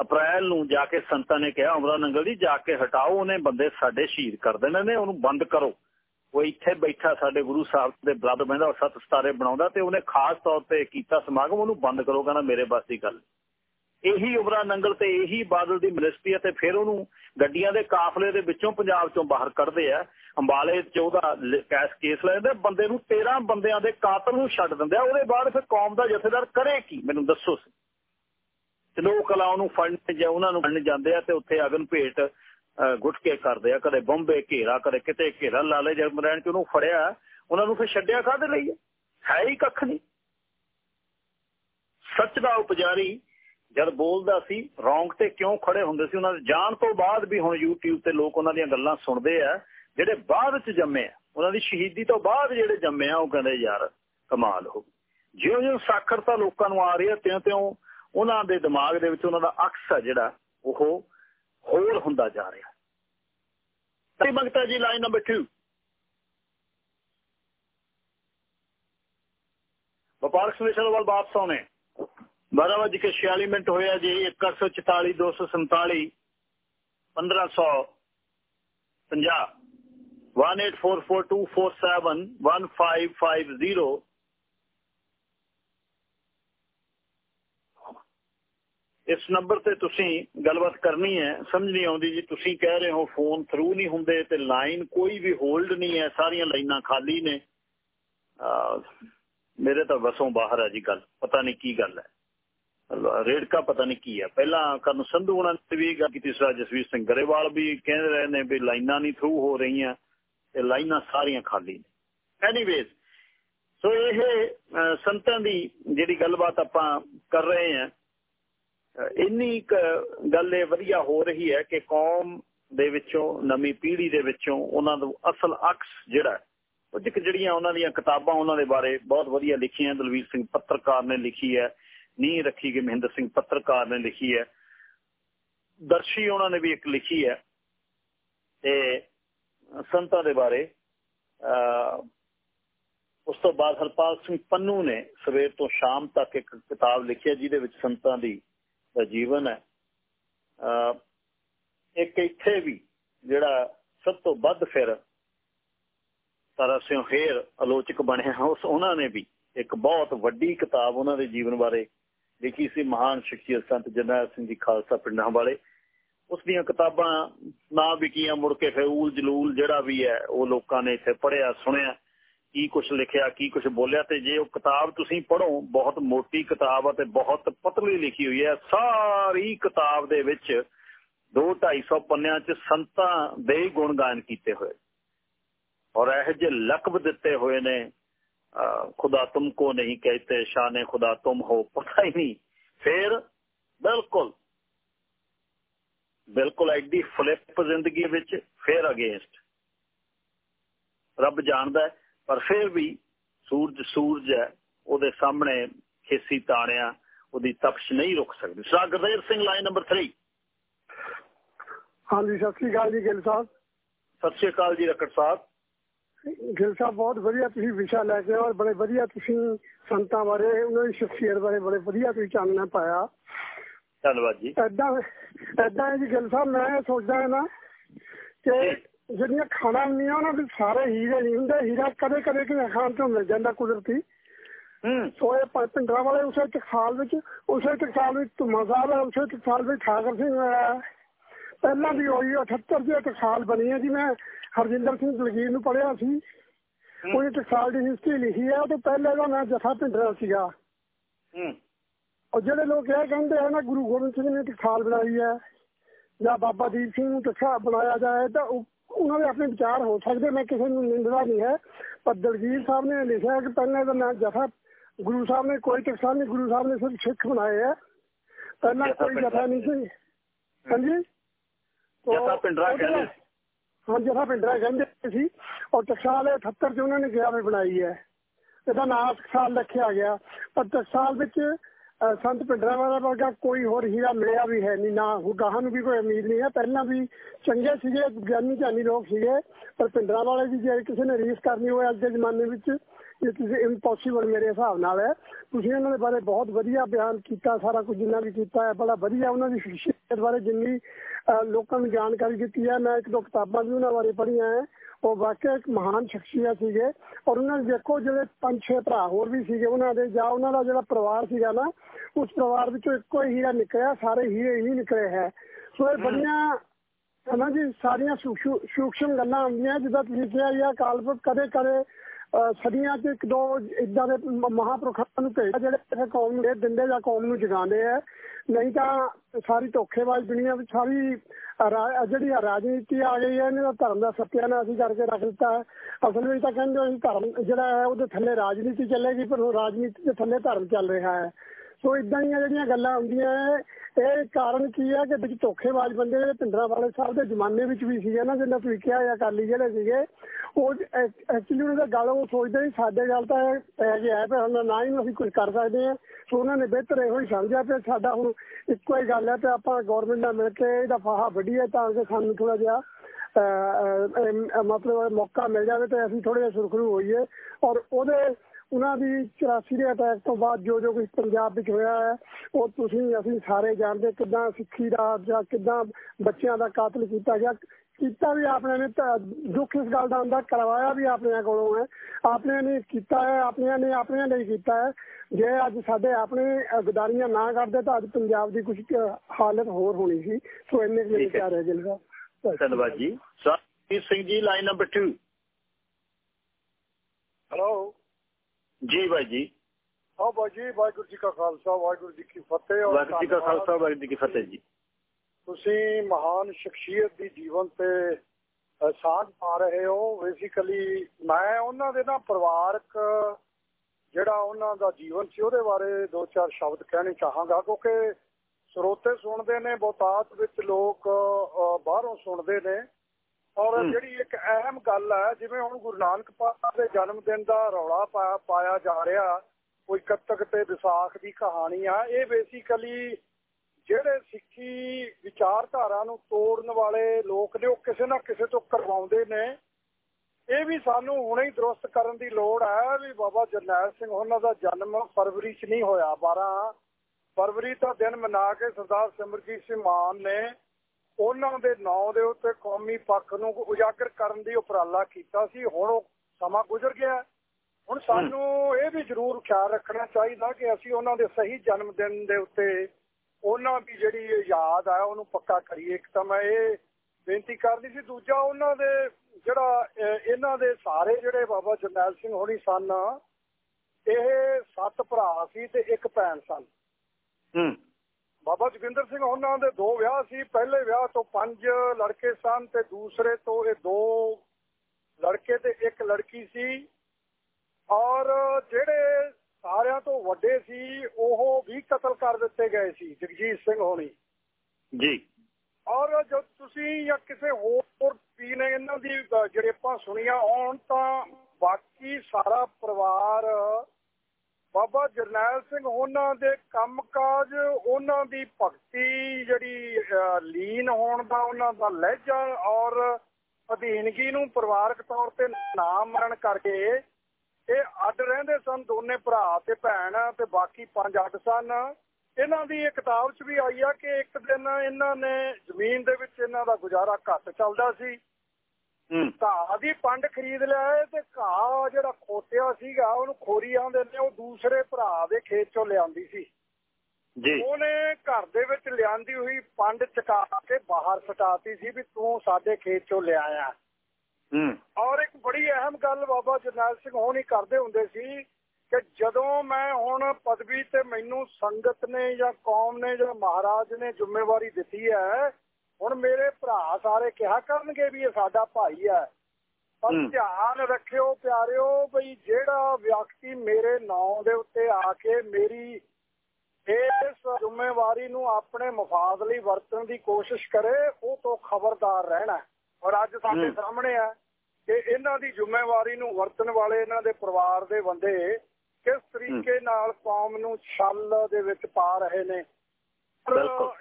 ਅਪ੍ਰੈਲ ਨੂੰ ਜਾ ਕੇ ਸੰਤਾਂ ਨੇ ਕਿਹਾ, ਉਮਰਾ ਨੰਗਲ ਜੀ, ਜਾ ਕੇ ਹਟਾਓ, ਉਹਨੇ ਬੰਦੇ ਸਾਡੇ ਸ਼ਹੀਦ ਕਰ ਦੇਣੇ ਨੇ, ਉਹਨੂੰ ਬੰਦ ਕਰੋ। ਉਹ ਇੱਥੇ ਬੈਠਾ ਸਾਡੇ ਗੁਰੂ ਸਾਹਿਬ ਦੇ ਬਲੱਦ ਬਹਿੰਦਾ ਸੱਤ ਸਤਾਰੇ ਬਣਾਉਂਦਾ ਤੇ ਉਹਨੇ ਖਾਸ ਤੌਰ ਤੇ ਕੀਤਾ ਸਮਾਗਮ, ਉਹਨੂੰ ਬੰਦ ਕਰੋ, ਕਹਿੰਦਾ ਮੇਰੇ ਬਸ ਦੀ ਗੱਲ। ਇਹੀ ਉਮਰਾ ਨੰਗਲ ਤੇ ਇਹੀ ਬਾਦਲ ਦੀ ਮਿਨਿਸਟਰੀ ਤੇ ਫਿਰ ਉਹਨੂੰ ਗੱਡੀਆਂ ਦੇ ਕਾਫਲੇ ਦੇ ਵਿੱਚੋਂ ਪੰਜਾਬ ਚੋਂ ਬਾਹਰ ਕੱਢਦੇ ਆ। ਅੰਬਾਲੇ 'ਚ ਉਹਦਾ ਕੈਸ, ਕੇਸ ਲੈਂਦੇ ਬੰਦੇ ਨੂੰ 13 ਬੰਦਿਆਂ ਦੇ ਕਾਤਲ ਨੂੰ ਛੱਡ ਦਿੰਦੇ ਆ, ਉਹਦੇ ਬਾਅਦ ਫਿਰ ਕੌਮ ਦਾ ਜਥੇਦਾਰ ਕਰੇ ਕੀ? ਮੈਨੂੰ ਦੱਸੋ। ਤੇ ਲੋਕ ਕਲਾ ਉਹਨੂੰ ਫੜਨ ਜਾਂ ਉਹਨਾਂ ਨੂੰ ਫੜਨ ਜਾਂਦੇ ਆ ਤੇ ਉੱਥੇ ਅਗਨ ਭੇਟ ਗੁਟਕੇ ਕਰਦੇ ਆ, ਕਦੇ ਬੰਬੇ ਘੇਰਾ, ਕਦੇ ਕਿਤੇ ਘੇਰਾ ਲਾਲੇ ਜਰਮਰੈਣ ਚ ਉਹਨੂੰ ਫੜਿਆ, ਉਹਨਾਂ ਨੂੰ ਫਿਰ ਛੱਡਿਆ ਕਾਹਦੇ ਲਈ ਹੈ ਹੀ ਕੱਖ ਨਹੀਂ। ਸੱਚ ਦਾ ਉਪਜਾਰੀ ਜਦ ਬੋਲਦਾ ਸੀ ਰੌਂਗ ਤੇ ਕਿਉਂ ਖੜੇ ਹੁੰਦੇ ਸੀ, ਉਹਨਾਂ ਦੇ ਜਾਣ ਤੋਂ ਬਾਅਦ ਵੀ ਹੁਣ YouTube ਤੇ ਲੋਕ ਉਹਨਾਂ ਦੀਆਂ ਗੱਲਾਂ ਸੁਣਦੇ ਆ, ਜਿਹੜੇ ਬਾਅਦ ਚ ਜੰਮੇ ਆ, ਉਹਨਾਂ ਦੀ ਸ਼ਹੀਦੀ ਤੋਂ ਬਾਅਦ ਜਿਹੜੇ ਜੰਮੇ ਆ, ਉਹ ਕਹਿੰਦੇ ਯਾਰ ਕਮਾਲ ਹੋ ਗਈ। ਜਿਉਂ ਜਿਉਂ ਸਾਖਰਤਾ ਲੋਕਾਂ ਨੂੰ ਆ ਰਹੀ ਹੈ ਤਿਉਂ ਤਿਉਂ ਉਹਨਾਂ ਦੇ ਦਿਮਾਗ ਦੇ ਵਿੱਚ ਉਹਨਾਂ ਦਾ ਅਕਸ ਆ ਜਿਹੜਾ, ਉਹ ਹੋਰ ਹੁੰਦਾ ਜਾ ਰਿਹਾ। ਤੇ ਮੰਗਤਾ ਜੀ ਲਾਈਨ ਨੰਬਰ 2 ਵਪਾਰਕ ਸਵੇਸ਼ਲ ਵੱਲ ਵਾਪਸ ਆਉਣੇ 12 ਵਜੇ ਕੇ 46 ਮਿੰਟ ਹੋਇਆ ਜੀ 144 247 1550 184424711550 ਇਸ ਨੰਬਰ ਤੇ ਤੁਸੀਂ ਗੱਲਬਾਤ ਕਰਨੀ ਹੈ, ਸਮਝ ਨਹੀਂ ਆਉਂਦੀ ਜੀ, ਤੁਸੀਂ ਕਹਿ ਰਹੇ ਹੋ ਫੋਨ ਥਰੂ ਨਹੀਂ ਹੁੰਦੇ ਤੇ ਲਾਈਨ ਕੋਈ ਵੀ ਹੋਲਡ ਨਹੀਂ ਹੈ, ਸਾਰੀਆਂ ਲਾਈਨਾਂ ਖਾਲੀ ਨੇ। ਮੇਰੇ ਤਾਂ ਵਸੋਂ ਬਾਹਰ ਆ ਜੀ ਗੱਲ, ਪਤਾ ਨਹੀਂ ਕੀ ਗੱਲ ਹੈ। ਰੇੜਕਾ ਪਤਾ ਨਹੀਂ ਕੀ ਹੈ। ਪਹਿਲਾਂ ਕਰਨ ਸੰਧੂ ਉਹਨਾਂ ਨੇ ਵੀ ਗੱਲ ਕੀਤੀ ਸੀ ਜਸਵੀਰ ਸਿੰਘ ਗਰੇਵਾਲ ਵੀ ਕਹਿੰਦੇ ਰਹੇ ਨੇ ਵੀ ਲਾਈਨਾਂ ਨਹੀਂ ਥਰੂ ਹੋ ਰਹੀਆਂ ਤੇ ਲਾਈਨਾਂ ਸਾਰੀਆਂ ਖਾਲੀ ਨੇ। ਐਨੀਵੇਜ਼ ਸੋ ਇਹ ਸੰਤਾਂ ਦੀ ਜਿਹੜੀ ਗੱਲਬਾਤ ਆਪਾਂ ਕਰ ਰਹੇ ਹਾਂ ਇੰਨੀ ਗੱਲ ਇਹ ਵਧੀਆ ਹੋ ਰਹੀ ਹੈ ਕਿ ਕੌਮ ਦੇ ਵਿੱਚੋਂ ਨਵੀਂ ਪੀੜ੍ਹੀ ਦੇ ਵਿੱਚੋਂ ਉਹਨਾਂ ਦਾ ਅਸਲ ਅਕਸ ਜਿਹੜਾ ਹੈ, ਉਹ ਜਿਕ ਜਿਹੜੀਆਂ ਉਹਨਾਂ ਦੀਆਂ ਕਿਤਾਬਾਂ ਉਹਨਾਂ ਦੇ ਬਾਰੇ ਬਹੁਤ ਵਧੀਆ ਲਿਖੀਆਂ ਦਲਵੀਰ ਸਿੰਘ ਪੱਤਰਕਾਰ ਨੇ ਲਿਖੀ ਹੈ ਨੀਂਹ ਰੱਖੀ ਗਈ ਮਹਿੰਦਰ ਸਿੰਘ ਪੱਤਰਕਾਰ ਨੇ ਲਿਖੀ ਹੈ। ਦਰਸ਼ੀ ਉਹਨਾਂ ਨੇ ਵੀ ਇੱਕ ਲਿਖੀ ਹੈ ਤੇ ਸੰਤਾਂ ਦੇ ਬਾਰੇ ਉਸ ਤੋਂ ਬਾਅਦ ਹਰਪਾਲ ਸਿੰਘ ਪੰਨੂ ਨੇ ਸਵੇਰ ਤੋਂ ਸ਼ਾਮ ਤੱਕ ਇੱਕ ਕਿਤਾਬ ਲਿਖੀ ਹੈ ਜਿਹਦੇ ਵਿੱਚ ਸੰਤਾਂ ਦੀ ਜੀਵਨ ਹੈ ਇੱਕ ਇੱਥੇ ਵੀ ਜਿਹੜਾ ਸਭ ਤੋਂ ਵੱਧ ਫਿਰ ਸਾਰਾ ਸਿਉ ਹੇਰ ਆਲੋਚਕ ਬਣਿਆ ਉਸ ਉਹਨਾਂ ਨੇ ਵੀ ਇੱਕ ਬਹੁਤ ਵੱਡੀ ਕਿਤਾਬ ਉਹਨਾਂ ਦੇ ਜੀਵਨ ਬਾਰੇ ਲਿਖੀ ਸੀ, ਮਹਾਨ ਸ਼ਖਸੀਅਤ ਸੰਤ ਜਰਨੈਲ ਸਿੰਘ ਜੀ ਖਾਲਸਾ ਪਿੰਡਾਂ ਵਾਲੇ। ਉਸ ਦੀਆਂ ਕਿਤਾਬਾਂ, ਨਾ ਵਿਕੀਆਂ ਮੁੜ ਕੇ ਫਿਰ ਊਲ ਜਲੂਲ ਜਿਹੜਾ ਵੀ ਹੈ, ਉਹ ਲੋਕਾਂ ਨੇ ਇੱਥੇ ਪੜ੍ਹਿਆ, ਸੁਣਿਆ। ਕੀ ਕੁਝ ਲਿਖਿਆ ਕੀ ਕੁਝ ਬੋਲਿਆ ਤੇ ਜੇ ਉਹ ਕਿਤਾਬ ਤੁਸੀਂ ਪੜ੍ਹੋ ਬਹੁਤ ਮੋਟੀ ਕਿਤਾਬ ਆ ਬਹੁਤ ਪਤਲੀ ਲਿਖੀ ਹੋਈ ਹੈ। ਸਾਰੀ ਕਿਤਾਬ ਦੇ ਵਿੱਚ 2-250 ਪੰਨਿਆਂ 'ਚ ਸੰਤਾਂ ਦੇ ਗੁਣ ਗਾਇਨ ਕੀਤੇ ਹੋਏ। ਔਰ ਇਹ ਜਿਹੇ ਲਕਬ ਦਿੱਤੇ ਹੋਏ ਨੇ ਅਹ ਖੁਦਾ ਤੁਮਕੋ ਨਹੀਂ ਕਹਤੇ ਸ਼ਾਨੇ ਖੁਦਾ ਤੁਮ ਹੋ ਪਤਾ ਹੀ ਨਹੀਂ। ਫਿਰ ਬਿਲਕੁਲ ਬਿਲਕੁਲ ਐਡੀ ਫਲਿਪ ਜ਼ਿੰਦਗੀ ਵਿੱਚ ਫਿਰ ਅਗੇਂਸਟ। ਰੱਬ ਜਾਣਦਾ ਹੈ, ਪਰ ਫਿਰ ਵੀ ਸੂਰਜ ਸੂਰਜ ਹੈ ਉਹਦੇ ਸਾਹਮਣੇ ਖੇਸੀ ਤਾਣਿਆ ਉਹਦੀ ਤਪਸ਼ ਨਹੀਂ ਰੁਕ ਸਕਦੀ। ਸਾ ਗੁਰਦੇਵ ਸਿੰਘ ਲਾਈਨ ਨੰਬਰ 3 ਹਾਂਜੀ ਸਤਿ ਸ੍ਰੀ ਅਕਾਲ ਜੀ ਗਿੱਲ ਸਾਹਿਬ। ਸਤਿ ਸ਼੍ਰੀ ਅਕਾਲ ਜੀ ਰਕਟ ਸਾਹਿਬ। ਗਿੱਲ ਸਾਹਿਬ ਬਹੁਤ ਵਧੀਆ ਤੁਸੀਂ ਵਿਸ਼ਾ ਲੈ ਕੇ ਆਏ ਔਰ ਬੜੇ ਵਧੀਆ ਤੁਸੀਂ ਸੰਤਾਂ ਬਾਰੇ ਉਹਨਾਂ ਦੀ ਸ਼ਖਸੀਅਤ ਬਾਰੇ ਬੜੇ ਵਧੀਆ ਤੁਸੀਂ ਚਾਨਣਾ ਪਾਇਆ। ਧੰਨਵਾਦ ਜੀ। ਐਦਾਂ ਐਦਾਂ ਜੀ ਗਿੱਲ ਸਾਹਿਬ ਮੈਂ ਸੋਚਦਾ ਹਾਂ ਨਾ ਕਿ ਜਿਹੜੀਆਂ ਖਾਣਾ ਹੁੰਦੀਆਂ ਉਹਨਾਂ ਦੇ ਸਾਰੇ ਹੀਰੇ ਨਹੀਂ ਹੁੰਦੇ। ਹੀਰਾ ਕਦੇ ਕਦੇ ਕਿਸੇ ਖਾਣ ਤੋਂ ਮਿਲ ਜਾਂਦਾ ਕੁਦਰਤੀ। ਹੂੰ। ਸੋ ਇਹ ਪ- ਪਿੰਡਰਾਂ ਵਾਲੇ ਉਸੇ ਟਕਸਾਲ ਵਿੱਚ ਉਸੇ ਟਕਸਾਲ ਵਿੱਚ ਧੁੰਮਾ ਸਾਹਿਬ ਹੈ ਉਸੇ ਟਕਸਾਲ ਵਿੱਚ ਠਾਕਰ ਸਿੰਘ ਹੈ। ਪਹਿਲਾਂ ਵੀ ਹੋਈ 78 ਦੀ ਟਕਸਾਲ ਬਣੀ ਹੈ ਜੀ ਮੈਂ ਹਰਜਿੰਦਰ ਸਿੰਘ ਦਲਗੀਰ ਨੂੰ ਪੜ੍ਹਿਆ ਸੀ। ਉਹਨੇ ਟਕਸਾਲ ਦੀ ਹਿਸਟਰੀ ਲਿਖੀ ਹੈ ਉਹ ਤੋਂ ਪਹਿਲੇ ਦਾ ਮੈਂ ਜਥਾ ਪਿੰਡਰਾ ਸੀਗਾ। ਹੂੰ। ਔਰ ਜਿਹੜੇ ਲੋਕ ਇਹ ਕਹਿੰਦੇ ਆ ਨਾ ਗੁਰੂ ਗੋਬਿੰਦ ਸਿੰਘ ਨੇ ਟਕਸਾਲ ਬਣਾਈ ਹੈ ਜਾਂ ਬਾਬਾ ਦੀਪ ਸਿੰਘ ਨੂੰ ਟਕਸਾਲ ਬਣਾਇਆ ਜਾਏ ਤਾਂ ਉਹ- ਉਹਨਾਂ ਦੇ ਆਪਣੇ ਵਿਚਾਰ ਹੋ ਸਕਦੇ ਮੈਂ ਕਿਸੇ ਨੂੰ ਨਿੰਦਦਾ ਨਹੀਂ ਹੈ। ਪਰ ਦਲਗੀਰ ਸਾਹਿਬ ਨੇ ਲਿਖਿਆ ਕਿ ਪਹਿਲੇ ਦਾ ਮੈਂ ਜਥਾ ਗੁਰੂ ਸਾਹਿਬ ਨੇ ਕੋਈ ਟਕਸਾਲ ਨਹੀਂ ਗੁਰੂ ਸਾਹਿਬ ਨੇ ਸਿਰਫ ਸਿੱਖ ਬਣਾਏ ਆ ਪਹਿਲਾਂ ਕੋਈ। ਜਥਾ ਨਹੀਂ ਸੀ। ਹਾਂਜੀ? ਜਥਾ ਪਿੰਡਰਾ ਕਹਿੰਦੇ ਹਾਂ ਜਥਾ ਪਿੰਡਰਾ ਕਹਿੰਦੇ ਸੀ। ਔਰ ਟਕਸਾਲ 78 ਚ ਉਹਨਾਂ ਨੇ ਵੀ ਬਣਾਈ ਹੈ। ਇਹਦਾ ਨਾਮ ਟਕਸਾਲ ਰੱਖਿਆ ਗਿਆ। ਪਰ ਟਕਸਾਲ ਵਿੱਚ ਸੰਤ ਪਿੰਡਰਾ ਵਾਲਾ ਵਰਗਾ ਕੋਈ ਹੋਰ ਹੀਰਾ ਮਿਲਿਆ ਵੀ ਹੈ ਨਹੀਂ, ਨਾ ਉਹ ਗਾਹਾਂ ਨੂੰ ਵੀ ਕੋਈ ਉਮੀਦ ਨਹੀਂ ਹੈ। ਪਹਿਲਾਂ ਵੀ ਚੰਗੇ ਸੀਗੇ, ਗਿਆਨੀ ਧਿਆਨੀ ਲੋਕ ਸੀਗੇ, ਪਰ ਪਿੰਡਰਾ ਵਾਲੇ ਦੀ ਜੇ ਕਿਸੇ ਨੇ ਰੀਸ ਕਰਨੀ ਹੋਵੇ ਅੱਜ ਦੇ ਜ਼ਮਾਨੇ ਵਿੱਚ ਇਹ ਕਿਸੇ ਇੰਪੋਸੀਬਲ ਮੇਰੇ ਹਿਸਾਬ ਨਾਲ ਹੈ। ਤੁਸੀਂ ਇਹਨਾਂ ਦੇ ਬਾਰੇ ਬਹੁਤ ਵਧੀਆ ਬਿਆਨ ਕੀਤਾ, ਸਾਰਾ ਕੁਝ ਜਿੰਨਾ ਵੀ ਕੀਤਾ ਹੈ, ਬੜਾ ਵਧੀਆ ਉਹਨਾਂ ਦੀ ਸ਼ਖਸੀਅਤ ਬਾਰੇ ਜਿੰਨੀ ਲੋਕਾਂ ਨੂੰ ਜਾਣਕਾਰੀ ਦਿੱਤੀ ਹੈ। ਮੈਂ ਇੱਕ ਦੋ ਕਿਤਾਬਾਂ ਵੀ ਉਹਨਾਂ ਬਾਰੇ ਪੜ੍ਹੀਆਂ ਹੈ। ਉਹ ਵਾਕਿਆ ਇੱਕ ਮਹਾਨ ਸ਼ਖਸੀਅਤ ਸੀਗੇ ਔਰ ਉਹਨਾਂ ਦੇ ਦੇਖੋ ਜਿਹੜੇ ਪੰਜ ਛੇ ਭਰਾ ਹੋਰ ਵੀ ਸੀਗੇ ਉਹਨਾਂ ਦੇ ਜਾਂ ਉਹਨਾਂ ਦਾ ਜਿਹੜਾ ਪਰਿਵਾਰ ਸੀਗਾ ਨਾ ਉਸ ਪਰਿਵਾਰ ਵਿੱਚੋਂ ਇੱਕੋ ਹੀ ਹੀਰਾ ਨਿਕਲਿਆ ਸਾਰੇ ਹੀਰੇ ਹੀ ਨਿਕਲੇ ਹੈ। ਸੋ ਇਹ ਬੜੀਆਂ ਹਨਾ ਜੀ ਸਾਰੀਆਂ ਸੂਖਸ਼ਮ ਗੱਲਾਂ ਹੁੰਦੀਆਂ ਜਿੱਦਾਂ ਤੁਸੀਂ ਕਿਹਾ ਜਾਂ ਕਾਲਪੁਰ ਕਦੇ ਕਦੇ ਸਦੀਆਂ 'ਚ ਇੱਕ ਦੋ ਇਦਾਂ ਦੇ ਮ- ਨੂੰ ਭੇਜਿਆ ਜਿਹੜੇ ਕਿਸੇ ਕੌਮ ਨੂੰ ਦਿੰਦੇ ਜਾਂ ਕੌਮ ਨੂੰ ਜਗਾਉਂਦੇ ਆ। ਨਹੀਂ ਤਾਂ ਸਾਰੀ ਧੋਖੇਬਾਜ਼ ਦੁਨੀਆ ਵਿੱਚ ਸਾਰੀ ਰਾ- ਜਿਹੜੀ ਆ ਰਾਜਨੀਤੀ ਆ ਗਈ ਹੈ, ਇਹਨਾਂ ਦਾ ਧਰਮ ਦਾ ਸੱਤਿਆਨਾਸ਼ ਅਸੀਂ ਕਰਕੇ ਰੱਖ ਦਿੱਤਾ ਹੈ। ਅਸਲ ਵਿੱਚ ਤਾਂ ਕਹਿੰਦੇ ਅਸੀਂ ਧਰਮ ਜਿਹੜਾ ਹੈ, ਉਹਦੇ ਥੱਲੇ ਰਾਜਨੀਤੀ ਚੱਲੇਗੀ, ਪਰ ਉਹ ਰਾਜਨੀਤੀ ਦੇ ਥੱਲੇ ਧਰਮ ਚੱਲ ਰਿਹਾ ਹੈ। ਸੋ ਇਦਾਂ ਦੀਆਂ ਜਿਹੜੀਆਂ ਗੱਲਾਂ ਹੁੰਦੀਆਂ ਹੈ ਇਹ ਕਾਰਨ ਕੀ ਹੈ ਕਿ ਵਿੱਚ ਧੋਖੇਬਾਜ਼ ਬੰਦੇ ਜਿਹੜੇ ਭਿੰਡਰਾਂ ਵਾਲੇ ਸਾਹਿਬ ਦੇ ਜ਼ਮਾਨੇ ਵਿੱਚ ਵੀ ਸੀਗੇ ਨਾ ਜਿੰਨਾ ਤੁਸੀਂ ਕਿਹਾ ਜਾਂ ਅਕਾਲੀ ਜਿਹੜੇ ਸੀਗੇ, ਉਹ ਐਕਚੁਅਲੀ ਉਹਨਾਂ ਦਾ ਗੱਲ ਉਹ ਸੋਚਦੇ ਸੀ, ਸਾਡੇ ਗੱਲ ਤਾਂ ਇਹ ਪੈ ਗਿਆ ਹੈ ਪਰ ਹੁਣ ਨਾ ਹੀ ਅਸੀਂ ਕੁਝ ਕਰ ਸਕਦੇ ਹਾਂ ਸੋ ਉਹਨਾਂ ਨੇ ਬਿਹਤਰ ਇਹੋ ਹੀ ਸਮਝਿਆ ਕਿ ਸਾਡਾ ਹੁਣ ਇੱਕੋ ਹੀ ਗੱਲ ਹੈ ਤੇ ਆਪਾਂ ਗਵਰਨਮੈਂਟ ਨਾਲ ਮਿਲ ਕੇ ਇਹਦਾ ਫਾਹਾ ਵੱਢੀਏ ਤਾਂ ਕਿ ਸਾਨੂੰ ਥੋੜਾ ਜਿਹਾ ਮਤਲਬ ਮੌਕਾ ਮਿਲ ਜਾਵੇ ਤੇ ਅਸੀਂ ਥੋੜੇ ਜਿਹਾ ਸੁਰਖਰੂ ਹੋਈਏ। ਔਰ ਉਹਦੇ ਉਹਨਾਂ ਦੀ 84 ਦੇ ਅਟੈਕ ਤੋਂ ਬਾਅਦ ਜੋ ਜੋ ਕੁਝ ਪੰਜਾਬ ਵਿੱਚ ਹੋਇਆ ਹੈ ਉਹ ਤੁਸੀਂ ਅਸੀਂ ਸਾਰੇ ਜਾਣਦੇ ਕਿਦਾਂ ਸਿੱਖੀ ਦਾ ਜਾਂ ਕਿਦਾਂ ਬੱਚਿਆਂ ਦਾ ਕਾਤਲ ਕੀਤਾ ਗਿਆ। ਕੀਤਾ ਵੀ ਆਪਣੇ ਨੇ ਦੁੱਖ ਇਸ ਗੱਲ ਦਾ ਹੁੰਦਾ ਕਰਵਾਇਆ ਵੀ ਆਪਣੇ ਕੋਲੋਂ ਹੈ। ਆਪਣੇ ਨੇ ਕੀਤਾ ਹੈ ਆਪਣੇ ਨੇ ਆਪਣੇ ਲਈ ਕੀਤਾ ਹੈ। ਜੇ ਅੱਜ ਸਾਡੇ ਆਪਣੇ ਗਦਾਰੀਆਂ ਨਾ ਕਰਦੇ ਤਾਂ ਅੱਜ ਪੰਜਾਬ ਦੀ ਕੁਝ ਹਾਲਤ ਹੋਰ ਹੋਣੀ ਸੀ। ਸੋ ਇੰਨੇ ਕੁ ਮੇਰੇ ਹੈ। ਵਿਚਾਰ ਹੈ ਗਿਲ ਸਾਹਿਬ ਧੰਨਵਾਦ ਜੀ। Sahib Singh ji line number 2 hello ਜੀ ਭਾਈ ਜੀ। ਹਾਂ ਬਾਜੀ ਵਾਹਿਗੁਰੂ ਜੀ ਕਾ ਖਾਲਸਾ ਵਾਹਿਗੁਰੂ ਜੀ ਕੀ ਫਤਿਹ ਵਾਹਿਗੁਰੂ ਜੀ ਕਾ। ਖਾਲਸਾ ਵਾਹਿਗੁਰੂ ਜੀ ਕੀ ਫਤਿਹ ਜੀ। ਤੁਸੀਂ ਮਹਾਨ ਸ਼ਖਸੀਅਤ ਦੀ ਜੀਵਨ ਤੇ ਸਾਂਝ ਪਾ ਰਹੇ ਹੋ। ਬੇਸਿਕਲੀ ਮੈਂ ਉਹਨਾਂ ਦੇ ਨਾ ਪਰਿਵਾਰਕ ਜਿਹੜਾ ਉਹਨਾਂ ਦਾ ਜੀਵਨ ਸੀ ਉਹਦੇ ਬਾਰੇ ਦੋ ਚਾਰ ਸ਼ਬਦ ਕਹਿਣੇ ਚਾਹਾਂਗਾ ਕਿਉਂਕਿ ਸਰੋਤੇ ਸੁਣਦੇ ਨੇ ਬਹੁਤਾਤ ਵਿੱਚ ਲੋਕ ਬਾਹਰੋਂ ਸੁਣਦੇ ਨੇ। ਔਰ। ਜਿਹੜੀ ਇੱਕ ਅਹਿਮ ਗੱਲ ਹੈ ਜਿਵੇਂ ਹੁਣ ਗੁਰੂ ਨਾਨਕ ਪਾਤਸ਼ਾਹ ਦੇ ਜਨਮ ਦਿਨ ਦਾ ਰੌਲਾ ਪਾਇਆ ਜਾ ਰਿਹਾ ਕੋਈ ਕੱਤਕ ਤੇ ਵਿਸਾਖ ਦੀ ਕਹਾਣੀ ਆ ਇਹ ਬੇਸਿਕਲੀ ਜਿਹੜੇ ਸਿੱਖੀ ਵਿਚਾਰਧਾਰਾ ਨੂੰ ਤੋੜਨ ਵਾਲੇ ਲੋਕ ਨੇ ਉਹ ਕਿਸੇ ਨਾ ਕਿਸੇ ਤੋਂ ਕਰਵਾਉਂਦੇ ਨੇ ਇਹ ਵੀ ਸਾਨੂੰ ਹੁਣੇ ਹੀ ਦਰੁਸਤ ਕਰਨ ਦੀ ਲੋੜ ਹੈ ਵੀ ਬਾਬਾ ਜਰਨੈਲ ਸਿੰਘ ਉਹਨਾਂ ਦਾ ਜਨਮ ਫਰਵਰੀ 'ਚ ਨਹੀਂ ਹੋਇਆ 12 ਫਰਵਰੀ ਦਾ ਦਿਨ ਮਨਾ ਕੇ ਸਰਦਾਰ ਸਿਮਰਜੀਤ ਸਿੰਘ ਮਾਨ ਨੇ ਉਹਨਾਂ ਦੇ ਨਾਂ ਦੇ ਉੱਤੇ ਕੌਮੀ ਪੱਖ ਨੂੰ ਉਜਾਗਰ ਕਰਨ ਦੀ ਉਪਰਾਲਾ ਕੀਤਾ ਸੀ। ਹੁਣ ਸਮਾਂ ਗੁਜ਼ਰ ਗਿਆ ਹੁਣ ਸਾਨੂੰ ਇਹ ਵੀ ਜ਼ਰੂਰ ਖਿਆਲ ਰੱਖਣਾ ਚਾਹੀਦਾ ਕਿ ਅਸੀਂ ਉਹਨਾਂ ਦੇ ਸਹੀ ਜਨਮ ਦਿਨ ਦੇ ਉੱਤੇ ਉਹਨਾਂ ਦੀ ਜਿਹੜੀ ਯਾਦ ਆ, ਉਹਨੂੰ ਪੱਕਾ ਕਰੀਏ। ਇੱਕ ਤਾਂ ਮੈਂ ਇਹ ਬੇਨਤੀ ਕਰਦੀ ਸੀ। ਦੂਜਾ, ਉਹਨਾਂ ਦੇ ਜਿਹੜਾ ਇਹਨਾਂ ਦੇ ਸਾਰੇ ਜਿਹੜੇ ਬਾਬਾ ਜਰਨੈਲ ਸਿੰਘ ਹੋਣੀ ਸਨ, ਇਹ ਸੱਤ ਭਰਾ ਸੀ ਤੇ ਇੱਕ ਭੈਣ ਸਨ। ਬਾਬਾ ਜੋਗਿੰਦਰ ਸਿੰਘ ਉਹਨਾਂ ਦੇ ਦੋ ਵਿਆਹ ਸੀ। ਪਹਿਲੇ ਵਿਆਹ ਤੋਂ ਪੰਜ ਲੜਕੇ ਸਨ ਤੇ ਦੂਸਰੇ ਤੋਂ ਇਹ ਦੋ ਲੜਕੇ ਤੇ ਇੱਕ ਲੜਕੀ ਸੀ। ਔਰ ਜਿਹੜੇ ਸਾਰਿਆਂ ਤੋਂ ਵੱਡੇ ਸੀ ਉਹ ਵੀ ਕਤਲ ਕਰ ਦਿੱਤੇ ਗਏ ਸੀ ਜਗਜੀਤ ਸਿੰਘ ਹੋਣੀ। ਜੀ। ਔਰ ਜੋ ਤੁਸੀਂ ਜਾਂ ਕਿਸੇ ਹੋਰ ਪੀ ਨੇ ਇਹਨਾਂ ਦੀ ਜਿਹੜੇ ਆਪਾਂ ਸੁਣੀਆਂ ਹੋਣ ਤਾਂ ਬਾਕੀ ਸਾਰਾ ਪਰਿਵਾਰ ਬਾਬਾ ਜਰਨੈਲ ਸਿੰਘ, ਉਹਨਾਂ ਦੇ ਕੰਮਕਾਜ, ਉਹਨਾਂ ਦੀ ਭਗਤੀ ਜਿਹੜੀ ਲੀਨ ਹੋਣ ਦਾ, ਉਹਨਾਂ ਦਾ ਲਹਿਜਾ ਔਰ ਅਧੀਨਗੀ ਨੂੰ ਪਰਿਵਾਰਕ ਤੌਰ ਤੇ ਨਾਮ ਮੰਨਣ ਕਰਕੇ ਇਹ ਅੱਡ ਰਹਿੰਦੇ ਸਨ, ਦੋਨੇ ਭਰਾ ਤੇ ਭੈਣ ਤੇ ਬਾਕੀ ਪੰਜ ਅੱਡ ਸਨ। ਇਹਨਾਂ ਦੀ ਇਹ ਕਿਤਾਬ 'ਚ ਵੀ ਆਈ ਆ ਕਿ ਇੱਕ ਦਿਨ ਇਹਨਾਂ ਨੇ ਜ਼ਮੀਨ ਦੇ ਵਿੱਚ ਇਹਨਾਂ ਦਾ ਗੁਜ਼ਾਰਾ ਘੱਟ ਚੱਲਦਾ ਸੀ। ਘਾਹ ਦੀ ਪੰਡ ਖਰੀਦ ਲਿਆ ਤੇ ਘਾਹ ਜਿਹੜਾ ਖੋਤਿਆ ਸੀਗਾ ਉਹਨੂੰ ਖੋਰੀ ਆਂਦੇ ਨੇ ਉਹ ਦੂਸਰੇ ਭਰਾ ਦੇ ਖੇਤ ਚੋਂ ਲਿਆਂਦੀ ਸੀ। ਜੀ। ਉਹਨੇ ਘਰ ਦੇ ਵਿੱਚ ਲਿਆਂਦੀ ਹੋਈ ਪੰਡ ਚਕਾ ਕੇ ਬਾਹਰ ਸਟਾਤੀ ਸੀ ਵੀ ਤੂੰ ਸਾਡੇ ਖੇਤ ਚੋਂ ਲਿਆਇਆ ਹੂੰ। ਔਰ ਇੱਕ ਬੜੀ ਅਹਿਮ ਗੱਲ ਬਾਬਾ ਜਰਨੈਲ ਸਿੰਘ ਹੋਣੀ ਕਰਦੇ ਹੁੰਦੇ ਸੀ ਕਿ ਜਦੋਂ ਮੈਂ ਹੁਣ ਪਦਵੀ ਤੇ ਮੈਨੂੰ ਸੰਗਤ ਨੇ ਜਾਂ ਕੌਮ ਨੇ ਜਾਂ ਮਹਾਰਾਜ ਨੇ ਜ਼ਿੰਮੇਵਾਰੀ ਦਿੱਤੀ ਹੈ ਹੁਣ ਮੇਰੇ ਭਰਾ ਸਾਰੇ ਕਿਹਾ ਕਰਨਗੇ ਵੀ ਇਹ ਸਾਡਾ ਭਾਈ ਹੈ ਪਰ। ਧਿਆਨ ਰੱਖਿਓ ਪਿਆਰਿਓ ਬਈ ਜਿਹੜਾ ਵਿਅਕਤੀ ਮੇਰੇ ਨਾਂ ਦੇ ਉੱਤੇ ਆ ਕੇ ਮੇਰੀ ਇਸ ਜ਼ਿੰਮੇਵਾਰੀ ਨੂੰ ਆਪਣੇ ਮਫਾਦ ਲਈ ਵਰਤਣ ਦੀ ਕੋਸ਼ਿਸ਼ ਕਰੇ ਉਹ ਤੋਂ ਖਬਰਦਾਰ ਰਹਿਣਾ ਔਰ ਅੱਜ ਸਾਡੇ। ਸਾਹਮਣੇ ਆ ਕਿ ਇਹਨਾਂ ਦੀ ਜ਼ਿੰਮੇਵਾਰੀ ਨੂੰ ਵਰਤਣ ਵਾਲੇ ਇਹਨਾਂ ਦੇ ਪਰਿਵਾਰ ਦੇ ਬੰਦੇ ਕਿਸ ਤਰੀਕੇ ਨਾਲ ਕੌਮ ਨੂੰ ਛਲ ਦੇ ਵਿੱਚ ਪਾ ਰਹੇ ਨੇ।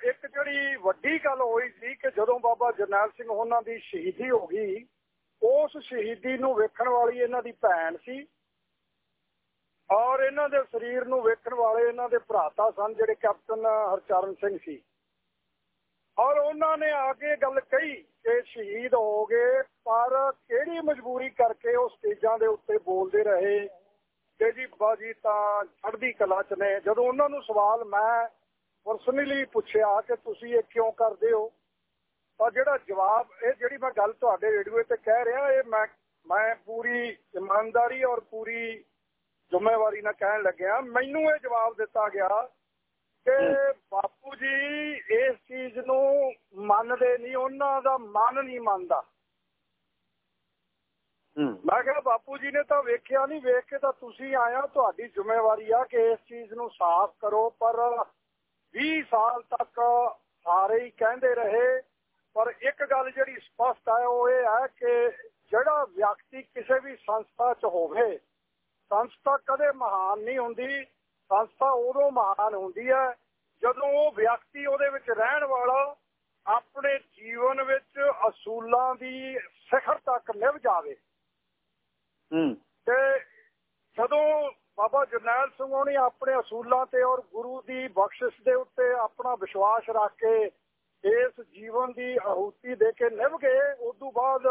ਇੱਕ ਜਿਹੜੀ ਵੱਡੀ ਗੱਲ ਹੋਈ ਸੀ ਕਿ ਜਦੋਂ ਬਾਬਾ ਜਰਨੈਲ ਸਿੰਘ ਉਹਨਾਂ ਦੀ ਸ਼ਹੀਦੀ ਹੋ ਗਈ, ਉਸ ਸ਼ਹੀਦੀ ਨੂੰ ਵੇਖਣ ਵਾਲੀ ਇਹਨਾਂ ਦੀ ਭੈਣ ਸੀ ਔਰ ਇਹਨਾਂ ਦੇ ਸਰੀਰ ਨੂੰ ਵੇਖਣ ਵਾਲੇ ਇਹਨਾਂ ਦੇ ਭਰਾਤਾ ਸਨ, ਜਿਹੜੇ ਕੈਪਟਨ ਹਰਚਰਨ ਸਿੰਘ ਸੀ। ਔਰ ਉਹਨਾਂ ਨੇ ਆ ਕੇ ਗੱਲ ਕਹੀ ਕਿ ਸ਼ਹੀਦ ਹੋ ਗਏ, ਪਰ ਕਿਹੜੀ ਮਜਬੂਰੀ ਕਰਕੇ ਉਹ ਸਟੇਜਾਂ ਦੇ ਉੱਤੇ ਬੋਲਦੇ ਰਹੇ? ਕਿ ਜੀ ਬਾਜੀ ਤਾਂ ਚੜ੍ਹਦੀ ਕਲਾ ਚ ਨੇ। ਜਦੋਂ ਉਹਨਾਂ ਨੂੰ ਸਵਾਲ ਮੈਂ ਪਰਸਨਲੀ ਪੁੱਛਿਆ ਕਿ ਤੁਸੀਂ ਇਹ ਕਿਉਂ ਕਰਦੇ ਹੋ? ਤਾਂ ਜਿਹੜਾ ਜਵਾਬ ਇਹ ਜਿਹੜੀ ਮੈਂ ਗੱਲ ਤੁਹਾਡੇ ਰੇਡੀਓ ਤੇ ਕਹਿ ਰਿਹਾ ਇਹ ਮੈਂ ਮੈਂ ਪੂਰੀ ਇਮਾਨਦਾਰੀ ਔਰ ਪੂਰੀ ਜ਼ਿੰਮੇਵਾਰੀ ਨਾਲ ਕਹਿਣ ਲੱਗਿਆ। ਮੈਨੂੰ ਇਹ ਜਵਾਬ ਦਿੱਤਾ ਗਿਆ ਕਿ ਬਾਪੂ ਜੀ ਮੰਨਦੇ ਨਹੀਂ ਉਹਨਾਂ ਦਾ ਮਨ ਨਹੀਂ ਮੰਨਦਾ। ਮੈਂ ਕਿਹਾ ਬਾਪੂ ਜੀ ਨੇ ਤਾਂ ਵੇਖਿਆ ਨਹੀਂ ਵੇਖ ਕੇ ਤਾਂ ਤੁਸੀਂ ਆਇਆ ਤੁਹਾਡੀ ਜ਼ਿੰਮੇਵਾਰੀ ਆ ਕਿ ਇਸ ਚੀਜ਼ ਨੂੰ ਸਾਫ਼ ਕਰੋ ਪਰ 20 ਸਾਲ ਤੱਕ ਸਾਰੇ ਹੀ ਕਹਿੰਦੇ ਰਹੇ ਪਰ ਇੱਕ ਗੱਲ ਜਿਹੜੀ ਸਪਸ਼ਟ ਹੈ ਉਹ ਇਹ ਹੈ ਕਿ ਜਿਹੜਾ ਵਿਅਕਤੀ ਕਿਸੇ ਵੀ ਸੰਸਥਾ 'ਚ ਹੋਵੇ ਸੰਸਥਾ ਕਦੇ ਮਹਾਨ ਨਹੀਂ ਹੁੰਦੀ ਸੰਸਥਾ ਉਦੋਂ ਮਹਾਨ ਹੁੰਦੀ ਹੈ ਜਦੋਂ ਉਹ ਵਿਅਕਤੀ ਉਹਦੇ ਵਿੱਚ ਰਹਿਣ ਵਾਲਾ ਆਪਣੇ ਜੀਵਨ ਵਿੱਚ ਅਸੂਲਾਂ ਦੀ ਸਿਖਰ ਤੱਕ ਨਿਭ ਜਾਵੇ। ਹੂੰ। ਤੇ ਜਦੋਂ ਬਾਬਾ ਜਰਨੈਲ ਸਿੰਘ ਹੋਣੀ ਆਪਣੇ ਅਸੂਲਾਂ ਤੇ ਔਰ ਗੁਰੂ ਦੀ ਬਖਸ਼ਿਸ਼ ਦੇ ਉੱਤੇ ਆਪਣਾ ਵਿਸ਼ਵਾਸ ਰੱਖ ਕੇ ਇਸ ਜੀਵਨ ਦੀ ਆਹੂਤੀ ਦੇ ਕੇ ਨਿਭ ਗਏ ਉਸ ਤੋਂ ਬਾਅਦ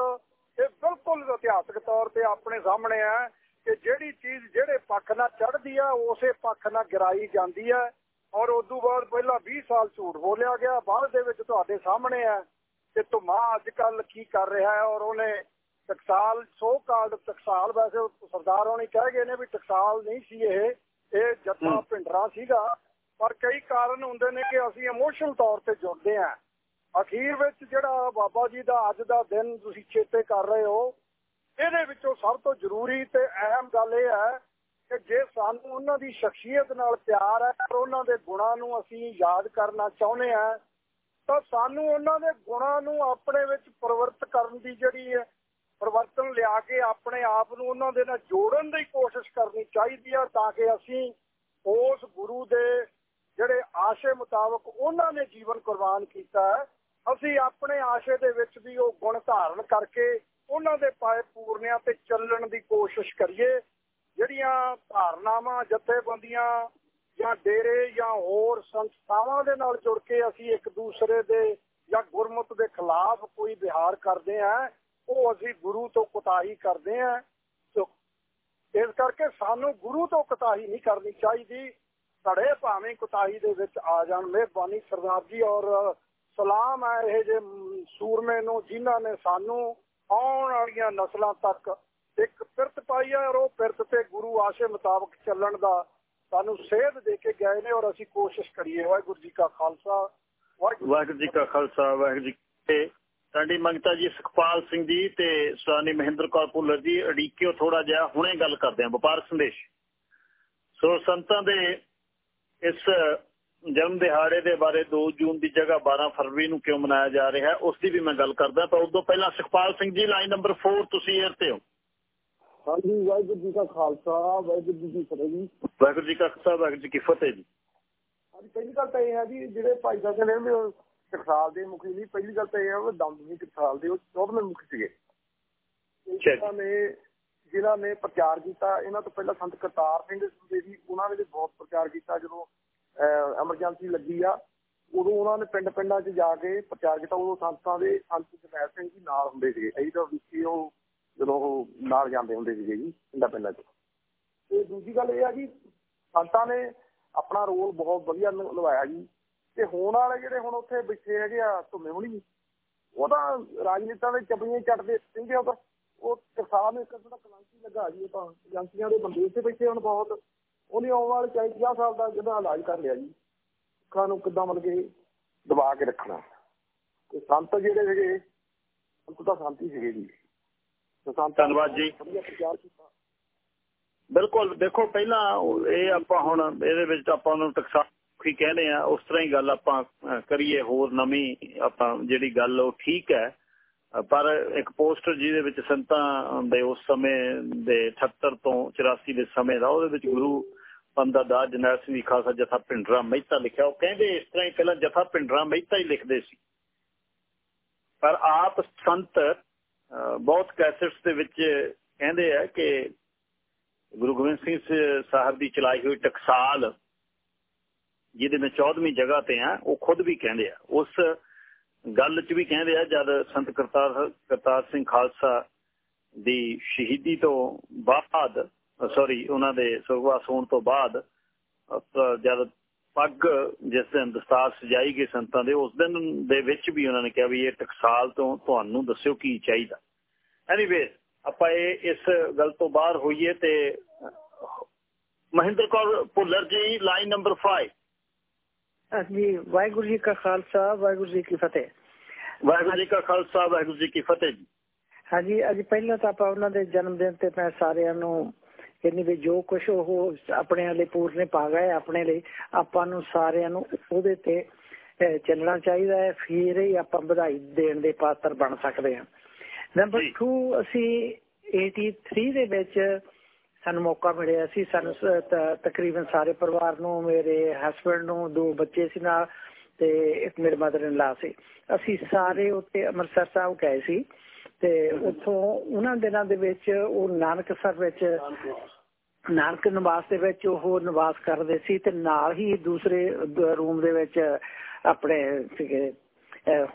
ਇਹ ਬਿਲਕੁਲ ਇਤਿਹਾਸਕ ਤੌਰ ਤੇ ਆਪਣੇ ਸਾਹਮਣੇ ਹੈ ਕਿ ਜਿਹੜੀ ਚੀਜ਼ ਜਿਹੜੇ ਪੱਖ ਨਾਲ ਚੜਦੀ ਆ, ਉਸੇ ਪੱਖ ਨਾਲ ਗਿਰਾਈ ਜਾਂਦੀ ਹੈ ਔਰ ਉਸ ਤੋਂ ਬਾਅਦ ਪਹਿਲਾਂ 20 ਸਾਲ ਝੂਠ ਬੋਲਿਆ ਗਿਆ, ਬਾਅਦ ਦੇ ਵਿੱਚ ਤੁਹਾਡੇ ਸਾਹਮਣੇ ਹੈ ਕਿ ਧੁਮਾ ਅੱਜ ਕੱਲ ਕੀ ਕਰ ਰਿਹਾ ਹੈ ਔਰ ਉਹਨੇ ਟਕਸਾਲ ਸੋ ਕਾਲਡ ਟਕਸਾਲ ਵੈਸੇ ਸਰਦਾਰ ਹੋਣੀ ਕਹਿ ਗਏ ਨੇ ਵੀ ਟਕਸਾਲ ਨਹੀਂ ਸੀ ਇਹ ਇਹ ਜੱਥਾ। ਭਿੰਡਰਾ ਸੀਗਾ ਪਰ ਕਈ ਕਾਰਨ ਹੁੰਦੇ ਨੇ ਕਿ ਅਸੀਂ ਇਮੋਸ਼ਨਲ ਤੌਰ ਤੇ ਜੁੜਦੇ ਆ ਅਖੀਰ ਵਿੱਚ ਜਿਹੜਾ ਬਾਬਾ ਜੀ ਦਾ ਅੱਜ ਦਾ ਦਿਨ ਤੁਸੀਂ ਚੇਤੇ ਕਰ ਰਹੇ ਹੋ ਇਹਦੇ ਵਿੱਚੋਂ ਸਭ ਤੋਂ ਜ਼ਰੂਰੀ ਤੇ ਅਹਿਮ ਗੱਲ ਇਹ ਹੈ ਕਿ ਜੇ ਸਾਨੂੰ ਉਹਨਾਂ ਦੀ ਸ਼ਖਸੀਅਤ ਨਾਲ ਪਿਆਰ ਹੈ ਔਰ ਉਹਨਾਂ ਦੇ ਗੁਣਾਂ ਨੂੰ ਅਸੀਂ ਯਾਦ ਕਰਨਾ ਚਾਹੁੰਦੇ ਆ ਤਾਂ ਸਾਨੂੰ ਉਹਨਾਂ ਦੇ ਗੁਣਾਂ ਨੂੰ ਆਪਣੇ ਵਿੱਚ ਪਰਿਵਰਤ ਕਰਨ ਦੀ ਜਿਹੜੀ ਹੈ ਪਰਿਵਰਤਨ ਲਿਆ ਕੇ ਆਪਣੇ ਆਪ ਨੂੰ ਉਹਨਾਂ ਦੇ ਨਾਲ ਜੋੜਨ ਦੀ ਕੋਸ਼ਿਸ਼ ਕਰਨੀ ਚਾਹੀਦੀ ਆ ਤਾਂ ਕਿ ਅਸੀਂ ਉਸ ਗੁਰੂ ਦੇ ਜਿਹੜੇ ਆਸ਼ੇ ਮੁਤਾਬਕ ਉਹਨਾਂ ਨੇ ਜੀਵਨ ਕੁਰਬਾਨ ਕੀਤਾ ਹੈ, ਅਸੀਂ ਆਪਣੇ ਆਸ਼ੇ ਦੇ ਵਿੱਚ ਵੀ ਉਹ ਗੁਣ ਧਾਰਨ ਕਰਕੇ ਉਹਨਾਂ ਦੇ ਪਾਏ ਪੂਰਨਿਆਂ ਤੇ ਚੱਲਣ ਦੀ ਕੋਸ਼ਿਸ਼ ਕਰੀਏ। ਜਿਹੜੀਆਂ ਧਾਰਨਾਵਾਂ, ਜਥੇਬੰਦੀਆਂ ਜਾਂ ਡੇਰੇ ਜਾਂ ਹੋਰ ਸੰਸਥਾਵਾਂ ਦੇ ਨਾਲ ਜੁੜ ਕੇ ਅਸੀਂ ਇੱਕ ਦੂਸਰੇ ਦੇ ਜਾਂ ਗੁਰਮਤ ਦੇ ਖਿਲਾਫ ਕੋਈ ਵਿਹਾਰ ਕਰਦੇ ਆ ਉਹ ਅਸੀਂ ਗੁਰੂ ਤੋਂ ਕੁਤਾਹੀ ਕਰਦੇ ਆ ਸੋ ਇਸ ਕਰਕੇ ਸਾਨੂੰ ਗੁਰੂ ਤੋਂ ਕੁਤਾਹੀ ਨਹੀਂ ਕਰਨੀ ਚਾਹੀਦੀ। ਧੜੇ ਭਾਵੇਂ ਕੁਤਾਹੀ ਦੇ ਵਿੱਚ ਆ ਜਾਣ। ਮਿਹਰਬਾਨੀ ਸਰਦਾਰ ਜੀ ਔਰ ਸਲਾਮ ਹੈ ਇਹ ਜੇ ਸੂਰਮੇ ਨੂੰ ਜਿਨ੍ਹਾਂ ਨੇ ਸਾਨੂੰ ਆਉਣ ਵਾਲੀਆਂ ਨਸਲਾਂ ਤੱਕ ਇੱਕ ਪਿਰਤ ਪਾਈ ਹੈ ਔਰ ਉਹ ਪਿਰਤ ਤੇ ਗੁਰੂ ਆਸ਼ੇ ਮੁਤਾਬਕ ਚੱਲਣ ਦਾ ਸਾਨੂੰ ਸੇਧ ਦੇ ਕੇ ਗਏ ਨੇ ਔਰ ਅਸੀਂ ਕੋਸ਼ਿਸ਼ ਕਰੀਏ। ਵਾਹਿਗੁਰੂ ਜੀ ਕਾ ਖਾਲਸਾ। ਵਾਹਿਗੁਰੂ ਵਾਹਿਗੁਰੂ ਜੀ ਕਾ ਖਾਲਸਾ, ਵਾਹਿਗੁਰੂ ਜੀ ਸਾਡੀ ਮੰਗਤਾ ਜੀ ਸੁਖਪਾਲ ਸਿੰਘ ਜੀ ਤੇ ਸੁਆਨੀ ਮਹਿੰਦਰ ਕੌਰ ਭੁੱਲਰ ਜੀ ਅੜੀਕਿਓ ਥੋੜਾ ਜਿਹਾ ਹੁਣੇ ਗੱਲ ਕਰਦੇ ਹਾਂ ਵਪਾਰਕ ਸੰਦੇਸ਼। ਸੋ ਸੰਤਾਂ ਦੇ ਇਸ ਜਨਮ ਦਿਹਾੜੇ ਦੇ ਬਾਰੇ 2 ਜੂਨ ਦੀ ਜਗ੍ਹਾ 12 ਫਰਵਰੀ ਨੂੰ ਕਿਉਂ ਮਨਾਇਆ ਜਾ ਰਿਹਾ ਹੈ ਉਸ ਦੀ ਵੀ ਮੈਂ ਗੱਲ ਕਰਦਾ ਪਰ ਉਸ ਤੋਂ ਪਹਿਲਾਂ ਸੁਖਪਾਲ ਸਿੰਘ ਜੀ ਲਾਈਨ ਨੰਬਰ 4 ਤੁਸੀਂ ਏਅਰ ਤੇ ਹੋ। ਹਾਂਜੀ ਵਾਹਿਗੁਰੂ ਜੀ ਕਾ ਖਾਲਸਾ ਵਾਹਿਗੁਰੂ ਜੀ ਕੀ ਫਤਿਹ ਜੀ। ਵਾਹਿਗੁਰੂ ਜੀ ਕਾ ਖਾਲਸਾ ਵਾਹਿਗੁਰੂ ਜੀ ਕੀ ਫਤਿਹ ਜੀ। ਹਾਂਜੀ ਪਹਿਲੀ ਗੱਲ ਤਾਂ ਇਹ ਹੈ ਜੀ ਜਿਹੜੇ ਭਾਈ ਸਾਹਿਬ ਨੇ ਟਕਸਾਲ ਦੇ ਮੁਖੀ ਨਹੀਂ ਪਹਿਲੀ ਗੱਲ ਤਾਂ ਇਹ ਹੈ ਉਹ ਦਮਦਮੀ ਟਕਸਾਲ ਦੇ ਉਹ 14ਵੇਂ ਮੁਖੀ ਸੀਗੇ। ਅੱਛਾ ਜੀ। ਇਹਨਾਂ ਨੇ ਜਿਨ੍ਹਾਂ ਨੇ ਪ੍ਰਚਾਰ ਕੀਤਾ ਇਹਨਾਂ ਤੋਂ ਪਹਿਲਾਂ ਸੰਤ ਕਰਤਾਰ ਸਿੰਘ ਜੀ ਸੀ ਉਹਨਾਂ ਨੇ ਵੀ ਬਹੁਤ ਪ੍ਰਚਾਰ ਕੀਤਾ ਜਦੋਂ ਐਮਰਜੈਂਸੀ ਲੱਗੀ ਆ ਉਦੋਂ ਉਹਨਾਂ ਨੇ ਪਿੰਡ ਪਿੰਡਾਂ 'ਚ ਜਾ ਕੇ ਪ੍ਰਚਾਰ ਕੀਤਾ ਉਦੋਂ ਸੰਤਾਂ ਦੇ ਸੰਤ ਜਰਨੈਲ ਸਿੰਘ ਜੀ ਨਾਲ ਹੁੰਦੇ ਸੀਗੇ। ਅਸੀਂ ਤਾਂ ਵਿੱਚ ਉਹ ਜਦੋਂ ਉਹ ਨਾਲ ਜਾਂਦੇ ਹੁੰਦੇ ਸੀਗੇ ਜੀ ਪਿੰਡਾਂ ਪਿੰਡਾਂ 'ਚ। ਤੇ ਦੂਜੀ ਗੱਲ ਇਹ ਆ ਜੀ ਸੰਤਾਂ ਨੇ ਆਪਣਾ ਰੋਲ ਬਹੁਤ ਵਧੀਆ ਨਿਭਾਇਆ ਜੀ। ਤੇ ਹੋਣ ਵਾਲੇ ਜਿਹੜੇ ਹੁਣ ਉੱਥੇ ਬੈਠੇ ਹੈਗੇ ਆ ਧੁੰਮੇ ਹੋਣੀ ਉਹ ਤਾਂ ਰਾਜਨੀਤਾਂ ਦੇ ਚੱਪਲੀਆਂ ਚੱਟਦੇ ਕਹਿੰਦੇ ਉਹ ਉਹ ਕਿਸਾਨ ਨੂੰ ਇੱਕ ਥੋੜਾ ਕਲੰਕੀ ਲੱਗਾ ਜੀ ਉਹ ਤਾਂ ਏਜੰਸੀਆਂ ਦੇ ਬੰਦੇ ਉੱਥੇ ਬੈਠੇ ਹੁਣ ਬਹੁਤ। ਉਹਨੇ ਆਉਣ ਵਾਲੇ 40 50 ਸਾਲ ਦਾ ਜਿਹਦਾ ਇਲਾਜ ਕਰ ਲਿਆ ਜੀ ਲੋਕਾਂ ਨੂੰ ਕਿੱਦਾਂ ਮਤਲਬ ਕਿ ਦਬਾ ਕੇ ਰੱਖਣਾ। ਤੇ ਸੰਤ ਜਿਹੜੇ ਸੀਗੇ ਸੰਤ ਤਾਂ ਸ਼ਾਂਤੀ ਸੀਗੇ ਜੀ। ਸੰਤ ਧੰਨਵਾਦ ਜੀ। ਬਿਲਕੁਲ ਦੇਖੋ ਪਹਿਲਾਂ ਉਹ- ਇਹ ਆਪਾਂ ਹੁਣ ਇਹਦੇ ਵਿੱਚ ਆਪਾਂ ਨੂੰ ਟਕਸਾਲੀ ਕਹਿੰਦੇ ਆ ਉਸ ਤਰ੍ਹਾਂ ਹੀ ਗੱਲ ਆਪਾਂ ਕਰੀਏ ਹੋਰ ਨਵੀਂ ਆਪਾਂ ਜਿਹੜੀ ਗੱਲ ਉਹ ਠੀਕ ਹੈ। ਪਰ ਇੱਕ ਪੋਸਟਰ ਜਿਹਦੇ ਵਿੱਚ ਸੰਤਾਂ ਦੇ ਉਸ ਸਮੇਂ ਦੇ 78 ਤੋਂ 84 ਦੇ ਸਮੇਂ ਦਾ ਉਹਦੇ ਵਿੱਚ ਗੁਰੂ ਪੰਦਾ ਦਾ ਜਨਰਲ ਸਿੰਘ ਖਾਲਸਾ ਜਥਾ ਪਿੰਡਰਾ ਮਹਿਤਾ ਲਿਖਿਆ। ਉਹ ਕਹਿੰਦੇ ਇਸ ਤਰ੍ਹਾਂ ਹੀ ਪਹਿਲਾਂ ਜਥਾ ਪਿੰਡਰਾ ਮਹਿਤਾ ਹੀ ਲਿਖਦੇ ਸੀ। ਪਰ ਆਪ ਸੰਤ ਅਹ, ਬਹੁਤ ਕੈਸਟਸ ਦੇ ਵਿੱਚ ਕਹਿੰਦੇ ਆ ਕਿ ਗੁਰੂ ਗੋਬਿੰਦ ਸਿੰਘ ਸਾਹਿਬ ਦੀ ਚਲਾਈ ਹੋਈ ਟਕਸਾਲ ਜਿਹਦੇ ਵਿੱਚ 14ਵੀਂ ਜਗ੍ਹਾ ਤੇ ਆ, ਉਹ ਖੁਦ ਵੀ ਕਹਿੰਦੇ ਆ। ਉਸ ਗੱਲ 'ਚ ਵੀ ਕਹਿੰਦੇ ਆ, ਜਦ ਸੰਤ ਕਰਤਾਰ ਕਰਤਾਰ ਸਿੰਘ ਖਾਲਸਾ ਦੀ ਸ਼ਹੀਦੀ ਤੋਂ ਬਾਅਦ ਸੌਰੀ ਉਹਨਾਂ ਦੇ ਸੁਰਗਵਾਸ ਹੋਣ ਤੋਂ ਬਾਅਦ ਜਦ ਪੱਗ ਜਿਸ ਦਿਨ ਦਸਤਾਰ ਸਜਾਈ ਗਈ ਸੰਤਾਂ ਦੇ, ਉਸ ਦਿਨ ਦੇ ਵਿੱਚ ਵੀ ਉਹਨਾਂ ਨੇ ਕਿਹਾ ਵੀ ਇਹ ਟਕਸਾਲ ਤੋਂ ਤੁਹਾਨੂੰ ਦੱਸਿਓ ਕੀ ਚਾਹੀਦਾ। ਐਨੀਵੇ ਆਪਾਂ ਇਹ ਇਸ ਗੱਲ ਤੋਂ ਬਾਹਰ ਹੋਈਏ ਤੇ ਮਹਿੰਦਰ ਕੌਰ ਭੁੱਲਰ ਜੀ ਲਾਈਨ ਨੰਬਰ 5 ਜੀ ਵਾਹਿਗੁਰੂ ਜੀ ਕਾ ਖਾਲਸਾ ਵਾਹਿਗੁਰੂ ਜੀ ਕੀ ਫਤਿਹ। ਵਾਹਿਗੁਰੂ ਜੀ ਕਾ ਖਾਲਸਾ ਵਾਹਿਗੁਰੂ ਜੀ ਕੀ ਫਤਿਹ ਜੀ। ਹਾਂਜੀ ਅੱਜ ਪਹਿਲਾਂ ਤਾਂ ਆਪਾਂ ਉਹਨਾਂ ਦੇ ਜਨਮ ਦਿਨ ਤੇ ਮੈਂ ਸਾਰਿਆਂ ਨੂੰ ਕਹਿੰਦੀ ਵੀ ਜੋ ਕੁਝ ਉਹ ਆਪਣੇ ਲਈ ਪੂਰਨੇ ਪਾ ਗਏ ਆਪਣੇ ਲਈ ਆਪਾਂ ਨੂੰ ਸਾਰਿਆਂ ਨੂੰ ਉਹਦੇ ਤੇ ਚੱਲਣਾ ਚਾਹੀਦਾ ਹੈ ਫਿਰ ਹੀ ਆਪਾਂ ਵਧਾਈ ਦੇਣ ਦੇ ਪਾਤਰ ਬਣ ਸਕਦੇ ਹਾਂ। ਨੰਬਰ ਜੀ। 2 ਅਸੀਂ 83 ਦੇ ਵਿੱਚ ਸਾਨੂੰ ਮੌਕਾ ਮਿਲਿਆ ਸੀ, ਸਾਨੂੰ ਸ- ਤ- ਤਕਰੀਬਨ ਸਾਰੇ ਪਰਿਵਾਰ ਨੂੰ, ਮੇਰੇ ਹਸਬੰਡ ਨੂੰ, ਦੋ ਬੱਚੇ ਸੀ ਨਾਲ ਤੇ ਇੱਕ ਮੇਰੇ ਮਦਰ ਇਨ ਲਾ ਸੀ। ਅਸੀਂ ਸਾਰੇ ਉੱਤੇ ਅੰਮ੍ਰਿਤਸਰ ਸਾਹਿਬ ਗਏ ਸੀ ਤੇ ਉੱਥੋਂ ਉਹਨਾਂ ਦਿਨਾਂ ਦੇ ਵਿੱਚ ਉਹ ਨਾਨਕਸਰ ਵਿੱਚ ਨਾਨਕ ਨਿਵਾਸ ਦੇ ਵਿੱਚ ਉਹ ਨਿਵਾਸ ਕਰਦੇ ਸੀ ਤੇ ਨਾਲ ਹੀ ਦੂਸਰੇ ਰੂਮ ਦੇ ਵਿੱਚ ਆਪਣੇ ਸੀਗੇ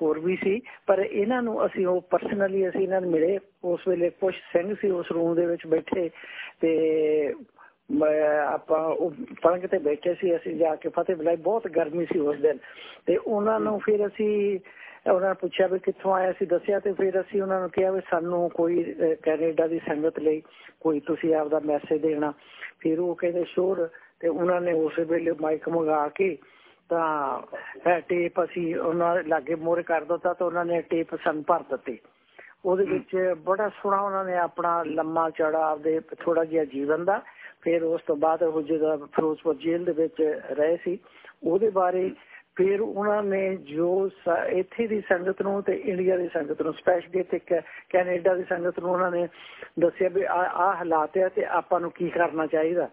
ਹੋਰ ਵੀ ਸੀ। ਪਰ ਇਹਨਾਂ ਨੂੰ ਅਸੀਂ ਉਹ ਪਰਸਨਲੀ ਅਸੀਂ ਇਹਨਾਂ ਨੂੰ ਮਿਲੇ। ਉਸ ਵੇਲੇ ਕੁਝ ਸਿੰਘ ਸੀ ਉਸ ਰੂਮ ਦੇ ਵਿੱਚ ਬੈਠੇ ਤੇ ਮੈਂ ਆਪਾਂ ਉਹ ਪਲੰਗ ਤੇ ਬੈਠੇ ਸੀ। ਅਸੀਂ ਜਾ ਕੇ ਫਤਿਹ ਬੁਲਾਈ। ਬਹੁਤ ਗਰਮੀ ਸੀ ਉਸ ਦਿਨ। ਤੇ ਉਹਨਾਂ ਨੂੰ ਫਿਰ ਅਸੀਂ ਉਹਨਾਂ ਨੇ ਪੁੱਛਿਆ ਵੀ ਕਿੱਥੋਂ ਆਇਆ ਸੀ ਦੱਸਿਆ ਤੇ ਫਿਰ ਅਸੀਂ ਉਹਨਾਂ ਨੂੰ ਕਿਹਾ ਵੀ ਸਾਨੂੰ ਕੋਈ ਕੈਨੇਡਾ ਦੀ ਸੰਗਤ ਲਈ ਕੋਈ ਤੁਸੀਂ ਆਪਦਾ ਮੈਸੇਜ ਦੇਣਾ। ਫਿਰ ਉਹ ਕਹਿੰਦੇ ਸ਼ੋਰ। ਤੇ ਉਹਨਾਂ ਨੇ ਉਸ ਵੇਲੇ ਮਾਈਕ ਮੰਗਾ ਕੇ ਤਾਂ ਟੇਪ ਅਸੀਂ ਉਹਨਾਂ ਦੇ ਲਾਗੇ ਮੋਰੇ ਕਰ ਦਿੱਤਾ ਤਾਂ ਉਹਨਾਂ ਨੇ ਟੇਪ ਸਾਨੂੰ ਭਰ ਦਿੱਤੀ। ਉਹਦੇ ਵਿੱਚ ਬੜਾ ਸੋਹਣਾ ਉਹਨਾਂ ਨੇ ਆਪਣਾ ਲੰਮਾ ਚੌੜਾ ਆਪਦੇ ਥੋੜਾ ਜਿਹਾ ਜੀਵਨ ਦਾ ਫਿਰ ਉਸ ਤੋਂ ਬਾਅਦ ਉਹ ਜਿਹੜਾ ਫਿਰੋਜ਼ਪੁਰ ਜੇਲ੍ਹ ਦੇ ਵਿੱਚ ਰਹੇ ਸੀ ਉਹਦੇ ਬਾਰੇ ਫਿਰ ਉਹਨਾਂ ਨੇ ਜੋ ਇੱਥੇ ਦੀ ਸੰਗਤ ਨੂੰ ਤੇ ਇੰਡੀਆ ਦੀ ਸੰਗਤ ਨੂੰ ਸਪੈਸ਼ਲੀ ਤੇ ਕੈ- ਕੈਨੇਡਾ ਦੀ ਸੰਗਤ ਨੂੰ ਉਹਨਾਂ ਨੇ ਦੱਸਿਆ ਵੀ ਆ ਆਹ ਹਾਲਾਤ ਹੈ ਤੇ ਆਪਾਂ ਨੂੰ ਕੀ ਕਰਨਾ ਚਾਹੀਦਾ।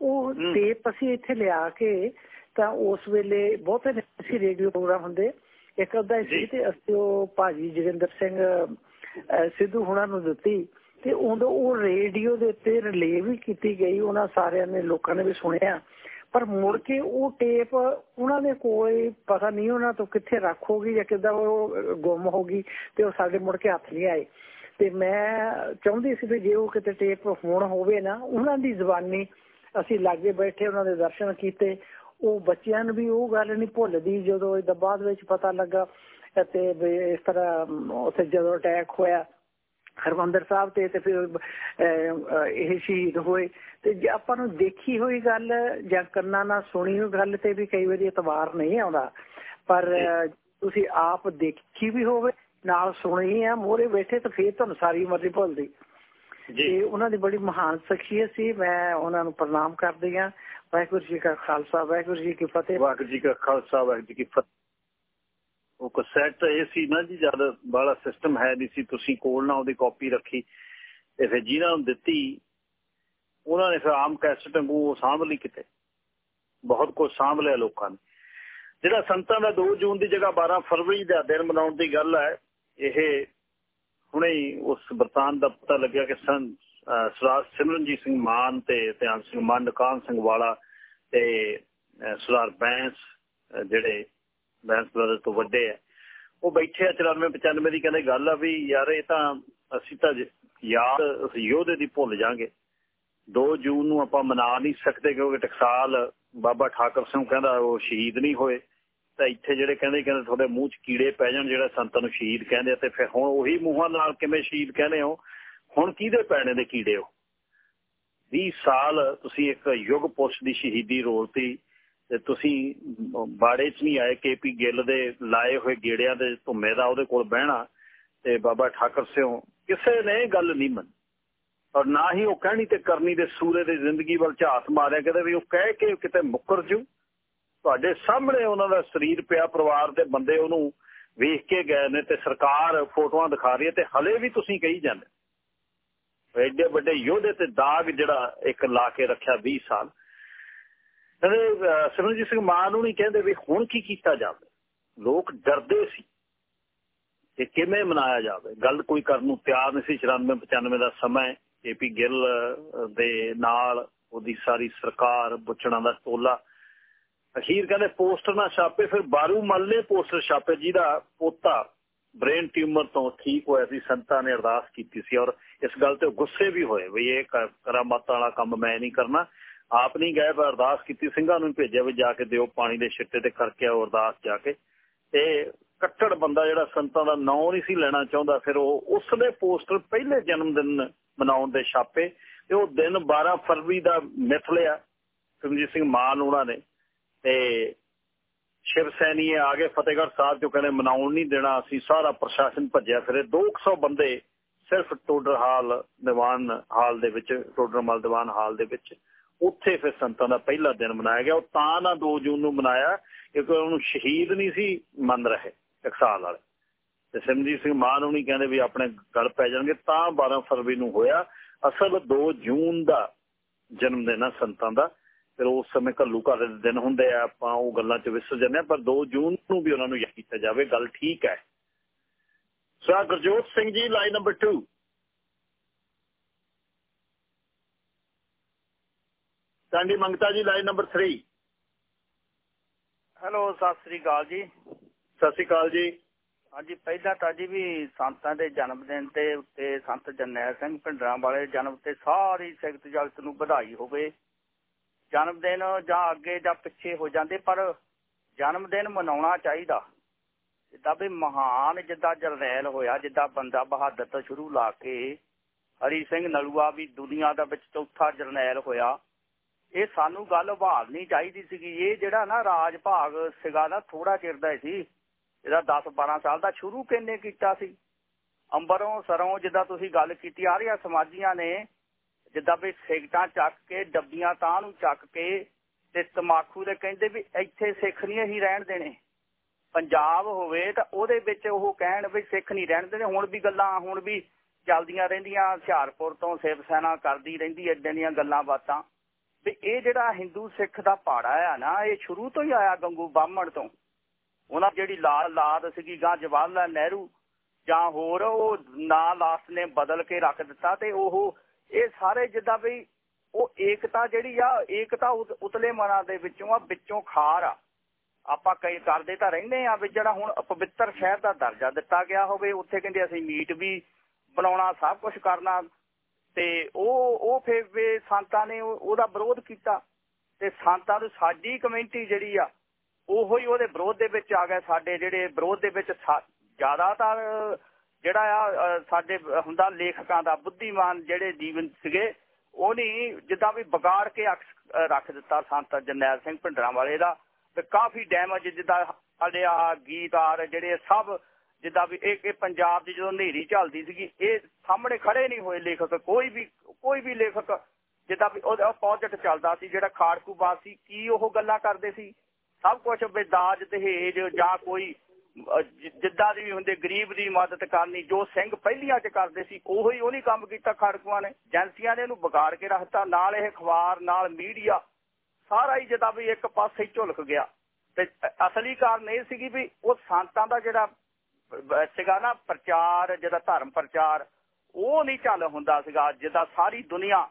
ਉਹ। ਟੇਪ ਅਸੀਂ ਇੱਥੇ ਲਿਆ ਕੇ ਤਾਂ ਉਸ ਵੇਲੇ ਬਹੁਤੇ ਨਹੀਂ ਸੀ ਰੇਡੀਓ ਪ੍ਰੋਗਰਾਮ ਹੁੰਦੇ। ਇੱਕ ਅੱਧਾ ਸੀ। ਤੇ ਅਸੀਂ ਉਹ ਭਾਜੀ ਜਗਿੰਦਰ ਸਿੰਘ ਸਿੱਧੂ ਹੁਣਾਂ ਨੂੰ ਦਿੱਤੀ ਤੇ ਉਦੋਂ ਉਹ ਰੇਡੀਓ ਦੇ ਉੱਤੇ ਰਿਲੇ ਵੀ ਕੀਤੀ ਗਈ। ਉਹਨਾਂ ਸਾਰਿਆਂ ਨੇ ਲੋਕਾਂ ਨੇ ਵੀ ਸੁਣਿਆ। ਪਰ ਮੁੜ ਕੇ ਉਹ ਟੇਪ ਉਹਨਾਂ ਦੇ ਕੋਈ ਪਤਾ ਨਹੀਂ ਉਹਨਾਂ ਤੋਂ ਕਿੱਥੇ ਰੱਖ ਹੋ ਗਈ ਜਾਂ ਕਿੱਦਾਂ ਉਹ ਗੁੰਮ ਹੋ ਗਈ ਤੇ ਉਹ ਸਾਡੇ ਮੁੜ ਕੇ ਹੱਥ ਨਹੀਂ ਆਏ। ਤੇ ਮੈਂ ਚਾਹੁੰਦੀ ਸੀ ਵੀ ਜੇ ਉਹ ਕਿਤੇ ਟੇਪ ਹੁਣ ਹੋਵੇ ਨਾ ਉਹਨਾਂ ਦੀ ਜ਼ੁਬਾਨੀ ਅਸੀਂ ਲਾਗੇ ਬੈਠੇ ਉਹਨਾਂ ਦੇ ਦਰਸ਼ਨ ਕੀਤੇ। ਉਹ ਬੱਚਿਆਂ ਨੂੰ ਵੀ ਉਹ ਗੱਲ ਨਹੀਂ ਭੁੱਲਦੀ ਜਦੋਂ ਇਹਦਾ ਬਾਅਦ ਵਿੱਚ ਪਤਾ ਲੱਗਾ ਤੇ ਇਸ ਤਰ੍ਹਾਂ ਅਮ, ਜਦੋਂ ਅਟੈਕ ਹੋਇਆ ਹਰਮੰਦਰ ਸਾਹਿਬ ਤੇ ਤੇ ਫਿਰ ਇਹ ਸ਼ਹੀਦ ਹੋਏ। ਤੇ ਜੇ ਆਪਾਂ ਨੂੰ ਦੇਖੀ ਹੋਈ ਗੱਲ ਜਾਂ ਕੰਨਾਂ ਨਾਲ ਸੁਣੀ ਹੋਈ ਗੱਲ ਤੇ ਵੀ ਕਈ ਵਾਰੀ ਇਤਵਾਰ ਨਹੀਂ ਆਉਂਦਾ। ਪਰ ਤੁਸੀਂ ਆਪ ਦੇਖੀ ਵੀ ਹੋਵੇ ਨਾਲ ਸੁਣੀ ਆ ਮੋਰੇ ਬੈਠੇ ਤਾਂ ਫੇਰ ਤੁਹਾਨੂੰ ਸਾਰੀ ਮਰਜ਼ੀ ਭੁੱਲਦੀ। ਤੇ ਉਹਨਾਂ ਦੀ ਬੜੀ ਮਹਾਨ ਸ਼ਖਸੀਅਤ ਸੀ। ਮੈਂ ਉਹਨਾਂ ਨੂੰ ਪ੍ਰਣਾਮ ਕਰਦੀ ਹਾਂ। ਵਾਹਿਗੁਰੂ ਜੀ ਕਾ ਖਾਲਸਾ ਵਾਹਿਗੁਰੂ ਜੀ ਕੀ ਫਤਿਹ। ਵਾਹਿਗੁਰੂ ਜੀ ਕਾ ਖਾਲਸਾ ਵਾਹਿਗੁਰੂ ਜੀ ਕੀ ਫਤਿਹ। ਉਹ ਕਸੈਟ ਇਹ ਸੀ ਨਾ ਜੀ ਜਦ ਬਾਲਾ ਸਿਸਟਮ ਹੈ ਨਹੀਂ ਸੀ ਤੁਸੀਂ ਕੋਲ ਨਾ ਉਹਦੀ ਕਾਪੀ ਰੱਖੀ। ਤੇ ਫਿਰ ਜਿਹਨਾਂ ਨੂੰ ਦਿੱਤੀ ਉਹਨਾਂ ਨੇ ਫਿਰ ਆਮ ਕੈਸਟ ਵਾਂਗੂ ਉਹ ਸਾਂਭ ਲਈ ਕਿਤੇ। ਬਹੁਤ ਕੁਝ ਸਾਂਭ ਲਿਆ ਲੋਕਾਂ ਨੇ। ਜਿਹੜਾ ਸੰਤਾਂ ਦਾ 2 ਜੂਨ ਦੀ ਜਗ੍ਹਾ 12 ਫਰਵਰੀ ਦਾ ਦਿਨ ਮਨਾਉਣ ਦੀ ਗੱਲ ਹੈ ਇਹ ਹੁਣੇ ਹੀ ਉਸ ਬਰਤਾਨ ਦਾ ਪਤਾ ਲੱਗਿਆ ਕਿ ਸੰ ਸਰਦਾਰ ਸਿਮਰਨਜੀਤ ਸਿੰਘ ਮਾਨ ਤੇ ਧਿਆਨ ਸਿੰਘ ਮੰਡ ਕਾਨ ਸਿੰਘ ਵਾਲਾ ਤੇ ਸਰਦਾਰ ਬੈਂਸ ਜਿਹੜੇ ਬੈਂਸ ਬ੍ਰਦਰ ਤੋਂ ਵੱਡੇ ਆ। ਉਹ ਬੈਠੇ ਆ 94 95 ਦੀ, ਕਹਿੰਦੇ ਗੱਲ ਆ ਵੀ ਯਾਰ ਇਹ ਤਾਂ ਅਸੀਂ ਤਾਂ ਯਾਦ ਯੋਧੇ ਦੀ ਭੁੱਲ ਜਾਾਂਗੇ। 2 ਜੂਨ ਨੂੰ ਆਪਾਂ ਮਨਾ ਨਹੀਂ ਸਕਦੇ ਕਿਉਂਕਿ ਟਕਸਾਲ ਬਾਬਾ ਠਾਕਰ ਸਿੰਘ ਕਹਿੰਦਾ ਉਹ ਸ਼ਹੀਦ ਨਹੀਂ ਹੋਏ। ਤਾਂ ਇੱਥੇ ਜਿਹੜੇ ਕਹਿੰਦੇ ਕਹਿੰਦੇ ਤੁਹਾਡੇ ਮੂੰਹ 'ਚ ਕੀੜੇ ਪੈ ਜਾਣ, ਜਿਹੜਾ ਸੰਤਾਂ ਨੂੰ ਸ਼ਹੀਦ ਕਹਿੰਦੇ ਤੇ ਫਿਰ ਹੁਣ ਉਹੀ ਮੂੰਹਾਂ ਨਾਲ ਕਿਵੇਂ ਸ਼ਹੀਦ ਕਹਿੰਦੇ ਹੋ? ਹੁਣ ਕਿਹਦੇ ਪੈਣੇ ਦੇ ਕੀੜੇ ਹੋ 20 ਸਾਲ ਤੁਸੀਂ ਇੱਕ ਯੁੱਗ ਪੁਰਸ਼ ਦੀ ਸ਼ਹੀਦੀ ਰੋਲਤੀ ਤੇ ਤੁਸੀਂ ਬਾੜੇ 'ਚ ਨਹੀਂ ਆਏ ਕੇਪੀ ਗਿੱਲ ਦੇ ਲਾਏ ਹੋਏ ਗੇੜਿਆਂ ਦੇ ਧੁੰਮੇ ਦਾ ਉਹਦੇ ਕੋਲ ਬਹਿਣਾ, ਤੇ ਬਾਬਾ ਠਾਕਰ ਸਿਓ ਕਿਸੇ ਨੇ ਗੱਲ ਨਹੀਂ ਮੰਨੀ। ਔਰ ਨਾ ਹੀ ਉਹ ਕਹਿਣੀ ਤੇ ਕਰਨੀ ਦੇ ਸੂਰੇ ਦੀ ਜ਼ਿੰਦਗੀ ਵੱਲ ਝਾਤ ਮਾਰਿਆ ਕਹਿੰਦੇ ਵੀ ਉਹ ਕਹਿ ਕੇ ਕਿਤੇ ਮੁੱਕਰ ਜੂ। ਤੁਹਾਡੇ ਸਾਹਮਣੇ ਉਹਨਾਂ ਦਾ ਸਰੀਰ ਪਿਆ, ਪਰਿਵਾਰ ਦੇ ਬੰਦੇ ਉਹਨੂੰ ਵੇਖ ਕੇ ਗਏ ਨੇ ਤੇ ਸਰਕਾਰ ਫੋਟੋਆਂ ਦਿਖਾ ਰਹੀ ਹੈ ਤੇ ਹਲੇ ਵੀ ਤੁਸੀਂ ਕਹੀ ਜਾਂਦੇ ਐਡੇ ਵੱਡੇ ਯੋਧੇ ਤੇ ਦਾਗ ਜਿਹੜਾ ਇੱਕ ਲਾ ਕੇ ਰੱਖਿਆ 20 ਸਾਲ। ਕਹਿੰਦੇ, ਅਹ, ਸਿਮਰਨਜੀਤ ਸਿੰਘ ਮਾਨ ਨੂੰ ਨਹੀਂ ਕਹਿੰਦੇ ਵੀ ਹੁਣ ਕੀ ਕੀਤਾ ਜਾਵੇ। ਲੋਕ ਡਰਦੇ ਸੀ ਕਿ ਕਿਵੇਂ ਮਨਾਇਆ ਜਾਵੇ। ਗੱਲ ਕੋਈ ਕਰਨ ਨੂੰ ਤਿਆਰ ਨਹੀਂ ਸੀ। 94 95 ਦਾ ਸਮਾਂ ਏਪੀ ਗਿੱਲ ਦੇ ਨਾਲ ਉਹਦੀ ਸਾਰੀ ਸਰਕਾਰ ਬੁੱਚਣਾ ਦਾ ਟੋਲਾ ਅਖੀਰ ਕਹਿੰਦੇ ਪੋਸਟਰ ਨਾ ਛਾਪੇ, ਫਿਰ ਬਾਰੂ ਮੱਲ ਨੇ ਪੋਸਟਰ ਛਾਪੇ, ਜਿਹਦਾ ਪੋਤਾ ਬ੍ਰੇਨ ਟਿਊਮਰ ਤੋਂ ਠੀਕ ਹੋਇਆ ਸੀ, ਸੰਤਾਂ ਨੇ ਅਰਦਾਸ ਕੀਤੀ ਸੀ ਔਰ ਇਸ ਗੱਲ ਤੇ ਗੁੱਸੇ ਵੀ ਹੋਏ ਵੀ ਇਹ ਕ- ਵਾਲਾ ਕੰਮ ਮੈਂ ਨਹੀਂ ਕਰਨਾ। ਆਪ ਨਹੀਂ ਗਏ ਪਰ ਅਰਦਾਸ ਕੀਤੀ, ਸਿੰਘਾਂ ਨੂੰ ਭੇਜਿਆ ਵੀ ਜਾ ਕੇ ਦਿਓ ਪਾਣੀ ਦੇ ਛਿੱਟੇ ਤੇ ਕਰਕੇ ਆਓ ਅਰਦਾਸ ਜਾ ਕੇ। ਤੇ ਕੱਟੜ ਬੰਦਾ ਜਿਹੜਾ ਸੰਤਾਂ ਦਾ ਨਾਂ ਨਹੀਂ ਸੀ ਲੈਣਾ ਚਾਹੁੰਦਾ, ਫਿਰ ਉਹ ਉਸਦੇ ਪੋਸਟਰ ਪਹਿਲੇ ਜਨਮ ਦਿਨ ਮਨਾਉਣ ਦੇ ਛਾਪੇ ਤੇ ਉਹ ਦਿਨ 12 ਫਰਵਰੀ ਦਾ ਮਿਥ ਲਿਆ। ਸਿਮਰਜੀਤ ਸਿੰਘ ਮਾਨ ਉਹਨਾਂ ਨੇ। ਤੇ ਸ਼ਿਵ ਸੈਨੀ ਆ ਗਏ ਫਤਿਹਗੜ੍ਹ ਸਾਹਿਬ ਜੋ ਕਹਿੰਦੇ ਮਨਾਉਣ ਨਹੀਂ ਦੇਣਾ, ਅਸੀਂ ਸਾਰਾ ਪ੍ਰਸ਼ਾਸਨ ਭੱਜਿਆ ਫਿਰੇ। 200 ਬੰਦੇ ਸਿਰਫ ਟੋਡਰ ਹਾਲ ਦੀਵਾਨ ਹਾਲ ਦੇ ਵਿੱਚ ਟੋਡਰਮਲ ਦੀਵਾਨ ਹਾਲ ਦੇ ਵਿੱਚ ਉੱਥੇ ਫਿਰ ਸੰਤਾਂ ਦਾ ਪਹਿਲਾ ਦਿਨ ਮਨਾਇਆ ਗਿਆ। ਉਹ ਤਾਂ ਨਾ 2 ਜੂਨ ਨੂੰ ਮਨਾਇਆ, ਕਿਉਂਕਿ ਉਹਨੂੰ ਸ਼ਹੀਦ ਨਹੀਂ ਸੀ ਮੰਨ ਰਹੇ ਟਕਸਾਲ ਵਾਲੇ। ਤੇ ਸਿਮਰਜੀਤ ਸਿੰਘ ਮਾਨ ਉਹਨੀ ਕਹਿੰਦੇ ਵੀ ਆਪਣੇ ਗਲ ਪੈ ਜਾਣਗੇ, ਤਾਂ 12 ਫਰਵਰੀ ਨੂੰ ਹੋਇਆ। ਅਸਲ 2 ਜੂਨ ਦਾ ਜਨਮ ਦਿਨ ਆ ਸੰਤਾਂ ਦਾ। ਫਿਰ ਉਸ ਸਮੇਂ ਘੱਲੂ ਘਰ ਦੇ ਦਿਨ ਹੁੰਦੇ ਆ ਆਪਾਂ ਉਹ ਗੱਲਾਂ 'ਚ ਵਿਸਰ ਜਾਂਦੇ ਆ ਪਰ 2 ਜੂਨ ਨੂੰ ਵੀ ਉਹਨਾਂ ਨੂੰ ਯਾਦ ਕੀਤਾ ਜਾਵੇ ਗੱਲ ਠੀਕ ਹੈ। ਸੋ ਗੁਰਜੋਤ ਸਿੰਘ ਜੀ ਲਾਈਨ ਨੰਬਰ 2 ਟਾਂਡੀ ਮੰਗਤਾ ਜੀ line number 3 hello Sat Sri ਅਕਾਲ ਜੀ। ਸਤਿ ਸ੍ਰੀ ਅਕਾਲ ਜੀ। ਹਾਂਜੀ ਪਹਿਲਾਂ ਤਾਂ ਜੀ ਵੀ ਸੰਤਾਂ ਦੇ ਜਨਮ ਦਿਨ ਤੇ ਉੱਤੇ ਸੰਤ ਜਰਨੈਲ ਸਿੰਘ ਭਿੰਡਰਾਂ ਵਾਲੇ ਜਨਮ ਤੇ ਸਾਰੀ ਸਿੱਖ ਜਗਤ ਨੂੰ ਵਧਾਈ ਹੋਵੇ। ਜਨਮ ਦਿਨ ਜਾਂ ਅੱਗੇ ਜਾਂ ਪਿੱਛੇ ਹੋ ਜਾਂਦੇ, ਪਰ ਜਨਮ ਦਿਨ ਮਨਾਉਣਾ ਚਾਹੀਦਾ। ਜਿੱਦਾਂ ਵੀ ਮਹਾਨ ਜਿੱਦਾਂ ਜਰਨੈਲ ਹੋਇਆ, ਜਿੱਦਾਂ ਬੰਦਾ ਬਹਾਦਰ ਤੋਂ ਸ਼ੁਰੂ ਲਾ ਕੇ ਹਰੀ ਸਿੰਘ ਨਲੂਆ ਵੀ ਦੁਨੀਆ ਦਾ ਵਿੱਚ ਚੌਥਾ ਜਰਨੈਲ ਹੋਇਆ, ਇਹ ਸਾਨੂੰ ਗੱਲ ਭਾਲਣੀ ਚਾਹੀਦੀ ਸੀਗੀ। ਇਹ ਜਿਹੜਾ ਨਾ ਰਾਜ ਭਾਗ ਸੀਗਾ ਨਾ ਥੋੜਾ ਚਿਰ ਦਾ ਸੀ। ਇਹਦਾ 10 12 ਸਾਲ ਦਾ ਸ਼ੁਰੂ ਕਿੰਨੇ ਕੀਤਾ ਸੀ? ਅੰਬਰੋਂ, ਸਰੋਂ ਜਿੱਦਾਂ ਤੁਸੀਂ ਗੱਲ ਕੀਤੀ, ਆ ਰਹੀਆਂ ਸਮਾਜੀਆਂ ਨੇ ਜਿੱਦਾਂ ਵੀ ਸਿਗਟਾਂ ਚੱਕ ਕੇ, ਡੱਬੀਆਂ ਤਾਂ ਨੂੰ ਚੱਕ ਕੇ ਤੇ ਤਮਾਕੂ ਦੇ ਕਹਿੰਦੇ ਵੀ ਇੱਥੇ ਸਿੱਖ ਨਹੀਂ ਹੀ ਰਹਿਣ ਦੇਣੇ। ਪੰਜਾਬ ਹੋਵੇ ਤਾਂ ਉਹਦੇ ਵਿੱਚ ਉਹ ਕਹਿਣ ਵੀ ਸਿੱਖ ਨਹੀਂ ਰਹਿਣ ਦੇਣੇ। ਹੁਣ ਵੀ ਗੱਲਾਂ, ਹੁਣ ਵੀ ਚੱਲਦੀਆਂ ਰਹਿੰਦੀਆਂ। ਹੁਸ਼ਿਆਰਪੁਰ ਤੋਂ ਸਿਵ ਸੈਨਾ ਕਰਦੀ ਰਹਿੰਦੀ ਐਦਾਂ ਦੀਆਂ ਗੱਲਾਂ ਬਾਤਾਂ। ਵੀ ਇਹ ਜਿਹੜਾ ਹਿੰਦੂ ਸਿੱਖ ਦਾ ਪਾੜਾ ਆ ਨਾ, ਇਹ ਸ਼ੁਰੂ ਤੋਂ ਹੀ ਆਇਆ ਗੰਗੂ ਬਾਹਮਣ ਤੋਂ। ਉਹਨਾਂ ਜਿਹੜੀ ਲਾਲ ਲਾਦ ਸੀਗੀ ਗਾਂ ਜਵਾਹਰ ਲਾਲ ਨਹਿਰੂ ਜਾਂ ਹੋਰ, ਉਹ ਨਾਂ ਲਾਸਟ ਨੇ ਬਦਲ ਕੇ ਰੱਖ ਦਿੱਤਾ ਤੇ ਉਹ ਇਹ ਸਾਰੇ ਜਿੱਦਾਂ ਵੀ ਉਹ ਏਕਤਾ ਜਿਹੜੀ ਆ, ਏਕਤਾ ਉਤਲੇ ਮਨਾਂ ਦੇ ਵਿੱਚੋਂ ਆ, ਵਿੱਚੋਂ ਖਾਰ ਆ। ਆਪਾਂ ਕਈ ਕਰਦੇ ਤਾਂ ਰਹਿੰਦੇ ਆ ਵੀ ਜਿਹੜਾ ਹੁਣ ਪਵਿੱਤਰ ਸ਼ਹਿਰ ਦਾ ਦਰਜਾ ਦਿੱਤਾ ਗਿਆ ਹੋਵੇ, ਉੱਥੇ ਕਹਿੰਦੇ ਅਸੀਂ ਮੀਟ ਵੀ ਬਣਾਉਣਾ, ਸਭ ਕੁਝ ਕਰਨਾ। ਤੇ ਉਹ ਉਹ ਫਿਰ ਵੀ ਸੰਤਾਂ ਨੇ ਉਹਦਾ ਵਿਰੋਧ ਕੀਤਾ। ਤੇ ਸੰਤਾਂ ਨੂੰ ਸਾਡੀ ਕਮਿਊਨਿਟੀ ਜਿਹੜੀ ਆ, ਉਹੋ ਹੀ ਉਹਦੇ ਵਿਰੋਧ ਦੇ ਵਿੱਚ ਆ ਗਏ। ਸਾਡੇ ਜਿਹੜੇ ਵਿਰੋਧ ਦੇ ਵਿੱਚ ਜ਼ਿਆਦਾਤਰ ਜਿਹੜਾ ਆ ਸਾਡੇ ਹੁੰਦਾ ਲੇਖਕਾਂ ਦਾ, ਬੁੱਧੀਮਾਨ ਜਿਹੜੇ ਜੀਵਨ ਸੀਗੇ, ਉਹ ਜਿੱਦਾਂ ਵੀ ਵਿਗਾੜ ਕੇ ਰੱਖ ਦਿੱਤਾ ਸੰਤ ਜਰਨੈਲ ਸਿੰਘ ਭਿੰਡਰਾਂ ਵਾਲੇ ਦਾ ਤੇ ਕਾਫੀ ਡੈਮੇਜ ਜਿੱਦਾਂ ਸਾਡੇ ਆ ਗੀਤਾਰ ਜਿਹੜੇ ਸਭ ਜਿੱਦਾਂ ਵੀ ਇਹ ਇਹ ਪੰਜਾਬ ਦੀ ਜਦੋਂ ਹਨੇਰੀ ਚੱਲਦੀ ਸੀਗੀ, ਇਹ ਸਾਹਮਣੇ ਖੜੇ ਨਹੀਂ ਹੋਏ ਲੇਖਕ, ਕੋਈ ਵੀ ਕੋਈ ਵੀ ਲੇਖਕ ਜਿੱਦਾਂ ਵੀ ਉਹਦਾ ਪ੍ਰੋਜੈਕਟ ਚੱਲਦਾ ਸੀ, ਜਿਹੜਾ ਖਾੜਕੂ ਬਾਦ ਸੀ ਕੀ ਉਹ ਗੱਲਾਂ ਕਰਦੇ ਸੀ? ਸਭ ਕੁਝ ਬੇਦਾਜ, ਦਹੇਜ ਜਾਂ ਕੋਈ ਜਿੱਦਾਂ ਦੀ ਵੀ ਹੁੰਦੇ, ਗਰੀਬ ਦੀ ਮਦਦ ਕਰਨੀ, ਜੋ ਸਿੰਘ ਪਹਿਲੀਆਂ ਚ ਕਰਦੇ ਸੀ, ਉਹੀ ਉਹ ਨਹੀਂ ਕੰਮ ਕੀਤਾ ਖੜਕੂਆਂ ਨੇ। ਏਜੰਸੀਆਂ ਨੇ ਇਹਨੂੰ ਵਿਗਾੜ ਕੇ ਰੱਖਤਾ, ਨਾਲ ਇਹ ਅਖਬਾਰ, ਨਾਲ ਮੀਡੀਆ, ਸਾਰਾ ਹੀ ਜਿੱਦਾਂ ਵੀ ਇੱਕ ਪਾਸੇ ਝੁਲਕ ਗਿਆ। ਤੇ ਅਸਲੀ ਕਾਰਨ ਇਹ ਸੀਗੀ ਵੀ ਉਹ ਸੰਤਾਂ ਦਾ ਜਿਹੜਾ ਸੀਗਾ ਨਾ ਪ੍ਰਚਾਰ, ਜਿਹੜਾ ਧਰਮ ਪ੍ਰਚਾਰ, ਉਹ ਨਹੀਂ ਚੱਲ ਹੁੰਦਾ ਸੀਗਾ। ਜਿੱਦਾਂ ਸਾਰੀ ਦੁਨੀਆ,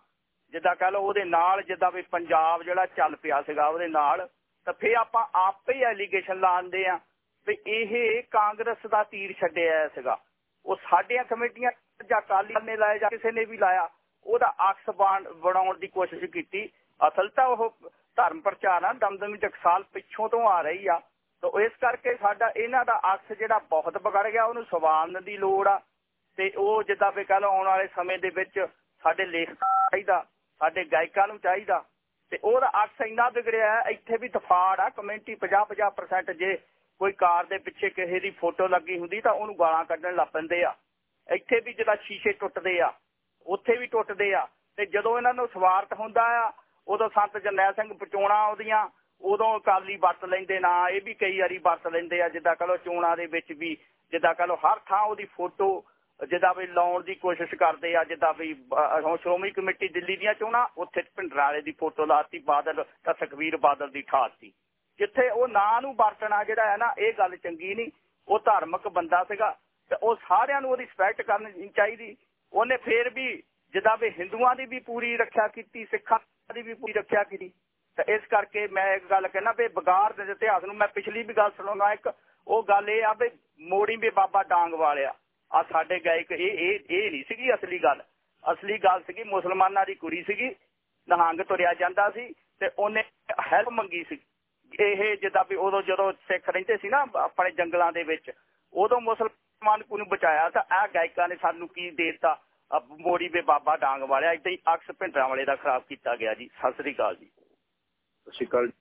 ਜਿੱਦਾਂ ਕਹ ਲਓ ਉਹਦੇ ਨਾਲ ਜਿੱਦਾਂ ਵੀ ਪੰਜਾਬ ਜਿਹੜਾ ਚੱਲ ਪਿਆ ਸੀਗਾ ਉਹਦੇ ਨਾਲ, ਤਾਂ ਫੇਰ ਆਪਾਂ ਆਪੇ ਹੀ ਐਲੀਗੇਸ਼ਨ ਲਾਉਂਦੇ ਆ। ਵੀ ਇਹ ਕਾਂਗਰਸ ਦਾ ਤੀਰ ਛੱਡਿਆ ਸੀਗਾ। ਉਹ ਸਾਡੀਆਂ ਕਮੇਟੀਆਂ ਜਾਂ ਕਾਲੀ ਨੇ ਲਾਇਆ ਜਾਂ ਕਿਸੇ ਨੇ ਵੀ ਲਾਇਆ, ਉਹਦਾ ਅਕਸ ਬਣਾਉਣ ਦੀ ਕੋਸ਼ਿਸ਼ ਕੀਤੀ। ਅਸਲ ਤਾਂ ਉਹ ਧਰਮ ਪ੍ਰਚਾਰ ਆ, ਦਮਦਮੀ ਟਕਸਾਲ ਪਿੱਛੋਂ ਤੋਂ ਆ ਰਹੀ ਆ। ਤਾਂ ਇਸ ਕਰਕੇ ਸਾਡਾ ਇਹਨਾਂ ਦਾ ਅਕਸ ਜਿਹੜਾ ਬਹੁਤ ਵਿਗੜ ਗਿਆ, ਉਹਨੂੰ ਸਵਾਰਨ ਦੀ ਲੋੜ ਆ। ਤੇ ਉਹ ਜਿੱਦਾਂ ਵੀ ਕਹ ਲਓ ਆਉਣ ਵਾਲੇ ਸਮੇਂ ਦੇ ਵਿੱਚ ਸਾਡੇ ਲੇਖਕ ਚਾਹੀਦਾ, ਸਾਡੇ ਗਾਇਕਾਂ ਨੂੰ ਚਾਹੀਦਾ। ਤੇ ਉਹਦਾ ਅਕਸ ਇੰਨਾ ਵਿਗੜਿਆ, ਇੱਥੇ ਵੀ ਤਫਾੜ ਆ, ਕਮੇਟੀ 50-50% ਜੇ ਕੋਈ ਕਾਰ ਦੇ ਪਿੱਛੇ ਕਿਸੇ ਦੀ ਫੋਟੋ ਲੱਗੀ ਹੁੰਦੀ ਤਾਂ ਉਹਨੂੰ ਗਾਲਾਂ ਕੱਢਣ ਲੱਗ ਪੈਂਦੇ ਆ। ਇੱਥੇ ਵੀ ਜਿਹੜਾ ਸ਼ੀਸ਼ੇ ਟੁੱਟਦੇ ਆ, ਉੱਥੇ ਵੀ ਟੁੱਟਦੇ ਆ ਤੇ ਜਦੋਂ ਇਹਨਾਂ ਨੂੰ ਸਵਾਰਥ ਹੁੰਦਾ ਆ, ਉਦੋਂ ਸੰਤ ਜਰਨੈਲ ਸਿੰਘ ਪਚੋਣਾ ਉਹਦੀਆਂ ਉਦੋਂ ਅਕਾਲੀ ਵਰਤ ਲੈਂਦੇ ਨਾ, ਇਹ ਵੀ ਕਈ ਵਾਰੀ ਵਰਤ ਲੈਂਦੇ ਆ, ਜਿੱਦਾਂ ਕਹ ਲੋ ਚੋਣਾਂ ਦੇ ਵਿੱਚ ਵੀ, ਜਿੱਦਾਂ ਕਹ ਲੋ ਹਰ ਥਾਂ ਉਹਦੀ ਫੋਟੋ, ਜਿੱਦਾਂ ਵੀ ਲਾਉਣ ਦੀ ਕੋਸ਼ਿਸ਼ ਕਰਦੇ ਆ, ਜਿੱਦਾਂ ਵੀ ਸ਼੍ਰੋਮਣੀ ਕਮੇਟੀ ਦਿੱਲੀ ਦੀਆਂ ਚੋਣਾਂ, ਉੱਥੇ ਭਿੰਡਰਾਲੇ ਦੀ ਫੋਟੋ ਲਾਤੀ, ਬਾਦਲ ਤਾਂ ਸੁਖਵੀਰ ਬਾਦਲ ਦੀ ਠਾਤੀ ਜਿੱਥੇ ਉਹ ਨਾਂ ਨੂੰ ਵਰਤਣਾ ਜਿਹੜਾ ਹੈ ਨਾ, ਇਹ ਗੱਲ ਚੰਗੀ ਨਹੀਂ। ਉਹ ਧਾਰਮਿਕ ਬੰਦਾ ਸੀਗਾ ਤੇ ਉਹ ਸਾਰਿਆਂ ਨੂੰ ਉਹਦੀ ਰਿਸਪੈਕਟ ਕਰਨੀ ਚਾਹੀਦੀ। ਉਹਨੇ ਫੇਰ ਵੀ ਜਿੱਦਾਂ ਵੀ ਹਿੰਦੂਆਂ ਦੀ ਵੀ ਪੂਰੀ ਰੱਖਿਆ ਕੀਤੀ, ਸਿੱਖਾਂ ਦੀ ਵੀ ਪੂਰੀ ਰੱਖਿਆ ਕੀਤੀ। ਤਾਂ ਇਸ ਕਰਕੇ ਮੈਂ ਇੱਕ ਗੱਲ ਕਹਿਣਾ ਵੀ ਬਗਾਰ ਦੇ ਇਤਿਹਾਸ ਨੂੰ ਮੈਂ ਪਿਛਲੀ ਵੀ ਗੱਲ ਸੁਣਾਉਣਾ ਇੱਕ, ਉਹ ਗੱਲ ਇਹ ਆ ਵੀ ਮੋੜੀ ਵੀ ਬਾਬਾ ਡਾਂਗ ਵਾਲਿਆ। ਆ ਸਾਡੇ ਗਾਇਕ, ਇਹ ਇਹ ਇਹ ਨਹੀਂ ਸੀਗੀ ਅਸਲੀ ਗੱਲ। ਅਸਲੀ ਗੱਲ ਸੀਗੀ ਮੁਸਲਮਾਨਾਂ ਦੀ ਕੁੜੀ ਸੀਗੀ, ਨਹੰਗ ਤੁਰਿਆ ਜਾਂਦਾ ਸੀ ਤੇ ਉਹਨੇ ਹੈਲਪ ਮੰਗੀ ਸੀ। ਇਹ ਜਿੱਦਾਂ ਵੀ ਉਦੋਂ ਜਦੋਂ ਸਿੱਖ ਰਹਿੰਦੇ ਸੀ ਨਾ ਆਪਣੇ ਜੰਗਲਾਂ ਦੇ ਵਿੱਚ, ਉਦੋਂ ਮੁਸਲਮਾਨ ਨੂੰ ਬਚਾਇਆ ਤਾਂ ਇਹ ਗਾਇਕਾਂ ਨੇ ਸਾਨੂੰ ਕੀ ਦੇਤਾ? ਮੋੜੀ ਦੇ ਬਾਬਾ ਡਾਂਗ ਵਾਲਿਆ, ਇਦਾਂ ਹੀ ਅਕਸ ਭਿੰਡਰਾਂ ਵਾਲੇ ਦਾ ਖਰਾਬ ਕੀਤਾ ਗਿਆ ਜੀ। ਸਤਿ ਸ੍ਰੀ ਅਕਾਲ ਜੀ। ਸਤਿ ਸ੍ਰੀ ਅਕਾਲ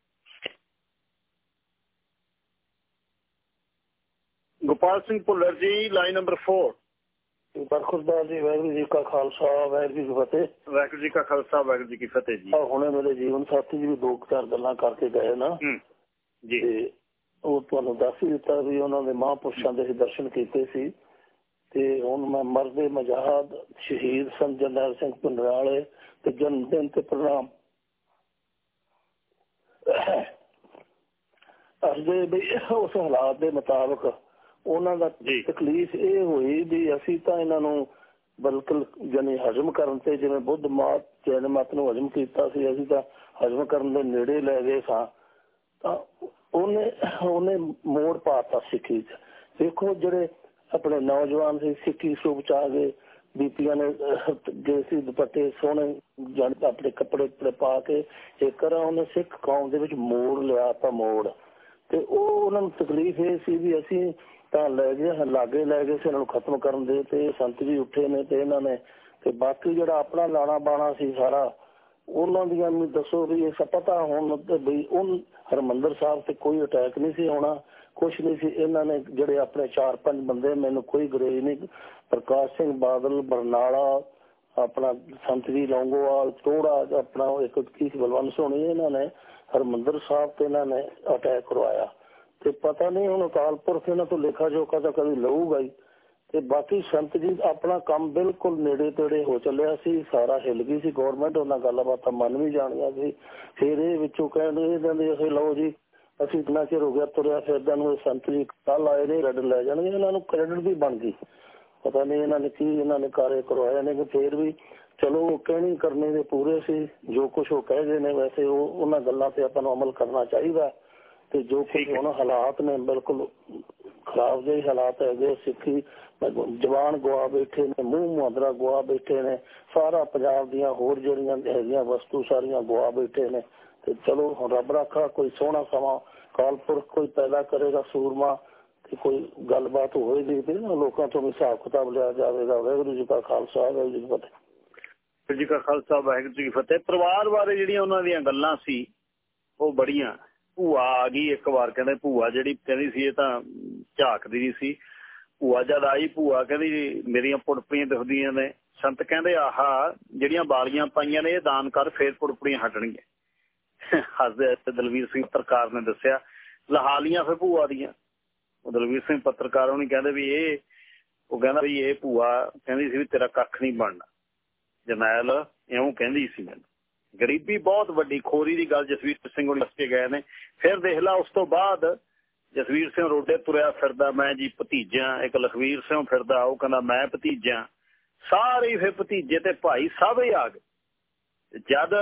ਗੋਪਾਲ ਸਿੰਘ ਭੁੱਲਰ ਜੀ, ਲਾਈਨ ਨੰਬਰ 4 ਬਰਖੁਰਦਾਰ ਜੀ ਵਾਹਿਗੁਰੂ ਜੀ ਕਾ ਖਾਲਸਾ ਵਾਹਿਗੁਰੂ ਜੀ ਕੀ ਫਤਿਹ। ਵਾਹਿਗੁਰੂ ਜੀ ਕਾ ਖਾਲਸਾ ਵਾਹਿਗੁਰੂ ਜੀ ਕੀ ਫਤਿਹ ਜੀ। ਆਹ ਹੁਣੇ ਮੇਰੇ ਜੀਵਨ ਸਾਥੀ ਜੀ ਵੀ ਦੋ ਚਾਰ ਗੱਲਾਂ ਕਰਕੇ ਗਏ ਨਾ। ਜੀ। ਉਹ ਤੁਹਾਨੂੰ ਦੱਸ ਹੀ ਦਿੱਤਾ ਵੀ ਉਹਨਾਂ ਦੇ ਮਹਾਂਪੁਰਸ਼ਾਂ ਦੇ ਦਰਸ਼ਨ ਕੀਤੇ ਸੀ। ਤੇ ਹੁਣ ਮੈਂ ਮਰਦੇ ਮਜਾਦ ਸ਼ਹੀਦ ਸੰਤ ਜਰਨੈਲ ਸਿੰਘ ਪਿੰਡਰਾਲੇ ਤੇ ਜਨਮ ਦਿਨ ਤੇ ਪ੍ਰਣਾਮ। ਅਜੇ ਵੀ ਉਸ ਹਾਲਾਤ ਦੇ ਮੁਤਾਬਕ ਉਹਨਾਂ ਦਾ। ਤਕਲੀਫ ਇਹ ਹੋਈ ਵੀ ਅਸੀਂ ਤਾਂ ਇਹਨਾਂ ਨੂੰ ਬਲਕਿ ਜਨੇ ਹਜਮ ਕਰਨ ਤੇ ਜਿਵੇਂ ਬੁੱਧ ਮਾਤ ਜੈਨ ਮਤ ਨੂੰ ਹਜਮ ਕੀਤਾ ਸੀ ਅਸੀਂ ਤਾਂ ਹਜਮ ਕਰਨ ਦੇ ਨੇੜੇ ਲੈ ਗਏ ਸਾਂ। ਤਾਂ ਉਹਨੇ ਉਹਨੇ ਮੋੜ ਪਾਤਾ ਸਿੱਖੀ ਚ। ਦੇਖੋ ਜਿਹੜੇ ਆਪਣੇ ਨੌਜਵਾਨ ਸੀ ਸਿੱਖੀ ਸਰੂਪ ਚ ਆ ਗਏ। ਬੀਪੀਆਂ ਨੇ ਸੀ ਦੁਪੱਟੇ ਸੋਹਣੇ ਜਾਣ ਆਪਣੇ ਕੱਪੜੇ ਕੁਪੜੇ ਪਾ ਕੇ ਤਰ੍ਹਾਂ ਉਹਨੇ ਸਿੱਖ ਕੌਮ ਦੇ ਵਿੱਚ ਮੋੜ ਲਿਆ ਤਾਂ ਮੋੜ। ਤੇ ਉਹ ਉਹਨਾਂ ਨੂੰ ਤਕਲੀਫ ਇਹ ਸੀ ਵੀ ਅਸੀਂ ਤਾਂ ਲੈ ਗਏ ਲਾਗੇ ਲੈ ਗਏ ਸੀ, ਇਹਨਾਂ ਨੂੰ ਖਤਮ ਕਰਨ ਦੇ ਤੇ ਸੰਤ ਜੀ ਉੱਠੇ ਨੇ ਤੇ ਇਹਨਾਂ ਨੇ ਤੇ ਬਾਕੀ ਜਿਹੜਾ ਆਪਣਾ ਲਾਣਾ ਬਾਣਾ ਸੀ ਸਾਰਾ, ਉਹਨਾਂ ਦੀਆਂ ਨੂੰ ਦੱਸੋ ਵੀ ਇਹ ਪਤਾ ਹੁਣ ਵੀ ਉਹ ਹਰਮੰਦਰ ਸਾਹਿਬ ਤੇ ਕੋਈ ਅਟੈਕ ਨਹੀਂ ਸੀ ਹੋਣਾ, ਕੁਛ ਨਹੀਂ ਸੀ। ਇਹਨਾਂ ਨੇ ਜਿਹੜੇ ਆਪਣੇ ਚਾਰ ਪੰਜ ਬੰਦੇ, ਮੈਨੂੰ ਕੋਈ ਗਰੇਜ ਨਹੀਂ। ਪ੍ਰਕਾਸ਼ ਸਿੰਘ ਬਾਦਲ, ਬਰਨਾਲਾ, ਆਪਣਾ ਸੰਤ ਜੀ ਲੌਂਗੋਵਾਲ ਥੋੜਾ ਆਪਣਾ ਇੱਕ ਕੀ ਬਲਵੰਤ ਸੋਹਣੀ, ਇਹਨਾਂ ਨੇ ਹਰਮੰਦਰ ਸਾਹਿਬ ਤੇ ਇਹਨਾਂ ਨੇ ਅਟੈਕ ਕਰਵਾਇਆ। ਤੇ ਪਤਾ ਨਹੀਂ ਹੁਣ ਅਕਾਲ ਪੁਰਖ ਇਹਨਾਂ ਤੋਂ ਲੇਖਾ ਜੋਖਾ ਤਾਂ ਕਦੀ ਲਊਗਾ ਹੀ। ਤੇ ਬਾਕੀ ਸੰਤ ਜੀ ਆਪਣਾ ਕੰਮ ਬਿਲਕੁਲ ਨੇੜੇ ਤੇੜੇ ਹੋ ਚੱਲਿਆ ਸੀ, ਸਾਰਾ ਹਿੱਲ ਗਈ ਸੀ ਗਵਰਨਮੈਂਟ ਉਹਨਾਂ ਗੱਲਬਾਤਾਂ ਮੰਨ ਵੀ ਜਾਣੀਆਂ ਸੀ। ਫਿਰ ਇਹ ਵਿੱਚੋਂ ਕਹਿੰਦੇ ਇਹਨਾਂ ਦੇ ਅਸੀਂ ਲਓ ਜੀ, ਅਸੀਂ ਇਤਨਾ ਚਿਰ ਹੋ ਗਿਆ ਤੁਰਿਆ ਫਿਰਦਾ ਨੂੰ ਸੰਤ ਜੀ ਕੱਲ ਆਏ ਨੇ ਰੈਡ ਲੈ ਜਾਣਗੇ, ਇਹਨਾਂ ਨੂੰ ਕ੍ਰੈਡਿਟ ਵੀ ਬਣ ਗਈ। ਪਤਾ ਨਹੀਂ ਇਹਨਾਂ ਨੇ ਕੀ, ਇਹਨਾਂ ਨੇ ਕਾਰੇ ਕਰਵਾਇਆ ਨੇ ਕਿ ਫੇਰ ਵੀ ਚਲੋ ਉਹ ਕਹਿਣੀ ਕਰਨੇ ਦੇ ਪੂਰੇ ਸੀ, ਜੋ ਕੁਝ ਉਹ ਕਹਿ ਗਏ ਨੇ, ਵੈਸੇ ਉਹ, ਉਹਨਾਂ ਗੱਲਾਂ ਤੇ ਆਪਾਂ ਨੂੰ ਅਮਲ ਕਰਨਾ ਚਾਹੀਦਾ। ਤੇ ਜੋ ਕੁਝ ਹੁਣ ਹਾਲਾਤ ਨੇ ਬਿਲਕੁਲ ਖਰਾਬ ਜਿਹੇ ਹਾਲਾਤ ਹੈਗੇ ਸਿੱਖੀ ਜਵਾਨ ਗਵਾ ਬੈਠੇ ਨੇ ਮੂੰਹ ਮੁਹਦਰਾ ਗਵਾ ਬੈਠੇ ਨੇ ਸਾਰਾ ਪੰਜਾਬ ਦੀਆਂ ਹੋਰ ਜਿਹੜੀਆਂ ਹੈਗੀਆਂ ਵਸਤੂ ਸਾਰੀਆਂ ਗਵਾ ਬੈਠੇ ਨੇ। ਤੇ ਚਲੋ ਹੁਣ ਰੱਬ ਰੱਖਾ ਕੋਈ ਸੋਹਣਾ ਸਮਾਂ ਕਾਲਪੁਰਖ ਕੋਈ ਪੈਦਾ ਕਰੇਗਾ ਸੂਰਮਾ ਤੇ ਕੋਈ ਗੱਲਬਾਤ ਹੋਏਗੀ ਤੇ ਨਾ ਲੋਕਾਂ ਤੋਂ ਹਿਸਾਬ ਕਿਤਾਬ ਲਿਆ ਜਾਵੇਗਾ। ਵਾਹਿਗੁਰੂ ਜੀ ਕਾ ਖਾਲਸਾ ਵਾਹਿਗੁਰੂ ਜੀ ਕੀ ਫਤਿਹ। ਜੀ ਕਾ ਖਾਲਸਾ ਵਾਹਿਗੁਰੂ ਜੀ ਕੀ ਫਤਿਹ। ਪਰਿਵਾਰ ਬਾਰੇ ਜਿਹੜੀਆਂ ਉਹਨਾਂ ਦੀਆਂ ਗੱਲਾਂ ਸੀ ਉਹ ਬੜੀਆਂ ਭੂਆ ਆ ਗਈ ਇੱਕ ਵਾਰ, ਕਹਿੰਦੇ ਭੂਆ ਜਿਹੜੀ, ਕਹਿੰਦੀ ਸੀ ਇਹ ਤਾਂ ਝਾਕਦੀ ਨਹੀਂ ਸੀ। ਭੂਆ ਜਦ ਆਈ, ਭੂਆ ਕਹਿੰਦੀ ਮੇਰੀਆਂ ਪੁੜਪੜੀਆਂ ਦਿਖਦੀਆਂ ਨੇ। ਸੰਤ ਕਹਿੰਦੇ, ਆਹਾ, ਜਿਹੜੀਆਂ ਬਾਲੀਆਂ ਪਾਈਆਂ ਨੇ, ਇਹ ਦਾਨ ਕਰ, ਫੇਰ ਪੁੜਪੜੀਆਂ ਹਟਣਗੀਆਂ। ਹੱਸਦੇ ਹੱਸਦੇ ਦਲਵੀਰ ਸਿੰਘ ਪੱਤਰਕਾਰ ਨੇ ਦੱਸਿਆ, ਲਹਾਲੀਆਂ ਫੇ ਭੂਆ ਦੀਆਂ। ਉਹ ਦਲਵੀਰ ਸਿੰਘ ਪੱਤਰਕਾਰ ਉਹਨੇ ਕਹਿੰਦੇ ਵੀ ਇਹ, ਉਹ ਕਹਿੰਦਾ ਵੀ ਇਹ ਭੂਆ ਕਹਿੰਦੀ ਸੀ ਵੀ ਤੇਰਾ ਕੱਖ ਨਹੀਂ ਬਣਨਾ। ਜਰਨੈਲ ਇਉਂ ਕਹਿੰਦੀ ਸੀ ਮੈਨੂੰ। ਗਰੀਬੀ ਬਹੁਤ ਵੱਡੀ, ਖੋਰੀ ਦੀ ਗੱਲ ਜਸਵੀਰ ਸਿੰਘ ਉਹ ਦੱਸ ਕੇ ਗਏ ਨੇ। ਫਿਰ ਦੇਖ ਲਾ, ਉਸ ਤੋਂ ਬਾਅਦ ਜਸਵੀਰ ਸਿੰਘ ਰੋਡੇ ਤੁਰਿਆ ਫਿਰਦਾ, ਮੈਂ ਜੀ ਭਤੀਜਾ, ਇੱਕ ਲਖਵੀਰ ਸਿੰਘ ਫਿਰਦਾ, ਉਹ ਕਹਿੰਦਾ ਮੈਂ ਭਤੀਜਾ। ਸਾਰੇ ਹੀ ਫਿਰ ਭਤੀਜੇ ਤੇ ਭਾਈ ਸਭ ਹੀ ਆ ਗਏ। ਜਦ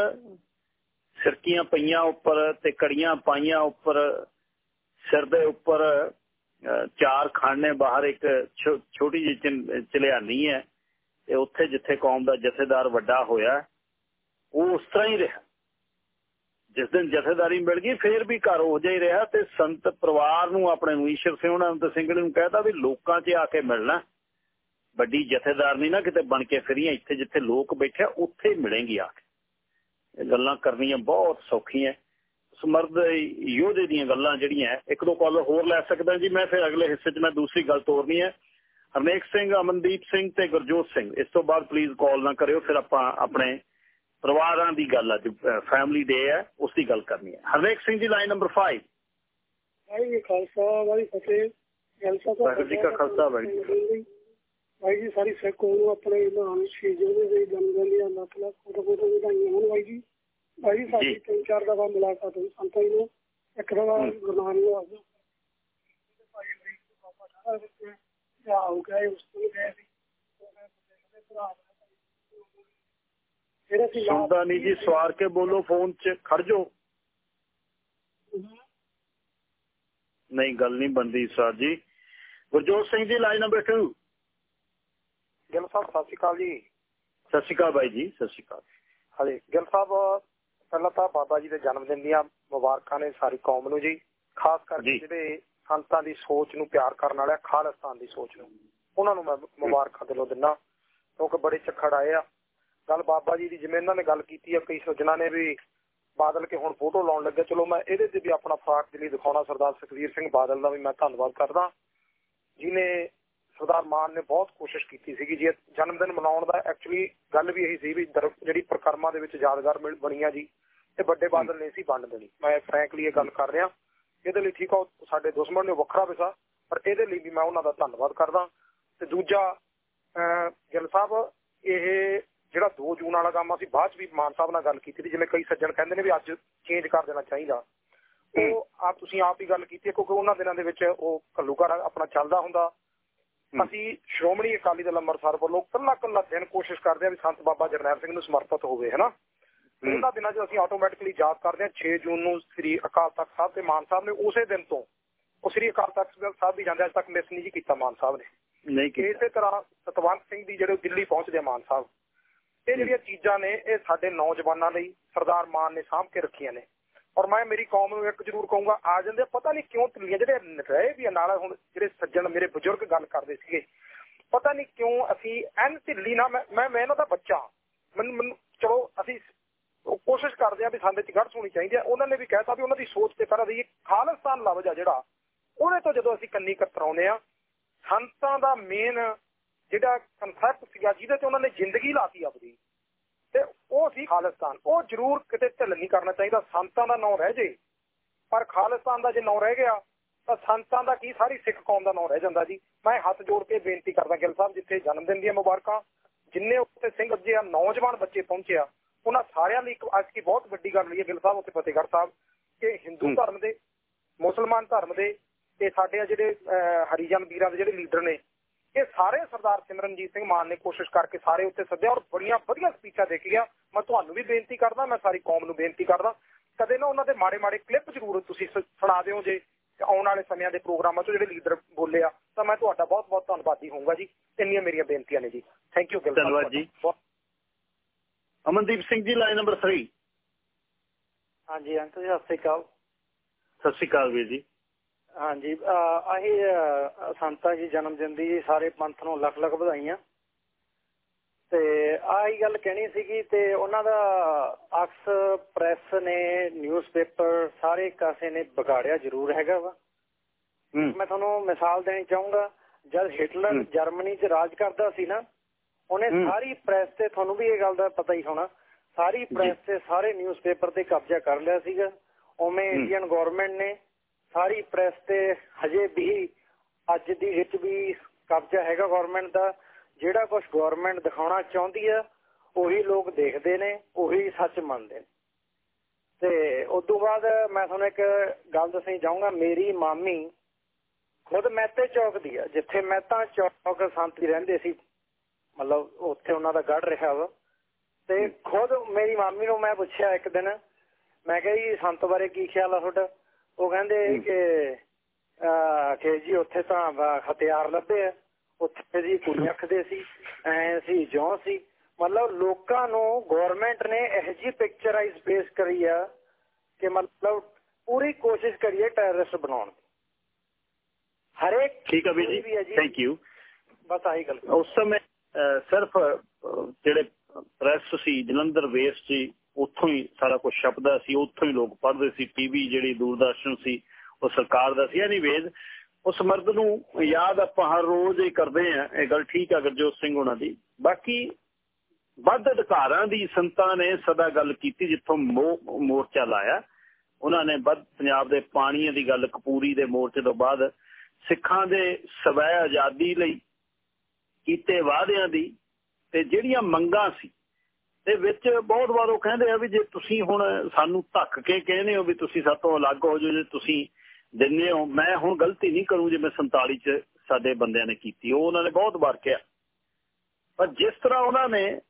ਸਿਰਕੀਆਂ ਪਈਆਂ ਉੱਪਰ ਤੇ ਕੜੀਆਂ ਪਾਈਆਂ ਉੱਪਰ, ਸਿਰ ਦੇ ਉੱਪਰ ਚਾਰ ਖਾਨੇ ਬਾਹਰ ਇੱਕ ਛੋਟੀ ਜਿਹੀ ਚਲਿਆਨੀ ਹੈ, ਤੇ ਉੱਥੇ ਜਿੱਥੇ ਕੌਮ ਦਾ ਜਥੇਦਾਰ ਵੱਡਾ ਹੋਇਆ ਉਹ ਉਸ ਤਰ੍ਹਾਂ ਹੀ ਰਿਹਾ। ਜਿਸ ਦਿਨ ਜਥੇਦਾਰੀ ਮਿਲ ਗਈ ਫੇਰ ਵੀ ਘਰ ਹੋ ਜਾਈ ਰਿਹਾ ਤੇ ਸੰਤ ਪਰਿਵਾਰ ਨੂੰ ਆਪਣੇ ਨੂੰ ਈਸ਼ਰ ਸਿੰਘ ਉਹਨਾਂ ਨੂੰ ਸਿੰਘ ਨੂੰ ਕਹਿਤਾ ਵੀ ਲੋਕਾਂ 'ਚ ਆ ਕੇ ਮਿਲਣਾ। ਵੱਡੀ ਜਥੇਦਾਰ ਨਹੀਂ ਨਾ ਕਿਤੇ ਬਣ ਕੇ ਫਿਰੀਆਂ ਇੱਥੇ ਜਿੱਥੇ ਲੋਕ ਬੈਠੇ ਉੱਥੇ ਮਿਲेंगी ਆ ਕੇ। ਇਹ ਗੱਲਾਂ ਕਰਨੀਆਂ ਬਹੁਤ ਸੌਖੀਆਂ। ਸਮਰਦ ਯੋਧੇ ਦੀਆਂ ਗੱਲਾਂ ਜਿਹੜੀਆਂ ਹੈ, ਇੱਕ ਦੋ ਕਾਲ ਹੋਰ ਲੈ ਸਕਦਾ ਜੀ ਮੈਂ ਫਿਰ ਅਗਲੇ ਹਿੱਸੇ 'ਚ ਮੈਂ ਦੂਸਰੀ ਗੱਲ ਤੋਰਨੀ ਹੈ। ਹਰਨੇਕ ਸਿੰਘ ਅਮਨਦੀਪ ਸਿੰਘ ਤੇ ਗੁਰਜੋਤ ਸਿੰਘ ਇਸ ਤੋਂ ਬਾਅਦ ਪਲੀਜ਼ ਕਾਲ ਨਾ ਕਰਿਓ ਫਿਰ ਆਪਾਂ ਆਪਣੇ ਪਰਿਵਾਰਾਂ ਦੀ ਗੱਲ ਅੱਜ ਫੈਮਿਲੀ ਡੇ ਹੈ ਉਸ ਦੀ ਗੱਲ ਕਰਨੀ ਹੈ। ਹਰਨੇਕ ਸਿੰਘ ਜੀ ਲਾਈਨ ਨੰਬਰ 5 ਭਾਈ ਜੀ ਖਾਲਸਾ ਵਾਲੀ ਫਤਿਹ। ਤੋਂ ਵਾਹਿਗੁਰੂ ਜੀ ਕਾ ਖਾਲਸਾ, ਕੀ ਭਾਈ ਜੀ ਸਾਰੀ ਸਿੱਖ ਨੂੰ ਆਪਣੇ ਇਮਾਨ ਸ਼ਹੀਦ ਦੇ ਜਨਮ ਦੀਆਂ ਲੱਖ ਕੋਟ ਕੋਟ ਵਧਾਈਆਂ ਹੋਣ ਭਾਈ ਜੀ। ਭਾਈ ਜੀ ਸਾਡੀ। ਤਿੰਨ ਚਾਰ ਦਫਾ ਮੁਲਾਕਾਤ ਹੋਈ ਸੰਤਾਂ ਜੀ ਨੂੰ। ਇੱਕ ਦਫਾ ਗੁਰਨਾਨੀ ਨੂੰ ਆਜੋ ਭਾਈ ਜੀ ਬਾਬਾ ਸਾਰਾ ਵਿੱਚ ਜਾ ਹੋ ਗਿਆ ਉਸ ਤੋਂ ਗਏ ਸੀ। ਫਿਰ ਸੁਣਦਾ ਨਹੀਂ ਜੀ ਸਵਾਰ ਕੇ ਬੋਲੋ ਫੋਨ 'ਚ ਖੜ ਜਾਓ। ਨਹੀਂ ਗੱਲ ਨਹੀਂ ਬੰਦੀ sir ji. Gurjot Singh ji line number 2 Gill Sahib ਸਤਿ ਸ਼੍ਰੀ ਅਕਾਲ ਜੀ। ਸਤਿ ਸ਼੍ਰੀ ਅਕਾਲ ਬਾਈ ਜੀ ਸਤਿ ਸ਼੍ਰੀ ਅਕਾਲ। ਹਾਂਜੀ ਗਿੱਲ ਸਾਹਿਬ ਪਹਿਲਾਂ ਤਾਂ ਬਾਬਾ ਜੀ ਦੇ ਜਨਮ ਦਿਨ ਦੀਆਂ ਮੁਬਾਰਕਾਂ ਨੇ ਸਾਰੀ ਕੌਮ ਨੂੰ ਜੀ। ਖਾਸ ਕਰਕੇ। ਜਿਹੜੇ ਸੰਤਾਂ ਦੀ ਸੋਚ ਨੂੰ ਪਿਆਰ ਕਰਨ ਵਾਲੇ ਆ, ਖਾਲਿਸਤਾਨ ਦੀ ਸੋਚ ਨੂੰ। ਉਹਨਾਂ ਨੂੰ ਮੈਂ ਮੁਬਾਰਕਾਂ ਦਿਲੋਂ ਦਿੰਦਾ। ਕਿਉਂਕਿ ਬੜੇ ਝੱਖੜ ਆਏ ਆ। ਗੱਲ ਬਾਬਾ ਜੀ ਦੀ, ਜਿਵੇਂ ਇਹਨਾਂ ਨੇ ਗੱਲ ਕੀਤੀ ਆ, ਕਈ ਸੋਜਣਾ ਨੇ ਵੀ ਬਾਦਲ ਕੇ ਹੁਣ ਫੋਟੋ ਲਾਉਣ ਲੱਗੇ। ਚਲੋ ਮੈਂ ਇਹਦੇ ਤੇ ਵੀ ਆਪਣਾ ਫਰਾਕ ਦਿਲੀ ਦਿਖਾਉਣਾ ਸਰਦਾਰ ਸੁਖਵੀਰ ਸਿੰਘ ਬਾਦਲ ਦਾ ਵੀ ਮੈਂ ਧੰਨਵਾਦ ਕਰਦਾ। ਜਿਨੇ ਸਰਦਾਰ ਮਾਨ ਨੇ ਬਹੁਤ ਕੋਸ਼ਿਸ਼ ਕੀਤੀ ਸੀਗੀ, ਜੀ ਜਨਮ ਦਿਨ ਮਨਾਉਣ ਦਾ ਐਕਚੁਅਲੀ ਗੱਲ ਵੀ ਇਹੀ ਸੀ ਵੀ ਜਿਹੜੀ ਪ੍ਰਕਰਮਾਂ ਦੇ ਵਿੱਚ ਯਾਦਗਾਰ ਬਣੀਆਂ ਜੀ, ਤੇ ਵੱਡੇ ਬਾਦਲ ਨੇ ਸੀ ਵੰਡ ਦੇਣੀ। ਮੈਂ ਫ੍ਰੈਂਕਲੀ ਇਹ ਗੱਲ ਕਰ ਰਿਹਾ। ਇਹਦੇ ਲਈ ਠੀਕ ਆ ਸਾਡੇ ਦੁਸ਼ਮਣ ਨੇ ਵੱਖਰਾ ਵਿਸਾ, ਪਰ ਇਹਦੇ ਲਈ ਵੀ ਮੈਂ ਉਹਨਾਂ ਦਾ ਧੰਨਵਾਦ ਕਰਦਾ। ਤੇ ਦੂਜਾ ਗਿੱਲ ਸਾਹਿਬ, ਇਹ ਜਿਹੜਾ 2 ਜੂਨ ਵਾਲਾ ਕੰਮ ਅਸੀਂ ਬਾਅਦ ਚ ਵੀ ਮਾਨ ਸਾਹਿਬ ਨਾਲ ਗੱਲ ਕੀਤੀ ਜਿਵੇਂ ਕਈ ਸੱਜਣ ਕਹਿੰਦੇ ਨੇ ਵੀ ਅੱਜ ਚੇਂਜ ਕਰ ਦੇਣਾ ਚਾਹੀਦਾ। ਉਹ ਆ ਤੁਸੀਂ ਆਪ ਹੀ ਗੱਲ ਕੀਤੀ ਕਿਉਂਕਿ ਉਹਨਾਂ ਦਿਨਾਂ ਦੇ ਵਿੱਚ ਉਹ ਘੱਲੂਘਰ ਆਪਣਾ ਚੱਲਦਾ ਹੁੰਦਾ। ਅਸੀਂ ਸ਼੍ਰੋਮਣੀ ਅਕਾਲੀ ਦਲ ਅੰਮ੍ਰਿਤਸਰ ਵੱਲੋਂ ਕੱਲਾ ਕੱਲਾ ਦਿਨ ਕੋਸ਼ਿਸ਼ ਕਰਦੇ ਆ ਵੀ ਸੰਤ ਬਾਬਾ ਜਰਨੈਲ ਸਿੰਘ ਨੂੰ ਸਮਰਪਿਤ ਹੋਵੇ ਹੈਨਾ? ਉਹਨਾਂ ਦਿਨਾਂ 'ਚ ਅਸੀਂ ਆਟੋਮੈਟਿਕਲੀ ਯਾਦ ਕਰਦੇ ਆ 6 ਜੂਨ ਨੂੰ ਸ੍ਰੀ ਅਕਾਲ ਤਖਤ ਸਾਹਿਬ ਤੇ ਮਾਨ ਸਾਹਿਬ ਨੇ ਉਸੇ ਦਿਨ ਤੋਂ ਉਹ ਸ੍ਰੀ ਅਕਾਲ ਤਖਤ ਸਾਹਿਬ ਵੀ ਜਾਂਦੇ ਅੱਜ ਤੱਕ ਮਿਸ ਨਹੀਂ ਜੀ ਕੀਤਾ ਮਾਨ ਸਾਹਿਬ ਨੇ। ਨਹੀਂ ਕੀਤਾ। ਇਸੇ ਤਰ੍ਹਾਂ ਸਤਵੰਤ ਸਿੰਘ ਦੀ ਜਿਹੜੇ ਦਿੱਲੀ ਪਹੁੰਚਦੇ ਮਾਨ ਸਾਹਿਬ ਇਹ ਜਿਹੜੀਆਂ ਚੀਜ਼ਾਂ ਨੇ, ਇਹ ਸਾਡੇ ਨੌਜਵਾਨਾਂ ਲਈ ਸਰਦਾਰ ਮਾਨ ਨੇ ਸਾਂਭ ਕੇ ਰੱਖੀਆਂ ਨੇ। ਔਰ ਮੈਂ, ਮੇਰੀ ਕੌਮ ਨੂੰ ਇੱਕ ਜ਼ਰੂਰ ਕਹੂੰਗਾ, ਆ ਜਾਂਦੇ ਪਤਾ ਨਹੀਂ ਕਿਉਂ ਤਲੀਆਂ ਜਿਹੜੇ ਰਹੇ ਵੀ ਨਾਲ, ਹੁਣ ਜਿਹੜੇ ਸੱਜਣ ਮੇਰੇ ਬਜ਼ੁਰਗ ਗੱਲ ਕਰਦੇ ਸੀਗੇ, ਪਤਾ ਨਹੀਂ ਕਿਉਂ ਅਸੀਂ ਐਨ ਢਿੱਲੀ ਨਾ, ਮੈਂ ਮੈਂ ਇਹਨਾਂ ਦਾ ਬੱਚਾ ਮੈਨੂੰ ਚਲੋ, ਅਸੀਂ ਕੋਸ਼ਿਸ਼ ਕਰਦੇ ਆ ਵੀ ਸਾਡੇ ਚ ਗੜ ਹੋਣੀ ਚਾਹੀਦੀ ਆ ਉਹਨਾਂ ਨੇ ਵੀ ਕਹਿਤਾ ਵੀ ਉਹਨਾਂ ਦੀ ਸੋਚ ਤੇ ਕਰਾ ਦਈਏ ਖਾਲਸਤਾਨ ਲਫ਼ਜ਼ ਆ ਜਿਹੜਾ, ਉਹਦੇ ਤੋਂ ਜਦੋਂ ਅਸੀਂ ਕੰਨੀ ਕਤਰਾਉਂਦੇ ਆ ਸੰਤਾਂ ਦਾ ਮੇਨ ਜਿਹੜਾ ਕਨਸੈਪਟ ਸੀਗਾ ਜਿਹਦੇ ਤੇ ਉਹਨਾਂ ਨੇ ਜ਼ਿੰਦਗੀ ਲਾਤੀ ਆਪਣੀ ਤੇ ਉਹ ਸੀ ਖਾਲਿਸਤਾਨ। ਉਹ ਜ਼ਰੂਰ ਕਿਤੇ ਢਿੱਲ ਨਹੀਂ ਕਰਨਾ ਚਾਹੀਦਾ ਸੰਤਾਂ ਦਾ ਨਾਂ ਰਹਿ ਜੇ। ਪਰ ਖਾਲਿਸਤਾਨ ਦਾ ਜੇ ਨਾਂ ਰਹਿ ਗਿਆ ਤਾਂ ਸੰਤਾਂ ਦਾ ਕੀ ਸਾਰੀ ਸਿੱਖ ਕੌਮ ਦਾ ਨਾਂ ਰਹਿ ਜਾਂਦਾ ਜੀ। ਮੈਂ ਹੱਥ ਜੋੜ ਕੇ ਬੇਨਤੀ ਕਰਦਾ ਗਿਲ ਸਾਹਿਬ ਜਿੱਥੇ ਜਨਮ ਦਿਨ ਦੀਆਂ ਮੁਬਾਰਕਾਂ ਜਿੰਨੇ ਉੱਤੇ ਸਿੰਘ ਅੱਜੇ ਆ ਨੌਜਵਾਨ ਬੱਚੇ ਪਹੁੰਚੇ ਆ ਉਹਨਾਂ ਸਾਰਿਆਂ ਲਈ ਇੱਕ ਅੱਜ ਕੀ ਬਹੁਤ ਵੱਡੀ ਗੱਲ ਹੋਈ ਹੈ ਗਿਲ ਸਾਹਿਬ ਉੱਤੇ ਫਤਿਹਗੜ੍ਹ ਸਾਹਿਬ ਕਿ ਹਿੰਦੂ ਧਰਮ ਦੇ ਮੁਸਲਮਾਨ ਧਰਮ ਦੇ ਤੇ ਸਾਡੇ ਜਿਹੜੇ ਹਰੀਜਨ ਵੀਰਾਂ ਦੇ ਜਿਹੜੇ ਲੀਡਰ ਨੇ ਇਹ ਸਾਰੇ ਸਰਦਾਰ ਸਿਮਰਨਜੀਤ ਸਿੰਘ ਮਾਨ ਨੇ ਕੋਸ਼ਿਸ਼ ਕਰਕੇ ਸਾਰੇ ਉੱਤੇ ਸੱਦਿਆ ਔਰ ਬੜੀਆਂ ਵਧੀਆ ਸਪੀਚਾਂ ਦੇ ਕੇ ਗਿਆ ਮੈਂ ਤੁਹਾਨੂੰ ਵੀ ਬੇਨਤੀ ਕਰਦਾ ਮੈਂ ਸਾਰੀ ਕੌਮ ਨੂੰ ਬੇਨਤੀ ਕਰਦਾ ਕਦੇ ਨਾ ਉਹਨਾਂ ਦੇ ਮਾੜੇ ਮਾੜੇ ਕਲਿੱਪ ਜ਼ਰੂਰ ਤੁਸੀਂ ਸੁਣਾ ਦਿਓ ਜੇ ਆਉਣ ਵਾਲੇ ਸਮਿਆਂ ਦੇ ਪ੍ਰੋਗਰਾਮਾਂ 'ਚ ਜਿਹੜੇ ਲੀਡਰ ਬੋਲੇ ਆ ਤਾਂ ਮੈਂ ਤੁਹਾਡਾ ਬਹੁਤ ਬਹੁਤ ਧੰਨਵਾਦੀ ਹੋਊਂਗਾ ਜੀ। ਇੰਨੀਆਂ ਮੇਰੀਆਂ ਬੇਨਤੀਆਂ ਨੇ ਜੀ। ਥੈਂਕ ਯੂ ਧੰਨਵਾਦ ਜੀ। ਅਮਨਦੀਪ ਸਿੰਘ ਜੀ ਲਾਈਨ ਨੰਬਰ 3 ਹਾਂਜੀ ਅੰਕਲ ਜੀ ਸਤਿ ਸ਼੍ਰੀ ਅਕਾਲ। ਸਤਿ ਸ਼੍ਰੀ ਅਕਾਲ ਵੀਰ ਜੀ। ਹਾਂਜੀ ਆਹੀ ਸੰਤਾ ਜੀ ਜਨਮ ਦਿਨ ਦੀ ਸਾਰੇ ਪੰਥ ਨੂੰ ਲੱਖ ਲੱਖ ਵਧਾਈਆਂ। ਤੇ ਆਹੀ ਗੱਲ ਕਹਿਣੀ ਸੀਗੀ ਤੇ ਉਹਨਾਂ ਦਾ ਅਕਸ ਪ੍ਰੈਸ ਨੇ ਨਿਊਜ਼ਪੇਪਰ ਸਾਰੇ ਕਾਸੇ ਨੇ ਵਿਗਾੜਿਆ ਜ਼ਰੂਰ ਹੈਗਾ ਵਾ। ਮੈਂ ਤੁਹਾਨੂੰ ਮਿਸਾਲ ਦੇਣੀ ਚਾਹੂੰਗਾ ਜਦ ਹਿਟਲਰ ਜਰਮਨੀ 'ਚ ਰਾਜ ਕਰਦਾ ਸੀ ਨਾ ਉਹਨੇ ਸਾਰੀ ਪ੍ਰੈਸ ਤੇ ਤੁਹਾਨੂੰ ਵੀ ਇਹ ਗੱਲ ਦਾ ਪਤਾ ਹੀ ਹੋਣਾ ਸਾਰੀ ਪ੍ਰੈਸ ਤੇ ਸਾਰੇ ਨਿਊਜ਼ਪੇਪਰ ਤੇ ਕਬਜ਼ਾ ਕਰ ਲਿਆ ਸੀਗਾ। ਉਵੇਂ ਇੰਡੀਅਨ ਗਵਰਨਮੈਂਟ ਨੇ ਸਾਰੀ ਪ੍ਰੈਸ ਤੇ ਹਜੇ ਵੀ ਅੱਜ ਦੀ ਵਿੱਚ ਵੀ ਕਬਜ਼ਾ ਹੈਗਾ ਗਵਰਨਮੈਂਟ ਦਾ ਜਿਹੜਾ ਕੁਝ ਗਵਰਨਮੈਂਟ ਦਿਖਾਉਣਾ ਚਾਹੁੰਦੀ ਆ ਉਹੀ ਲੋਕ ਦੇਖਦੇ ਨੇ ਉਹੀ ਸੱਚ ਮੰਨਦੇ ਨੇ। ਤੇ ਉਸ ਤੋਂ ਬਾਅਦ ਮੈਂ ਤੁਹਾਨੂੰ ਇੱਕ ਗੱਲ ਦੱਸਣੀ ਚਾਹੂੰਗਾ ਮੇਰੀ ਮਾਮੀ ਖੁਦ ਮਹਿਤੇ ਚੌਕ ਦੀ ਆ ਜਿੱਥੇ ਮਹਿਤਾ ਚੌਕ ਸੰਤਰੀ ਰਹਿੰਦੇ ਸੀ ਮਤਲਬ ਉੱਥੇ ਉਹਨਾਂ ਦਾ ਗੜ ਰਿਹਾ ਵਾ। ਤੇ ਖੁਦ ਮੇਰੀ ਮਾਮੀ ਨੂੰ ਮੈਂ ਪੁੱਛਿਆ ਇੱਕ ਦਿਨ ਮੈਂ ਕਿਹਾ ਜੀ ਸੰਤ ਬਾਰੇ ਕੀ ਖਿਆਲ ਆ ਤੁਹਾਡਾ? ਉਹ ਕਹਿੰਦੇ ਕਿ ਕਿ ਜੀ ਉੱਥੇ ਤਾਂ ਹਥਿਆਰ ਲੱਭੇ ਆ। ਉੱਥੇ ਜੀ ਕੁੜੀਆਂ ਖਦੇ ਸੀ ਐ ਸੀ ਜਿਉਂ ਸੀ। ਮਤਲਬ ਲੋਕਾਂ ਨੂੰ ਗਵਰਨਮੈਂਟ ਨੇ ਇਹ ਜੀ ਪਿਕਚਰਾਈਜ਼ ਪੇਸ਼ ਕਰੀ ਆ ਕਿ ਮਤਲਬ ਪੂਰੀ ਕੋਸ਼ਿਸ਼ ਕਰੀਏ ਟੈਰਰਿਸਟ ਬਣਾਉਣ ਦੀ। ਹਰੇਕ ਠੀਕ ਹੈ ਵੀਰ ਜੀ। ਥੈਂਕ ਯੂ ਬਸ ਆਹੀ ਗੱਲ। ਉਸ ਸਮੇਂ ਸਿਰਫ ਜਿਹੜੇ ਪ੍ਰੈਸ ਸੀ ਜਲੰਧਰ ਵੇਸਟ ਸੀ ਉੱਥੋਂ ਹੀ ਸਾਰਾ ਕੁਝ ਛਪਦਾ ਸੀ, ਉੱਥੋਂ ਹੀ ਲੋਕ ਪੜ੍ਹਦੇ ਸੀ ਟੀਵੀ ਜਿਹੜੀ ਦੂਰਦਰਸ਼ਨ ਸੀ, ਉਹ ਸਰਕਾਰ ਦਾ ਸੀ ਐਨੀਵੇਜ਼ ਉਸ ਮਰਦ ਨੂੰ ਯਾਦ ਆਪਾਂ ਹਰ ਰੋਜ਼ ਹੀ ਕਰਦੇ ਆ ਇਹ ਗੱਲ ਠੀਕ ਆ ਗੁਰਜੋਤ ਸਿੰਘ ਉਹਨਾਂ ਦੀ। ਬਾਕੀ ਵੱਧ ਅਧਿਕਾਰਾਂ ਦੀ ਸੰਤਾਂ ਨੇ ਸਦਾ ਗੱਲ ਕੀਤੀ, ਜਿੱਥੋਂ ਮੋਰਚਾ ਲਾਇਆ। ਉਹਨਾਂ ਨੇ ਵੱਧ ਪੰਜਾਬ ਦੇ ਪਾਣੀਆਂ ਦੀ ਗੱਲ, ਕਪੂਰੀ ਦੇ ਮੋਰਚੇ ਤੋਂ ਬਾਅਦ ਸਿੱਖਾਂ ਦੇ ਸਵੈ ਆਜ਼ਾਦੀ ਲਈ ਕੀਤੇ ਵਾਅਦਿਆਂ ਦੀ ਤੇ ਜਿਹੜੀਆਂ ਮੰਗਾਂ ਸੀ ਦੇ ਵਿੱਚ ਬਹੁਤ ਵਾਰ ਉਹ ਕਹਿੰਦੇ ਆ ਵੀ ਜੇ ਤੁਸੀਂ ਹੁਣ ਸਾਨੂੰ ਧੱਕ ਕੇ ਕਹਿੰਦੇ ਹੋ ਵੀ ਤੁਸੀਂ ਸਾਤੋਂ ਅਲੱਗ ਹੋ ਜਾਓ, ਜੇ ਤੁਸੀਂ ਦਿੰਨੇ ਹੋ, ਮੈਂ ਹੁਣ ਗਲਤੀ ਨਹੀਂ ਕਰੂੰ ਜੇ ਮੈਂ 47 ਚ ਸਾਡੇ ਬੰਦਿਆਂ ਨੇ ਕੀਤੀ। ਉਹ ਉਹਨਾਂ ਨੇ ਬਹੁਤ ਵਾਰ ਕਿਹਾ। ਪਰ ਜਿਸ ਤਰ੍ਹਾਂ ਉਹਨਾਂ ਨੇ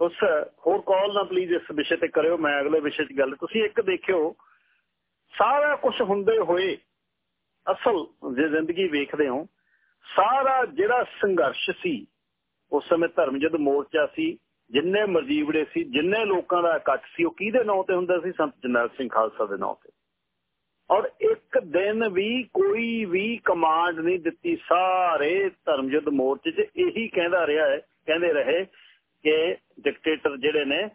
ਉਸ ਹੋਰ ਕਾਲ ਨਾ ਪਲੀਜ਼ ਇਸ ਵਿਸ਼ੇ ਤੇ ਕਰਿਓ, ਮੈਂ ਅਗਲੇ ਵਿਸ਼ੇ 'ਚ ਗੱਲ, ਤੁਸੀਂ ਇੱਕ ਦੇਖਿਓ, ਸਾਰਾ ਕੁਝ ਹੁੰਦੇ ਹੋਏ ਅਸਲ ਜੇ ਜ਼ਿੰਦਗੀ ਵੇਖਦੇ ਹੋ, ਸਾਰਾ ਜਿਹੜਾ ਸੰਘਰਸ਼ ਸੀ, ਉਸ ਸਮੇਂ ਧਰਮ ਜਦ ਮੋਰਚਾ ਸੀ ਜਿੰਨੇ ਮਰਜੀਵੜੇ ਸੀ, ਜਿੰਨੇ ਲੋਕਾਂ ਦਾ ਇਕੱਠ ਸੀ, ਉਹ ਕਿਹਦੇ ਨਾਂ ਤੇ ਹੁੰਦਾ ਸੀ? ਸੰਤ ਜਨਰਲ ਸਿੰਘ ਖਾਲਸਾ ਦੇ ਨਾਂ ਤੇ। ਔਰ ਇੱਕ ਦਿਨ ਵੀ ਕੋਈ ਵੀ ਕਮਾਂਡ ਨਹੀਂ ਦਿੱਤੀ, ਸਾਰੇ ਧਰਮ ਯੁੱਧ ਮੋਰਚੇ 'ਚ ਇਹੀ ਕਹਿੰਦਾ ਰਿਹਾ ਹੈ, ਕਹਿੰਦੇ ਰਹੇ ਕਿ ਡਿਕਟੇਟਰ ਜਿਹੜੇ ਨੇ,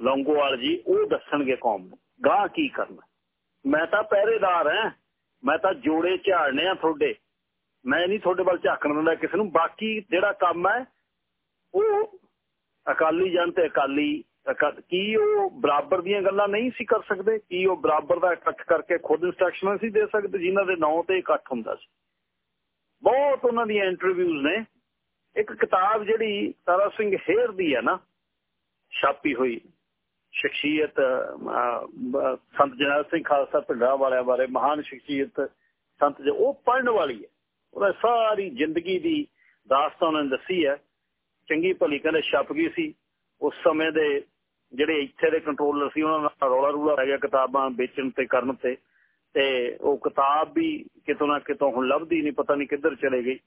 ਲੌਂਗੋਵਾਲ ਜੀ, ਉਹ ਦੱਸਣਗੇ ਕੌਮ ਨੂੰ ਗਾਂ ਕੀ ਕਰਨਾ? ਮੈਂ ਤਾਂ ਪਹਿਰੇਦਾਰ ਹਾਂ, ਮੈਂ ਤਾਂ ਜੋੜੇ ਝਾੜਨੇ ਆ ਤੁਹਾਡੇ। ਮੈਂ ਨਹੀਂ ਤੁਹਾਡੇ ਵੱਲ ਝਾਕਣ ਦਿੰਦਾ ਕਿਸੇ ਨੂੰ, ਬਾਕੀ ਜਿਹੜਾ ਕੰਮ ਹੈ, ਉਹ ਅਕਾਲੀ ਜਨ ਤੇ ਅਕਾਲੀ ਕੀ ਉਹ ਬਰਾਬਰ ਦੀਆਂ ਗੱਲਾਂ ਨਹੀਂ ਸੀ ਕਰ ਸਕਦੇ? ਕੀ ਉਹ ਬਰਾਬਰ ਦਾ ਇਕੱਠ ਕਰਕੇ ਖੁਦ ਇਨਸਟਰਕਸ਼ਨਾਂ ਸੀ ਦੇ ਸਕਦੇ ਜਿਨ੍ਹਾਂ ਦੇ ਨਾਂ ਤੇ ਇਕੱਠ ਹੁੰਦਾ ਸੀ? ਬਹੁਤ ਉਹਨਾਂ ਦੀਆਂ ਇੰਟਰਵਿਊਜ਼ ਨੇ। ਇੱਕ ਕਿਤਾਬ ਜਿਹੜੀ ਤਾਰਾ ਸਿੰਘ ਹੇਰ ਦੀ ਹੈ ਨਾ, ਛਾਪੀ ਹੋਈ। ਸ਼ਖਸੀਅਤ ਸੰਤ ਜਨਰਲ ਸਿੰਘ ਖਾਲਸਾ ਪਿੰਡਾਂ ਵਾਲਿਆਂ ਬਾਰੇ ਮਹਾਨ ਸ਼ਖਸੀਅਤ ਸੰਤ ਜੀ, ਉਹ ਪੜਨ ਵਾਲੀ ਹੈ। ਉਹਦਾ ਸਾਰੀ ਜ਼ਿੰਦਗੀ ਦੀ ਦਾਸਤਾਨ ਉਹਨੇ ਦੱਸੀ ਹੈ। ਚੰਗੀ ਭਲੀ ਕਹਿੰਦੇ ਛਪ ਗਈ ਸੀ। ਉਸ ਸਮੇਂ ਦੇ ਜਿਹੜੇ ਇੱਥੇ ਦੇ ਕੰਟਰੋਲਰ ਸੀ, ਉਹਨਾਂ ਦਾ ਰੌਲਾ ਰੂਲਾ ਪੈ ਗਿਆ ਕਿਤਾਬਾਂ ਵੇਚਣ ਤੇ ਕਰਨ ਤੇ। ਤੇ ਉਹ ਕਿਤਾਬ ਵੀ ਕਿਤੋਂ ਨਾ ਕਿਤੋਂ ਹੁਣ ਲੱਭਦੀ ਨਹੀਂ, ਪਤਾ ਨਹੀਂ ਕਿੱਧਰ ਚਲੇ ਗਈ।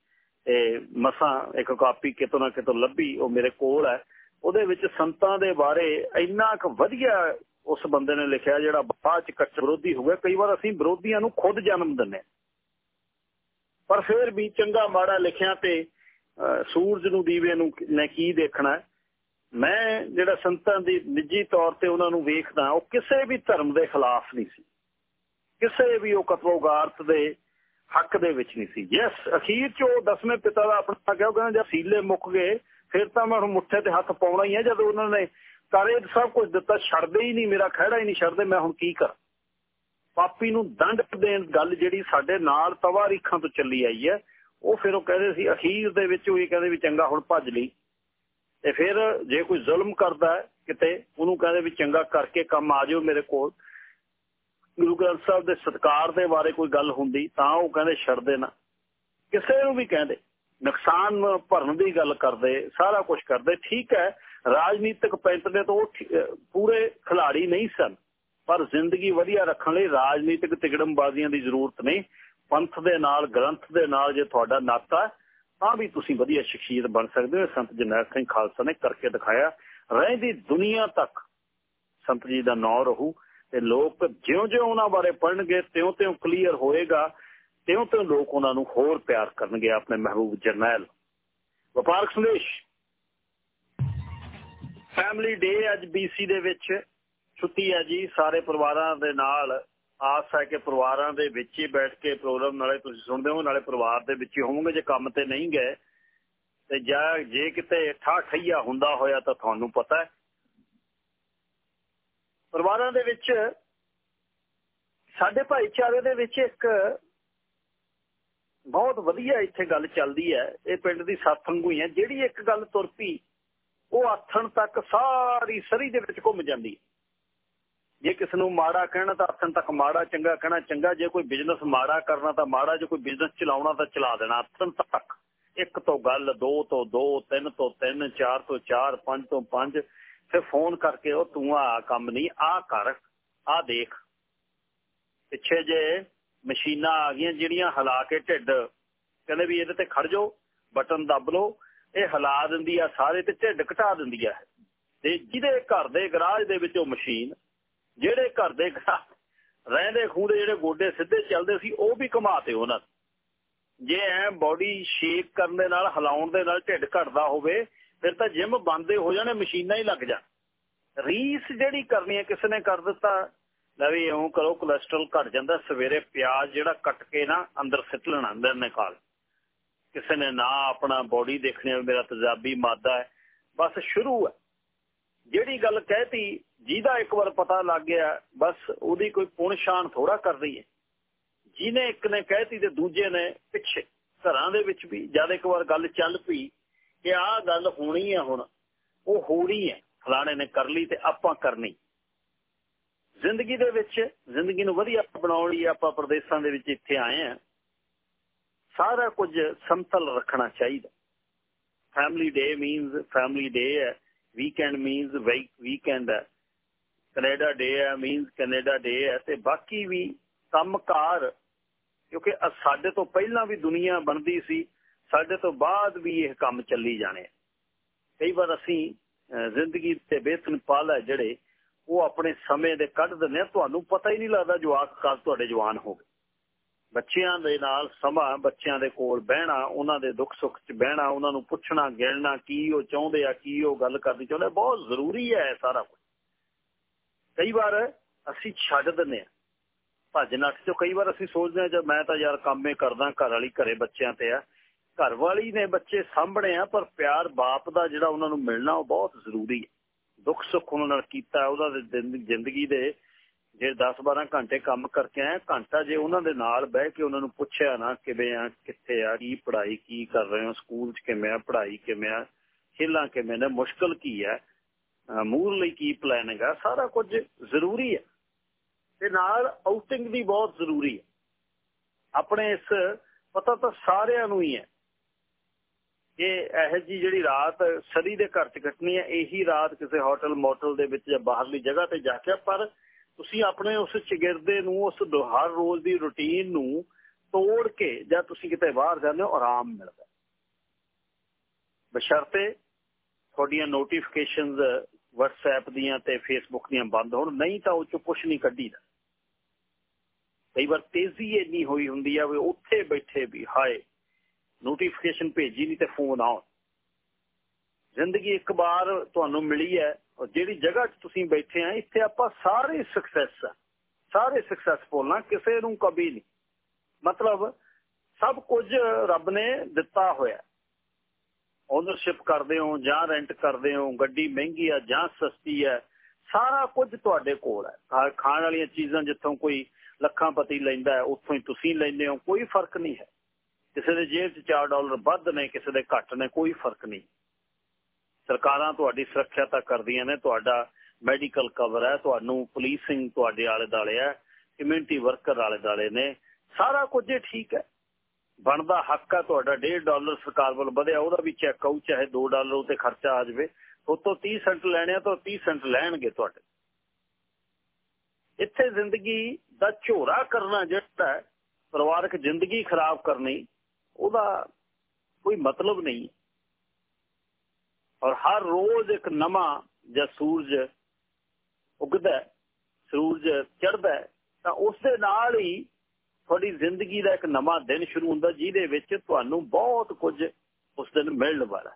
ਤੇ ਮਸਾਂ ਇੱਕ ਕਾਪੀ ਕਿਤੋਂ ਨਾ ਕਿਤੋਂ ਲੱਭੀ, ਉਹ ਮੇਰੇ ਕੋਲ ਹੈ। ਉਹਦੇ ਵਿੱਚ ਸੰਤਾਂ ਦੇ ਬਾਰੇ ਇੰਨਾ ਕੁ ਵਧੀਆ ਉਸ ਬੰਦੇ ਨੇ ਲਿਖਿਆ ਜਿਹੜਾ ਬਾਅਦ ਚ ਕੱਟ ਵਿਰੋਧੀ ਹੋ ਗਿਆ। ਕਈ ਵਾਰ ਅਸੀਂ ਵਿਰੋਧੀਆਂ ਨੂੰ ਖੁਦ ਜਨਮ ਦਿੰਨੇ ਪਰ ਫਿਰ ਵੀ ਚੰਗਾ ਮਾੜਾ ਲਿਖਿਆ ਤੇ ਸੂਰਜ ਨੂੰ, ਦੀਵੇ ਨੂੰ ਨੇ ਕੀ ਦੇਖਣਾ ਮੈਂ ਜਿਹੜਾ ਸੰਤਾਂ ਦੀ ਨਿੱਜੀ ਤੌਰ ਤੇ ਉਹਨਾਂ ਨੂੰ ਵੇਖਦਾ, ਉਹ ਕਿਸੇ ਵੀ ਧਰਮ ਦੇ ਖਿਲਾਫ ਨਹੀਂ ਸੀ। ਕਿਸੇ ਵੀ ਉਹ ਕਤਲੋਗਾਰਤ ਦੇ ਹੱਕ ਦੇ ਵਿੱਚ ਨਹੀਂ ਸੀ। ਯੈਸ, ਅਖੀਰ ਚ ਉਹ ਦਸਵੇਂ ਪਿਤਾ ਦਾ ਆਪਣਾ ਕਿਹਾ ਕਹਿੰਦਾ, ਜਦ ਸੀਲੇ ਮੁੱਕ ਗਏ, ਫਿਰ ਤਾਂ ਮੈਂ ਹੁਣ ਮੁੱਠੇ ਤੇ ਹੱਥ ਪਾਉਣਾ ਹੀ ਹੈ, ਜਦੋਂ ਉਹਨਾਂ ਨੇ ਕਰੇ ਸਭ ਕੁਝ ਦਿੱਤਾ, ਛੱਡਦੇ ਹੀ ਨਹੀਂ ਮੇਰਾ, ਖਹਿੜਾ ਹੀ ਨਹੀਂ ਛੱਡਦੇ, ਮੈਂ ਹੁਣ ਕੀ ਕਰਾਂ? ਪਾਪੀ ਨੂੰ ਦੰਡ ਦੇਣ ਗੱਲ ਜਿਹੜੀ ਸਾਡੇ ਨਾਲ ਤਵਾਰੀਖਾਂ ਤੋਂ ਚੱਲੀ ਆਈ ਹੈ ਉਹ ਫਿਰ ਉਹ ਕਹਿੰਦੇ ਸੀ, ਅਖੀਰ ਦੇ ਵਿੱਚ ਉਹ ਇਹ ਕਹਿੰਦੇ ਵੀ ਚੰਗਾ ਹੁਣ ਭੱਜ ਲਈ। ਤੇ ਫਿਰ ਜੇ ਕੋਈ ਜ਼ੁਲਮ ਕਰਦਾ ਹੈ ਕਿਤੇ, ਉਹਨੂੰ ਕਹਿੰਦੇ ਵੀ ਚੰਗਾ ਕਰਕੇ ਕੰਮ ਆ ਜਾਓ ਮੇਰੇ ਕੋਲ। ਗੁਰੂ ਗ੍ਰੰਥ ਸਾਹਿਬ ਦੇ ਸਤਕਾਰ ਦੇ ਬਾਰੇ ਕੋਈ ਗੱਲ ਹੁੰਦੀ, ਤਾਂ ਉਹ ਕਹਿੰਦੇ ਛੱਡ ਦੇਣਾ ਕਿਸੇ ਨੂੰ ਵੀ ਕਹਿੰਦੇ। ਨੁਕਸਾਨ ਭਰਨ ਦੀ ਗੱਲ ਕਰਦੇ, ਸਾਰਾ ਕੁਝ ਕਰਦੇ। ਠੀਕ ਹੈ, ਰਾਜਨੀਤਿਕ ਪੈਂਟ ਦੇ ਤੋਂ ਪੂਰੇ ਖਿਲਾੜੀ ਨਹੀਂ ਸਨ। ਪਰ ਜ਼ਿੰਦਗੀ ਵਧੀਆ ਰੱਖਣ ਲਈ ਰਾਜਨੀਤਿਕ ਤਿਗੜਮਬਾਜ਼ੀਆਂ ਦੀ ਜ਼ਰੂਰਤ ਨਹੀਂ। ਪੰਥ ਦੇ ਨਾਲ, ਗ੍ਰੰਥ ਦੇ ਨਾਲ ਜੇ ਤੁਹਾਡਾ ਨਾਤਾ ਤਾਂ ਵੀ ਤੁਸੀਂ ਵਧੀਆ ਸ਼ਖਸੀਅਤ ਬਣ ਸਕਦੇ ਹੋ। ਸੰਤ ਜਨਰਲ ਸਿੰਘ ਖਾਲਸਾ ਨੇ ਕਰਕੇ ਦਿਖਾਇਆ। ਰਹਿੰਦੀ ਦੁਨੀਆ ਤੱਕ ਸੰਤ ਜੀ ਦਾ ਨਾਂ ਰਹੂ ਤੇ ਲੋਕ ਜਿਉਂ-ਜਿਉਂ ਉਹਨਾਂ ਬਾਰੇ ਪੜਨਗੇ ਤਿਉਂ-ਤਿਉਂ ਕਲੀਅਰ ਹੋਏਗਾ, ਤਿਉਂ-ਤਿਉਂ ਲੋਕ ਉਹਨਾਂ ਨੂੰ ਹੋਰ ਪਿਆਰ ਕਰਨਗੇ, ਆਪਣੇ ਮਹਿਬੂਬ ਜਰਨੈਲ। ਵਪਾਰਕ ਸੰਦੇਸ਼। ਫੈਮਿਲੀ ਡੇ ਅੱਜ ਬੀਸੀ ਦੇ ਵਿੱਚ ਛੁੱਟੀ ਹੈ ਜੀ, ਸਾਰੇ ਪਰਿਵਾਰਾਂ ਦੇ ਨਾਲ ਆਸ ਹੈ ਕਿ ਪਰਿਵਾਰਾਂ ਦੇ ਵਿੱਚ ਹੀ ਬੈਠ ਕੇ ਪ੍ਰੋਗਰਾਮ ਨਾਲੇ ਤੁਸੀਂ ਸੁਣਦੇ ਹੋ, ਨਾਲੇ ਪਰਿਵਾਰ ਦੇ ਵਿੱਚ ਹੀ ਹੋਵੋਗੇ, ਜੇ ਕੰਮ ਤੇ ਨਹੀਂ ਗਏ, ਤੇ ਜਾਂ ਜੇ ਕਿਤੇ ਠਾ ਠਈਆ ਹੁੰਦਾ ਹੋਇਆ ਤਾਂ ਤੁਹਾਨੂੰ ਪਤਾ ਹੈ। ਪਰਿਵਾਰਾਂ ਦੇ ਵਿੱਚ, ਸਾਡੇ ਭਾਈਚਾਰੇ ਦੇ ਵਿੱਚ ਇੱਕ ਬਹੁਤ ਵਧੀਆ ਇੱਥੇ ਗੱਲ ਚੱਲਦੀ ਹੈ। ਇਹ ਪਿੰਡ ਦੀ ਸਾਥੰਗੂ ਹੀ ਹੈ। ਜਿਹੜੀ ਇੱਕ ਗੱਲ ਤੁਰ ਪਈ, ਉਹ ਆਥਣ ਤੱਕ ਸਾਰੀ ਸਰੀ ਦੇ ਵਿੱਚ ਘੁੰਮ ਜਾਂਦੀ ਹੈ। ਜੇ ਕਿਸ ਨੂੰ ਮਾੜਾ ਕਹਿਣਾ ਤਾਂ ਆਥਣ ਤੱਕ ਮਾੜਾ, ਚੰਗਾ ਕਹਿਣਾ, ਚੰਗਾ ਜੇ ਕੋਈ ਬਿਜ਼ਨਸ ਮਾੜਾ ਕਰਨਾ ਤਾਂ ਮਾੜਾ, ਜੇ ਕੋਈ ਬਿਜ਼ਨਸ ਚਲਾਉਣਾ ਤਾਂ ਚਲਾ ਦੇਣਾ ਆਥਣ ਤੱਕ। ਇੱਕ ਤੋਂ ਗੱਲ, ਦੋ ਤੋਂ ਦੋ, ਤਿੰਨ ਤੋਂ ਤਿੰਨ, ਚਾਰ ਤੋਂ ਚਾਰ, ਪੰਜ ਤੋਂ ਪੰਜ, ਫਿਰ ਫੋਨ ਕਰਕੇ ਉਹ ਤੂੰ ਆ ਕੰਮ ਨਹੀਂ, ਆ ਕਰ, ਆ ਦੇਖ। ਪਿੱਛੇ ਜੇ ਮਸ਼ੀਨਾਂ ਆ ਗਈਆਂ ਜਿਹੜੀਆਂ ਹਿਲਾ ਕੇ ਢਿੱਡ, ਕਹਿੰਦੇ ਵੀ ਇਹਦੇ ਤੇ ਖੜ ਜਾਓ, ਬਟਨ ਦੱਬ ਲਓ, ਇਹ ਹਿਲਾ ਦਿੰਦੀ ਆ, ਸਾਰੇ ਤੇ ਢਿੱਡ ਘਟਾ ਦਿੰਦੀ ਆ। ਤੇ ਜਿਹਦੇ ਘਰ ਦੇ ਗਰਾਜ ਦੇ ਵਿੱਚ ਉਹ ਮਸ਼ੀਨ ਜਿਹੜੇ ਘਰ ਦੇ ਰਹਿੰਦੇ ਖੂੰਦੇ ਜਿਹੜੇ ਗੋਡੇ ਸਿੱਧੇ ਚੱਲਦੇ ਸੀ, ਉਹ ਵੀ ਘਮਾਤੇ ਉਹਨਾਂ ਜੇ ਐ ਬਾਡੀ ਸ਼ੇਕ ਕਰਨ ਦੇ ਨਾਲ, ਹਿਲਾਉਣ ਦੇ ਨਾਲ ਢਿੱਡ ਘਟਦਾ ਹੋਵੇ, ਫਿਰ ਤਾਂ ਜਿਮ ਬੰਦੇ ਹੋ ਜਾਣੇ, ਮਸ਼ੀਨਾਂ ਹੀ ਲੱਗ ਜਾ ਰੀਸ ਜਿਹੜੀ ਕਰਨੀ ਹੈ, ਕਿਸੇ ਨੇ ਕਰ ਦਿੱਤਾ, ਲੈ ਇਉਂ ਕਰੋ ਕੋਲੇਸਟ੍ਰੋਲ ਘਟ ਜਾਂਦਾ, ਸਵੇਰੇ ਪਿਆਜ਼ ਜਿਹੜਾ ਕੱਟ ਕੇ ਨਾ ਅੰਦਰ ਸਿੱਟ ਲੈਣਾ ਅੰਦਰ ਨਿਕਾਲ ਕਿਸੇ ਨੇ ਨਾ ਆਪਣਾ ਬਾਡੀ ਦੇਖਣੀ ਮੇਰਾ ਤਜਾਬੀ ਮਾਦਾ ਹੈ, ਬਸ ਸ਼ੁਰੂ ਹੈ। ਜਿਹੜੀ ਗੱਲ ਕਹਿਤੀ, ਜਿਹਦਾ ਇੱਕ ਵਾਰ ਪਤਾ ਲੱਗ ਗਿਆ, ਬਸ ਉਹਦੀ ਕੋਈ ਪੁਣ ਸ਼ਾਨ ਥੋੜਾ ਕਰ ਰਹੀ ਹੈ। ਜਿਹਨੇ ਇੱਕ ਨੇ ਕਹਿਤੀ ਤੇ ਦੂਜੇ ਨੇ ਪਿੱਛੇ, ਘਰਾਂ ਦੇ ਵਿੱਚ ਵੀ ਜਦ ਇੱਕ ਵਾਰ ਗੱਲ ਚੱਲ ਪਈ ਕਿ ਆਹ ਗੱਲ ਹੋਣੀ ਹੈ ਹੁਣ, ਉਹ ਹੋਣੀ ਹੈ, ਫਲਾਣੇ ਨੇ ਕਰ ਲਈ ਤੇ ਆਪਾਂ ਕਰਨੀ। ਜ਼ਿੰਦਗੀ ਦੇ ਵਿੱਚ, ਜ਼ਿੰਦਗੀ ਨੂੰ ਵਧੀਆ ਬਣਾਉਣ ਲਈ ਆਪਾਂ ਪ੍ਰਦੇਸ਼ਾਂ ਦੇ ਵਿੱਚ ਇੱਥੇ ਆਏ ਆ ਸਾਰਾ ਕੁਝ ਸੰਤਲ ਰੱਖਣਾ ਚਾਹੀਦਾ। Family day means family day ਹੈ। ਵੀਕਐਂਡ ਮੀਨਸ ਵੀਕਐਂਡ ਹੈ ਕੈਨੇਡਾ ਡੇ ਹੈ ਮੀਨਸ ਕੈਨੇਡਾ ਡੇ ਹੈ, ਤੇ ਬਾਕੀ ਵੀ ਕੰਮਕਾਰ ਕਿਉਂਕਿ ਸਾਡੇ ਤੋਂ ਪਹਿਲਾਂ ਵੀ ਦੁਨੀਆ ਬਣਦੀ ਸੀ, ਸਾਡੇ ਤੋਂ ਬਾਅਦ ਵੀ ਇਹ ਕੰਮ ਚੱਲੀ ਜਾਣੇ। ਕਈ ਵਾਰ ਅਸੀਂ ਜ਼ਿੰਦਗੀ ਤੇ ਬੇਸਨ ਪਾਲ ਜਿਹੜੇ, ਉਹ ਆਪਣੇ ਸਮੇਂ ਦੇ ਕੱਢ ਦਿੰਦੇ ਆ ਤੁਹਾਨੂੰ ਪਤਾ ਹੀ ਨਹੀਂ ਲੱਗਦਾ ਜਵਾਕ ਖਾਸ ਤੁਹਾਡੇ ਜਵਾਨ ਹੋ ਗਏ। ਬੱਚਿਆਂ ਦੇ ਨਾਲ ਸਮਾਂ, ਬੱਚਿਆਂ ਦੇ ਕੋਲ ਬਹਿਣਾ, ਉਹਨਾਂ ਦੇ ਦੁੱਖ ਸੁੱਖ 'ਚ ਬਹਿਣਾ, ਉਹਨਾਂ ਨੂੰ ਪੁੱਛਣਾ, ਗਿਣਨਾ, ਕੀ ਉਹ ਚਾਹੁੰਦੇ ਆ, ਕੀ ਉਹ ਗੱਲ ਕਰਨੀ ਚਾਹੁੰਦੇ ਬਹੁਤ ਜ਼ਰੂਰੀ ਹੈ ਸਾਰਾ ਕੁਝ ਕਈ ਵਾਰ ਅਸੀਂ ਛੱਡ ਦਿੰਦੇ ਆ ਭੱਜ ਨੱਠ ਚੋਂ ਕਈ ਵਾਰ ਅਸੀਂ ਸੋਚਦੇ ਹਾਂ, ਜੇ ਮੈਂ ਤਾਂ ਯਾਰ ਕੰਮੇ ਕਰਦਾ, ਘਰ ਵਾਲੀ ਘਰੇ ਬੱਚਿਆਂ ਤੇ ਆ। ਘਰ ਵਾਲੀ ਨੇ ਬੱਚੇ ਸਾਂਭਣੇ ਆ, ਪਰ ਪਿਆਰ ਬਾਪ ਦਾ ਜਿਹੜਾ ਉਹਨਾਂ ਨੂੰ ਮਿਲਣਾ, ਉਹ ਬਹੁਤ ਜ਼ਰੂਰੀ ਹੈ। ਦੁੱਖ ਸੁੱਖ ਉਹਨਾਂ ਨਾਲ ਕੀਤਾ, ਉਹਦਾ ਜ਼ਿੰਦਗੀ ਦੇ ਜੇ 10-12 ਘੰਟੇ ਕੰਮ ਕਰਕੇ ਆਏ, ਘੰਟਾ ਜੇ ਉਹਨਾਂ ਦੇ ਨਾਲ ਬਹਿ ਕੇ ਉਹਨਾਂ ਨੂੰ ਪੁੱਛਿਆ ਨਾ ਕਿਵੇਂ ਆ, ਕਿੱਥੇ ਆ, ਕੀ ਪੜ੍ਹਾਈ ਕੀ ਕਰ ਰਹੇ ਹੋ, ਸਕੂਲ 'ਚ ਕਿਵੇਂ ਆ, ਪੜ੍ਹਾਈ ਕਿਵੇਂ ਆ, ਖੇਲਾਂ ਕਿਵੇਂ ਨੇ, ਮੁਸ਼ਕਲ ਕੀ ਹੈ ਮੂਰ ਲਈ ਕੀ ਪਲਾਨਿੰਗ ਆ ਸਾਰਾ ਕੁਝ ਜ਼ਰੂਰੀ ਹੈ। ਤੇ ਨਾਲ ਆਊਟਿੰਗ ਵੀ ਬਹੁਤ ਜ਼ਰੂਰੀ ਹੈ। ਆਪਣੇ ਇਸ, ਪਤਾ ਤਾਂ ਸਾਰਿਆਂ ਨੂੰ ਹੀ ਹੈ ਕਿ ਇਹ ਜੀ ਜਿਹੜੀ ਰਾਤ ਸਰੀ ਦੇ ਘਰ 'ਚ ਕੱਟਣੀ ਹੈ, ਇਹੀ ਰਾਤ ਕਿਸੇ ਹੋਟਲ ਮੋਟਲ ਦੇ ਵਿੱਚ ਜਾਂ ਬਾਹਰਲੀ ਜਗ੍ਹਾ ਤੇ ਜਾ ਕੇ ਪਰ ਤੁਸੀਂ ਆਪਣੇ ਉਸ ਚਿਗਰਦੇ ਨੂੰ, ਉਸ ਹਰ ਰੋਜ਼ ਦੀ ਰੁਟੀਨ ਨੂੰ ਤੋੜ ਕੇ ਜਾਂ ਤੁਸੀਂ ਕਿਤੇ ਬਾਹਰ ਜਾਂਦੇ ਹੋ, ਆਰਾਮ ਮਿਲਦਾ ਬਸ਼ਰਤੇ ਤੁਹਾਡੀਆਂ ਨੋਟੀਫਿਕੇਸ਼ਨਸ WhatsApp ਦੀਆਂ ਤੇ Facebook ਦੀਆਂ ਬੰਦ ਹੋਣ, ਨਹੀਂ ਤਾਂ ਉਹ ਚ ਕੁਝ ਨਹੀਂ ਕੱਢੀਦਾ। ਕਈ ਵਾਰ ਤੇਜ਼ੀ ਇੰਨੀ ਹੋਈ ਹੁੰਦੀ ਆ ਵੀ ਉੱਥੇ ਬੈਠੇ ਵੀ ਹਾਏ ਨੋਟੀਫਿਕੇਸ਼ਨ ਭੇਜੀ ਨਹੀਂ ਤੇ ਫੋਨ ਆਉਣ। ਜ਼ਿੰਦਗੀ ਇੱਕ ਵਾਰ ਤੁਹਾਨੂੰ ਮਿਲੀ ਹੈ ਔਰ ਜਿਹੜੀ ਜਗ੍ਹਾ 'ਚ ਤੁਸੀਂ ਬੈਠੇ ਆ, ਇੱਥੇ ਆਪਾਂ ਸਾਰੇ ਸਕਸੈਸ ਆ। ਸਾਰੇ ਸਕਸੈਸਫੁਲ ਨਾ ਕਿਸੇ ਨੂੰ ਕਦੀ ਨਹੀਂ। ਮਤਲਬ ਸਭ ਕੁਝ ਰੱਬ ਨੇ ਦਿੱਤਾ ਹੋਇਆ। ਓਨਰਸ਼ਿਪ ਕਰਦੇ ਹੋ ਜਾਂ ਰੈਂਟ ਕਰਦੇ ਹੋ, ਗੱਡੀ ਮਹਿੰਗੀ ਆ ਜਾਂ ਸਸਤੀ ਹੈ ਸਾਰਾ ਕੁਝ ਤੁਹਾਡੇ ਕੋਲ ਹੈ ਖਾਣ ਵਾਲੀਆਂ ਚੀਜ਼ਾਂ ਜਿੱਥੋਂ ਕੋਈ ਲੱਖਾਂ ਪਤੀ ਲੈਂਦਾ ਉੱਥੋਂ ਹੀ ਤੁਸੀਂ ਲੈਂਦੇ ਹੋ, ਕੋਈ ਫ਼ਰਕ ਨਹੀਂ ਹੈ। ਕਿਸੇ ਦੇ ਜੇਬ 'ਚ 4 ਡਾਲਰ ਵੱਧ ਨੇ, ਕਿਸੇ ਦੇ ਘੱਟ ਨੇ, ਕੋਈ ਫ਼ਰਕ ਨਹੀਂ। ਸਰਕਾਰਾਂ ਤੁਹਾਡੀ ਸੁਰੱਖਿਆ ਤਾਂ ਕਰਦੀਆਂ ਨੇ, ਤੁਹਾਡਾ ਮੈਡੀਕਲ ਕਵਰ ਹੈ, ਤੁਹਾਨੂੰ ਪੁਲਿਸਿੰਗ ਤੁਹਾਡੇ ਆਲੇ ਦਾਲੇ ਹੈ ਕਮਿਊਨਿਟੀ ਵਰਕਰ ਆਲੇ ਦਾਲੇ ਨੇ, ਸਾਰਾ ਕੁਝ ਠੀਕ ਹੈ। ਬਣਦਾ ਹੱਕ ਆ ਤੁਹਾਡਾ 1.5 ਡਾਲਰ ਸਰਕਾਰ ਵੱਲ ਵਧਿਆ, ਉਹਦਾ ਵੀ ਚੈੱਕ ਆਉ ਚਾਹੇ 2 ਡਾਲਰ ਉਤੇ ਖਰਚਾ ਆ ਜਾਵੇ, ਉਤੋਂ 30 ਸੈਂਟ ਲੈਣੇ ਆ ਤਾਂ 30 ਸੈਂਟ ਲੈਣਗੇ ਤੁਹਾਡੇ। ਇੱਥੇ ਜ਼ਿੰਦਗੀ ਦਾ ਝੋਰਾ ਕਰਨਾ ਜਿਹੜਾ ਪਰਿਵਾਰਕ ਜ਼ਿੰਦਗੀ ਖਰਾਬ ਕਰਨੀ, ਉਹਦਾ ਕੋਈ ਮਤਲਬ ਨਹੀਂ। ਔਰ ਹਰ ਰੋਜ਼ ਇੱਕ ਨਵਾਂ ਜਾਂ ਸੂਰਜ ਉਗਦਾ ਸੂਰਜ ਚੜ੍ਹਦਾ ਤਾਂ ਉਸ ਦੇ ਨਾਲ ਹੀ ਤੁਹਾਡੀ ਜ਼ਿੰਦਗੀ ਦਾ ਇੱਕ ਨਵਾਂ ਦਿਨ ਸ਼ੁਰੂ ਹੁੰਦਾ, ਜਿਹਦੇ ਵਿੱਚ ਤੁਹਾਨੂੰ ਬਹੁਤ ਕੁਝ ਉਸ ਦਿਨ ਮਿਲਣ ਵਾਲਾ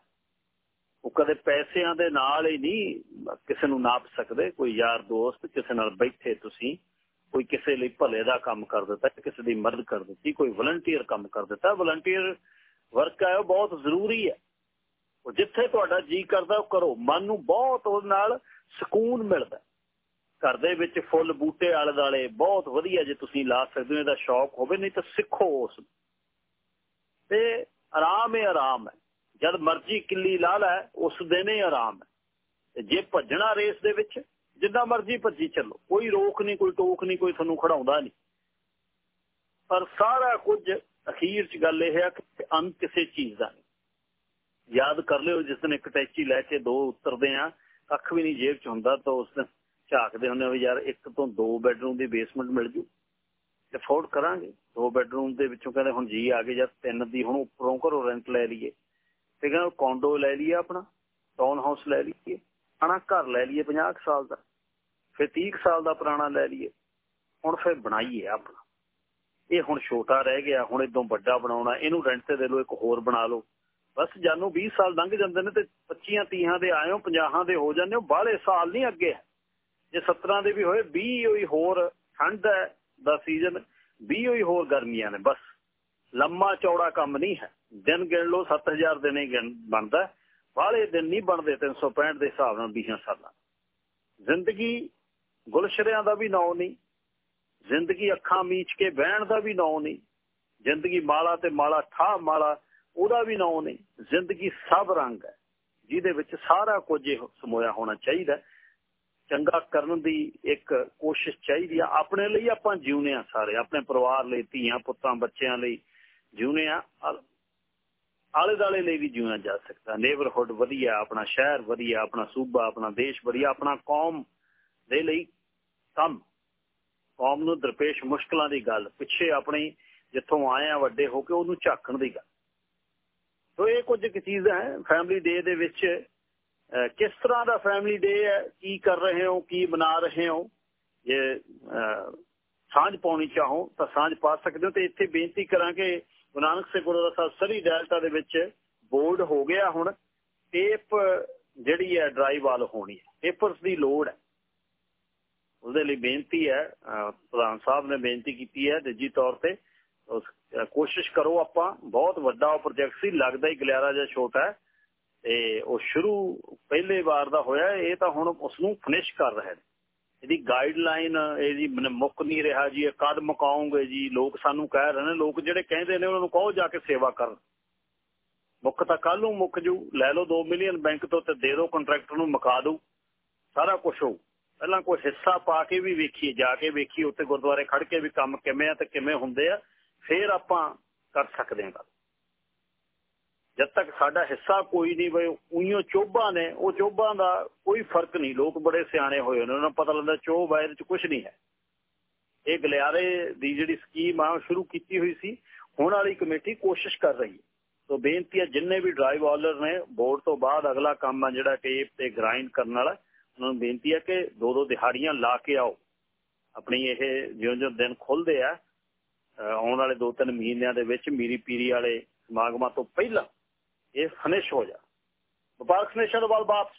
ਉਹ ਕਦੇ ਪੈਸਿਆਂ ਦੇ ਨਾਲ ਹੀ ਨਹੀਂ, ਕਿਸੇ ਨੂੰ ਨਾਪ ਸਕਦੇ, ਕੋਈ ਯਾਰ ਦੋਸਤ, ਕਿਸੇ ਨਾਲ ਬੈਠੇ ਤੁਸੀਂ, ਕੋਈ ਕਿਸੇ ਲਈ ਭਲੇ ਦਾ ਕੰਮ ਕਰ ਦਿੱਤਾ, ਕਿਸੇ ਦੀ ਮਦਦ ਕਰ ਦਿੱਤੀ, ਕੋਈ ਵਲੰਟੀਅਰ ਕੰਮ ਕਰ ਦਿੱਤਾ। ਵਲੰਟੀਅਰ ਵਰਕ ਹੈ, ਉਹ ਬਹੁਤ ਜ਼ਰੂਰੀ ਹੈ। ਉਹ ਜਿੱਥੇ ਤੁਹਾਡਾ ਜੀ ਕਰਦਾ, ਉਹ ਕਰੋ। ਮਨ ਨੂੰ ਬਹੁਤ ਉਹਦੇ ਨਾਲ ਸਕੂਨ ਮਿਲਦਾ। ਘਰ ਦੇ ਵਿੱਚ ਫੁੱਲ ਬੂਟੇ ਆਲੇ ਦਾਲੇ ਬਹੁਤ ਵਧੀਆ ਜੇ ਤੁਸੀਂ ਲਾ ਸਕਦੇ ਹੋ, ਇਹਦਾ ਸ਼ੌਕ ਹੋਵੇ, ਨਹੀਂ ਤਾਂ ਸਿੱਖੋ ਉਸ ਤੇ ਆਰਾਮ ਹੈ ਆਰਾਮ ਹੈ। ਜਦ ਮਰਜ਼ੀ ਕਿੱਲੀ ਲਾ ਲੈ, ਉਸ ਦਿਨ ਹੀ ਆਰਾਮ ਹੈ। ਤੇ ਜੇ ਭੱਜਣਾ ਰੇਸ ਦੇ ਵਿੱਚ ਜਿੰਨਾ ਮਰਜ਼ੀ ਭੱਜੀ ਚੱਲੋ। ਕੋਈ ਰੋਕ ਨਹੀਂ, ਕੋਈ ਟੋਕ ਨਹੀਂ, ਕੋਈ ਤੁਹਾਨੂੰ ਖੜਾਉਂਦਾ ਨਹੀਂ। ਪਰ ਸਾਰਾ ਕੁਝ ਅਖੀਰ 'ਚ ਗੱਲ ਇਹ ਹੈ ਕਿ ਅੰਤ ਕਿਸੇ ਚੀਜ਼ ਦਾ ਯਾਦ ਕਰ ਲਿਓ, ਜਿਸ ਦਿਨ ਇੱਕ ਟੈਚੀ ਲੈ ਕੇ ਦੋ ਉਤਰਦੇ ਆ, ਕੱਖ ਵੀ ਨਹੀਂ ਜੇਬ 'ਚ ਹੁੰਦਾ, ਤਾਂ ਉਸ ਦਿਨ ਝਾਕਦੇ ਹੁੰਦੇ ਵੀ ਯਾਰ ਇੱਕ ਤੋਂ ਦੋ ਬੈੱਡਰੂਮ ਦੀ ਬੇਸਮੈਂਟ ਮਿਲ ਜੂ। ਅਫੋਰਡ ਕਰਾਂਗੇ। ਦੋ ਬੈੱਡਰੂਮ ਦੇ ਵਿੱਚੋਂ ਕਹਿੰਦੇ ਹੁਣ ਜੀ ਆ ਗਏ, ਜਾਂ ਤਿੰਨ ਦੀ ਹੁਣ ਉੱਪਰੋਂ ਘਰੋਂ ਰੈਂਟ ਲੈ ਲਈਏ। ਤੇ ਕਹਿੰਦੇ ਕੌਂਡੋ ਲੈ ਲਈਏ ਆਪਣਾ ਟਾਊਨ ਹਾਊਸ ਲੈ ਲਈਏ ਆਣਾ ਘਰ ਲੈ ਲਈਏ 50 ਸਾਲ ਦਾ। ਫਿਰ 30 ਸਾਲ ਦਾ ਪੁਰਾਣਾ ਲੈ ਲਈਏ। ਹੁਣ ਫਿਰ ਬਣਾਈਏ ਆਪਣਾ। ਇਹ ਹੁਣ ਛੋਟਾ ਰਹਿ ਗਿਆ, ਹੁਣ ਇਦੋਂ ਵੱਡਾ ਬਣਾਉਣਾ, ਇਹਨੂੰ ਰੈਂਟ ਤੇ ਦੇ ਲਓ, ਇੱਕ ਹੋਰ ਬਣਾ ਲਓ। ਬਸ ਜਾਨੂੰ 20 ਸਾਲ ਲੰਘ ਜਾਂਦੇ ਨੇ ਤੇ 25 30 ਦੇ ਆਇਓ 50 ਦੇ ਹੋ ਜਾਂਦੇ ਹੋ, ਬਾਹਲੇ ਸਾਲ ਨਹੀਂ ਅੱਗੇ। ਜੇ 17 ਦੇ ਵੀ ਹੋਏ 20 ਹੋਈ ਹੋਰ ਠੰਡ ਦਾ ਸੀਜ਼ਨ 20 ਹੋਈ ਹੋਰ ਗਰਮੀਆਂ ਨੇ, ਬਸ। ਲੰਮਾ ਚੌੜਾ ਕੰਮ ਨਹੀਂ ਹੈ। ਦਿਨ ਗਿਣ ਲਓ 7000 ਦਿਨ ਹੀ ਬਣਦਾ ਬਾਹਲੇ ਦਿਨ ਨਹੀਂ ਬਣਦੇ 365 ਦੇ ਹਿਸਾਬ ਨਾਲ 20 ਸਾਲਾਂ। ਜ਼ਿੰਦਗੀ ਗੁਲਸ਼ਰਿਆਂ ਦਾ ਵੀ ਨਾਂ ਨਹੀਂ। ਜ਼ਿੰਦਗੀ ਅੱਖਾਂ ਮੀਚ ਕੇ ਬਹਿਣ ਦਾ ਵੀ ਨਾਂ ਨਹੀਂ। ਜ਼ਿੰਦਗੀ ਮਾਲਾ ਤੇ ਮਾਲਾ ਠਾ ਮਾਲਾ ਉਹਦਾ ਵੀ ਨਾਂ ਨਹੀਂ ਜ਼ਿੰਦਗੀ ਸਭ ਰੰਗ ਹੈ, ਜਿਹਦੇ ਵਿੱਚ ਸਾਰਾ ਕੁਝ ਸਮੋਇਆ ਹੋਣਾ ਚਾਹੀਦਾ ਚੰਗਾ ਕਰਨ ਦੀ ਇੱਕ ਕੋਸ਼ਿਸ਼ ਚਾਹੀਦੀ ਆ, ਆਪਣੇ ਲਈ ਆਪਾਂ ਜਿਉਨੇ ਆ ਸਾਰੇ, ਆਪਣੇ ਪਰਿਵਾਰ ਲਈ, ਧੀਆਂ, ਪੁੱਤਾਂ, ਬੱਚਿਆਂ ਲਈ ਜਿਉਨੇ ਆ ਆਲੇ ਦਾਲੇ ਲਈ ਵੀ ਜਿਉਣਾ ਜਾ ਸਕਦਾ। ਨੇਬਰਹੁੱਡ ਵਧੀਆ, ਆਪਣਾ ਸ਼ਹਿਰ ਵਧੀਆ, ਆਪਣਾ ਸੂਬਾ, ਆਪਣਾ ਦੇਸ਼ ਵਧੀਆ, ਆਪਣਾ ਕੌਮ ਦੇ ਲਈ ਕੰਮ। ਕੌਮ ਨੂੰ ਦਰਪੇਸ਼ ਮੁਸ਼ਕਲਾਂ ਦੀ ਗੱਲ, ਪਿੱਛੇ ਆਪਣੀ ਜਿੱਥੋਂ ਆਏ ਆ ਵੱਡੇ ਹੋ ਕੇ ਉਹਨੂੰ ਝਾਕਣ ਦੀ ਗੱਲ। ਸੋ ਇਹ ਕੁਝ ਇੱਕ ਚੀਜ਼ ਹੈ ਫੈਮਿਲੀ ਡੇ ਦੇ ਵਿੱਚ ਕਿਸ ਤਰ੍ਹਾਂ ਦਾ ਫੈਮਿਲੀ ਡੇ ਹੈ, ਕੀ ਕਰ ਰਹੇ ਹੋ, ਕੀ ਬਣਾ ਰਹੇ ਹੋ, ਜੇ ਸਾਂਝ ਪਾਉਣੀ ਚਾਹੋ ਤਾਂ ਸਾਂਝ ਪਾ ਸਕਦੇ ਹੋ। ਤੇ ਇੱਥੇ ਬੇਨਤੀ ਕਰਾਂ ਕਿ ਗੁਰੂ ਨਾਨਕ ਸੇ ਗੁਰਦੁਆਰਾ ਸਾਹਿਬ ਸਰੀ ਡੈਲਟਾ ਦੇ ਵਿੱਚ ਬੋਰਡ ਹੋ ਗਿਆ ਹੁਣ। ਟੇਪ ਜਿਹੜੀ ਹੈ ਡਰਾਈਵ ਵਾਲ ਹੋਣੀ ਹੈ। ਪੇਪਰਸ ਦੀ ਲੋੜ ਹੈ। ਉਹਦੇ ਲਈ ਬੇਨਤੀ ਹੈ ਪ੍ਰਧਾਨ ਸਾਹਿਬ ਨੇ ਬੇਨਤੀ ਕੀਤੀ ਹੈ, ਨਿੱਜੀ ਤੌਰ ਤੇ। ਕੋਸ਼ਿਸ਼ ਕਰੋ ਆਪਾਂ, ਬਹੁਤ ਵੱਡਾ ਉਹ ਪ੍ਰੋਜੈਕਟ ਸੀ, ਲੱਗਦਾ ਹੀ ਗਲਿਆਰਾ ਜਿਹਾ ਛੋਟਾ ਹੈ, ਤੇ ਉਹ ਸ਼ੁਰੂ ਪਹਿਲੇ ਵਾਰ ਦਾ ਹੋਇਆ, ਇਹ ਤਾਂ ਹੁਣ ਉਸ ਨੂੰ ਫਿਨਿਸ਼ ਕਰ ਰਹੇ ਨੇ। ਇਹਦੀ ਗਾਈਡਲਾਈਨ ਇਹਦੀ ਮੁੱਕ ਨਹੀਂ ਰਿਹਾ ਜੀ, ਇਹ ਕਦ ਮੁਕਾਉਂਗੇ ਜੀ, ਲੋਕ ਸਾਨੂੰ ਕਹਿ ਰਹੇ ਨੇ, ਲੋਕ ਜਿਹੜੇ ਕਹਿੰਦੇ ਨੇ ਉਹਨਾਂ ਨੂੰ ਕਹੋ ਜਾ ਕੇ ਸੇਵਾ ਕਰਨ। ਮੁੱਕ ਤਾਂ ਕੱਲ ਨੂੰ ਮੁੱਕ ਜੂ, ਲੈ ਲਓ 2 ਮਿਲੀਅਨ ਬੈਂਕ ਤੋਂ ਤੇ ਦੇ ਦਿਓ ਕੰਟਰੈਕਟਰ ਨੂੰ ਮੁਕਾ ਦਿਓ ਸਾਰਾ ਕੁਝ ਹੋ ਪਹਿਲਾਂ ਕੋਈ ਹਿੱਸਾ ਪਾ ਕੇ ਵੀ ਵੇਖੀਏ, ਜਾ ਕੇ ਵੇਖੀਏ ਉੱਤੇ ਗੁਰਦੁਆਰੇ ਖੜ ਕੇ ਵੀ ਕੰਮ ਕਿਵੇਂ ਆ ਤੇ ਕਿਵੇਂ ਹੁੰਦੇ ਆ। ਫੇਰ ਆਪਾਂ ਕਰ ਸਕਦੇ ਹਾਂ ਜਦ ਤੱਕ ਸਾਡਾ ਹਿੱਸਾ ਕੋਈ ਨਹੀਂ ਬਈ ਉਈਓ ਚੋਬਾਂ ਨੇ, ਉਹ ਚੋਬਾਂ ਦਾ ਕੋਈ ਫ਼ਰਕ ਨਹੀਂ। ਲੋਕ ਬੜੇ ਸਿਆਣੇ ਹੋਏ ਨੇ, ਉਹਨਾਂ ਨੂੰ ਪਤਾ ਲੱਗਦਾ ਚੋਬ ਹੈ ਇਹਦੇ ਚ ਕੁਝ ਨਹੀਂ ਹੈ। ਇਹ ਗਲਿਆਰੇ ਦੀ ਜਿਹੜੀ ਸਕੀਮ ਆ ਸ਼ੁਰੂ ਕੀਤੀ ਹੋਈ ਸੀ। ਹੁਣ ਵਾਲੀ ਕਮੇਟੀ ਕੋਸ਼ਿਸ਼ ਕਰ ਰਹੀ ਹੈ। ਸੋ ਬੇਨਤੀ ਹੈ, ਜਿੰਨੇ ਵੀ ਡਰਾਈਵ ਆਲਰ ਨੇ ਬੋਰਡ ਤੋਂ ਬਾਅਦ ਅਗਲਾ ਕੰਮ ਆ ਜਿਹੜਾ ਟੇਪ ਤੇ ਗ੍ਰਾਈਂਡ ਕਰਨ ਵਾਲਾ, ਉਹਨਾਂ ਨੂੰ ਬੇਨਤੀ ਹੈ ਕਿ ਦੋ ਦੋ ਦਿਹਾੜੀਆਂ ਲਾ ਕੇ ਆਓ। ਆਪਣੀ ਇਹ ਜਿਉਂ ਜਿਉਂ ਦਿਨ ਖੁੱਲਦੇ ਆ ਆਉਣ ਵਾਲੇ ਦੋ ਤਿੰਨ ਮਹੀਨਿਆਂ ਦੇ ਵਿੱਚ ਮੀਰੀ ਪੀਰੀ ਵਾਲੇ ਸਮਾਗਮਾਂ ਤੋਂ ਪਹਿਲਾਂ ਇਹ ਫਿਨਿਸ਼ ਹੋ ਜਾ। ਵਪਾਰਕ ਤੋਂ ਬਾਅਦ ਵਾਪਸ।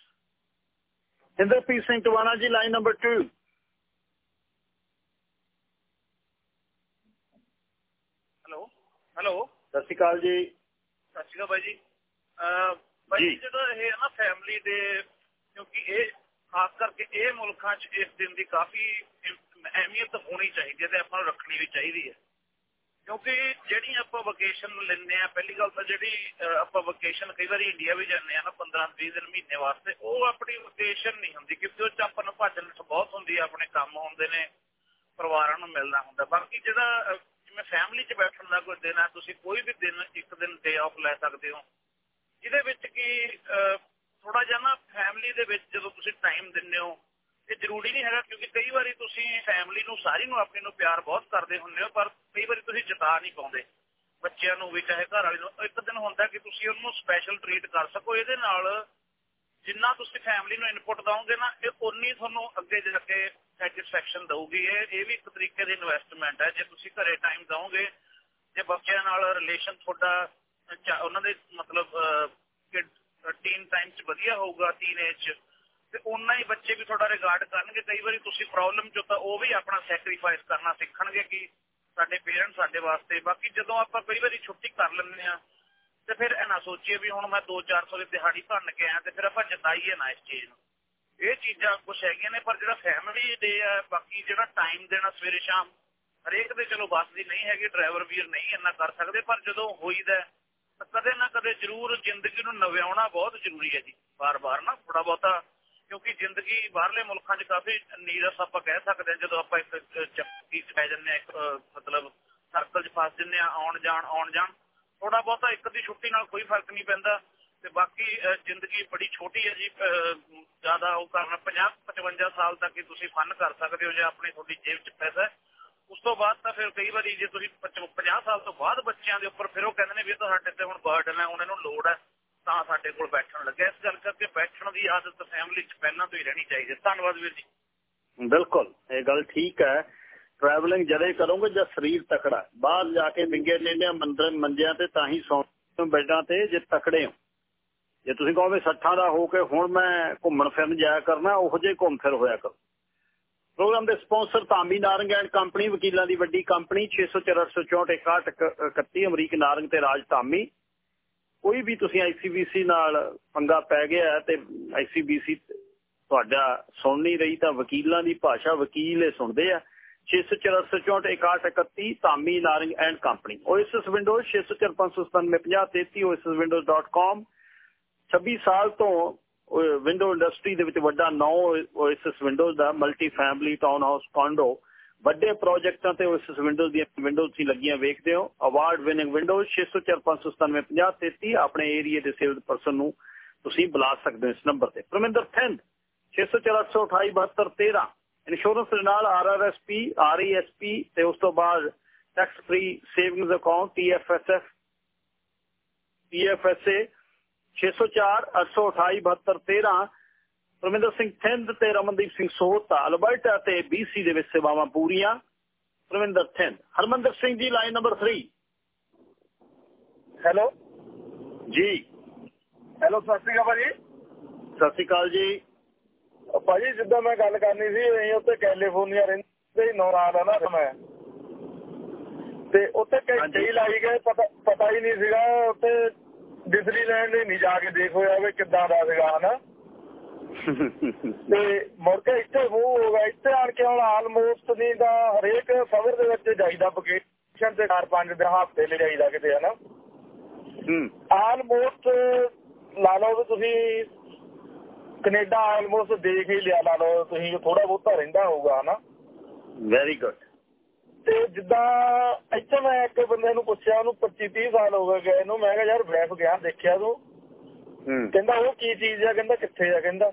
ਇੰਦਰਪ੍ਰੀਤ ਸਿੰਘ ਟਵਾਣਾ ਜੀ ਲਾਈਨ ਨੰਬਰ 2 ਹੈਲੋ ਹੈਲੋ ਸਤਿ ਸ਼੍ਰੀ ਅਕਾਲ ਜੀ। ਸਤਿ ਸ਼੍ਰੀ ਅਕਾਲ ਬਾਈ ਜੀ। ਬਾਈ ਜਦੋਂ ਇਹ ਨਾ ਫੈਮਿਲੀ ਦੇ ਕਿਉਂਕਿ ਇਹ ਖਾਸ ਕਰਕੇ ਇਹ ਮੁਲਕਾਂ 'ਚ ਇਸ ਦਿਨ ਦੀ ਕਾਫੀ ਅਹਿਮੀਅਤ ਹੋਣੀ ਚਾਹੀਦੀ ਹੈ ਤੇ ਆਪਾਂ ਨੂੰ ਰੱਖਣੀ ਵੀ ਚਾਹੀਦੀ ਹੈ। ਕਿਉਂਕਿ ਜਿਹੜੀ ਆਪਾਂ ਵਕੇਸ਼ਨ ਲੈਂਦੇ ਆ ਪਹਿਲੀ ਗੱਲ ਤਾਂ ਜਿਹੜੀ ਆਪਾਂ ਵਕੇਸ਼ਨ ਕਈ ਵਾਰੀ ਇੰਡੀਆ ਵੀ ਜਾਂਦੇ ਆ ਨਾ 15 20 ਦਿਨ ਮਹੀਨੇ ਵਾਸਤੇ, ਉਹ ਆਪਣੀ ਵਕੇਸ਼ਨ ਨਹੀਂ ਹੁੰਦੀ, ਕਿਉਂਕਿ ਉਹ ਚ ਆਪਾਂ ਨੂੰ ਭੱਜ ਨੱਠ ਬਹੁਤ ਹੁੰਦੀ ਆ, ਆਪਣੇ ਕੰਮ ਹੁੰਦੇ ਨੇ, ਪਰਿਵਾਰਾਂ ਨੂੰ ਮਿਲਣਾ ਹੁੰਦਾ। ਬਾਕੀ ਜਿਹੜਾ ਜਿਵੇਂ ਫੈਮਿਲੀ 'ਚ ਬੈਠਣ ਦਾ ਕੋਈ ਦਿਨ ਆ, ਤੁਸੀਂ ਕੋਈ ਵੀ ਦਿਨ, ਇੱਕ ਦਿਨ ਡੇ ਆਫ ਲੈ ਸਕਦੇ ਹੋ। ਜਿਹਦੇ ਵਿੱਚ ਕੀ ਥੋੜਾ ਜਿਹਾ ਨਾ ਫੈਮਿਲੀ ਦੇ ਵਿੱਚ ਜਦੋਂ ਤੁਸੀਂ ਟਾਈਮ ਦਿੰਦੇ ਹੋ ਇਹ ਜ਼ਰੂਰੀ ਨਹੀਂ ਹੈਗਾ ਕਿਉਂਕਿ ਕਈ ਵਾਰੀ ਤੁਸੀਂ ਫੈਮਿਲੀ ਨੂੰ, ਸਾਰੀ ਨੂੰ ਆਪਣੀ ਨੂੰ ਪਿਆਰ ਬਹੁਤ ਕਰਦੇ ਹੁੰਦੇ ਹੋ, ਪਰ ਕਈ ਵਾਰੀ ਤੁਸੀਂ ਜਤਾ ਨਹੀਂ ਪਾਉਂਦੇ। ਬੱਚਿਆਂ ਨੂੰ ਵੀ, ਚਾਹੇ ਘਰ ਵਾਲੇ ਨੂੰ। ਇੱਕ ਦਿਨ ਹੁੰਦਾ ਕਿ ਤੁਸੀਂ ਉਹਨੂੰ ਸਪੈਸ਼ਲ ਟ੍ਰੀਟ ਕਰ ਸਕੋ। ਇਹਦੇ ਨਾਲ ਜਿੰਨਾ ਤੁਸੀਂ ਫੈਮਿਲੀ ਨੂੰ ਇਨਪੁਟ ਦਵੋਗੇ ਨਾ, ਇਹ ਉਨੀ ਤੁਹਾਨੂੰ ਅੱਗੇ ਜਾ ਕੇ ਸੈਟੀਸਫੈਕਸ਼ਨ ਦਊਗੀ। ਇਹ ਇਹ ਵੀ ਇੱਕ ਤਰੀਕੇ ਦੀ ਇਨਵੈਸਟਮੈਂਟ ਹੈ। ਜੇ ਤੁਸੀਂ ਘਰੇ ਟਾਈਮ ਦਵੋਗੇ ਜੇ ਬੱਚਿਆਂ ਨਾਲ ਰਿਲੇਸ਼ਨ ਤੁਹਾਡਾ ਉਹਨਾਂ ਦੇ ਮਤਲਬ ਟੀਨ ਟਾਈਮ 'ਚ ਵਧੀਆ ਹੋਊਗਾ ਟੀਨੇਜ 'ਚ ਤੇ ਉਹਨਾਂ ਹੀ ਬੱਚੇ ਵੀ ਤੁਹਾਡਾ ਰਿਗਾਰਡ ਕਰਨਗੇ। ਕਈ ਵਾਰੀ ਤੁਸੀਂ ਪ੍ਰੋਬਲਮ ਚੋਂ ਤਾਂ ਉਹ ਵੀ ਆਪਣਾ ਸੈਕਰੀਫਾਈਸ ਕਰਨਾ ਸਿੱਖਣਗੇ ਕਿ ਸਾਡੇ ਪੇਰੈਂਟਸ ਸਾਡੇ ਵਾਸਤੇ। ਬਾਕੀ ਜਦੋਂ ਆਪਾਂ ਕਈ ਵਾਰੀ ਛੁੱਟੀ ਕਰ ਲੈਂਦੇ ਆ ਤੇ ਫਿਰ ਇਹ ਨਾ ਸੋਚੀਏ ਵੀ ਹੁਣ ਮੈਂ 2-400 ਦੀ ਦਿਹਾੜੀ ਭੰਨ ਕੇ ਆਇਆ ਤੇ ਫਿਰ ਆਪਾਂ ਜਤਾਈਏ ਨਾ ਇਸ ਚੀਜ਼ ਨੂੰ। ਇਹ ਚੀਜ਼ਾਂ ਕੁਝ ਹੈਗੀਆਂ ਨੇ, ਪਰ ਜਿਹੜਾ ਫੈਮਿਲੀ ਡੇ ਆ, ਬਾਕੀ ਜਿਹੜਾ ਟਾਈਮ ਦੇਣਾ ਸਵੇਰੇ ਸ਼ਾਮ, ਹਰੇਕ ਦੇ ਚਲੋ ਬੱਸ ਦੀ ਨਹੀਂ ਹੈਗੀ ਡਰਾਈਵਰ ਵੀਰ ਨਹੀਂ ਇੰਨਾ ਕਰ ਸਕਦੇ, ਪਰ ਜਦੋਂ ਹੋਈਦਾ ਤਾਂ ਕਦੇ ਨਾ ਕਦੇ ਜ਼ਰੂਰ ਜ਼ਿੰਦਗੀ ਨੂੰ ਨਵਿਆਉਣਾ ਬਹੁਤ ਜ਼ਰੂਰੀ ਹੈ ਜੀ। ਬਾਰ-ਬਾਰ ਨਾ ਥੋੜਾ ਬਹੁਤਾ ਕਿਉਂਕਿ ਜ਼ਿੰਦਗੀ ਬਾਹਰਲੇ ਮੁਲਕਾਂ 'ਚ ਕਾਫੀ ਨੀਰਸ ਆਪਾਂ ਕਹਿ ਸਕਦੇ ਹਾਂ, ਜਦੋਂ ਆਪਾਂ ਇੱਕ ਚੱਕੀ ਪੈ ਜੰਨੇ ਇੱਕ ਮਤਲਬ ਸਰਕਲ 'ਚ ਫਸ ਜੰਨੇ ਆ ਆਉਣ ਜਾਣ ਆਉਣ ਜਾਣ ਥੋੜਾ ਬਹੁਤਾ ਇੱਕ ਦੀ ਛੁੱਟੀ ਨਾਲ ਕੋਈ ਫ਼ਰਕ ਨਹੀਂ ਪੈਂਦਾ ਤੇ ਬਾਕੀ ਜ਼ਿੰਦਗੀ ਬੜੀ ਛੋਟੀ ਹੈ ਜੀ ਜ਼ਿਆਦਾ ਉਹ ਕਰਨਾ 50 55 ਸਾਲ ਤੱਕ ਹੀ ਤੁਸੀਂ ਫਨ ਕਰ ਸਕਦੇ ਹੋ ਜੇ ਆਪਣੀ ਤੁਹਾਡੀ ਜੇਬ 'ਚ ਪੈਸਾ ਉਸ ਤੋਂ ਬਾਅਦ ਤਾਂ ਫਿਰ ਕਈ ਵਾਰੀ ਜੇ ਤੁਸੀਂ 50 ਸਾਲ ਤੋਂ ਬਾਅਦ ਬੱਚਿਆਂ ਦੇ ਉੱਪਰ ਫਿਰ ਉਹ ਕਹਿੰਦੇ ਨੇ ਵੀ ਇਹ ਤਾਂ ਸਾਡੇ ਤੇ ਹੁਣ ਬਰਡਨ ਹੈ ਉਹਨਾਂ ਨੂੰ ਲੋੜ ਹੈ। ਤਾਂ ਸਾਡੇ ਕੋਲ ਬੈਠਣ ਲੱਗੇ ਇਸ ਗੱਲ ਕਰਕੇ ਬੈਠਣ ਦੀ ਆਦਤ ਫੈਮਿਲੀ 'ਚ ਪਹਿਲਾਂ ਤੋਂ ਹੀ ਰਹਿਣੀ ਚਾਹੀਦੀ ਧੰਨਵਾਦ ਵੀਰ ਜੀ। ਬਿਲਕੁਲ, ਇਹ ਗੱਲ ਠੀਕ ਹੈ। ਟਰੈਵਲਿੰਗ ਜਦੇ ਕਰੋਗੇ, ਜਦ ਸਰੀਰ ਤਕੜਾ ਬਾਹਰ ਜਾ ਕੇ ਵਿੰਗੇ ਲੈਂਦੇ ਮੰਦਰ, ਮੰਜਿਆਂ ਤੇ ਤਾਂ ਹੀ ਸੌਂ ਬੈਡਾਂ ਤੇ ਜੇ ਤਕੜੇ ਹੋ। ਜੇ ਤੁਸੀਂ ਕਹੋਗੇ 60 ਦਾ ਹੋ ਕੇ ਹੁਣ ਮੈਂ ਘੁੰਮਣ ਫਿਰਨ ਜਾਇਆ ਕਰਨਾ, ਉਹੋ ਜੇ ਘੁੰਮ ਫਿਰ ਹੋਇਆ ਕਰੋ। ਪ੍ਰੋਗਰਾਮ ਦੇ sponsor Tami Narang and company ਵਕੀਲਾਂ ਦੀ ਵੱਡੀ ਕੰਪਨੀ 6046461 ਅਮਰੀਕ ਨਾਰੰਗ ਤੇ ਰਾਜ ਤਾਮੀ ਕੋਈ ਵੀ ਤੁਸੀਂ ਆਈਸੀਬੀਸੀ ਨਾਲ ਪੰਗਾ ਪੈ ਗਿਆ ਤੇ ਆਈਸੀਬੀਸੀ ਤੁਹਾਡਾ ਸੁਣ ਨਹੀਂ ਰਹੀ ਤਾਂ ਵਕੀਲਾਂ ਦੀ ਭਾਸ਼ਾ ਵਕੀਲ ਇਹ ਸੁਣਦੇ ਆ। 6046461 Tami Narang and company. OSS Windows 604575033 osswindows.com 26 ਸਾਲ ਤੋਂ ਵਿੰਡੋ ਇੰਡਸਟਰੀ ਦੇ ਵਿੱਚ ਵੱਡਾ ਨੌ ਓਐਸਐਸ ਵਿੰਡੋਜ਼ ਦਾ multi family town house condo ਵੱਡੇ ਪ੍ਰੋਜੈਕਟਾਂ ਤੇ ਓਐਸਐਸ ਵਿੰਡੋਜ਼ ਦੀਆਂ ਵਿੰਡੋਜ਼ ਸੀ ਲੱਗੀਆਂ ਵੇਖਦੇ ਹੋ। ਅਵਾਰਡ ਵਿਨਿੰਗ ਵਿੰਡੋਜ਼ 604575033 ਆਪਣੇ ਏਰੀਆ ਦੇ ਸੇਲਸ ਪਰਸਨ ਨੂੰ ਤੁਸੀਂ ਬੁਲਾ ਸਕਦੇ ਹੋ ਇਸ ਨੰਬਰ ਤੇ। ਪਰਮਿੰਦਰ ਥਿੰਦ 604282713 ਇੰਸ਼ੋਰੈਂਸ ਦੇ ਨਾਲ ਆਰਆਰਐਸਪੀ ਆਰਈਐਸਪੀ ਤੇ ਉਸ ਤੋਂ ਬਾਅਦ tax free savings account TFSF TFSA 604-828-7213 Parminder Singh Thind ਤੇ ਰਮਨਦੀਪ ਸਿੰਘ ਸੋਹਤਾ ਅਲਬਰਟਾ ਤੇ ਬੀਸੀ ਦੇ ਵਿੱਚ ਸੇਵਾਵਾਂ ਪੂਰੀਆਂ। Parminder Thind Harmandar Singh ji line number 3 hello ਜੀ। ਹੈਲੋ ਸਤਿ ਸ਼੍ਰੀ ਅਕਾਲ ਭਾਜੀ। ਸਤਿ ਸ਼੍ਰੀ ਅਕਾਲ ਜੀ। ਭਾਜੀ ਜਿੱਦਾਂ ਮੈਂ ਗੱਲ ਕਰਨੀ ਸੀ ਅਸੀਂ ਉੱਥੇ ਕੈਲੀਫੋਰਨੀਆ ਰਹਿੰਦੇ ਹੀ ਨੌਰਾਲ ਆ ਨਾ ਮੈਂ। ਤੇ ਉੱਥੇ ਹੀ ਲਾਈ ਗਏ ਪਤਾ ਪਤਾ ਹੀ ਨਹੀਂ ਸੀਗਾ ਉੱਥੇ ਡਿਸਨੀਲੈਂਡ ਨਹੀਂ ਜਾ ਕੇ ਦੇਖ ਹੋਇਆ ਵੀ ਕਿੱਦਾਂ ਦਾ ਸੀਗਾ ਹਨਾ? ਤੇ ਮੁੜ ਕੇ ਇੱਥੇ ਮੂਵ ਹੋ ਗਿਆ ਇੱਥੇ ਆਣ ਕੇ ਹੁਣ ਆਲਮੋਸਟ ਨਹੀਂ ਤਾਂ ਹਰੇਕ ਸਬਰ ਦੇ ਵਿੱਚ ਜਾਈਦਾ ਵਕੇਸ਼ਨ ਤੇ 4-5 ਦਿਨ ਹਫ਼ਤੇ ਲਈ ਜਾਈਦਾ ਕਿਤੇ ਹਨਾ? ਹੂੰ। ਆਲਮੋਸਟ ਲਾ ਲਓ ਤੁਸੀਂ ਕੈਨੇਡਾ ਆਲਮੋਸਟ ਦੇਖ ਹੀ ਲਿਆ ਲਾ ਲਓ ਤੁਸੀਂ ਥੋੜਾ ਬਹੁਤਾ ਰਹਿੰਦਾ ਹੋਊਗਾ ਹਨਾ? ਵੈਰੀ ਗੁੱਡ ਤੇ ਜਿੱਦਾਂ ਇੱਥੇ ਮੈਂ ਇੱਕ ਬੰਦੇ ਨੂੰ ਪੁੱਛਿਆ ਉਹਨੂੰ 25 30 ਸਾਲ ਹੋ ਗਏ ਗਏ ਨੂੰ ਮੈਂ ਕਿਹਾ ਯਾਰ ਬ੍ਰੈਫ ਗਿਆ ਦੇਖਿਆ ਤੂੰ? ਕਹਿੰਦਾ ਉਹ ਕੀ ਚੀਜ਼ ਆ? ਕਹਿੰਦਾ ਕਿੱਥੇ ਆ? ਕਹਿੰਦਾ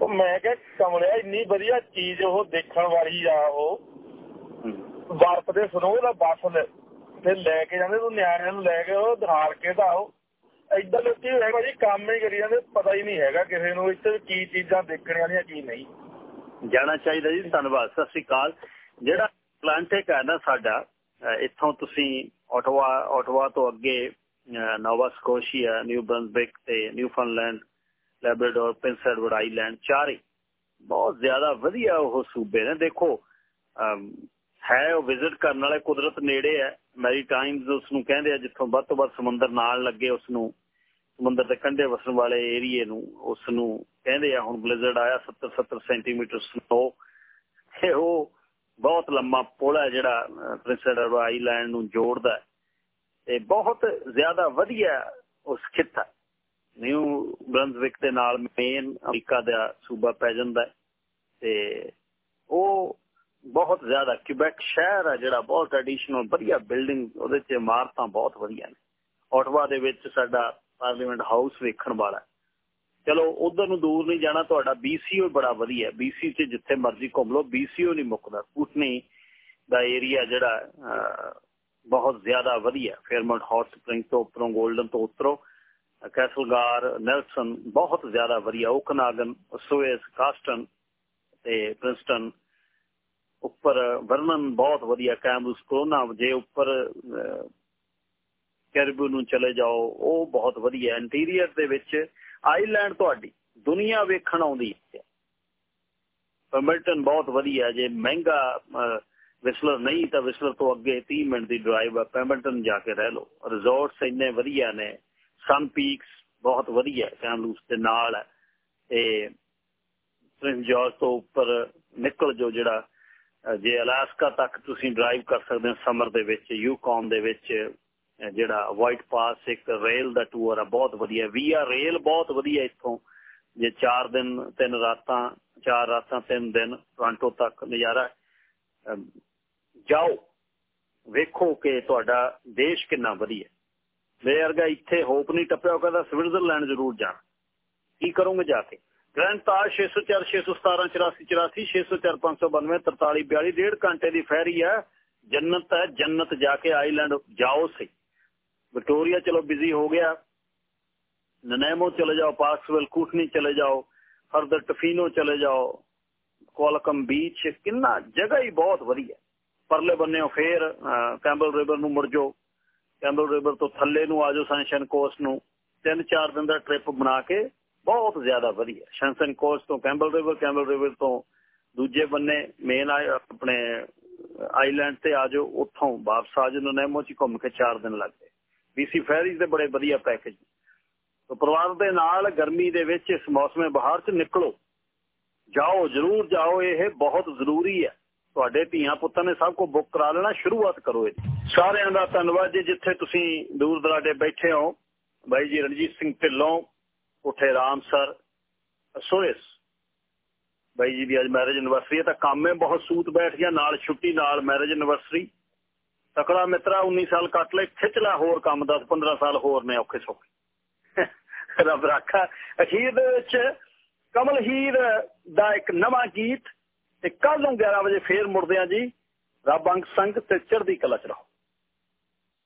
ਉਹ ਮੈਂ ਕਿਹਾ ਕਮਲਿਆ ਇੰਨੀ ਵਧੀਆ ਚੀਜ਼ ਉਹ ਦੇਖਣ ਵਾਲੀ ਆ ਉਹ। ਬਰਫ਼ ਦੇ ਸਨੋ ਦਾ ਬਰਫ਼ ਤੇ ਲੈ ਕੇ ਜਾਂਦੇ ਤੂੰ ਨਿਆਣਿਆਂ ਨੂੰ ਲੈ ਕੇ ਉਹ ਦਿਖਾਲ ਕੇ ਤਾਂ ਆਓ ਏਦਾਂ ਲੋਕੀ ਹੈਗਾ ਜੀ ਕੰਮ ਹੀ ਕਰੀ ਜਾਂਦੇ ਪਤਾ ਹੀ ਨਹੀਂ ਹੈਗਾ ਕਿਸੇ ਨੂੰ ਇੱਥੇ ਕੀ ਚੀਜ਼ਾਂ ਦੇਖਣੀਆਂ ਨੇ ਕੀ ਨਹੀਂ। ਜਾਣਾ ਚਾਹੀਦਾ ਜੀ ਧੰਨਵਾਦ ਸਤਿ ਸ੍ਰੀ ਅਕਾਲ। ਜਿਹੜਾ ਪਲਾਂਟੇਕ ਹੈ ਨਾ ਸਾਡਾ ਇੱਥੋਂ ਤੁਸੀਂ ਆਟਵਾ ਆਟਵਾ ਤੋਂ ਅੱਗੇ ਨੋਵਾ ਸਕੋਸ਼ੀਆ, ਨਿਊ ਬ੍ਰੰਸਬਿਕ ਤੇ Newfoundland Labrador Prince Edward Island, ਚਾਰੇ ਬਹੁਤ ਜ਼ਿਆਦਾ ਵਧੀਆ ਉਹ ਸੂਬੇ ਨੇ। ਦੇਖੋ ਹੈ ਉਹ ਵਿਜ਼ਿਟ ਕਰਨ ਵਾਲੇ ਕੁਦਰਤ ਨੇੜੇ ਹੈ। ਮੈਰੀ ਟਾਈਮਸ ਉਸ ਨੂੰ ਕਹਿੰਦੇ ਆ ਜਿੱਥੋਂ ਵੱਧ ਤੋਂ ਵੱਧ ਸਮੁੰਦਰ ਨਾਲ ਲੱਗੇ ਉਸ ਨੂੰ ਸਮੁੰਦਰ ਦੇ ਕੰਢੇ ਵਸਣ ਵਾਲੇ ਏਰੀਏ ਨੂੰ ਉਸ ਨੂੰ ਕਹਿੰਦੇ ਆ। ਹੁਣ ਬਲਿਜ਼ਰਡ ਆਇਆ 70 70 ਸੈਂਟੀਮੀਟਰ ਸਨੋ ਤੇ ਉਹ ਬਹੁਤ ਲੰਮਾ ਪੁਲ ਹੈ ਜਿਹੜਾ ਪ੍ਰਿੰਸ ਐਡਵਰਡ ਆਈਲੈਂਡ ਨੂੰ ਜੋੜਦਾ ਹੈ। ਤੇ ਬਹੁਤ ਜ਼ਿਆਦਾ ਵਧੀਆ ਉਸ ਖਿੱਤਾ ਨਿਊ ਬ੍ਰੰਸਵਿਕ ਦੇ ਨਾਲ ਮੇਨ ਅਮਰੀਕਾ ਦਾ ਸੂਬਾ ਪੈ ਜਾਂਦਾ ਤੇ ਉਹ ਬਹੁਤ ਜ਼ਿਆਦਾ ਕਿਬੈਕ ਸ਼ਹਿਰ ਹੈ ਜਿਹੜਾ ਬਹੁਤ ਟ੍ਰੈਡੀਸ਼ਨਲ ਵਧੀਆ ਬਿਲਡਿੰਗ ਉਹਦੇ ਚ ਇਮਾਰਤਾਂ ਬਹੁਤ ਵਧੀਆ ਨੇ। ਆਟਵਾ ਦੇ ਵਿੱਚ ਸਾਡਾ ਪਾਰਲੀਮੈਂਟ ਹਾਊਸ ਵੇਖਣ ਵਾਲਾ ਚਲੋ ਉਧਰ ਨੂੰ ਦੂਰ ਨਹੀਂ ਜਾਣਾ, ਤੁਹਾਡਾ ਬੀਸੀਓ ਬੜਾ ਵਧੀਆ ਬੀਸੀ ਚ ਜਿੱਥੇ ਮਰਜ਼ੀ ਘੁੰਮ ਲਓ ਬੀਸੀਓ ਨਹੀਂ ਮੁੱਕਦਾ। ਕੁਟਨੀ ਦਾ ਏਰੀਆ ਜਿਹੜਾ ਬਹੁਤ ਜ਼ਿਆਦਾ ਵਧੀਆ ਫੇਅਰਮੰਟ ਹੌਟ ਸਪ੍ਰਿੰਗ ਤੋਂ ਉੱਪਰੋਂ 골ਡਨ ਤੋਂ ਉਤਰੋ ਕੈਸਲਗਾਰ ਨੈਲਸਨ ਬਹੁਤ ਜ਼ਿਆਦਾ ਵਧੀਆ ਓਕਨਾਗਨ ਸੋਏਸ ਕਾਸਟਨ ਤੇ ਪ੍ਰਿੰਸਟਨ ਉੱਪਰ ਵਰਨਨ ਬਹੁਤ ਵਧੀਆ ਕੈਂਬਲਸ ਕੋਨਾ ਜੇ ਉੱਪਰ ਅਹ, ਨੂੰ ਚਲੇ ਜਾਓ ਉਹ ਬਹੁਤ ਵਧੀਆ ਇੰਟੀਰੀਅਰ ਦੇ ਵਿੱਚ ਆਈਲੈਂਡ ਤੁਹਾਡੀ ਦੁਨੀਆ ਵੇਖਣ ਆਉਂਦੀ ਹੈ। ਪੈਮਿਲਟਨ ਬਹੁਤ ਵਧੀਆ ਜੇ ਮਹਿੰਗਾ ਵਿਸਲਰ ਨਹੀਂ ਤਾਂ ਵਿਸਲਰ ਤੋਂ ਅੱਗੇ 30 ਮਿੰਟ ਦੀ ਡਰਾਈਵ ਹੈ ਪੈਮਿਲਟਨ ਜਾ ਕੇ ਰਹਿ ਲਓ। ਰਿਜ਼ੋਰਟਸ ਇੰਨੇ ਵਧੀਆ ਨੇ ਸਨ ਪੀਕਸ ਬਹੁਤ ਵਧੀਆ ਕੈਮਲੂਸ ਦੇ ਨਾਲ ਹੈ। ਤੇ ਪ੍ਰਿੰਸ ਜਾਰਜ ਤੋਂ ਉੱਪਰ ਨਿਕਲ ਜੋ ਜਿਹੜਾ ਜੇ ਅਲਾਸਕਾ ਤੱਕ ਤੁਸੀਂ ਡਰਾਈਵ ਕਰ ਸਕਦੇ ਹੋ ਸਮਰ ਦੇ ਵਿੱਚ, ਯੂਕੌਨ ਦੇ ਵਿੱਚ ਜਿਹੜਾ ਵਾਈਟ ਪਾਸ ਇੱਕ ਰੇਲ ਦਾ ਟੂਰ ਆ, ਬਹੁਤ ਵਧੀਆ। ਵੀਆ ਰੇਲ ਬਹੁਤ ਵਧੀਆ ਇੱਥੋਂ। ਜੇ 4 ਦਿਨ, ਤਿੰਨ ਰਾਤਾਂ, ਚਾਰ ਰਾਤਾਂ, ਤਿੰਨ ਦਿਨ ਟੋਰਾਂਟੋ ਤੱਕ ਨਜ਼ਾਰਾ ਜਾਓ, ਵੇਖੋ ਕਿ ਤੁਹਾਡਾ ਦੇਸ਼ ਕਿੰਨਾ ਵਧੀਆ ਮੇਰੇ ਵਰਗਾ ਇੱਥੇ ਹੋਪ ਨਹੀਂ ਟੱਪਿਆ, ਉਹ ਕਹਿੰਦਾ ਸਵਿਟਜ਼ਰਲੈਂਡ ਜ਼ਰੂਰ ਜਾਣਾ। ਕੀ ਕਰੋਗੇ ਜਾ ਕੇ? ਗ੍ਰੈਂਡ ਤਾਜ 604 617 84 84 604 592 43 42 ਡੇਢ ਘੰਟੇ ਦੀ ਫੈਰੀ ਹੈ। ਜੰਨਤ ਹੈ, ਜੰਨਤ ਜਾ ਕੇ ਆਈਲੈਂਡ, ਜਾਓ ਸਹੀ। ਵਿਕਟੋਰੀਆ ਚਲੋ ਬਿਜ਼ੀ ਹੋ ਗਿਆ। ਨਨੈਮੋ ਚਲੇ ਜਾਓ ਪਾਰਕਸਵਿਲ ਕੂਟਨੀ ਚਲੇ ਜਾਓ ਫਰਦਰ ਟਫੀਨੋ ਚਲੇ ਜਾਓ ਕੋਲਕਮ ਬੀਚ ਕਿੰਨਾ ਜਗ੍ਹਾ ਹੀ ਬਹੁਤ ਵਧੀਆ। ਪਰਲੇ ਬੰਨੇੋਂ ਫੇਰ ਅਹ, ਕੈਂਬਲ ਰਿਵਰ ਨੂੰ ਮੁੜ ਜਾਓ। ਕੈਂਬਲ ਰਿਵਰ ਤੋਂ ਥੱਲੇ ਨੂੰ ਆਜੋ ਸਨਸ਼ਨ ਕੋਸਟ ਨੂੰ। ਤਿੰਨ ਚਾਰ ਦਿਨ ਦਾ ਟ੍ਰਿਪ ਬਣਾ ਕੇ ਬਹੁਤ ਜ਼ਿਆਦਾ ਵਧੀਆ। ਸਨਸ਼ਨ ਕੋਸਟ ਤੋਂ ਕੈਂਬਲ ਰਿਵਰ ਕੈਂਬਲ ਰਿਵਰ ਤੋਂ ਦੂਜੇ ਬੰਨੇ ਮੇਨ ਆਪਣੇ ਆਈਲੈਂਡ ਤੇ ਆਜੋ ਉੱਥੋਂ ਵਾਪਸ ਆਜੋ ਜਾਓ ਨੈਮੋ ਚ ਘੁੰਮ ਕੇ 4 ਦਿਨ ਲੱਗਦੇ ਬੀਸੀ ਫੈਰੀਜ਼ ਦੇ ਬੜੇ ਵਧੀਆ ਪੈਕੇਜ। ਤੋ ਪਰਿਵਾਰ ਦੇ ਨਾਲ ਗਰਮੀ ਦੇ ਵਿੱਚ ਇਸ ਮੌਸਮੇ ਬਾਹਰ ਚ ਨਿਕਲੋ। ਜਾਓ ਜਰੂਰ ਜਾਓ। ਇਹ ਬਹੁਤ ਜ਼ਰੂਰੀ ਹੈ। ਤੁਹਾਡੇ ਧੀਆਂ ਪੁੱਤਾਂ ਨੇ ਸਭ ਕੁਝ ਬੁੱਕ ਕਰਾ ਲੈਣਾ, ਸ਼ੁਰੂਆਤ ਕਰੋ ਇਹ। ਸਾਰਿਆਂ ਦਾ ਧੰਨਵਾਦ ਜੀ, ਜਿੱਥੇ ਤੁਸੀਂ ਦੂਰ ਦਰਾਡੇ ਬੈਠੇ ਹੋ। ਬਾਈ ਜੀ ਰਣਜੀਤ ਸਿੰਘ ਢਿੱਲੋਂ ਉਠੇ ਰਾਮ ਸਰ ਸੋਇਸ ਬਾਈ ਜੀ ਦੀ ਅੱਜ ਮੈਰਿਜ ਐਨਵਰਸਰੀ ਹੈ, ਤਾਂ ਕੰਮ ਬਹੁਤ ਸੂਤ ਬੈਠ ਗਿਆ, ਨਾਲ ਛੁੱਟੀ, ਨਾਲ ਮੈਰਿਜ ਐਨਵਰਸਰੀ ਤਕੜਾ ਮਿੱਤਰਾ 19 ਸਾਲ ਕੱਟ ਲੈ ਖਿੱਚ ਲੈ ਹੋਰ ਕੰਮ 10 15 ਸਾਲ ਹੋਰ ਨੇ ਔਖੇ ਸੌਖੇ। ਰੱਬ ਰਾਖਾ, ਅਖੀਰ ਦੇ ਵਿੱਚ ਕਮਲ ਹੀਰ ਦਾ ਇੱਕ ਨਵਾਂ ਗੀਤ ਤੇ ਕੱਲ ਨੂੰ 11 ਵਜੇ ਫੇਰ ਮੁੜਦੇ ਆ ਜੀ। ਰੱਬ ਅੰਗ ਸੰਗ ਤੇ ਚੜ੍ਹਦੀ ਕਲਾ ਚ ਰਹੋ।